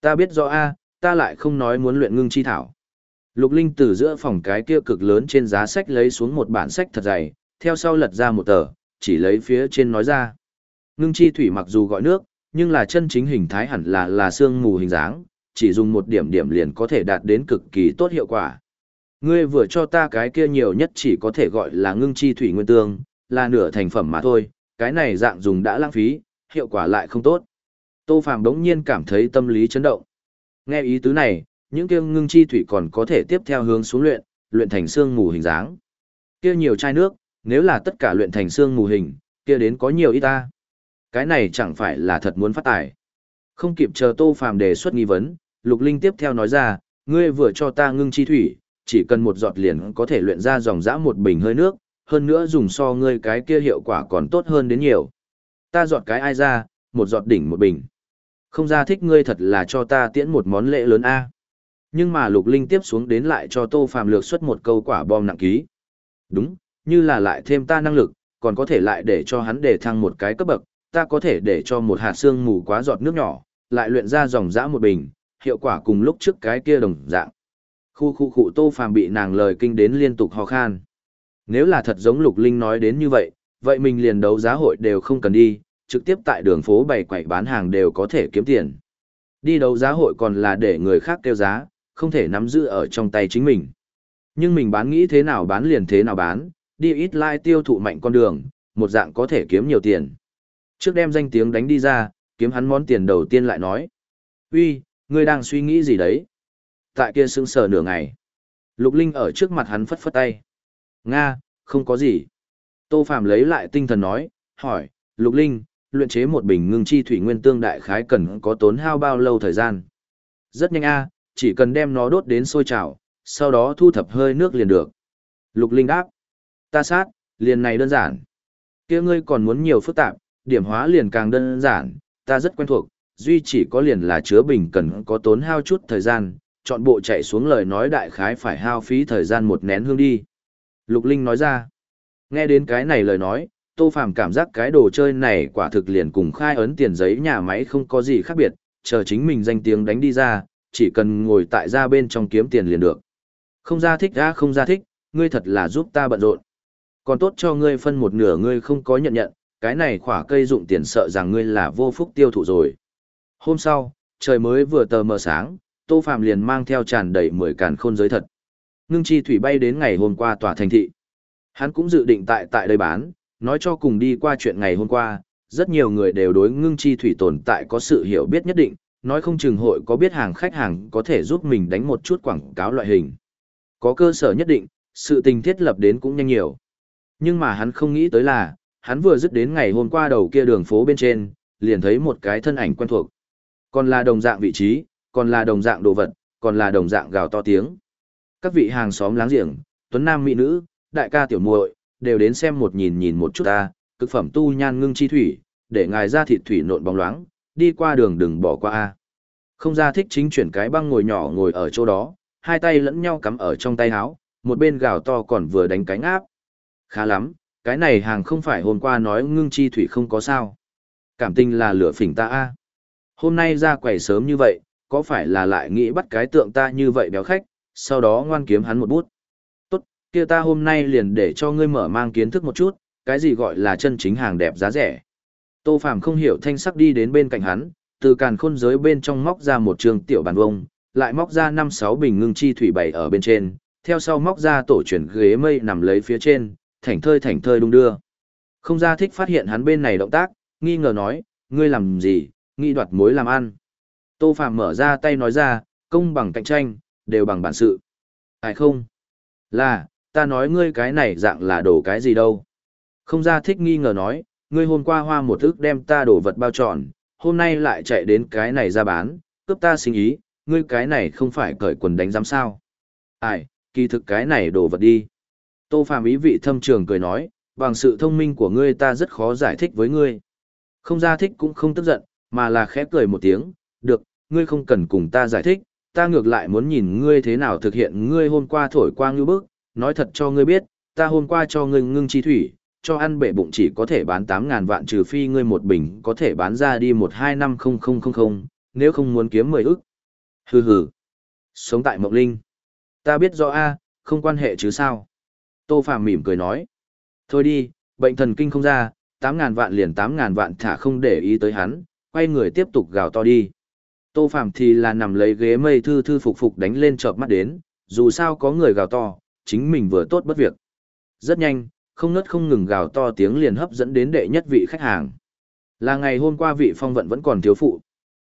Ta biết rõ a, ta lại không nói muốn luyện ngưng chi thảo. Lục Linh từ giữa phòng cái kia cực lớn trên giá sách lấy xuống một bản sách thật dày, theo sau lật ra một tờ, chỉ lấy phía trên nói ra. Ngưng chi thủy mặc dù gọi nước, nhưng là chân chính hình thái hẳn là là xương mù hình dáng, chỉ dùng một điểm điểm liền có thể đạt đến cực kỳ tốt hiệu quả. Ngươi vừa cho ta cái kia nhiều nhất chỉ có thể gọi là ngưng chi thủy nguyên tương, là nửa thành phẩm mà thôi, cái này dạng dùng đã lãng phí, hiệu quả lại không tốt. Tô Phàm đống nhiên cảm thấy tâm lý chấn động. Nghe ý tứ này, những kia ngưng chi thủy còn có thể tiếp theo hướng xuống luyện, luyện thành xương mù hình dáng. Kia nhiều chai nước, nếu là tất cả luyện thành xương mù hình, kia đến có nhiều ít ta. Cái này chẳng phải là thật muốn phát tài. Không kịp chờ Tô Phàm đề xuất nghi vấn, Lục Linh tiếp theo nói ra, ngươi vừa cho ta ngưng chi thủy, chỉ cần một giọt liền có thể luyện ra dòng dã một bình hơi nước, hơn nữa dùng so ngươi cái kia hiệu quả còn tốt hơn đến nhiều. Ta giọt cái ai ra, một giọt đỉnh một bình. Không ra thích ngươi thật là cho ta tiễn một món lễ lớn a. Nhưng mà Lục Linh tiếp xuống đến lại cho Tô Phàm lược xuất một câu quả bom nặng ký. Đúng, như là lại thêm ta năng lực, còn có thể lại để cho hắn để thăng một cái cấp bậc, ta có thể để cho một hạt xương mù quá giọt nước nhỏ, lại luyện ra dòng dã một bình, hiệu quả cùng lúc trước cái kia đồng dạng. Khu khu khu Tô Phàm bị nàng lời kinh đến liên tục ho khan. Nếu là thật giống Lục Linh nói đến như vậy, vậy mình liền đấu giá hội đều không cần đi, trực tiếp tại đường phố bày quẩy bán hàng đều có thể kiếm tiền. Đi đấu giá hội còn là để người khác kêu giá, không thể nắm giữ ở trong tay chính mình. Nhưng mình bán nghĩ thế nào bán liền thế nào bán, đi ít lai tiêu thụ mạnh con đường, một dạng có thể kiếm nhiều tiền. Trước đem danh tiếng đánh đi ra, kiếm hắn món tiền đầu tiên lại nói. uy ngươi đang suy nghĩ gì đấy? Tại kia sững sờ nửa ngày. Lục Linh ở trước mặt hắn phất phất tay. Nga, không có gì. Tô Phạm lấy lại tinh thần nói, hỏi, Lục Linh, luyện chế một bình ngưng chi thủy nguyên tương đại khái cần có tốn hao bao lâu thời gian? Rất nhanh a, chỉ cần đem nó đốt đến sôi trào, sau đó thu thập hơi nước liền được. Lục Linh đáp, ta sát, liền này đơn giản. kia ngươi còn muốn nhiều phức tạp, điểm hóa liền càng đơn giản, ta rất quen thuộc, duy chỉ có liền là chứa bình cần có tốn hao chút thời gian, chọn bộ chạy xuống lời nói đại khái phải hao phí thời gian một nén hương đi. Lục Linh nói ra, nghe đến cái này lời nói, Tô Phàm cảm giác cái đồ chơi này quả thực liền cùng khai ấn tiền giấy nhà máy không có gì khác biệt, chờ chính mình danh tiếng đánh đi ra, chỉ cần ngồi tại ra bên trong kiếm tiền liền được. Không ra thích ra không ra thích, ngươi thật là giúp ta bận rộn. Còn tốt cho ngươi phân một nửa ngươi không có nhận nhận, cái này khỏa cây dụng tiền sợ rằng ngươi là vô phúc tiêu thụ rồi. Hôm sau, trời mới vừa tờ mờ sáng, Tô Phạm liền mang theo tràn đầy mười càn khôn giới thật. Ngưng chi thủy bay đến ngày hôm qua tòa thành thị. Hắn cũng dự định tại tại đây bán, nói cho cùng đi qua chuyện ngày hôm qua, rất nhiều người đều đối ngưng chi thủy tồn tại có sự hiểu biết nhất định, nói không chừng hội có biết hàng khách hàng có thể giúp mình đánh một chút quảng cáo loại hình. Có cơ sở nhất định, sự tình thiết lập đến cũng nhanh nhiều. Nhưng mà hắn không nghĩ tới là, hắn vừa dứt đến ngày hôm qua đầu kia đường phố bên trên, liền thấy một cái thân ảnh quen thuộc. Còn là đồng dạng vị trí, còn là đồng dạng đồ vật, còn là đồng dạng gào to tiếng. Các vị hàng xóm láng giềng, tuấn nam mỹ nữ, đại ca tiểu muội, đều đến xem một nhìn nhìn một chút ta, cực phẩm tu nhan ngưng chi thủy, để ngài ra thịt thủy nộn bóng loáng, đi qua đường đừng bỏ qua a. Không ra thích chính chuyển cái băng ngồi nhỏ ngồi ở chỗ đó, hai tay lẫn nhau cắm ở trong tay áo, một bên gào to còn vừa đánh cánh áp. Khá lắm, cái này hàng không phải hôm qua nói ngưng chi thủy không có sao. Cảm tình là lửa phỉnh ta a. Hôm nay ra quầy sớm như vậy, có phải là lại nghĩ bắt cái tượng ta như vậy béo khách, sau đó ngoan kiếm hắn một bút. Tốt, kia ta hôm nay liền để cho ngươi mở mang kiến thức một chút, cái gì gọi là chân chính hàng đẹp giá rẻ. Tô Phàm không hiểu thanh sắc đi đến bên cạnh hắn, từ càn khôn giới bên trong móc ra một trường tiểu bàn vông, lại móc ra năm sáu bình ngưng chi thủy bày ở bên trên, theo sau móc ra tổ chuyển ghế mây nằm lấy phía trên, thảnh thơi thảnh thơi đung đưa. Không ra thích phát hiện hắn bên này động tác, nghi ngờ nói, ngươi làm gì, nghi đoạt mối làm ăn. Tô Phạm mở ra tay nói ra, công bằng cạnh tranh, đều bằng bản sự. Ai không? Là, ta nói ngươi cái này dạng là đổ cái gì đâu. Không ra thích nghi ngờ nói, ngươi hôm qua hoa một thức đem ta đổ vật bao trọn, hôm nay lại chạy đến cái này ra bán, cướp ta sinh ý, ngươi cái này không phải cởi quần đánh giám sao. Ai, kỳ thực cái này đổ vật đi. Tô Phạm ý vị thâm trường cười nói, bằng sự thông minh của ngươi ta rất khó giải thích với ngươi. Không ra thích cũng không tức giận, mà là khẽ cười một tiếng, được, ngươi không cần cùng ta giải thích, ta ngược lại muốn nhìn ngươi thế nào thực hiện ngươi hôm qua thổi quang như bức, nói thật cho ngươi biết, ta hôm qua cho ngươi ngưng chi thủy, cho ăn bể bụng chỉ có thể bán 8.000 vạn trừ phi ngươi một bình có thể bán ra đi 125000, nếu không muốn kiếm 10 ức. Hừ hừ. Sống tại Mộng Linh. Ta biết rõ a, không quan hệ chứ sao. Tô Phàm mỉm cười nói. Thôi đi, bệnh thần kinh không ra, 8.000 vạn liền 8.000 vạn thả không để ý tới hắn, quay người tiếp tục gào to đi. Tô Phàm thì là nằm lấy ghế mây thư thư phục phục đánh lên chợp mắt đến, dù sao có người gào to, chính mình vừa tốt bất việc. Rất nhanh, không ngớt không ngừng gào to tiếng liền hấp dẫn đến đệ nhất vị khách hàng. Là ngày hôm qua vị phong vận vẫn còn thiếu phụ.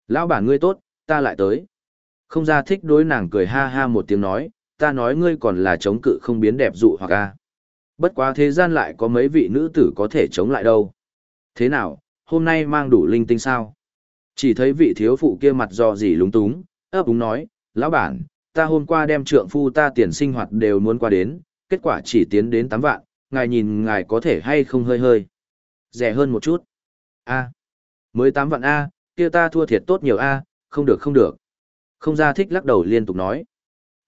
Lão bản ngươi tốt, ta lại tới. Không ra thích đối nàng cười ha ha một tiếng nói, ta nói ngươi còn là chống cự không biến đẹp dụ hoặc a. Bất quá thế gian lại có mấy vị nữ tử có thể chống lại đâu. Thế nào, hôm nay mang đủ linh tinh sao? Chỉ thấy vị thiếu phụ kia mặt do gì lúng túng, ấp úng nói, lão bản, ta hôm qua đem trượng phu ta tiền sinh hoạt đều muốn qua đến, kết quả chỉ tiến đến 8 vạn, ngài nhìn ngài có thể hay không hơi hơi. Rẻ hơn một chút. A. Mới 8 vạn A, kia ta thua thiệt tốt nhiều A, không được không được. Không ra thích lắc đầu liên tục nói.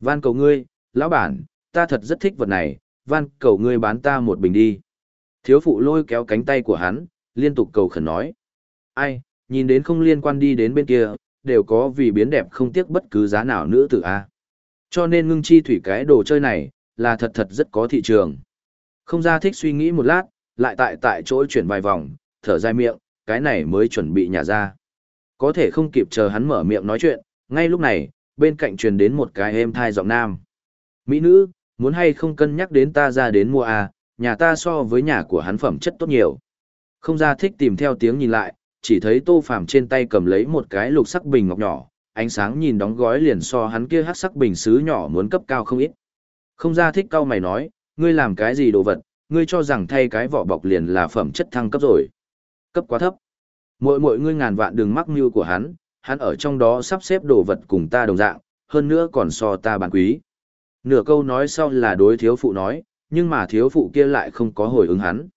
Van cầu ngươi, lão bản, ta thật rất thích vật này, van cầu ngươi bán ta một bình đi. Thiếu phụ lôi kéo cánh tay của hắn, liên tục cầu khẩn nói. Ai, nhìn đến không liên quan đi đến bên kia, đều có vì biến đẹp không tiếc bất cứ giá nào nữa từ A. Cho nên ngưng chi thủy cái đồ chơi này, là thật thật rất có thị trường. Không ra thích suy nghĩ một lát, lại tại tại chỗ chuyển vài vòng, thở dài miệng, cái này mới chuẩn bị nhả ra. Có thể không kịp chờ hắn mở miệng nói chuyện, ngay lúc này, bên cạnh truyền đến một cái êm thai giọng nam. Mỹ nữ, muốn hay không cân nhắc đến ta ra đến mua à, nhà ta so với nhà của hắn phẩm chất tốt nhiều. Không ra thích tìm theo tiếng nhìn lại, chỉ thấy tô phàm trên tay cầm lấy một cái lục sắc bình ngọc nhỏ, ánh sáng nhìn đóng gói liền so hắn kia hắc sắc bình sứ nhỏ muốn cấp cao không ít. Không ra thích cao mày nói, ngươi làm cái gì đồ vật, ngươi cho rằng thay cái vỏ bọc liền là phẩm chất thăng cấp rồi. Cấp quá thấp. Mỗi mỗi ngươi ngàn vạn đừng mắc mưu của hắn, hắn ở trong đó sắp xếp đồ vật cùng ta đồng dạng, hơn nữa còn so ta bán quý. Nửa câu nói sau là đối thiếu phụ nói, nhưng mà thiếu phụ kia lại không có hồi ứng hắn.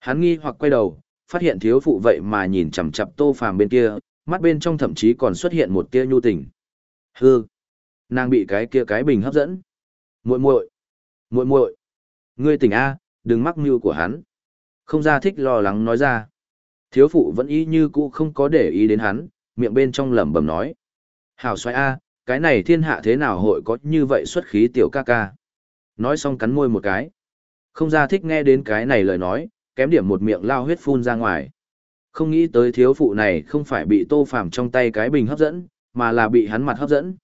Hắn nghi hoặc quay đầu, phát hiện thiếu phụ vậy mà nhìn chằm chằm tô phàm bên kia, mắt bên trong thậm chí còn xuất hiện một tia nhu tình. Hư! Nàng bị cái kia cái bình hấp dẫn. muội muội muội muội Ngươi tỉnh A, đừng mắc mưu của hắn. Không ra thích lo lắng nói ra. Thiếu phụ vẫn y như cũ không có để ý đến hắn, miệng bên trong lẩm bẩm nói. Hảo xoay A, cái này thiên hạ thế nào hội có như vậy xuất khí tiểu ca ca. Nói xong cắn môi một cái. Không ra thích nghe đến cái này lời nói, kém điểm một miệng lao huyết phun ra ngoài. Không nghĩ tới thiếu phụ này không phải bị tô phàm trong tay cái bình hấp dẫn, mà là bị hắn mặt hấp dẫn.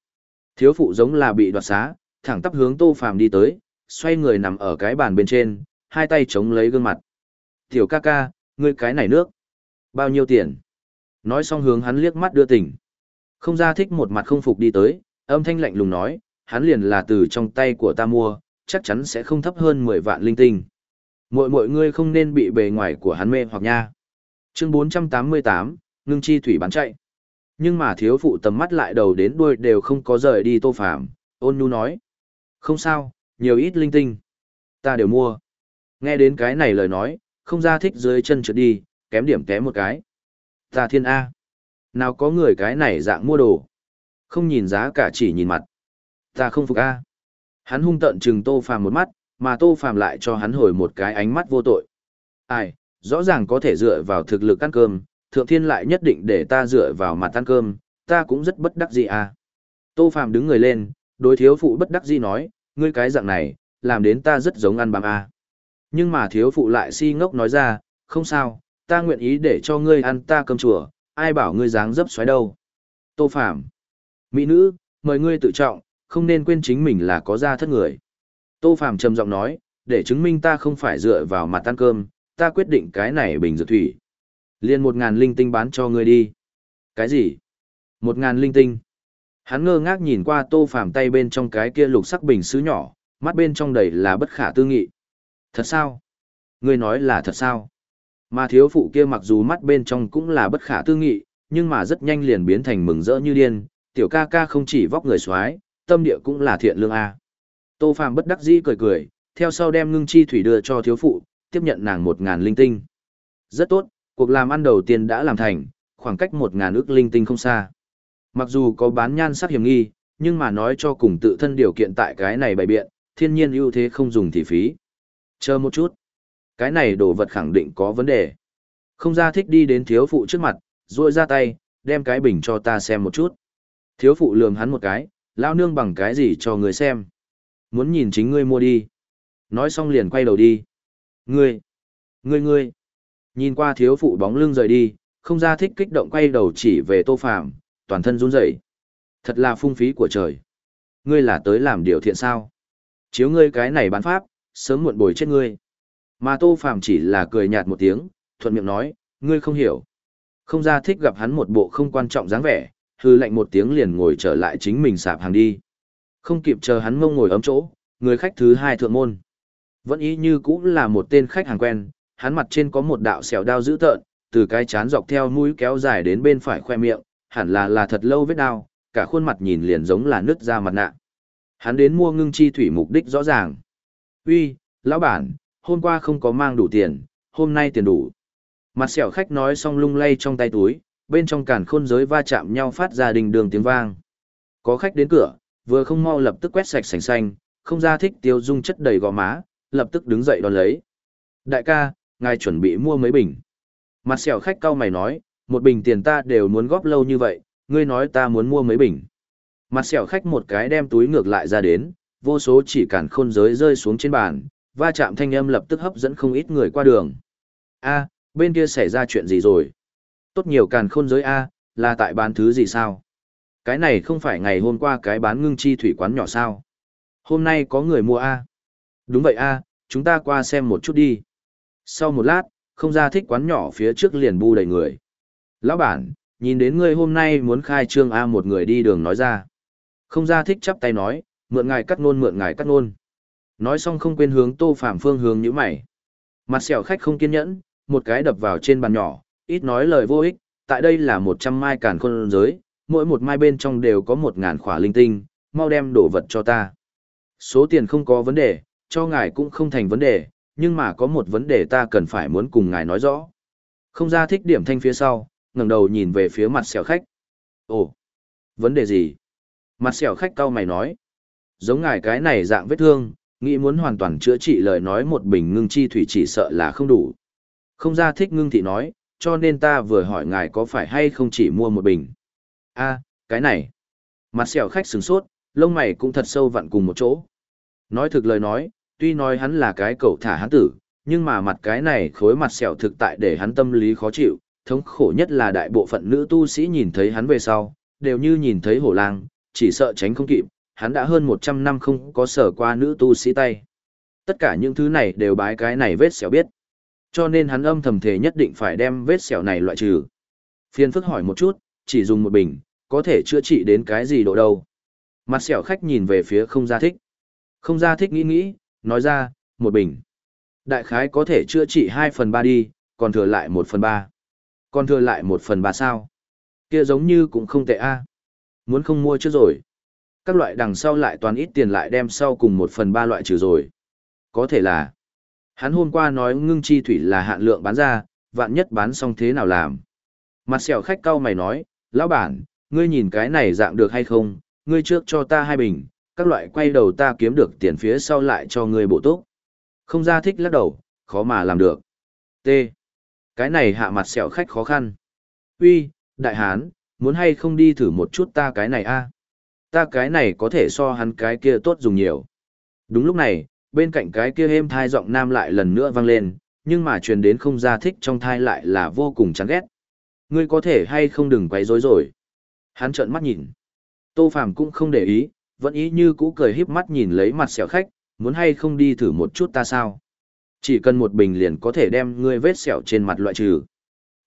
Thiếu phụ giống là bị đoạt xá, thẳng tắp hướng tô phàm đi tới, xoay người nằm ở cái bàn bên trên, hai tay chống lấy gương mặt. Tiểu ca ca, ngươi cái này nước. Bao nhiêu tiền? Nói xong hướng hắn liếc mắt đưa tình, Không ra thích một mặt không phục đi tới, âm thanh lạnh lùng nói, hắn liền là từ trong tay của ta mua, chắc chắn sẽ không thấp hơn 10 vạn linh tinh. Mọi mọi ngươi không nên bị bề ngoài của hắn mê hoặc nha. Chương 488, ngưng chi thủy bán chạy. Nhưng mà thiếu phụ tầm mắt lại đầu đến đuôi đều không có rời đi tô phạm, ôn nhu nói. Không sao, nhiều ít linh tinh. Ta đều mua. Nghe đến cái này lời nói, không ra thích dưới chân trượt đi, kém điểm kém một cái. Ta thiên A. Nào có người cái này dạng mua đồ. Không nhìn giá cả chỉ nhìn mặt. Ta không phục A. Hắn hung tận chừng tô phàm một mắt, mà tô phàm lại cho hắn hồi một cái ánh mắt vô tội. Ai, rõ ràng có thể dựa vào thực lực ăn cơm, thượng thiên lại nhất định để ta dựa vào mặt ăn cơm, ta cũng rất bất đắc dĩ à. Tô Phàm đứng người lên, đối thiếu phụ bất đắc dĩ nói, ngươi cái dạng này, làm đến ta rất giống ăn bám à. Nhưng mà thiếu phụ lại si ngốc nói ra, không sao, ta nguyện ý để cho ngươi ăn ta cơm chùa, ai bảo ngươi dáng dấp xoáy đâu. Tô Phạm, Mỹ nữ, mời ngươi tự trọng, không nên quên chính mình là có gia thất người. Tô Phạm trầm giọng nói, để chứng minh ta không phải dựa vào mặt ăn cơm, ta quyết định cái này bình dược thủy. Liên một ngàn linh tinh bán cho ngươi đi. Cái gì? Một ngàn linh tinh. Hắn ngơ ngác nhìn qua tô Phạm tay bên trong cái kia lục sắc bình sứ nhỏ, mắt bên trong đầy là bất khả tư nghị. Thật sao? Ngươi nói là thật sao? Mà thiếu phụ kia mặc dù mắt bên trong cũng là bất khả tư nghị, nhưng mà rất nhanh liền biến thành mừng rỡ như điên, tiểu ca ca không chỉ vóc người xoái, tâm địa cũng là thiện lương a. Tô Phàm bất đắc dĩ cười cười, theo sau đem ngưng chi thủy đưa cho thiếu phụ, tiếp nhận nàng một ngàn linh tinh. Rất tốt, cuộc làm ăn đầu tiên đã làm thành, khoảng cách một ngàn ước linh tinh không xa. Mặc dù có bán nhan sắc hiểm nghi, nhưng mà nói cho cùng tự thân điều kiện tại cái này bày biện, thiên nhiên ưu thế không dùng thì phí. Chờ một chút. Cái này đồ vật khẳng định có vấn đề. Không ra thích đi đến thiếu phụ trước mặt, ruôi ra tay, đem cái bình cho ta xem một chút. Thiếu phụ lườm hắn một cái, lao nương bằng cái gì cho người xem. Muốn nhìn chính ngươi mua đi. Nói xong liền quay đầu đi. Ngươi, ngươi ngươi. Nhìn qua thiếu phụ bóng lưng rời đi, không ra thích kích động quay đầu chỉ về tô phạm, toàn thân run rẩy. Thật là phung phí của trời. Ngươi là tới làm điều thiện sao? Chiếu ngươi cái này bán pháp, sớm muộn bồi chết ngươi. Mà tô phàm chỉ là cười nhạt một tiếng, thuận miệng nói, ngươi không hiểu. Không ra thích gặp hắn một bộ không quan trọng dáng vẻ, hư lạnh một tiếng liền ngồi trở lại chính mình sạp hàng đi. Không kịp chờ hắn mông ngồi ấm chỗ, người khách thứ hai thượng môn. Vẫn ý như cũng là một tên khách hàng quen, hắn mặt trên có một đạo sẹo đao dữ tợn, từ cái chán dọc theo mũi kéo dài đến bên phải khoe miệng, hẳn là là thật lâu vết đao, cả khuôn mặt nhìn liền giống là nứt ra mặt nạ. Hắn đến mua ngưng chi thủy mục đích rõ ràng. Uy, lão bản, hôm qua không có mang đủ tiền, hôm nay tiền đủ. Mặt sẹo khách nói xong lung lay trong tay túi, bên trong càn khôn giới va chạm nhau phát ra đình đường tiếng vang. Có khách đến cửa, vừa không mau lập tức quét sạch sành xanh, không ra thích tiêu dung chất đầy gò má, lập tức đứng dậy đón lấy. Đại ca, ngài chuẩn bị mua mấy bình. Mặt sẹo khách cau mày nói, một bình tiền ta đều muốn góp lâu như vậy, ngươi nói ta muốn mua mấy bình. Mặt sẹo khách một cái đem túi ngược lại ra đến, vô số chỉ cản khôn giới rơi xuống trên bàn, va chạm thanh âm lập tức hấp dẫn không ít người qua đường. A, bên kia xảy ra chuyện gì rồi? Tốt nhiều càn khôn giới A, là tại bán thứ gì sao? Cái này không phải ngày hôm qua cái bán ngưng chi thủy quán nhỏ sao? Hôm nay có người mua A. Đúng vậy A, chúng ta qua xem một chút đi. Sau một lát, không ra thích quán nhỏ phía trước liền bu đầy người. Lão bản, nhìn đến ngươi hôm nay muốn khai trương A một người đi đường nói ra. Không ra thích chắp tay nói, mượn ngài cắt nôn mượn ngài cắt nôn. Nói xong không quên hướng tô phạm phương hướng như mày. Mặt sẹo khách không kiên nhẫn, một cái đập vào trên bàn nhỏ, ít nói lời vô ích, tại đây là một trăm mai càn khôn giới, mỗi một mai bên trong đều có một ngàn khỏa linh tinh, mau đem đổ vật cho ta. Số tiền không có vấn đề, cho ngài cũng không thành vấn đề, nhưng mà có một vấn đề ta cần phải muốn cùng ngài nói rõ. Không ra thích điểm thanh phía sau, ngẩng đầu nhìn về phía mặt sẹo khách. Ồ, vấn đề gì? Mặt sẹo khách cau mày nói. Giống ngài cái này dạng vết thương, nghĩ muốn hoàn toàn chữa trị lời nói một bình ngưng chi thủy chỉ sợ là không đủ. Không ra thích ngưng thị nói, cho nên ta vừa hỏi ngài có phải hay không chỉ mua một bình. a cái này. Mặt sẹo khách sừng sốt, lông mày cũng thật sâu vặn cùng một chỗ. Nói thực lời nói, tuy nói hắn là cái cậu thả hắn tử, nhưng mà mặt cái này khối mặt sẹo thực tại để hắn tâm lý khó chịu, thống khổ nhất là đại bộ phận nữ tu sĩ nhìn thấy hắn về sau, đều như nhìn thấy hổ lang, chỉ sợ tránh không kịp, hắn đã hơn 100 năm không có sở qua nữ tu sĩ tay. Tất cả những thứ này đều bái cái này vết sẹo biết. Cho nên hắn âm thầm thể nhất định phải đem vết sẹo này loại trừ. Phiên phức hỏi một chút, chỉ dùng một bình, có thể chữa trị đến cái gì độ đâu. Mặt sẹo khách nhìn về phía không gia thích. Không gia thích nghĩ nghĩ, nói ra, một bình. Đại khái có thể chữa trị 2 phần 3 đi, còn thừa lại 1 phần 3. Còn thừa lại 1 phần 3 sao? Kia giống như cũng không tệ a. Muốn không mua trước rồi. Các loại đằng sau lại toàn ít tiền lại đem sau cùng một phần ba loại trừ rồi. Có thể là Hắn hôm qua nói ngưng chi thủy là hạn lượng bán ra, vạn nhất bán xong thế nào làm. Mặt sẹo khách cau mày nói, lão bản, ngươi nhìn cái này dạng được hay không, ngươi trước cho ta hai bình, các loại quay đầu ta kiếm được tiền phía sau lại cho ngươi bổ túc. Không ra thích lắc đầu, khó mà làm được. T. Cái này hạ mặt sẹo khách khó khăn. Uy, đại hán, muốn hay không đi thử một chút ta cái này a? Ta cái này có thể so hắn cái kia tốt dùng nhiều. Đúng lúc này, bên cạnh cái kia êm thai giọng nam lại lần nữa vang lên, nhưng mà truyền đến không ra thích trong thai lại là vô cùng chán ghét. Ngươi có thể hay không đừng quấy rối rồi. Hắn trợn mắt nhìn. Tô Phàm cũng không để ý, vẫn ý như cũ cười híp mắt nhìn lấy mặt sẹo khách, muốn hay không đi thử một chút ta sao. Chỉ cần một bình liền có thể đem ngươi vết sẹo trên mặt loại trừ.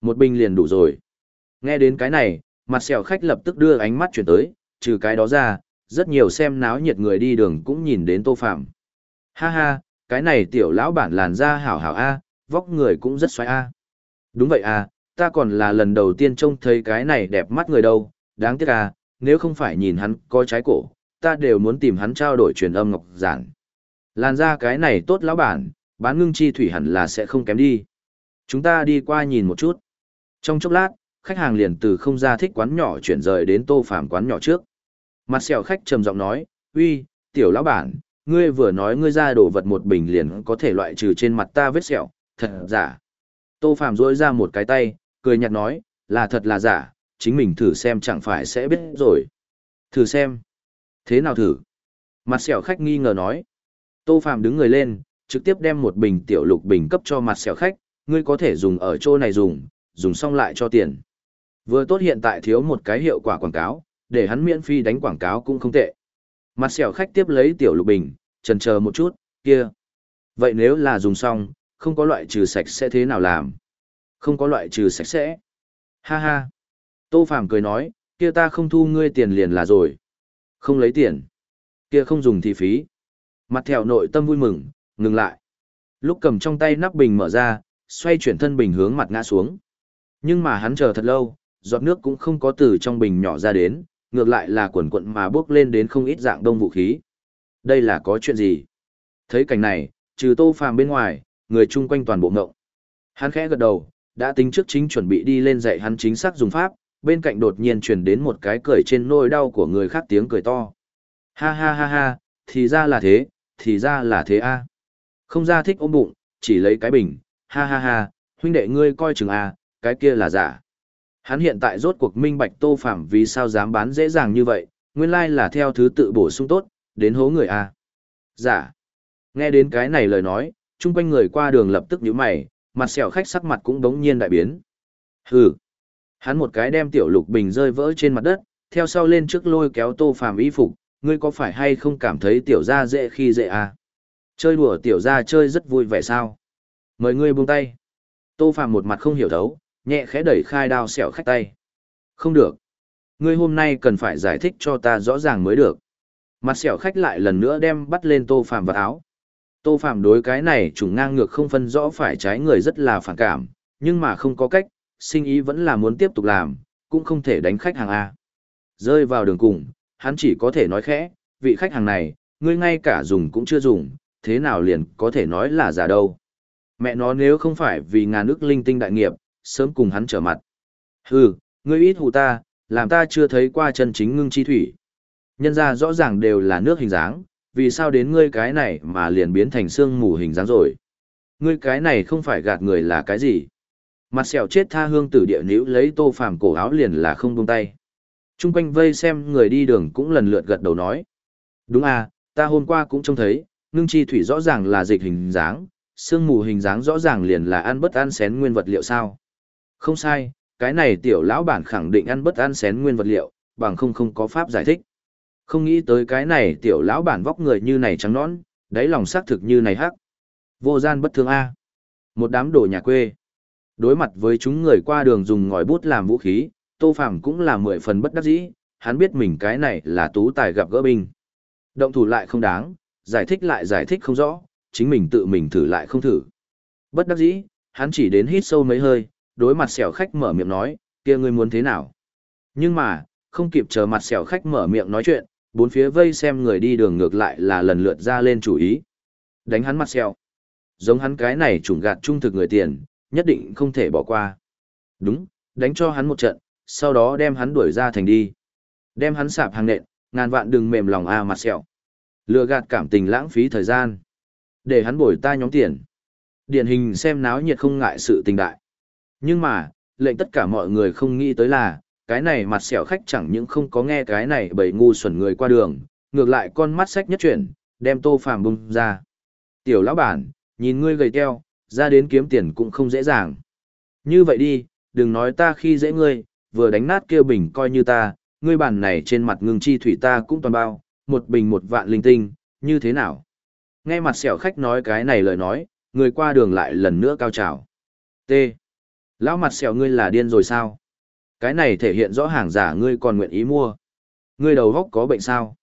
Một bình liền đủ rồi. Nghe đến cái này, mặt sẹo khách lập tức đưa ánh mắt chuyển tới, trừ cái đó ra, rất nhiều xem náo nhiệt người đi đường cũng nhìn đến Tô Phạm. Ha ha, cái này tiểu lão bản làn da hảo hảo a, vóc người cũng rất xoáy a. Đúng vậy à, ta còn là lần đầu tiên trông thấy cái này đẹp mắt người đâu, đáng tiếc à, nếu không phải nhìn hắn có trái cổ, ta đều muốn tìm hắn trao đổi truyền âm ngọc giản. Làn da cái này tốt lão bản, bán ngưng chi thủy hẳn là sẽ không kém đi. Chúng ta đi qua nhìn một chút. Trong chốc lát, khách hàng liền từ không ra thích quán nhỏ chuyển rời đến tô phàm quán nhỏ trước. Mặt sẹo khách trầm giọng nói, uy, tiểu lão bản, ngươi vừa nói ngươi ra đổ vật một bình liền có thể loại trừ trên mặt ta vết sẹo, thật giả. Tô phạm rỗi ra một cái tay, cười nhạt nói, là thật là giả, chính mình thử xem chẳng phải sẽ biết rồi. Thử xem. Thế nào thử? Mặt sẹo khách nghi ngờ nói. Tô Phạm đứng người lên, trực tiếp đem một bình tiểu lục bình cấp cho mặt sẹo khách, ngươi có thể dùng ở chỗ này dùng, dùng xong lại cho tiền. Vừa tốt hiện tại thiếu một cái hiệu quả quảng cáo, để hắn miễn phí đánh quảng cáo cũng không tệ. Mặt sẹo khách tiếp lấy tiểu lục bình, trần chờ một chút, kia. Vậy nếu là dùng xong, không có loại trừ sạch sẽ thế nào làm? Không có loại trừ sạch sẽ. Ha ha. Tô Phàm cười nói, kia ta không thu ngươi tiền liền là rồi. Không lấy tiền. Kia không dùng thì phí. Mặt thèo nội tâm vui mừng, ngừng lại. Lúc cầm trong tay nắp bình mở ra, xoay chuyển thân bình hướng mặt ngã xuống. Nhưng mà hắn chờ thật lâu, giọt nước cũng không có từ trong bình nhỏ ra đến, ngược lại là quần quận mà bước lên đến không ít dạng đông vũ khí. Đây là có chuyện gì? Thấy cảnh này, trừ tô phàm bên ngoài, người chung quanh toàn bộ ngộng. Hắn khẽ gật đầu, đã tính trước chính chuẩn bị đi lên dạy hắn chính xác dùng pháp, bên cạnh đột nhiên truyền đến một cái cười trên nỗi đau của người khác tiếng cười to. Ha ha ha ha, thì ra là thế, thì ra là thế a. Không ra thích ôm bụng, chỉ lấy cái bình, ha ha ha, huynh đệ ngươi coi chừng a, cái kia là giả. Hắn hiện tại rốt cuộc minh bạch tô phạm vì sao dám bán dễ dàng như vậy, nguyên lai là theo thứ tự bổ sung tốt, đến hố người a. Giả. Nghe đến cái này lời nói, chung quanh người qua đường lập tức nhíu mày, mặt sẹo khách sắc mặt cũng đống nhiên đại biến. Hừ. Hắn một cái đem tiểu lục bình rơi vỡ trên mặt đất, theo sau lên trước lôi kéo tô phàm y phục, ngươi có phải hay không cảm thấy tiểu gia dễ khi dễ à? Chơi đùa tiểu gia chơi rất vui vẻ sao? Mời ngươi buông tay. Tô phàm một mặt không hiểu thấu, nhẹ khẽ đẩy khai đao sẹo khách tay. Không được. Ngươi hôm nay cần phải giải thích cho ta rõ ràng mới được. Mặt sẹo khách lại lần nữa đem bắt lên tô phàm vào áo. Tô phàm đối cái này trùng ngang ngược không phân rõ phải trái người rất là phản cảm, nhưng mà không có cách, sinh ý vẫn là muốn tiếp tục làm, cũng không thể đánh khách hàng A. Rơi vào đường cùng, hắn chỉ có thể nói khẽ, vị khách hàng này, ngươi ngay cả dùng cũng chưa dùng, thế nào liền có thể nói là giả đâu. Mẹ nó nếu không phải vì ngàn ức linh tinh đại nghiệp, sớm cùng hắn trở mặt. Hừ, ngươi ít hù ta, làm ta chưa thấy qua chân chính ngưng chi thủy. Nhân ra rõ ràng đều là nước hình dáng, vì sao đến ngươi cái này mà liền biến thành xương mù hình dáng rồi. Ngươi cái này không phải gạt người là cái gì. Mặt sẹo chết tha hương tử địa nữ lấy tô phàm cổ áo liền là không buông tay. Trung quanh vây xem người đi đường cũng lần lượt gật đầu nói. Đúng à, ta hôm qua cũng trông thấy, ngưng chi thủy rõ ràng là dịch hình dáng, xương mù hình dáng rõ ràng liền là ăn bất ăn xén nguyên vật liệu sao. Không sai, cái này tiểu lão bản khẳng định ăn bất ăn xén nguyên vật liệu, bằng không không có pháp giải thích. Không nghĩ tới cái này tiểu lão bản vóc người như này trắng nõn, đáy lòng xác thực như này hắc. Vô gian bất thương A. Một đám đồ nhà quê. Đối mặt với chúng người qua đường dùng ngòi bút làm vũ khí, Tô Phàm cũng là mười phần bất đắc dĩ, hắn biết mình cái này là tú tài gặp gỡ binh. Động thủ lại không đáng, giải thích lại giải thích không rõ, chính mình tự mình thử lại không thử. Bất đắc dĩ, hắn chỉ đến hít sâu mấy hơi, đối mặt xẻo khách mở miệng nói, kia ngươi muốn thế nào? Nhưng mà, không kịp chờ mặt xẻo khách mở miệng nói chuyện, bốn phía vây xem người đi đường ngược lại là lần lượt ra lên chủ ý. Đánh hắn mặt xẻo. Giống hắn cái này trùng gạt trung thực người tiền, nhất định không thể bỏ qua. Đúng, đánh cho hắn một trận, sau đó đem hắn đuổi ra thành đi. Đem hắn sạp hàng nện, ngàn vạn đừng mềm lòng a mặt sẹo. Lừa gạt cảm tình lãng phí thời gian. Để hắn bồi ta nhóm tiền. Điển hình xem náo nhiệt không ngại sự tình đại. Nhưng mà, lệnh tất cả mọi người không nghĩ tới là, cái này mặt xẻo khách chẳng những không có nghe cái này bầy ngu xuẩn người qua đường, ngược lại con mắt sách nhất chuyển, đem tô phàm bung ra. Tiểu lão bản, nhìn ngươi gầy teo, ra đến kiếm tiền cũng không dễ dàng. Như vậy đi, đừng nói ta khi dễ ngươi, vừa đánh nát kêu bình coi như ta, ngươi bản này trên mặt ngưng chi thủy ta cũng toàn bao, một bình một vạn linh tinh, như thế nào? Nghe mặt sẹo khách nói cái này lời nói, người qua đường lại lần nữa cao trào. T. Lão mặt sẹo ngươi là điên rồi sao? Cái này thể hiện rõ hàng giả ngươi còn nguyện ý mua. Ngươi đầu góc có bệnh sao?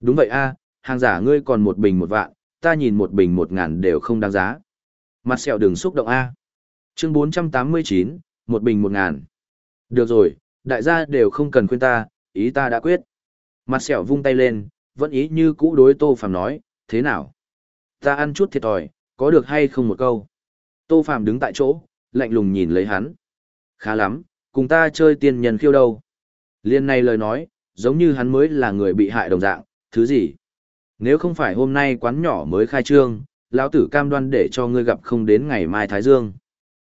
Đúng vậy a, hàng giả ngươi còn một bình một vạn, ta nhìn một bình một ngàn đều không đáng giá. Mặt sẹo đừng xúc động a. Chương 489, một bình một ngàn. Được rồi, đại gia đều không cần khuyên ta, ý ta đã quyết. Mặt sẹo vung tay lên, vẫn ý như cũ đối Tô Phàm nói, thế nào? Ta ăn chút thiệt thòi, có được hay không một câu? Tô Phàm đứng tại chỗ, lạnh lùng nhìn lấy hắn. Khá lắm, cùng ta chơi tiên nhân khiêu đâu. Liên này lời nói, giống như hắn mới là người bị hại đồng dạng, thứ gì? Nếu không phải hôm nay quán nhỏ mới khai trương, lão tử cam đoan để cho ngươi gặp không đến ngày mai Thái Dương.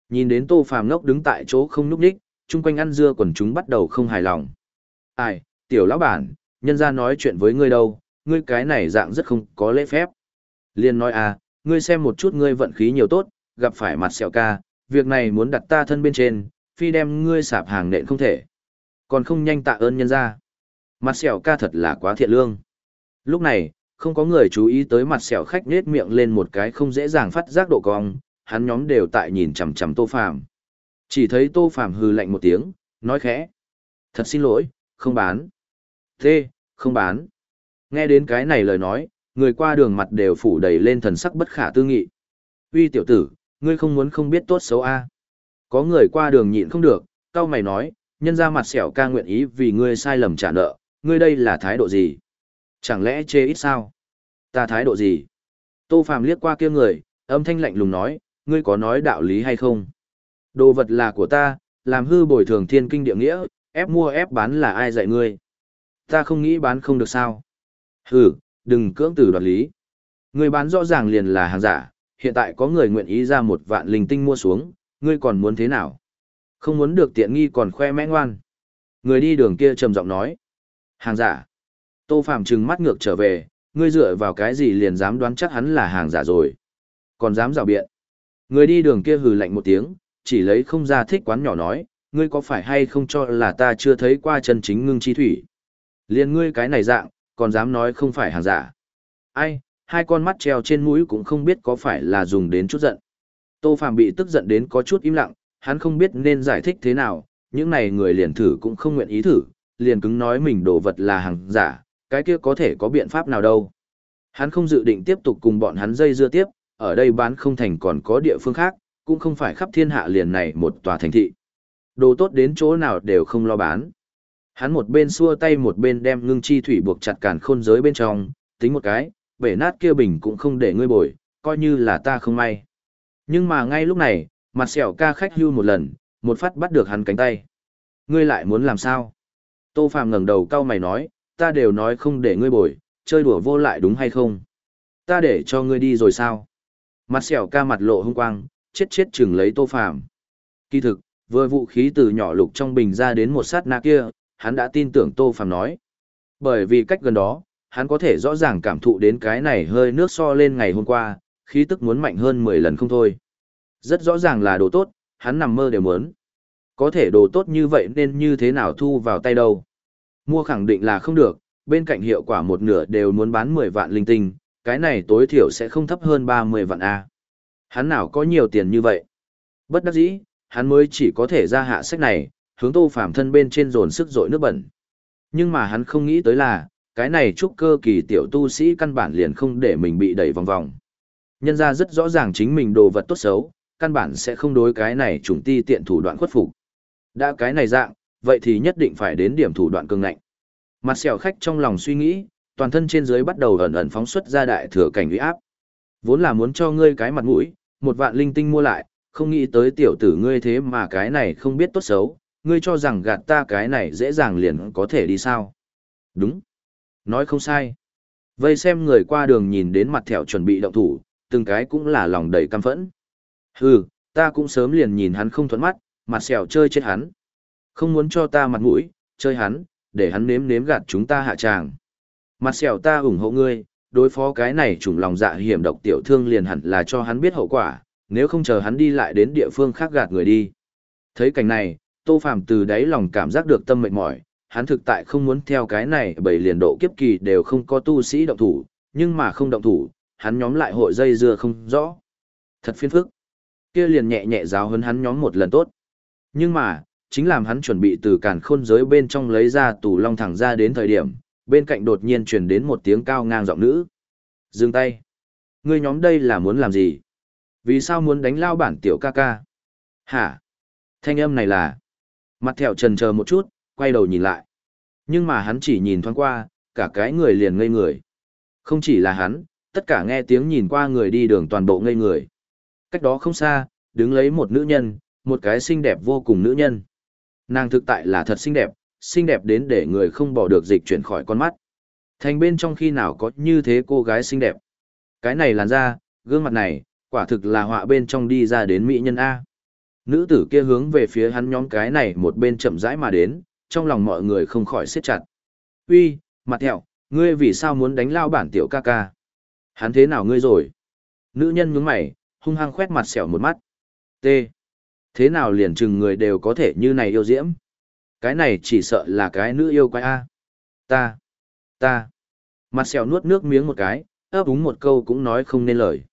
Nhìn đến Tô Phàm ngốc đứng tại chỗ không núp đích, chung quanh ăn dưa quần chúng bắt đầu không hài lòng. Ai, tiểu lão bản, nhân ra nói chuyện với ngươi đâu, ngươi cái này dạng rất không có lễ phép. Liên nói à, ngươi xem một chút ngươi vận khí nhiều tốt, gặp phải mặt sẹo ca, việc này muốn đặt ta thân bên trên, phi đem ngươi sạp hàng nện không thể. Còn không nhanh tạ ơn nhân ra. Mặt sẹo ca thật là quá thiện lương. Lúc này, không có người chú ý tới mặt sẹo khách nết miệng lên một cái không dễ dàng phát giác độ cong, hắn nhóm đều tại nhìn chằm chằm Tô Phàm. Chỉ thấy Tô Phàm hừ lạnh một tiếng, nói khẽ: "Thật xin lỗi, không bán." "Thế, không bán." Nghe đến cái này lời nói, người qua đường mặt đều phủ đầy lên thần sắc bất khả tư nghị. "Uy tiểu tử, ngươi không muốn không biết tốt xấu a?" Có người qua đường nhịn không được, cau mày nói: "Nhân ra mặt sẹo ca nguyện ý vì ngươi sai lầm trả nợ, ngươi đây là thái độ gì?" Chẳng lẽ chê ít sao? Ta thái độ gì? Tô Phàm liếc qua kia người, âm thanh lạnh lùng nói, ngươi có nói đạo lý hay không? Đồ vật là của ta, làm hư bồi thường thiên kinh địa nghĩa, ép mua ép bán là ai dạy ngươi? Ta không nghĩ bán không được sao? Hừ, đừng cưỡng từ đoạt lý. Ngươi bán rõ ràng liền là hàng giả, hiện tại có người nguyện ý ra một vạn linh tinh mua xuống, ngươi còn muốn thế nào? Không muốn được tiện nghi còn khoe mẽ ngoan. Người đi đường kia trầm giọng nói. Hàng giả. Tô Phạm trừng mắt ngược trở về, ngươi dựa vào cái gì liền dám đoán chắc hắn là hàng giả rồi. Còn dám rào biện. Người đi đường kia hừ lạnh một tiếng, chỉ lấy không ra thích quán nhỏ nói, ngươi có phải hay không cho là ta chưa thấy qua chân chính ngưng chi thủy. Liền ngươi cái này dạng, còn dám nói không phải hàng giả. Ai, hai con mắt treo trên mũi cũng không biết có phải là dùng đến chút giận. Tô Phạm bị tức giận đến có chút im lặng, hắn không biết nên giải thích thế nào, những này người liền thử cũng không nguyện ý thử, liền cứng nói mình đồ vật là hàng giả, cái kia có thể có biện pháp nào đâu. Hắn không dự định tiếp tục cùng bọn hắn dây dưa tiếp, ở đây bán không thành còn có địa phương khác, cũng không phải khắp thiên hạ liền này một tòa thành thị. Đồ tốt đến chỗ nào đều không lo bán. Hắn một bên xua tay một bên đem ngưng chi thủy buộc chặt càn khôn giới bên trong, tính một cái, bể nát kia bình cũng không để ngươi bồi, coi như là ta không may. Nhưng mà ngay lúc này, mặt sẹo ca khách hưu một lần, một phát bắt được hắn cánh tay. Ngươi lại muốn làm sao? Tô Phạm ngẩng đầu cau mày nói, ta đều nói không để ngươi bồi, chơi đùa vô lại đúng hay không? Ta để cho ngươi đi rồi sao? Mặt sẹo ca mặt lộ hung quang, chết chết chừng lấy tô phạm Kỳ thực, vừa vũ khí từ nhỏ lục trong bình ra đến một sát na kia, hắn đã tin tưởng tô phạm nói. Bởi vì cách gần đó, hắn có thể rõ ràng cảm thụ đến cái này hơi nước so lên ngày hôm qua, khí tức muốn mạnh hơn 10 lần không thôi. Rất rõ ràng là đồ tốt, hắn nằm mơ đều muốn. Có thể đồ tốt như vậy nên như thế nào thu vào tay đâu. Mua khẳng định là không được, bên cạnh hiệu quả một nửa đều muốn bán 10 vạn linh tinh, cái này tối thiểu sẽ không thấp hơn 30 vạn A. Hắn nào có nhiều tiền như vậy? Bất đắc dĩ, hắn mới chỉ có thể ra hạ sách này, hướng tô phạm thân bên trên dồn sức dội nước bẩn. Nhưng mà hắn không nghĩ tới là, cái này trúc cơ kỳ tiểu tu sĩ căn bản liền không để mình bị đẩy vòng vòng. Nhân ra rất rõ ràng chính mình đồ vật tốt xấu, căn bản sẽ không đối cái này trùng ti tiện thủ đoạn khuất phục. Đã cái này dạng, vậy thì nhất định phải đến điểm thủ đoạn cường ngạnh. Mặt sẹo khách trong lòng suy nghĩ, toàn thân trên dưới bắt đầu ẩn ẩn phóng xuất ra đại thừa cảnh uy áp. Vốn là muốn cho ngươi cái mặt mũi, một vạn linh tinh mua lại, không nghĩ tới tiểu tử ngươi thế mà cái này không biết tốt xấu, ngươi cho rằng gạt ta cái này dễ dàng liền có thể đi sao. Đúng. Nói không sai. Vây xem người qua đường nhìn đến mặt thẹo chuẩn bị động thủ, từng cái cũng là lòng đầy căm phẫn. Hừ, ta cũng sớm liền nhìn hắn không thuận mắt, mặt sẹo chơi chết hắn. Không muốn cho ta mặt mũi, chơi hắn, để hắn nếm nếm gạt chúng ta hạ tràng. Mặt sẹo ta ủng hộ ngươi, đối phó cái này trùng lòng dạ hiểm độc tiểu thương liền hẳn là cho hắn biết hậu quả, nếu không chờ hắn đi lại đến địa phương khác gạt người đi. Thấy cảnh này, Tô Phàm từ đáy lòng cảm giác được tâm mệt mỏi, hắn thực tại không muốn theo cái này bởi liền độ kiếp kỳ đều không có tu sĩ động thủ, nhưng mà không động thủ, hắn nhóm lại hội dây dưa không rõ. Thật phiền phức. Kia liền nhẹ nhẹ giáo hấn hắn nhóm một lần tốt. Nhưng mà, chính làm hắn chuẩn bị từ càn khôn giới bên trong lấy ra tủ long thẳng ra đến thời điểm, bên cạnh đột nhiên truyền đến một tiếng cao ngang giọng nữ. Dừng tay. Ngươi nhóm đây là muốn làm gì? Vì sao muốn đánh lao bản tiểu ca ca? Hả? Thanh âm này là... Mặt thẹo trần chờ một chút, quay đầu nhìn lại. Nhưng mà hắn chỉ nhìn thoáng qua, cả cái người liền ngây người. Không chỉ là hắn, tất cả nghe tiếng nhìn qua người đi đường toàn bộ ngây người. Cách đó không xa, đứng lấy một nữ nhân, một cái xinh đẹp vô cùng nữ nhân. Nàng thực tại là thật xinh đẹp, xinh đẹp đến để người không bỏ được dịch chuyển khỏi con mắt. Thành bên trong khi nào có như thế cô gái xinh đẹp. Cái này làn da, gương mặt này, quả thực là họa bên trong đi ra đến mỹ nhân A. Nữ tử kia hướng về phía hắn nhóm cái này một bên chậm rãi mà đến, trong lòng mọi người không khỏi siết chặt. Uy, mặt thẹo, ngươi vì sao muốn đánh lao bản tiểu ca ca? Hắn thế nào ngươi rồi? Nữ nhân nhướng mày, hung hăng khoét mặt xẻo một mắt. T. Thế nào liền chừng người đều có thể như này yêu diễm? Cái này chỉ sợ là cái nữ yêu quái A. Ta. Ta. Mặt xẻo nuốt nước miếng một cái, ấp úng một câu cũng nói không nên lời.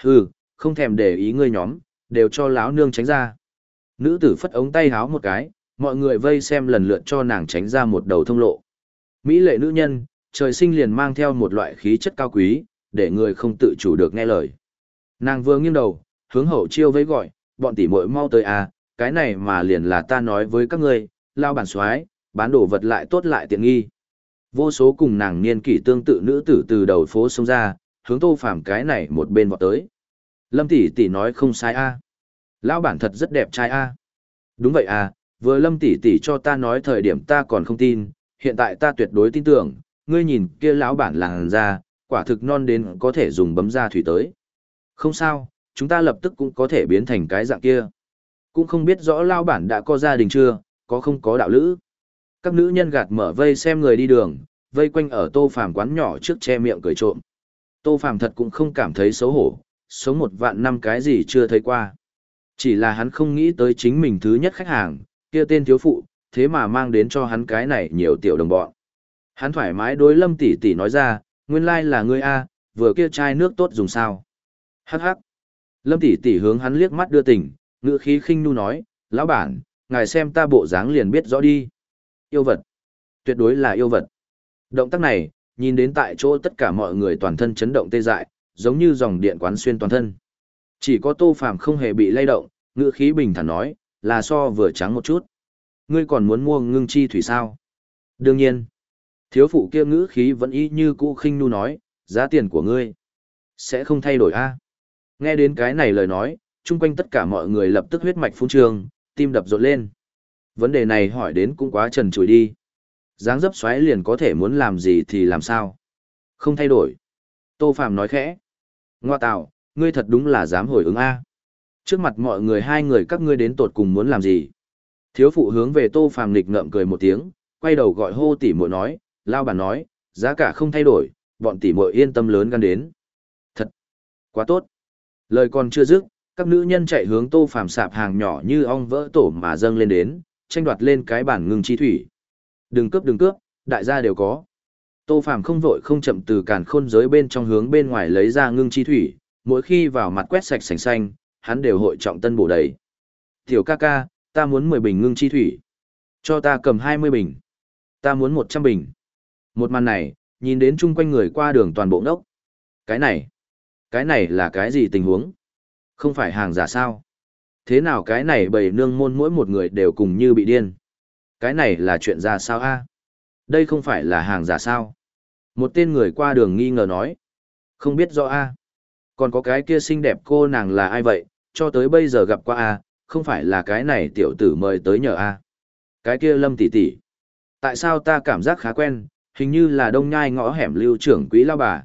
Hừ, không thèm để ý ngươi nhóm, đều cho láo nương tránh ra. Nữ tử phất ống tay háo một cái, mọi người vây xem lần lượt cho nàng tránh ra một đầu thông lộ. Mỹ lệ nữ nhân, trời sinh liền mang theo một loại khí chất cao quý, để người không tự chủ được nghe lời. Nàng vừa nghiêng đầu, hướng hậu chiêu với gọi, bọn tỷ muội mau tới à, cái này mà liền là ta nói với các ngươi, lao bản xoái, bán đồ vật lại tốt lại tiện nghi. Vô số cùng nàng niên kỷ tương tự nữ tử từ đầu phố xông ra, hướng tô phàm cái này một bên vọt tới. Lâm tỷ tỷ nói không sai a. Lão bản thật rất đẹp trai a. Đúng vậy à, vừa Lâm tỷ tỷ cho ta nói thời điểm ta còn không tin, hiện tại ta tuyệt đối tin tưởng, ngươi nhìn kia lão bản làng ra, quả thực non đến có thể dùng bấm ra thủy tới. Không sao, chúng ta lập tức cũng có thể biến thành cái dạng kia. Cũng không biết rõ lão bản đã có gia đình chưa, có không có đạo lữ. Các nữ nhân gạt mở vây xem người đi đường, vây quanh ở tô phàm quán nhỏ trước che miệng cười trộm. Tô phàm thật cũng không cảm thấy xấu hổ, sống một vạn năm cái gì chưa thấy qua. Chỉ là hắn không nghĩ tới chính mình thứ nhất khách hàng, kia tên thiếu phụ, thế mà mang đến cho hắn cái này nhiều tiểu đồng bọn. Hắn thoải mái đối lâm tỷ tỷ nói ra, nguyên lai là ngươi A, vừa kia chai nước tốt dùng sao. Hắc hắc. Lâm tỷ tỷ hướng hắn liếc mắt đưa tình, ngữ khí khinh nu nói, lão bản, ngài xem ta bộ dáng liền biết rõ đi. Yêu vật. Tuyệt đối là yêu vật. Động tác này, nhìn đến tại chỗ tất cả mọi người toàn thân chấn động tê dại, giống như dòng điện quán xuyên toàn thân. Chỉ có Tô Phàm không hề bị lay động, ngữ khí bình thản nói, là so vừa trắng một chút. Ngươi còn muốn mua ngưng chi thủy sao? Đương nhiên. Thiếu phụ kia ngữ khí vẫn y như cũ khinh nu nói, giá tiền của ngươi sẽ không thay đổi a. Nghe đến cái này lời nói, chung quanh tất cả mọi người lập tức huyết mạch phun trường, tim đập rộn lên. Vấn đề này hỏi đến cũng quá trần trụi đi. Dáng dấp xoáy liền có thể muốn làm gì thì làm sao? Không thay đổi. Tô Phạm nói khẽ. Ngoa tạo, ngươi thật đúng là dám hồi ứng A. Trước mặt mọi người hai người các ngươi đến tột cùng muốn làm gì? Thiếu phụ hướng về Tô phàm nghịch ngợm cười một tiếng, quay đầu gọi hô tỷ muội nói, lao bàn nói, giá cả không thay đổi, bọn tỷ muội yên tâm lớn gan đến. Thật, quá tốt. Lời còn chưa dứt, các nữ nhân chạy hướng Tô phàm sạp hàng nhỏ như ong vỡ tổ mà dâng lên đến, tranh đoạt lên cái bản ngưng chi thủy. Đừng cướp đừng cướp, đại gia đều có. Tô Phàm không vội không chậm từ càn khôn giới bên trong hướng bên ngoài lấy ra ngưng chi thủy, mỗi khi vào mặt quét sạch sành xanh, hắn đều hội trọng tân bổ đầy. Tiểu ca ca, ta muốn 10 bình ngưng chi thủy. Cho ta cầm 20 bình. Ta muốn 100 bình. Một màn này, nhìn đến chung quanh người qua đường toàn bộ ngốc. Cái này, cái này là cái gì tình huống? Không phải hàng giả sao? Thế nào cái này bầy nương môn mỗi một người đều cùng như bị điên? Cái này là chuyện ra sao a? Đây không phải là hàng giả sao? Một tên người qua đường nghi ngờ nói. Không biết rõ a. Còn có cái kia xinh đẹp cô nàng là ai vậy, cho tới bây giờ gặp qua a, không phải là cái này tiểu tử mời tới nhờ a. Cái kia lâm tỷ tỷ. Tại sao ta cảm giác khá quen, hình như là đông nhai ngõ hẻm lưu trưởng quý lao bà.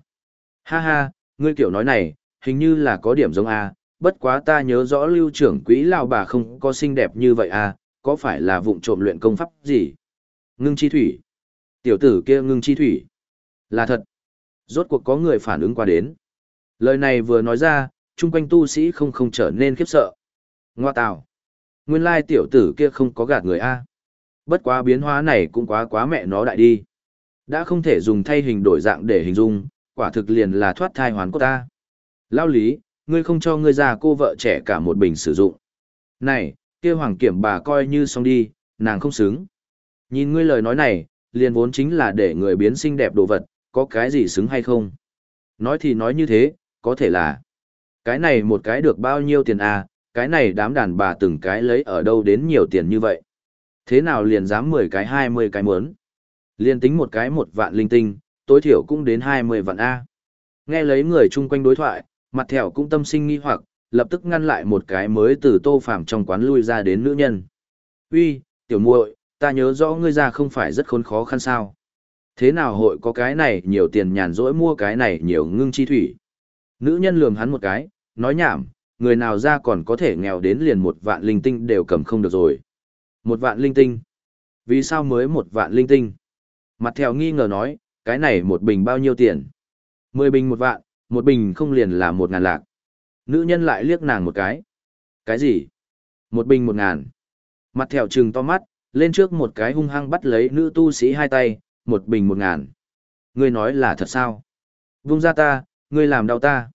Ha ha, ngươi kiểu nói này, hình như là có điểm giống a, bất quá ta nhớ rõ lưu trưởng quý lao bà không có xinh đẹp như vậy a, có phải là vụng trộm luyện công pháp gì? Ngưng chi thủy. Tiểu tử kia ngưng chi thủy. Là thật. Rốt cuộc có người phản ứng qua đến. Lời này vừa nói ra, chung quanh tu sĩ không không trở nên khiếp sợ. Ngoa tào. Nguyên lai tiểu tử kia không có gạt người A. Bất quá biến hóa này cũng quá quá mẹ nó đại đi. Đã không thể dùng thay hình đổi dạng để hình dung, quả thực liền là thoát thai hoàn cốt ta. Lao lý, ngươi không cho ngươi già cô vợ trẻ cả một bình sử dụng. Này, kia hoàng kiểm bà coi như xong đi, nàng không xứng. Nhìn ngươi lời nói này, liền vốn chính là để người biến xinh đẹp đồ vật, có cái gì xứng hay không? Nói thì nói như thế, có thể là cái này một cái được bao nhiêu tiền à, cái này đám đàn bà từng cái lấy ở đâu đến nhiều tiền như vậy. Thế nào liền dám 10 cái 20 cái muốn? Liền tính một cái một vạn linh tinh, tối thiểu cũng đến 20 vạn A. Nghe lấy người chung quanh đối thoại, mặt thẻo cũng tâm sinh nghi hoặc, lập tức ngăn lại một cái mới từ tô phàm trong quán lui ra đến nữ nhân. Uy, tiểu muội, ta nhớ rõ ngươi ra không phải rất khốn khó khăn sao. Thế nào hội có cái này nhiều tiền nhàn rỗi mua cái này nhiều ngưng chi thủy. Nữ nhân lườm hắn một cái, nói nhảm, người nào ra còn có thể nghèo đến liền một vạn linh tinh đều cầm không được rồi. Một vạn linh tinh. Vì sao mới một vạn linh tinh? Mặt theo nghi ngờ nói, cái này một bình bao nhiêu tiền? Mười bình một vạn, một bình không liền là một ngàn lạc. Nữ nhân lại liếc nàng một cái. Cái gì? Một bình một ngàn. Mặt theo trừng to mắt, lên trước một cái hung hăng bắt lấy nữ tu sĩ hai tay, một bình một ngàn. Ngươi nói là thật sao? Vung ra ta, ngươi làm đau ta.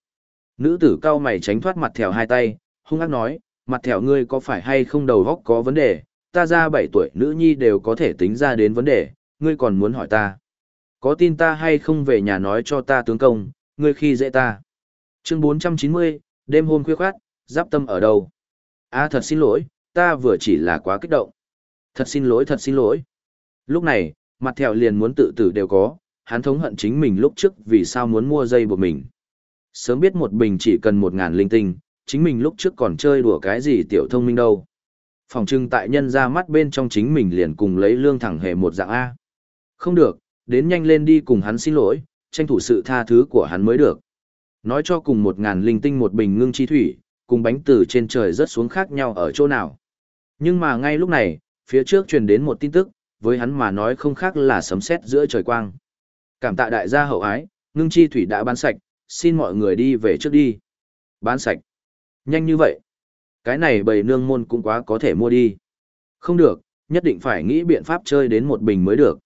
Nữ tử cao mày tránh thoát mặt theo hai tay, hung ác nói, mặt theo ngươi có phải hay không đầu góc có vấn đề, ta ra bảy tuổi nữ nhi đều có thể tính ra đến vấn đề, ngươi còn muốn hỏi ta. Có tin ta hay không về nhà nói cho ta tướng công, ngươi khi dễ ta. Chương 490, đêm hôm khuya khoát, giáp tâm ở đâu? À thật xin lỗi, ta vừa chỉ là quá kích động. Thật xin lỗi, thật xin lỗi. Lúc này, mặt thẹo liền muốn tự tử đều có, hắn thống hận chính mình lúc trước vì sao muốn mua dây buộc mình. Sớm biết một bình chỉ cần một ngàn linh tinh, chính mình lúc trước còn chơi đùa cái gì tiểu thông minh đâu. Phòng trưng tại nhân ra mắt bên trong chính mình liền cùng lấy lương thẳng hề một dạng A. Không được, đến nhanh lên đi cùng hắn xin lỗi, tranh thủ sự tha thứ của hắn mới được. Nói cho cùng một ngàn linh tinh một bình ngưng chi thủy, cùng bánh từ trên trời rớt xuống khác nhau ở chỗ nào. Nhưng mà ngay lúc này, phía trước truyền đến một tin tức, với hắn mà nói không khác là sấm sét giữa trời quang. Cảm tạ đại gia hậu ái, ngưng chi thủy đã bán sạch, xin mọi người đi về trước đi. Bán sạch. Nhanh như vậy. Cái này bầy nương môn cũng quá có thể mua đi. Không được, nhất định phải nghĩ biện pháp chơi đến một bình mới được.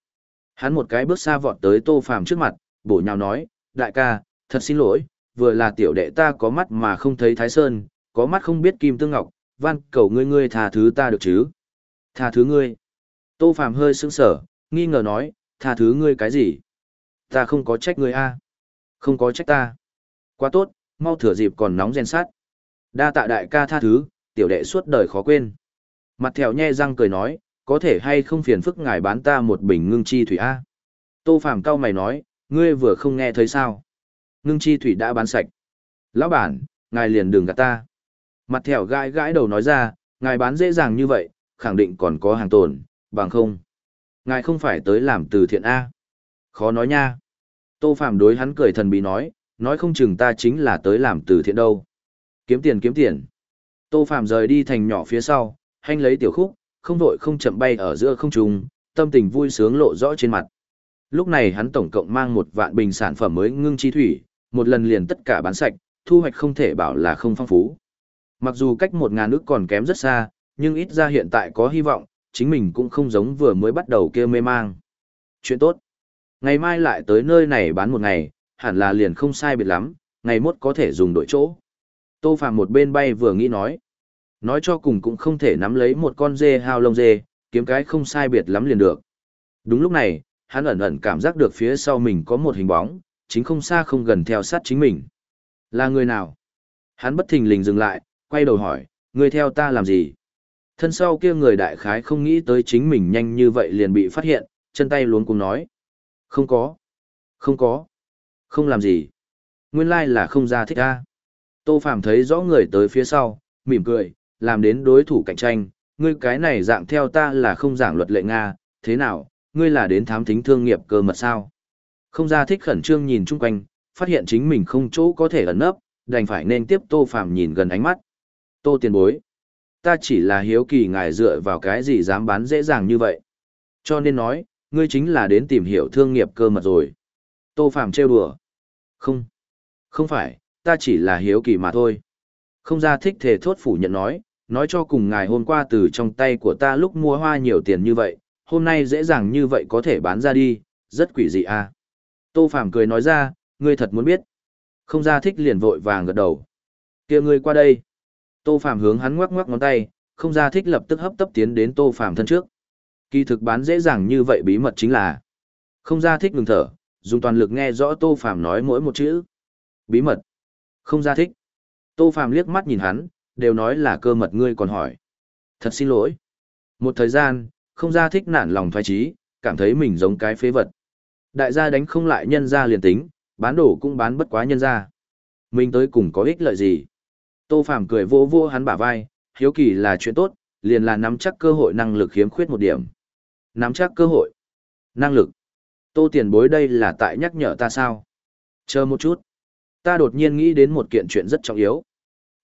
Hắn một cái bước xa vọt tới tô phàm trước mặt, bổ nhào nói, đại ca, thật xin lỗi, vừa là tiểu đệ ta có mắt mà không thấy thái sơn, có mắt không biết kim tương ngọc, van cầu ngươi ngươi tha thứ ta được chứ. Tha thứ ngươi. Tô phàm hơi sững sờ nghi ngờ nói, tha thứ ngươi cái gì? Ta không có trách ngươi a Không có trách ta. Quá tốt, mau thừa dịp còn nóng gen sát. Đa tạ đại ca tha thứ, tiểu đệ suốt đời khó quên. Mặt thèo nhe răng cười nói, có thể hay không phiền phức ngài bán ta một bình ngưng chi thủy A. Tô Phàm cao mày nói, ngươi vừa không nghe thấy sao. Ngưng chi thủy đã bán sạch. Lão bản, ngài liền đừng gạt ta. Mặt thèo gãi gãi đầu nói ra, ngài bán dễ dàng như vậy, khẳng định còn có hàng tồn, bằng không. Ngài không phải tới làm từ thiện A. Khó nói nha. Tô phạm đối hắn cười thần bí nói, nói không chừng ta chính là tới làm từ thiện đâu. Kiếm tiền kiếm tiền. Tô phạm rời đi thành nhỏ phía sau, hành lấy tiểu khúc, không vội không chậm bay ở giữa không trung, tâm tình vui sướng lộ rõ trên mặt. Lúc này hắn tổng cộng mang một vạn bình sản phẩm mới ngưng chi thủy, một lần liền tất cả bán sạch, thu hoạch không thể bảo là không phong phú. Mặc dù cách một ngàn nước còn kém rất xa, nhưng ít ra hiện tại có hy vọng, chính mình cũng không giống vừa mới bắt đầu kia mê mang. Chuyện tốt. Ngày mai lại tới nơi này bán một ngày, hẳn là liền không sai biệt lắm, ngày mốt có thể dùng đổi chỗ. Tô Phạm một bên bay vừa nghĩ nói. Nói cho cùng cũng không thể nắm lấy một con dê hao lông dê, kiếm cái không sai biệt lắm liền được. Đúng lúc này, hắn ẩn ẩn cảm giác được phía sau mình có một hình bóng, chính không xa không gần theo sát chính mình. Là người nào? Hắn bất thình lình dừng lại, quay đầu hỏi, người theo ta làm gì? Thân sau kia người đại khái không nghĩ tới chính mình nhanh như vậy liền bị phát hiện, chân tay luống cùng nói. Không có. Không có. Không làm gì. Nguyên lai là không ra thích ta. Tô Phạm thấy rõ người tới phía sau, mỉm cười, làm đến đối thủ cạnh tranh, ngươi cái này dạng theo ta là không giảng luật lệ Nga, thế nào, ngươi là đến thám thính thương nghiệp cơ mật sao? Không ra thích khẩn trương nhìn chung quanh, phát hiện chính mình không chỗ có thể ẩn nấp, đành phải nên tiếp Tô Phạm nhìn gần ánh mắt. Tô tiền bối. Ta chỉ là hiếu kỳ ngài dựa vào cái gì dám bán dễ dàng như vậy. Cho nên nói, ngươi chính là đến tìm hiểu thương nghiệp cơ mật rồi. Tô Phạm trêu đùa. Không. Không phải, ta chỉ là hiếu kỳ mà thôi. Không ra thích thể thốt phủ nhận nói, nói cho cùng ngài hôm qua từ trong tay của ta lúc mua hoa nhiều tiền như vậy, hôm nay dễ dàng như vậy có thể bán ra đi, rất quỷ dị à. Tô Phạm cười nói ra, ngươi thật muốn biết. Không ra thích liền vội vàng gật đầu. kia ngươi qua đây. Tô Phạm hướng hắn ngoắc ngoắc ngón tay, không ra thích lập tức hấp tấp tiến đến Tô Phạm thân trước. Kỳ thực bán dễ dàng như vậy bí mật chính là không ra thích ngừng thở, dùng toàn lực nghe rõ Tô Phàm nói mỗi một chữ. Bí mật. Không ra thích. Tô Phàm liếc mắt nhìn hắn, đều nói là cơ mật ngươi còn hỏi. Thật xin lỗi. Một thời gian, không ra thích nản lòng thoái trí, cảm thấy mình giống cái phế vật. Đại gia đánh không lại nhân gia liền tính, bán đổ cũng bán bất quá nhân gia. Mình tới cùng có ích lợi gì? Tô Phàm cười vô vô hắn bả vai, hiếu kỳ là chuyện tốt, liền là nắm chắc cơ hội năng lực khiếm khuyết một điểm. Nắm chắc cơ hội. Năng lực. Tô tiền bối đây là tại nhắc nhở ta sao? Chờ một chút. Ta đột nhiên nghĩ đến một kiện chuyện rất trọng yếu.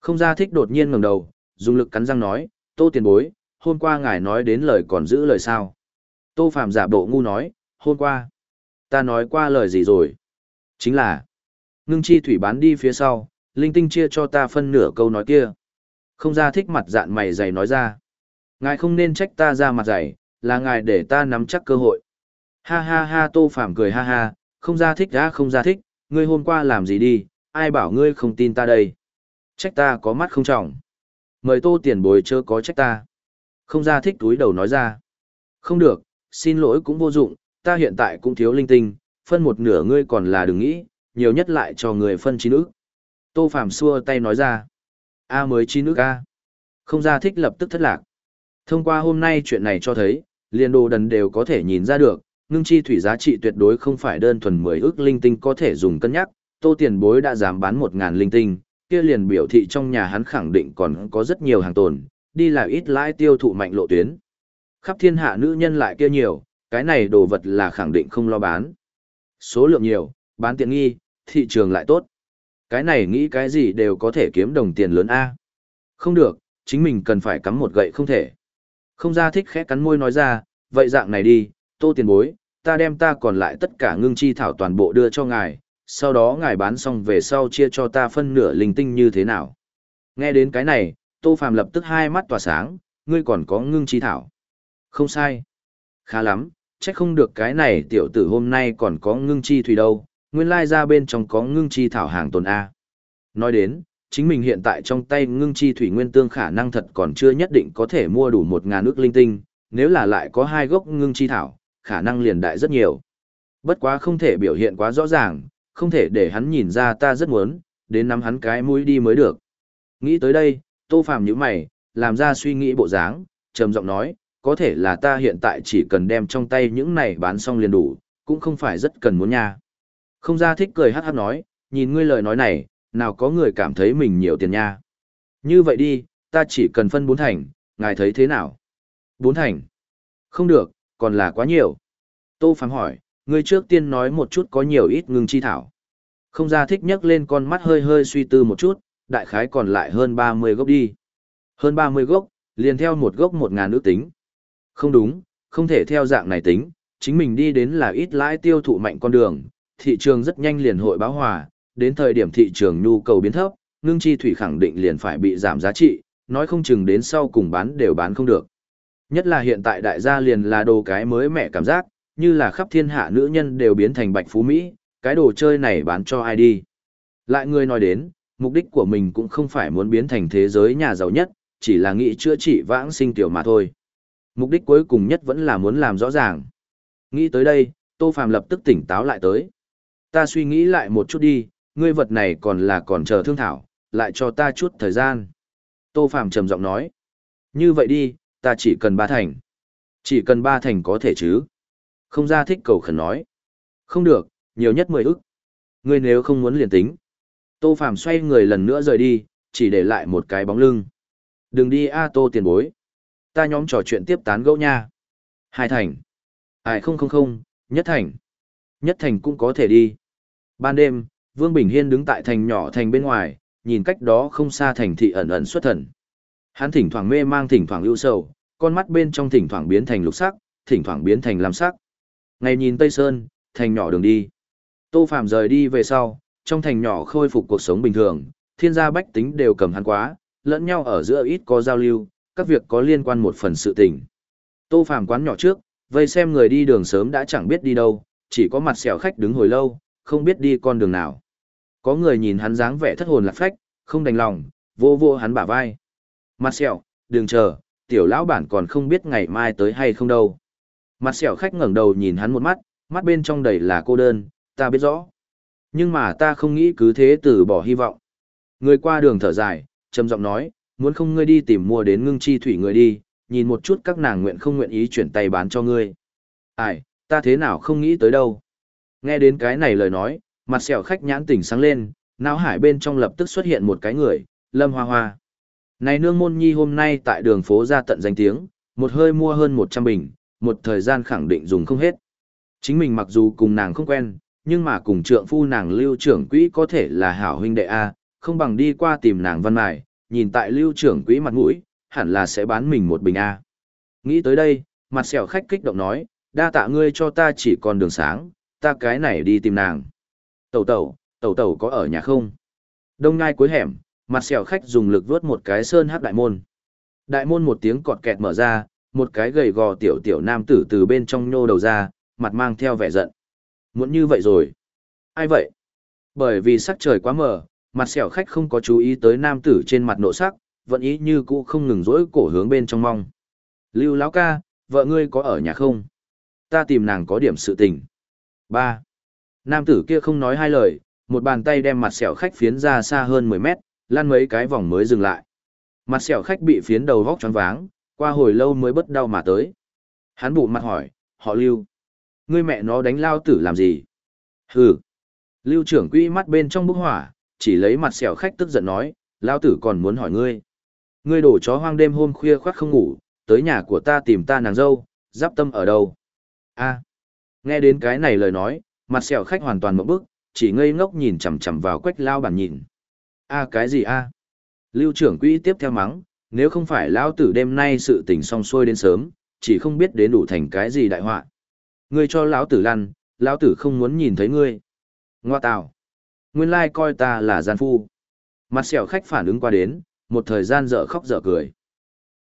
Không ra thích đột nhiên ngẩng đầu, dùng lực cắn răng nói, Tô tiền bối, hôm qua ngài nói đến lời còn giữ lời sao? Tô Phạm giả bộ ngu nói, hôm qua. Ta nói qua lời gì rồi? Chính là, ngưng chi thủy bán đi phía sau, linh tinh chia cho ta phân nửa câu nói kia. Không ra thích mặt dạn mày dày nói ra. Ngài không nên trách ta ra mặt dày, là ngài để ta nắm chắc cơ hội. Ha ha ha Tô Phạm cười ha ha, không ra thích ra không ra thích, ngươi hôm qua làm gì đi, ai bảo ngươi không tin ta đây. Trách ta có mắt không trọng. Mời Tô tiền bồi chớ có trách ta. Không ra thích túi đầu nói ra. Không được, xin lỗi cũng vô dụng, ta hiện tại cũng thiếu linh tinh, phân một nửa ngươi còn là đừng nghĩ, nhiều nhất lại cho người phân chín ức. Tô Phạm xua tay nói ra. A mới chín ức A. Không ra thích lập tức thất lạc. Thông qua hôm nay chuyện này cho thấy, liền đồ đần đều có thể nhìn ra được, ngưng chi thủy giá trị tuyệt đối không phải đơn thuần 10 ước linh tinh có thể dùng cân nhắc, tô tiền bối đã dám bán 1.000 linh tinh, kia liền biểu thị trong nhà hắn khẳng định còn có rất nhiều hàng tồn, đi là ít lãi tiêu thụ mạnh lộ tuyến. Khắp thiên hạ nữ nhân lại kia nhiều, cái này đồ vật là khẳng định không lo bán. Số lượng nhiều, bán tiện nghi, thị trường lại tốt. Cái này nghĩ cái gì đều có thể kiếm đồng tiền lớn A. Không được, chính mình cần phải cắm một gậy không thể. Không ra thích khẽ cắn môi nói ra, vậy dạng này đi, tô tiền bối, ta đem ta còn lại tất cả ngưng chi thảo toàn bộ đưa cho ngài, sau đó ngài bán xong về sau chia cho ta phân nửa linh tinh như thế nào. Nghe đến cái này, tô phàm lập tức hai mắt tỏa sáng, ngươi còn có ngưng chi thảo. Không sai. Khá lắm, chắc không được cái này tiểu tử hôm nay còn có ngưng chi thủy đâu, nguyên lai ra bên trong có ngưng chi thảo hàng tồn A. Nói đến, chính mình hiện tại trong tay ngưng chi thủy nguyên tương khả năng thật còn chưa nhất định có thể mua đủ một ngàn ước linh tinh, nếu là lại có hai gốc ngưng chi thảo, khả năng liền đại rất nhiều. Bất quá không thể biểu hiện quá rõ ràng, không thể để hắn nhìn ra ta rất muốn, đến nắm hắn cái mũi đi mới được. Nghĩ tới đây, tô phàm nhíu mày, làm ra suy nghĩ bộ dáng, trầm giọng nói, có thể là ta hiện tại chỉ cần đem trong tay những này bán xong liền đủ, cũng không phải rất cần muốn nha. Không ra thích cười hát hát nói, nhìn ngươi lời nói này, nào có người cảm thấy mình nhiều tiền nha. Như vậy đi, ta chỉ cần phân bốn thành, ngài thấy thế nào? Bốn thành. Không được, còn là quá nhiều. Tô Phàm hỏi, ngươi trước tiên nói một chút có nhiều ít ngừng chi thảo. Không ra thích nhấc lên con mắt hơi hơi suy tư một chút, đại khái còn lại hơn 30 gốc đi. Hơn 30 gốc, liền theo một gốc một ngàn ước tính. Không đúng, không thể theo dạng này tính, chính mình đi đến là ít lãi tiêu thụ mạnh con đường, thị trường rất nhanh liền hội báo hòa, đến thời điểm thị trường nhu cầu biến thấp, ngưng chi thủy khẳng định liền phải bị giảm giá trị, nói không chừng đến sau cùng bán đều bán không được. Nhất là hiện tại đại gia liền là đồ cái mới mẻ cảm giác, như là khắp thiên hạ nữ nhân đều biến thành bạch phú Mỹ, cái đồ chơi này bán cho ai đi. Lại người nói đến, mục đích của mình cũng không phải muốn biến thành thế giới nhà giàu nhất, chỉ là nghĩ chữa trị vãng sinh tiểu mà thôi. Mục đích cuối cùng nhất vẫn là muốn làm rõ ràng. Nghĩ tới đây, Tô Phàm lập tức tỉnh táo lại tới. Ta suy nghĩ lại một chút đi, ngươi vật này còn là còn chờ thương thảo, lại cho ta chút thời gian. Tô Phạm trầm giọng nói. Như vậy đi, ta chỉ cần ba thành. Chỉ cần ba thành có thể chứ. Không ra thích cầu khẩn nói. Không được, nhiều nhất mười ức. Ngươi nếu không muốn liền tính. Tô Phạm xoay người lần nữa rời đi, chỉ để lại một cái bóng lưng. Đừng đi a Tô tiền bối. Ta nhóm trò chuyện tiếp tán gẫu nha. Hai thành. Ai không không không, nhất thành. Nhất thành cũng có thể đi. Ban đêm, Vương Bình Hiên đứng tại thành nhỏ thành bên ngoài, nhìn cách đó không xa thành thị ẩn ẩn xuất thần. Hắn thỉnh thoảng mê mang thỉnh thoảng ưu sầu, con mắt bên trong thỉnh thoảng biến thành lục sắc, thỉnh thoảng biến thành lam sắc. Ngày nhìn Tây Sơn, thành nhỏ đường đi. Tô Phạm rời đi về sau, trong thành nhỏ khôi phục cuộc sống bình thường, thiên gia bách tính đều cầm hắn quá, lẫn nhau ở giữa ít có giao lưu, các việc có liên quan một phần sự tình. Tô Phạm quán nhỏ trước, vây xem người đi đường sớm đã chẳng biết đi đâu, chỉ có mặt sẹo khách đứng hồi lâu, không biết đi con đường nào. Có người nhìn hắn dáng vẻ thất hồn lạc phách, Không đành lòng, vô vô hắn bả vai. Mặt sẹo, đừng chờ, tiểu lão bản còn không biết ngày mai tới hay không đâu. Mặt sẹo khách ngẩng đầu nhìn hắn một mắt, mắt bên trong đầy là cô đơn, ta biết rõ. Nhưng mà ta không nghĩ cứ thế từ bỏ hy vọng. Người qua đường thở dài, trầm giọng nói, muốn không ngươi đi tìm mua đến ngưng chi thủy người đi, nhìn một chút các nàng nguyện không nguyện ý chuyển tay bán cho ngươi. Ai, ta thế nào không nghĩ tới đâu. Nghe đến cái này lời nói, mặt sẹo khách nhãn tỉnh sáng lên, não hải bên trong lập tức xuất hiện một cái người, lâm hoa hoa. Này nương môn nhi hôm nay tại đường phố ra tận danh tiếng, một hơi mua hơn 100 bình, một thời gian khẳng định dùng không hết. Chính mình mặc dù cùng nàng không quen, nhưng mà cùng trượng phu nàng lưu trưởng quỹ có thể là hảo huynh đệ A, không bằng đi qua tìm nàng văn mài, nhìn tại lưu trưởng quỹ mặt mũi, hẳn là sẽ bán mình một bình A. Nghĩ tới đây, mặt sẹo khách kích động nói, đa tạ ngươi cho ta chỉ còn đường sáng, ta cái này đi tìm nàng. Tẩu tẩu, tẩu tẩu có ở nhà không? Đông ngai cuối hẻm, mặt sẹo khách dùng lực vớt một cái sơn hát đại môn. Đại môn một tiếng cọt kẹt mở ra, một cái gầy gò tiểu tiểu nam tử từ bên trong nhô đầu ra, mặt mang theo vẻ giận. Muốn như vậy rồi. Ai vậy? Bởi vì sắc trời quá mờ, mặt sẹo khách không có chú ý tới nam tử trên mặt nộ sắc, vẫn ý như cũ không ngừng rỗi cổ hướng bên trong mong. Lưu lão ca, vợ ngươi có ở nhà không? Ta tìm nàng có điểm sự tình ba Nam tử kia không nói hai lời, một bàn tay đem mặt sẹo khách phiến ra xa hơn 10 mét, lăn mấy cái vòng mới dừng lại. Mặt sẹo khách bị phiến đầu vóc choáng váng, qua hồi lâu mới bất đau mà tới. Hắn bụ mặt hỏi, họ lưu. Ngươi mẹ nó đánh lao tử làm gì? Hừ. Lưu trưởng quỹ mắt bên trong bức hỏa, chỉ lấy mặt sẹo khách tức giận nói, lao tử còn muốn hỏi ngươi. Ngươi đổ chó hoang đêm hôm khuya khoác không ngủ, tới nhà của ta tìm ta nàng dâu, giáp tâm ở đâu? a Nghe đến cái này lời nói, mặt sẹo khách hoàn toàn một bức, chỉ ngây ngốc nhìn chằm chằm vào quách lao bản nhìn. a cái gì a Lưu trưởng quỹ tiếp theo mắng, nếu không phải lao tử đêm nay sự tình xong xuôi đến sớm, chỉ không biết đến đủ thành cái gì đại họa. Ngươi cho lão tử lăn, lão tử không muốn nhìn thấy ngươi. Ngoa tào. Nguyên lai coi ta là gian phu. Mặt sẹo khách phản ứng qua đến, một thời gian dở khóc dở cười.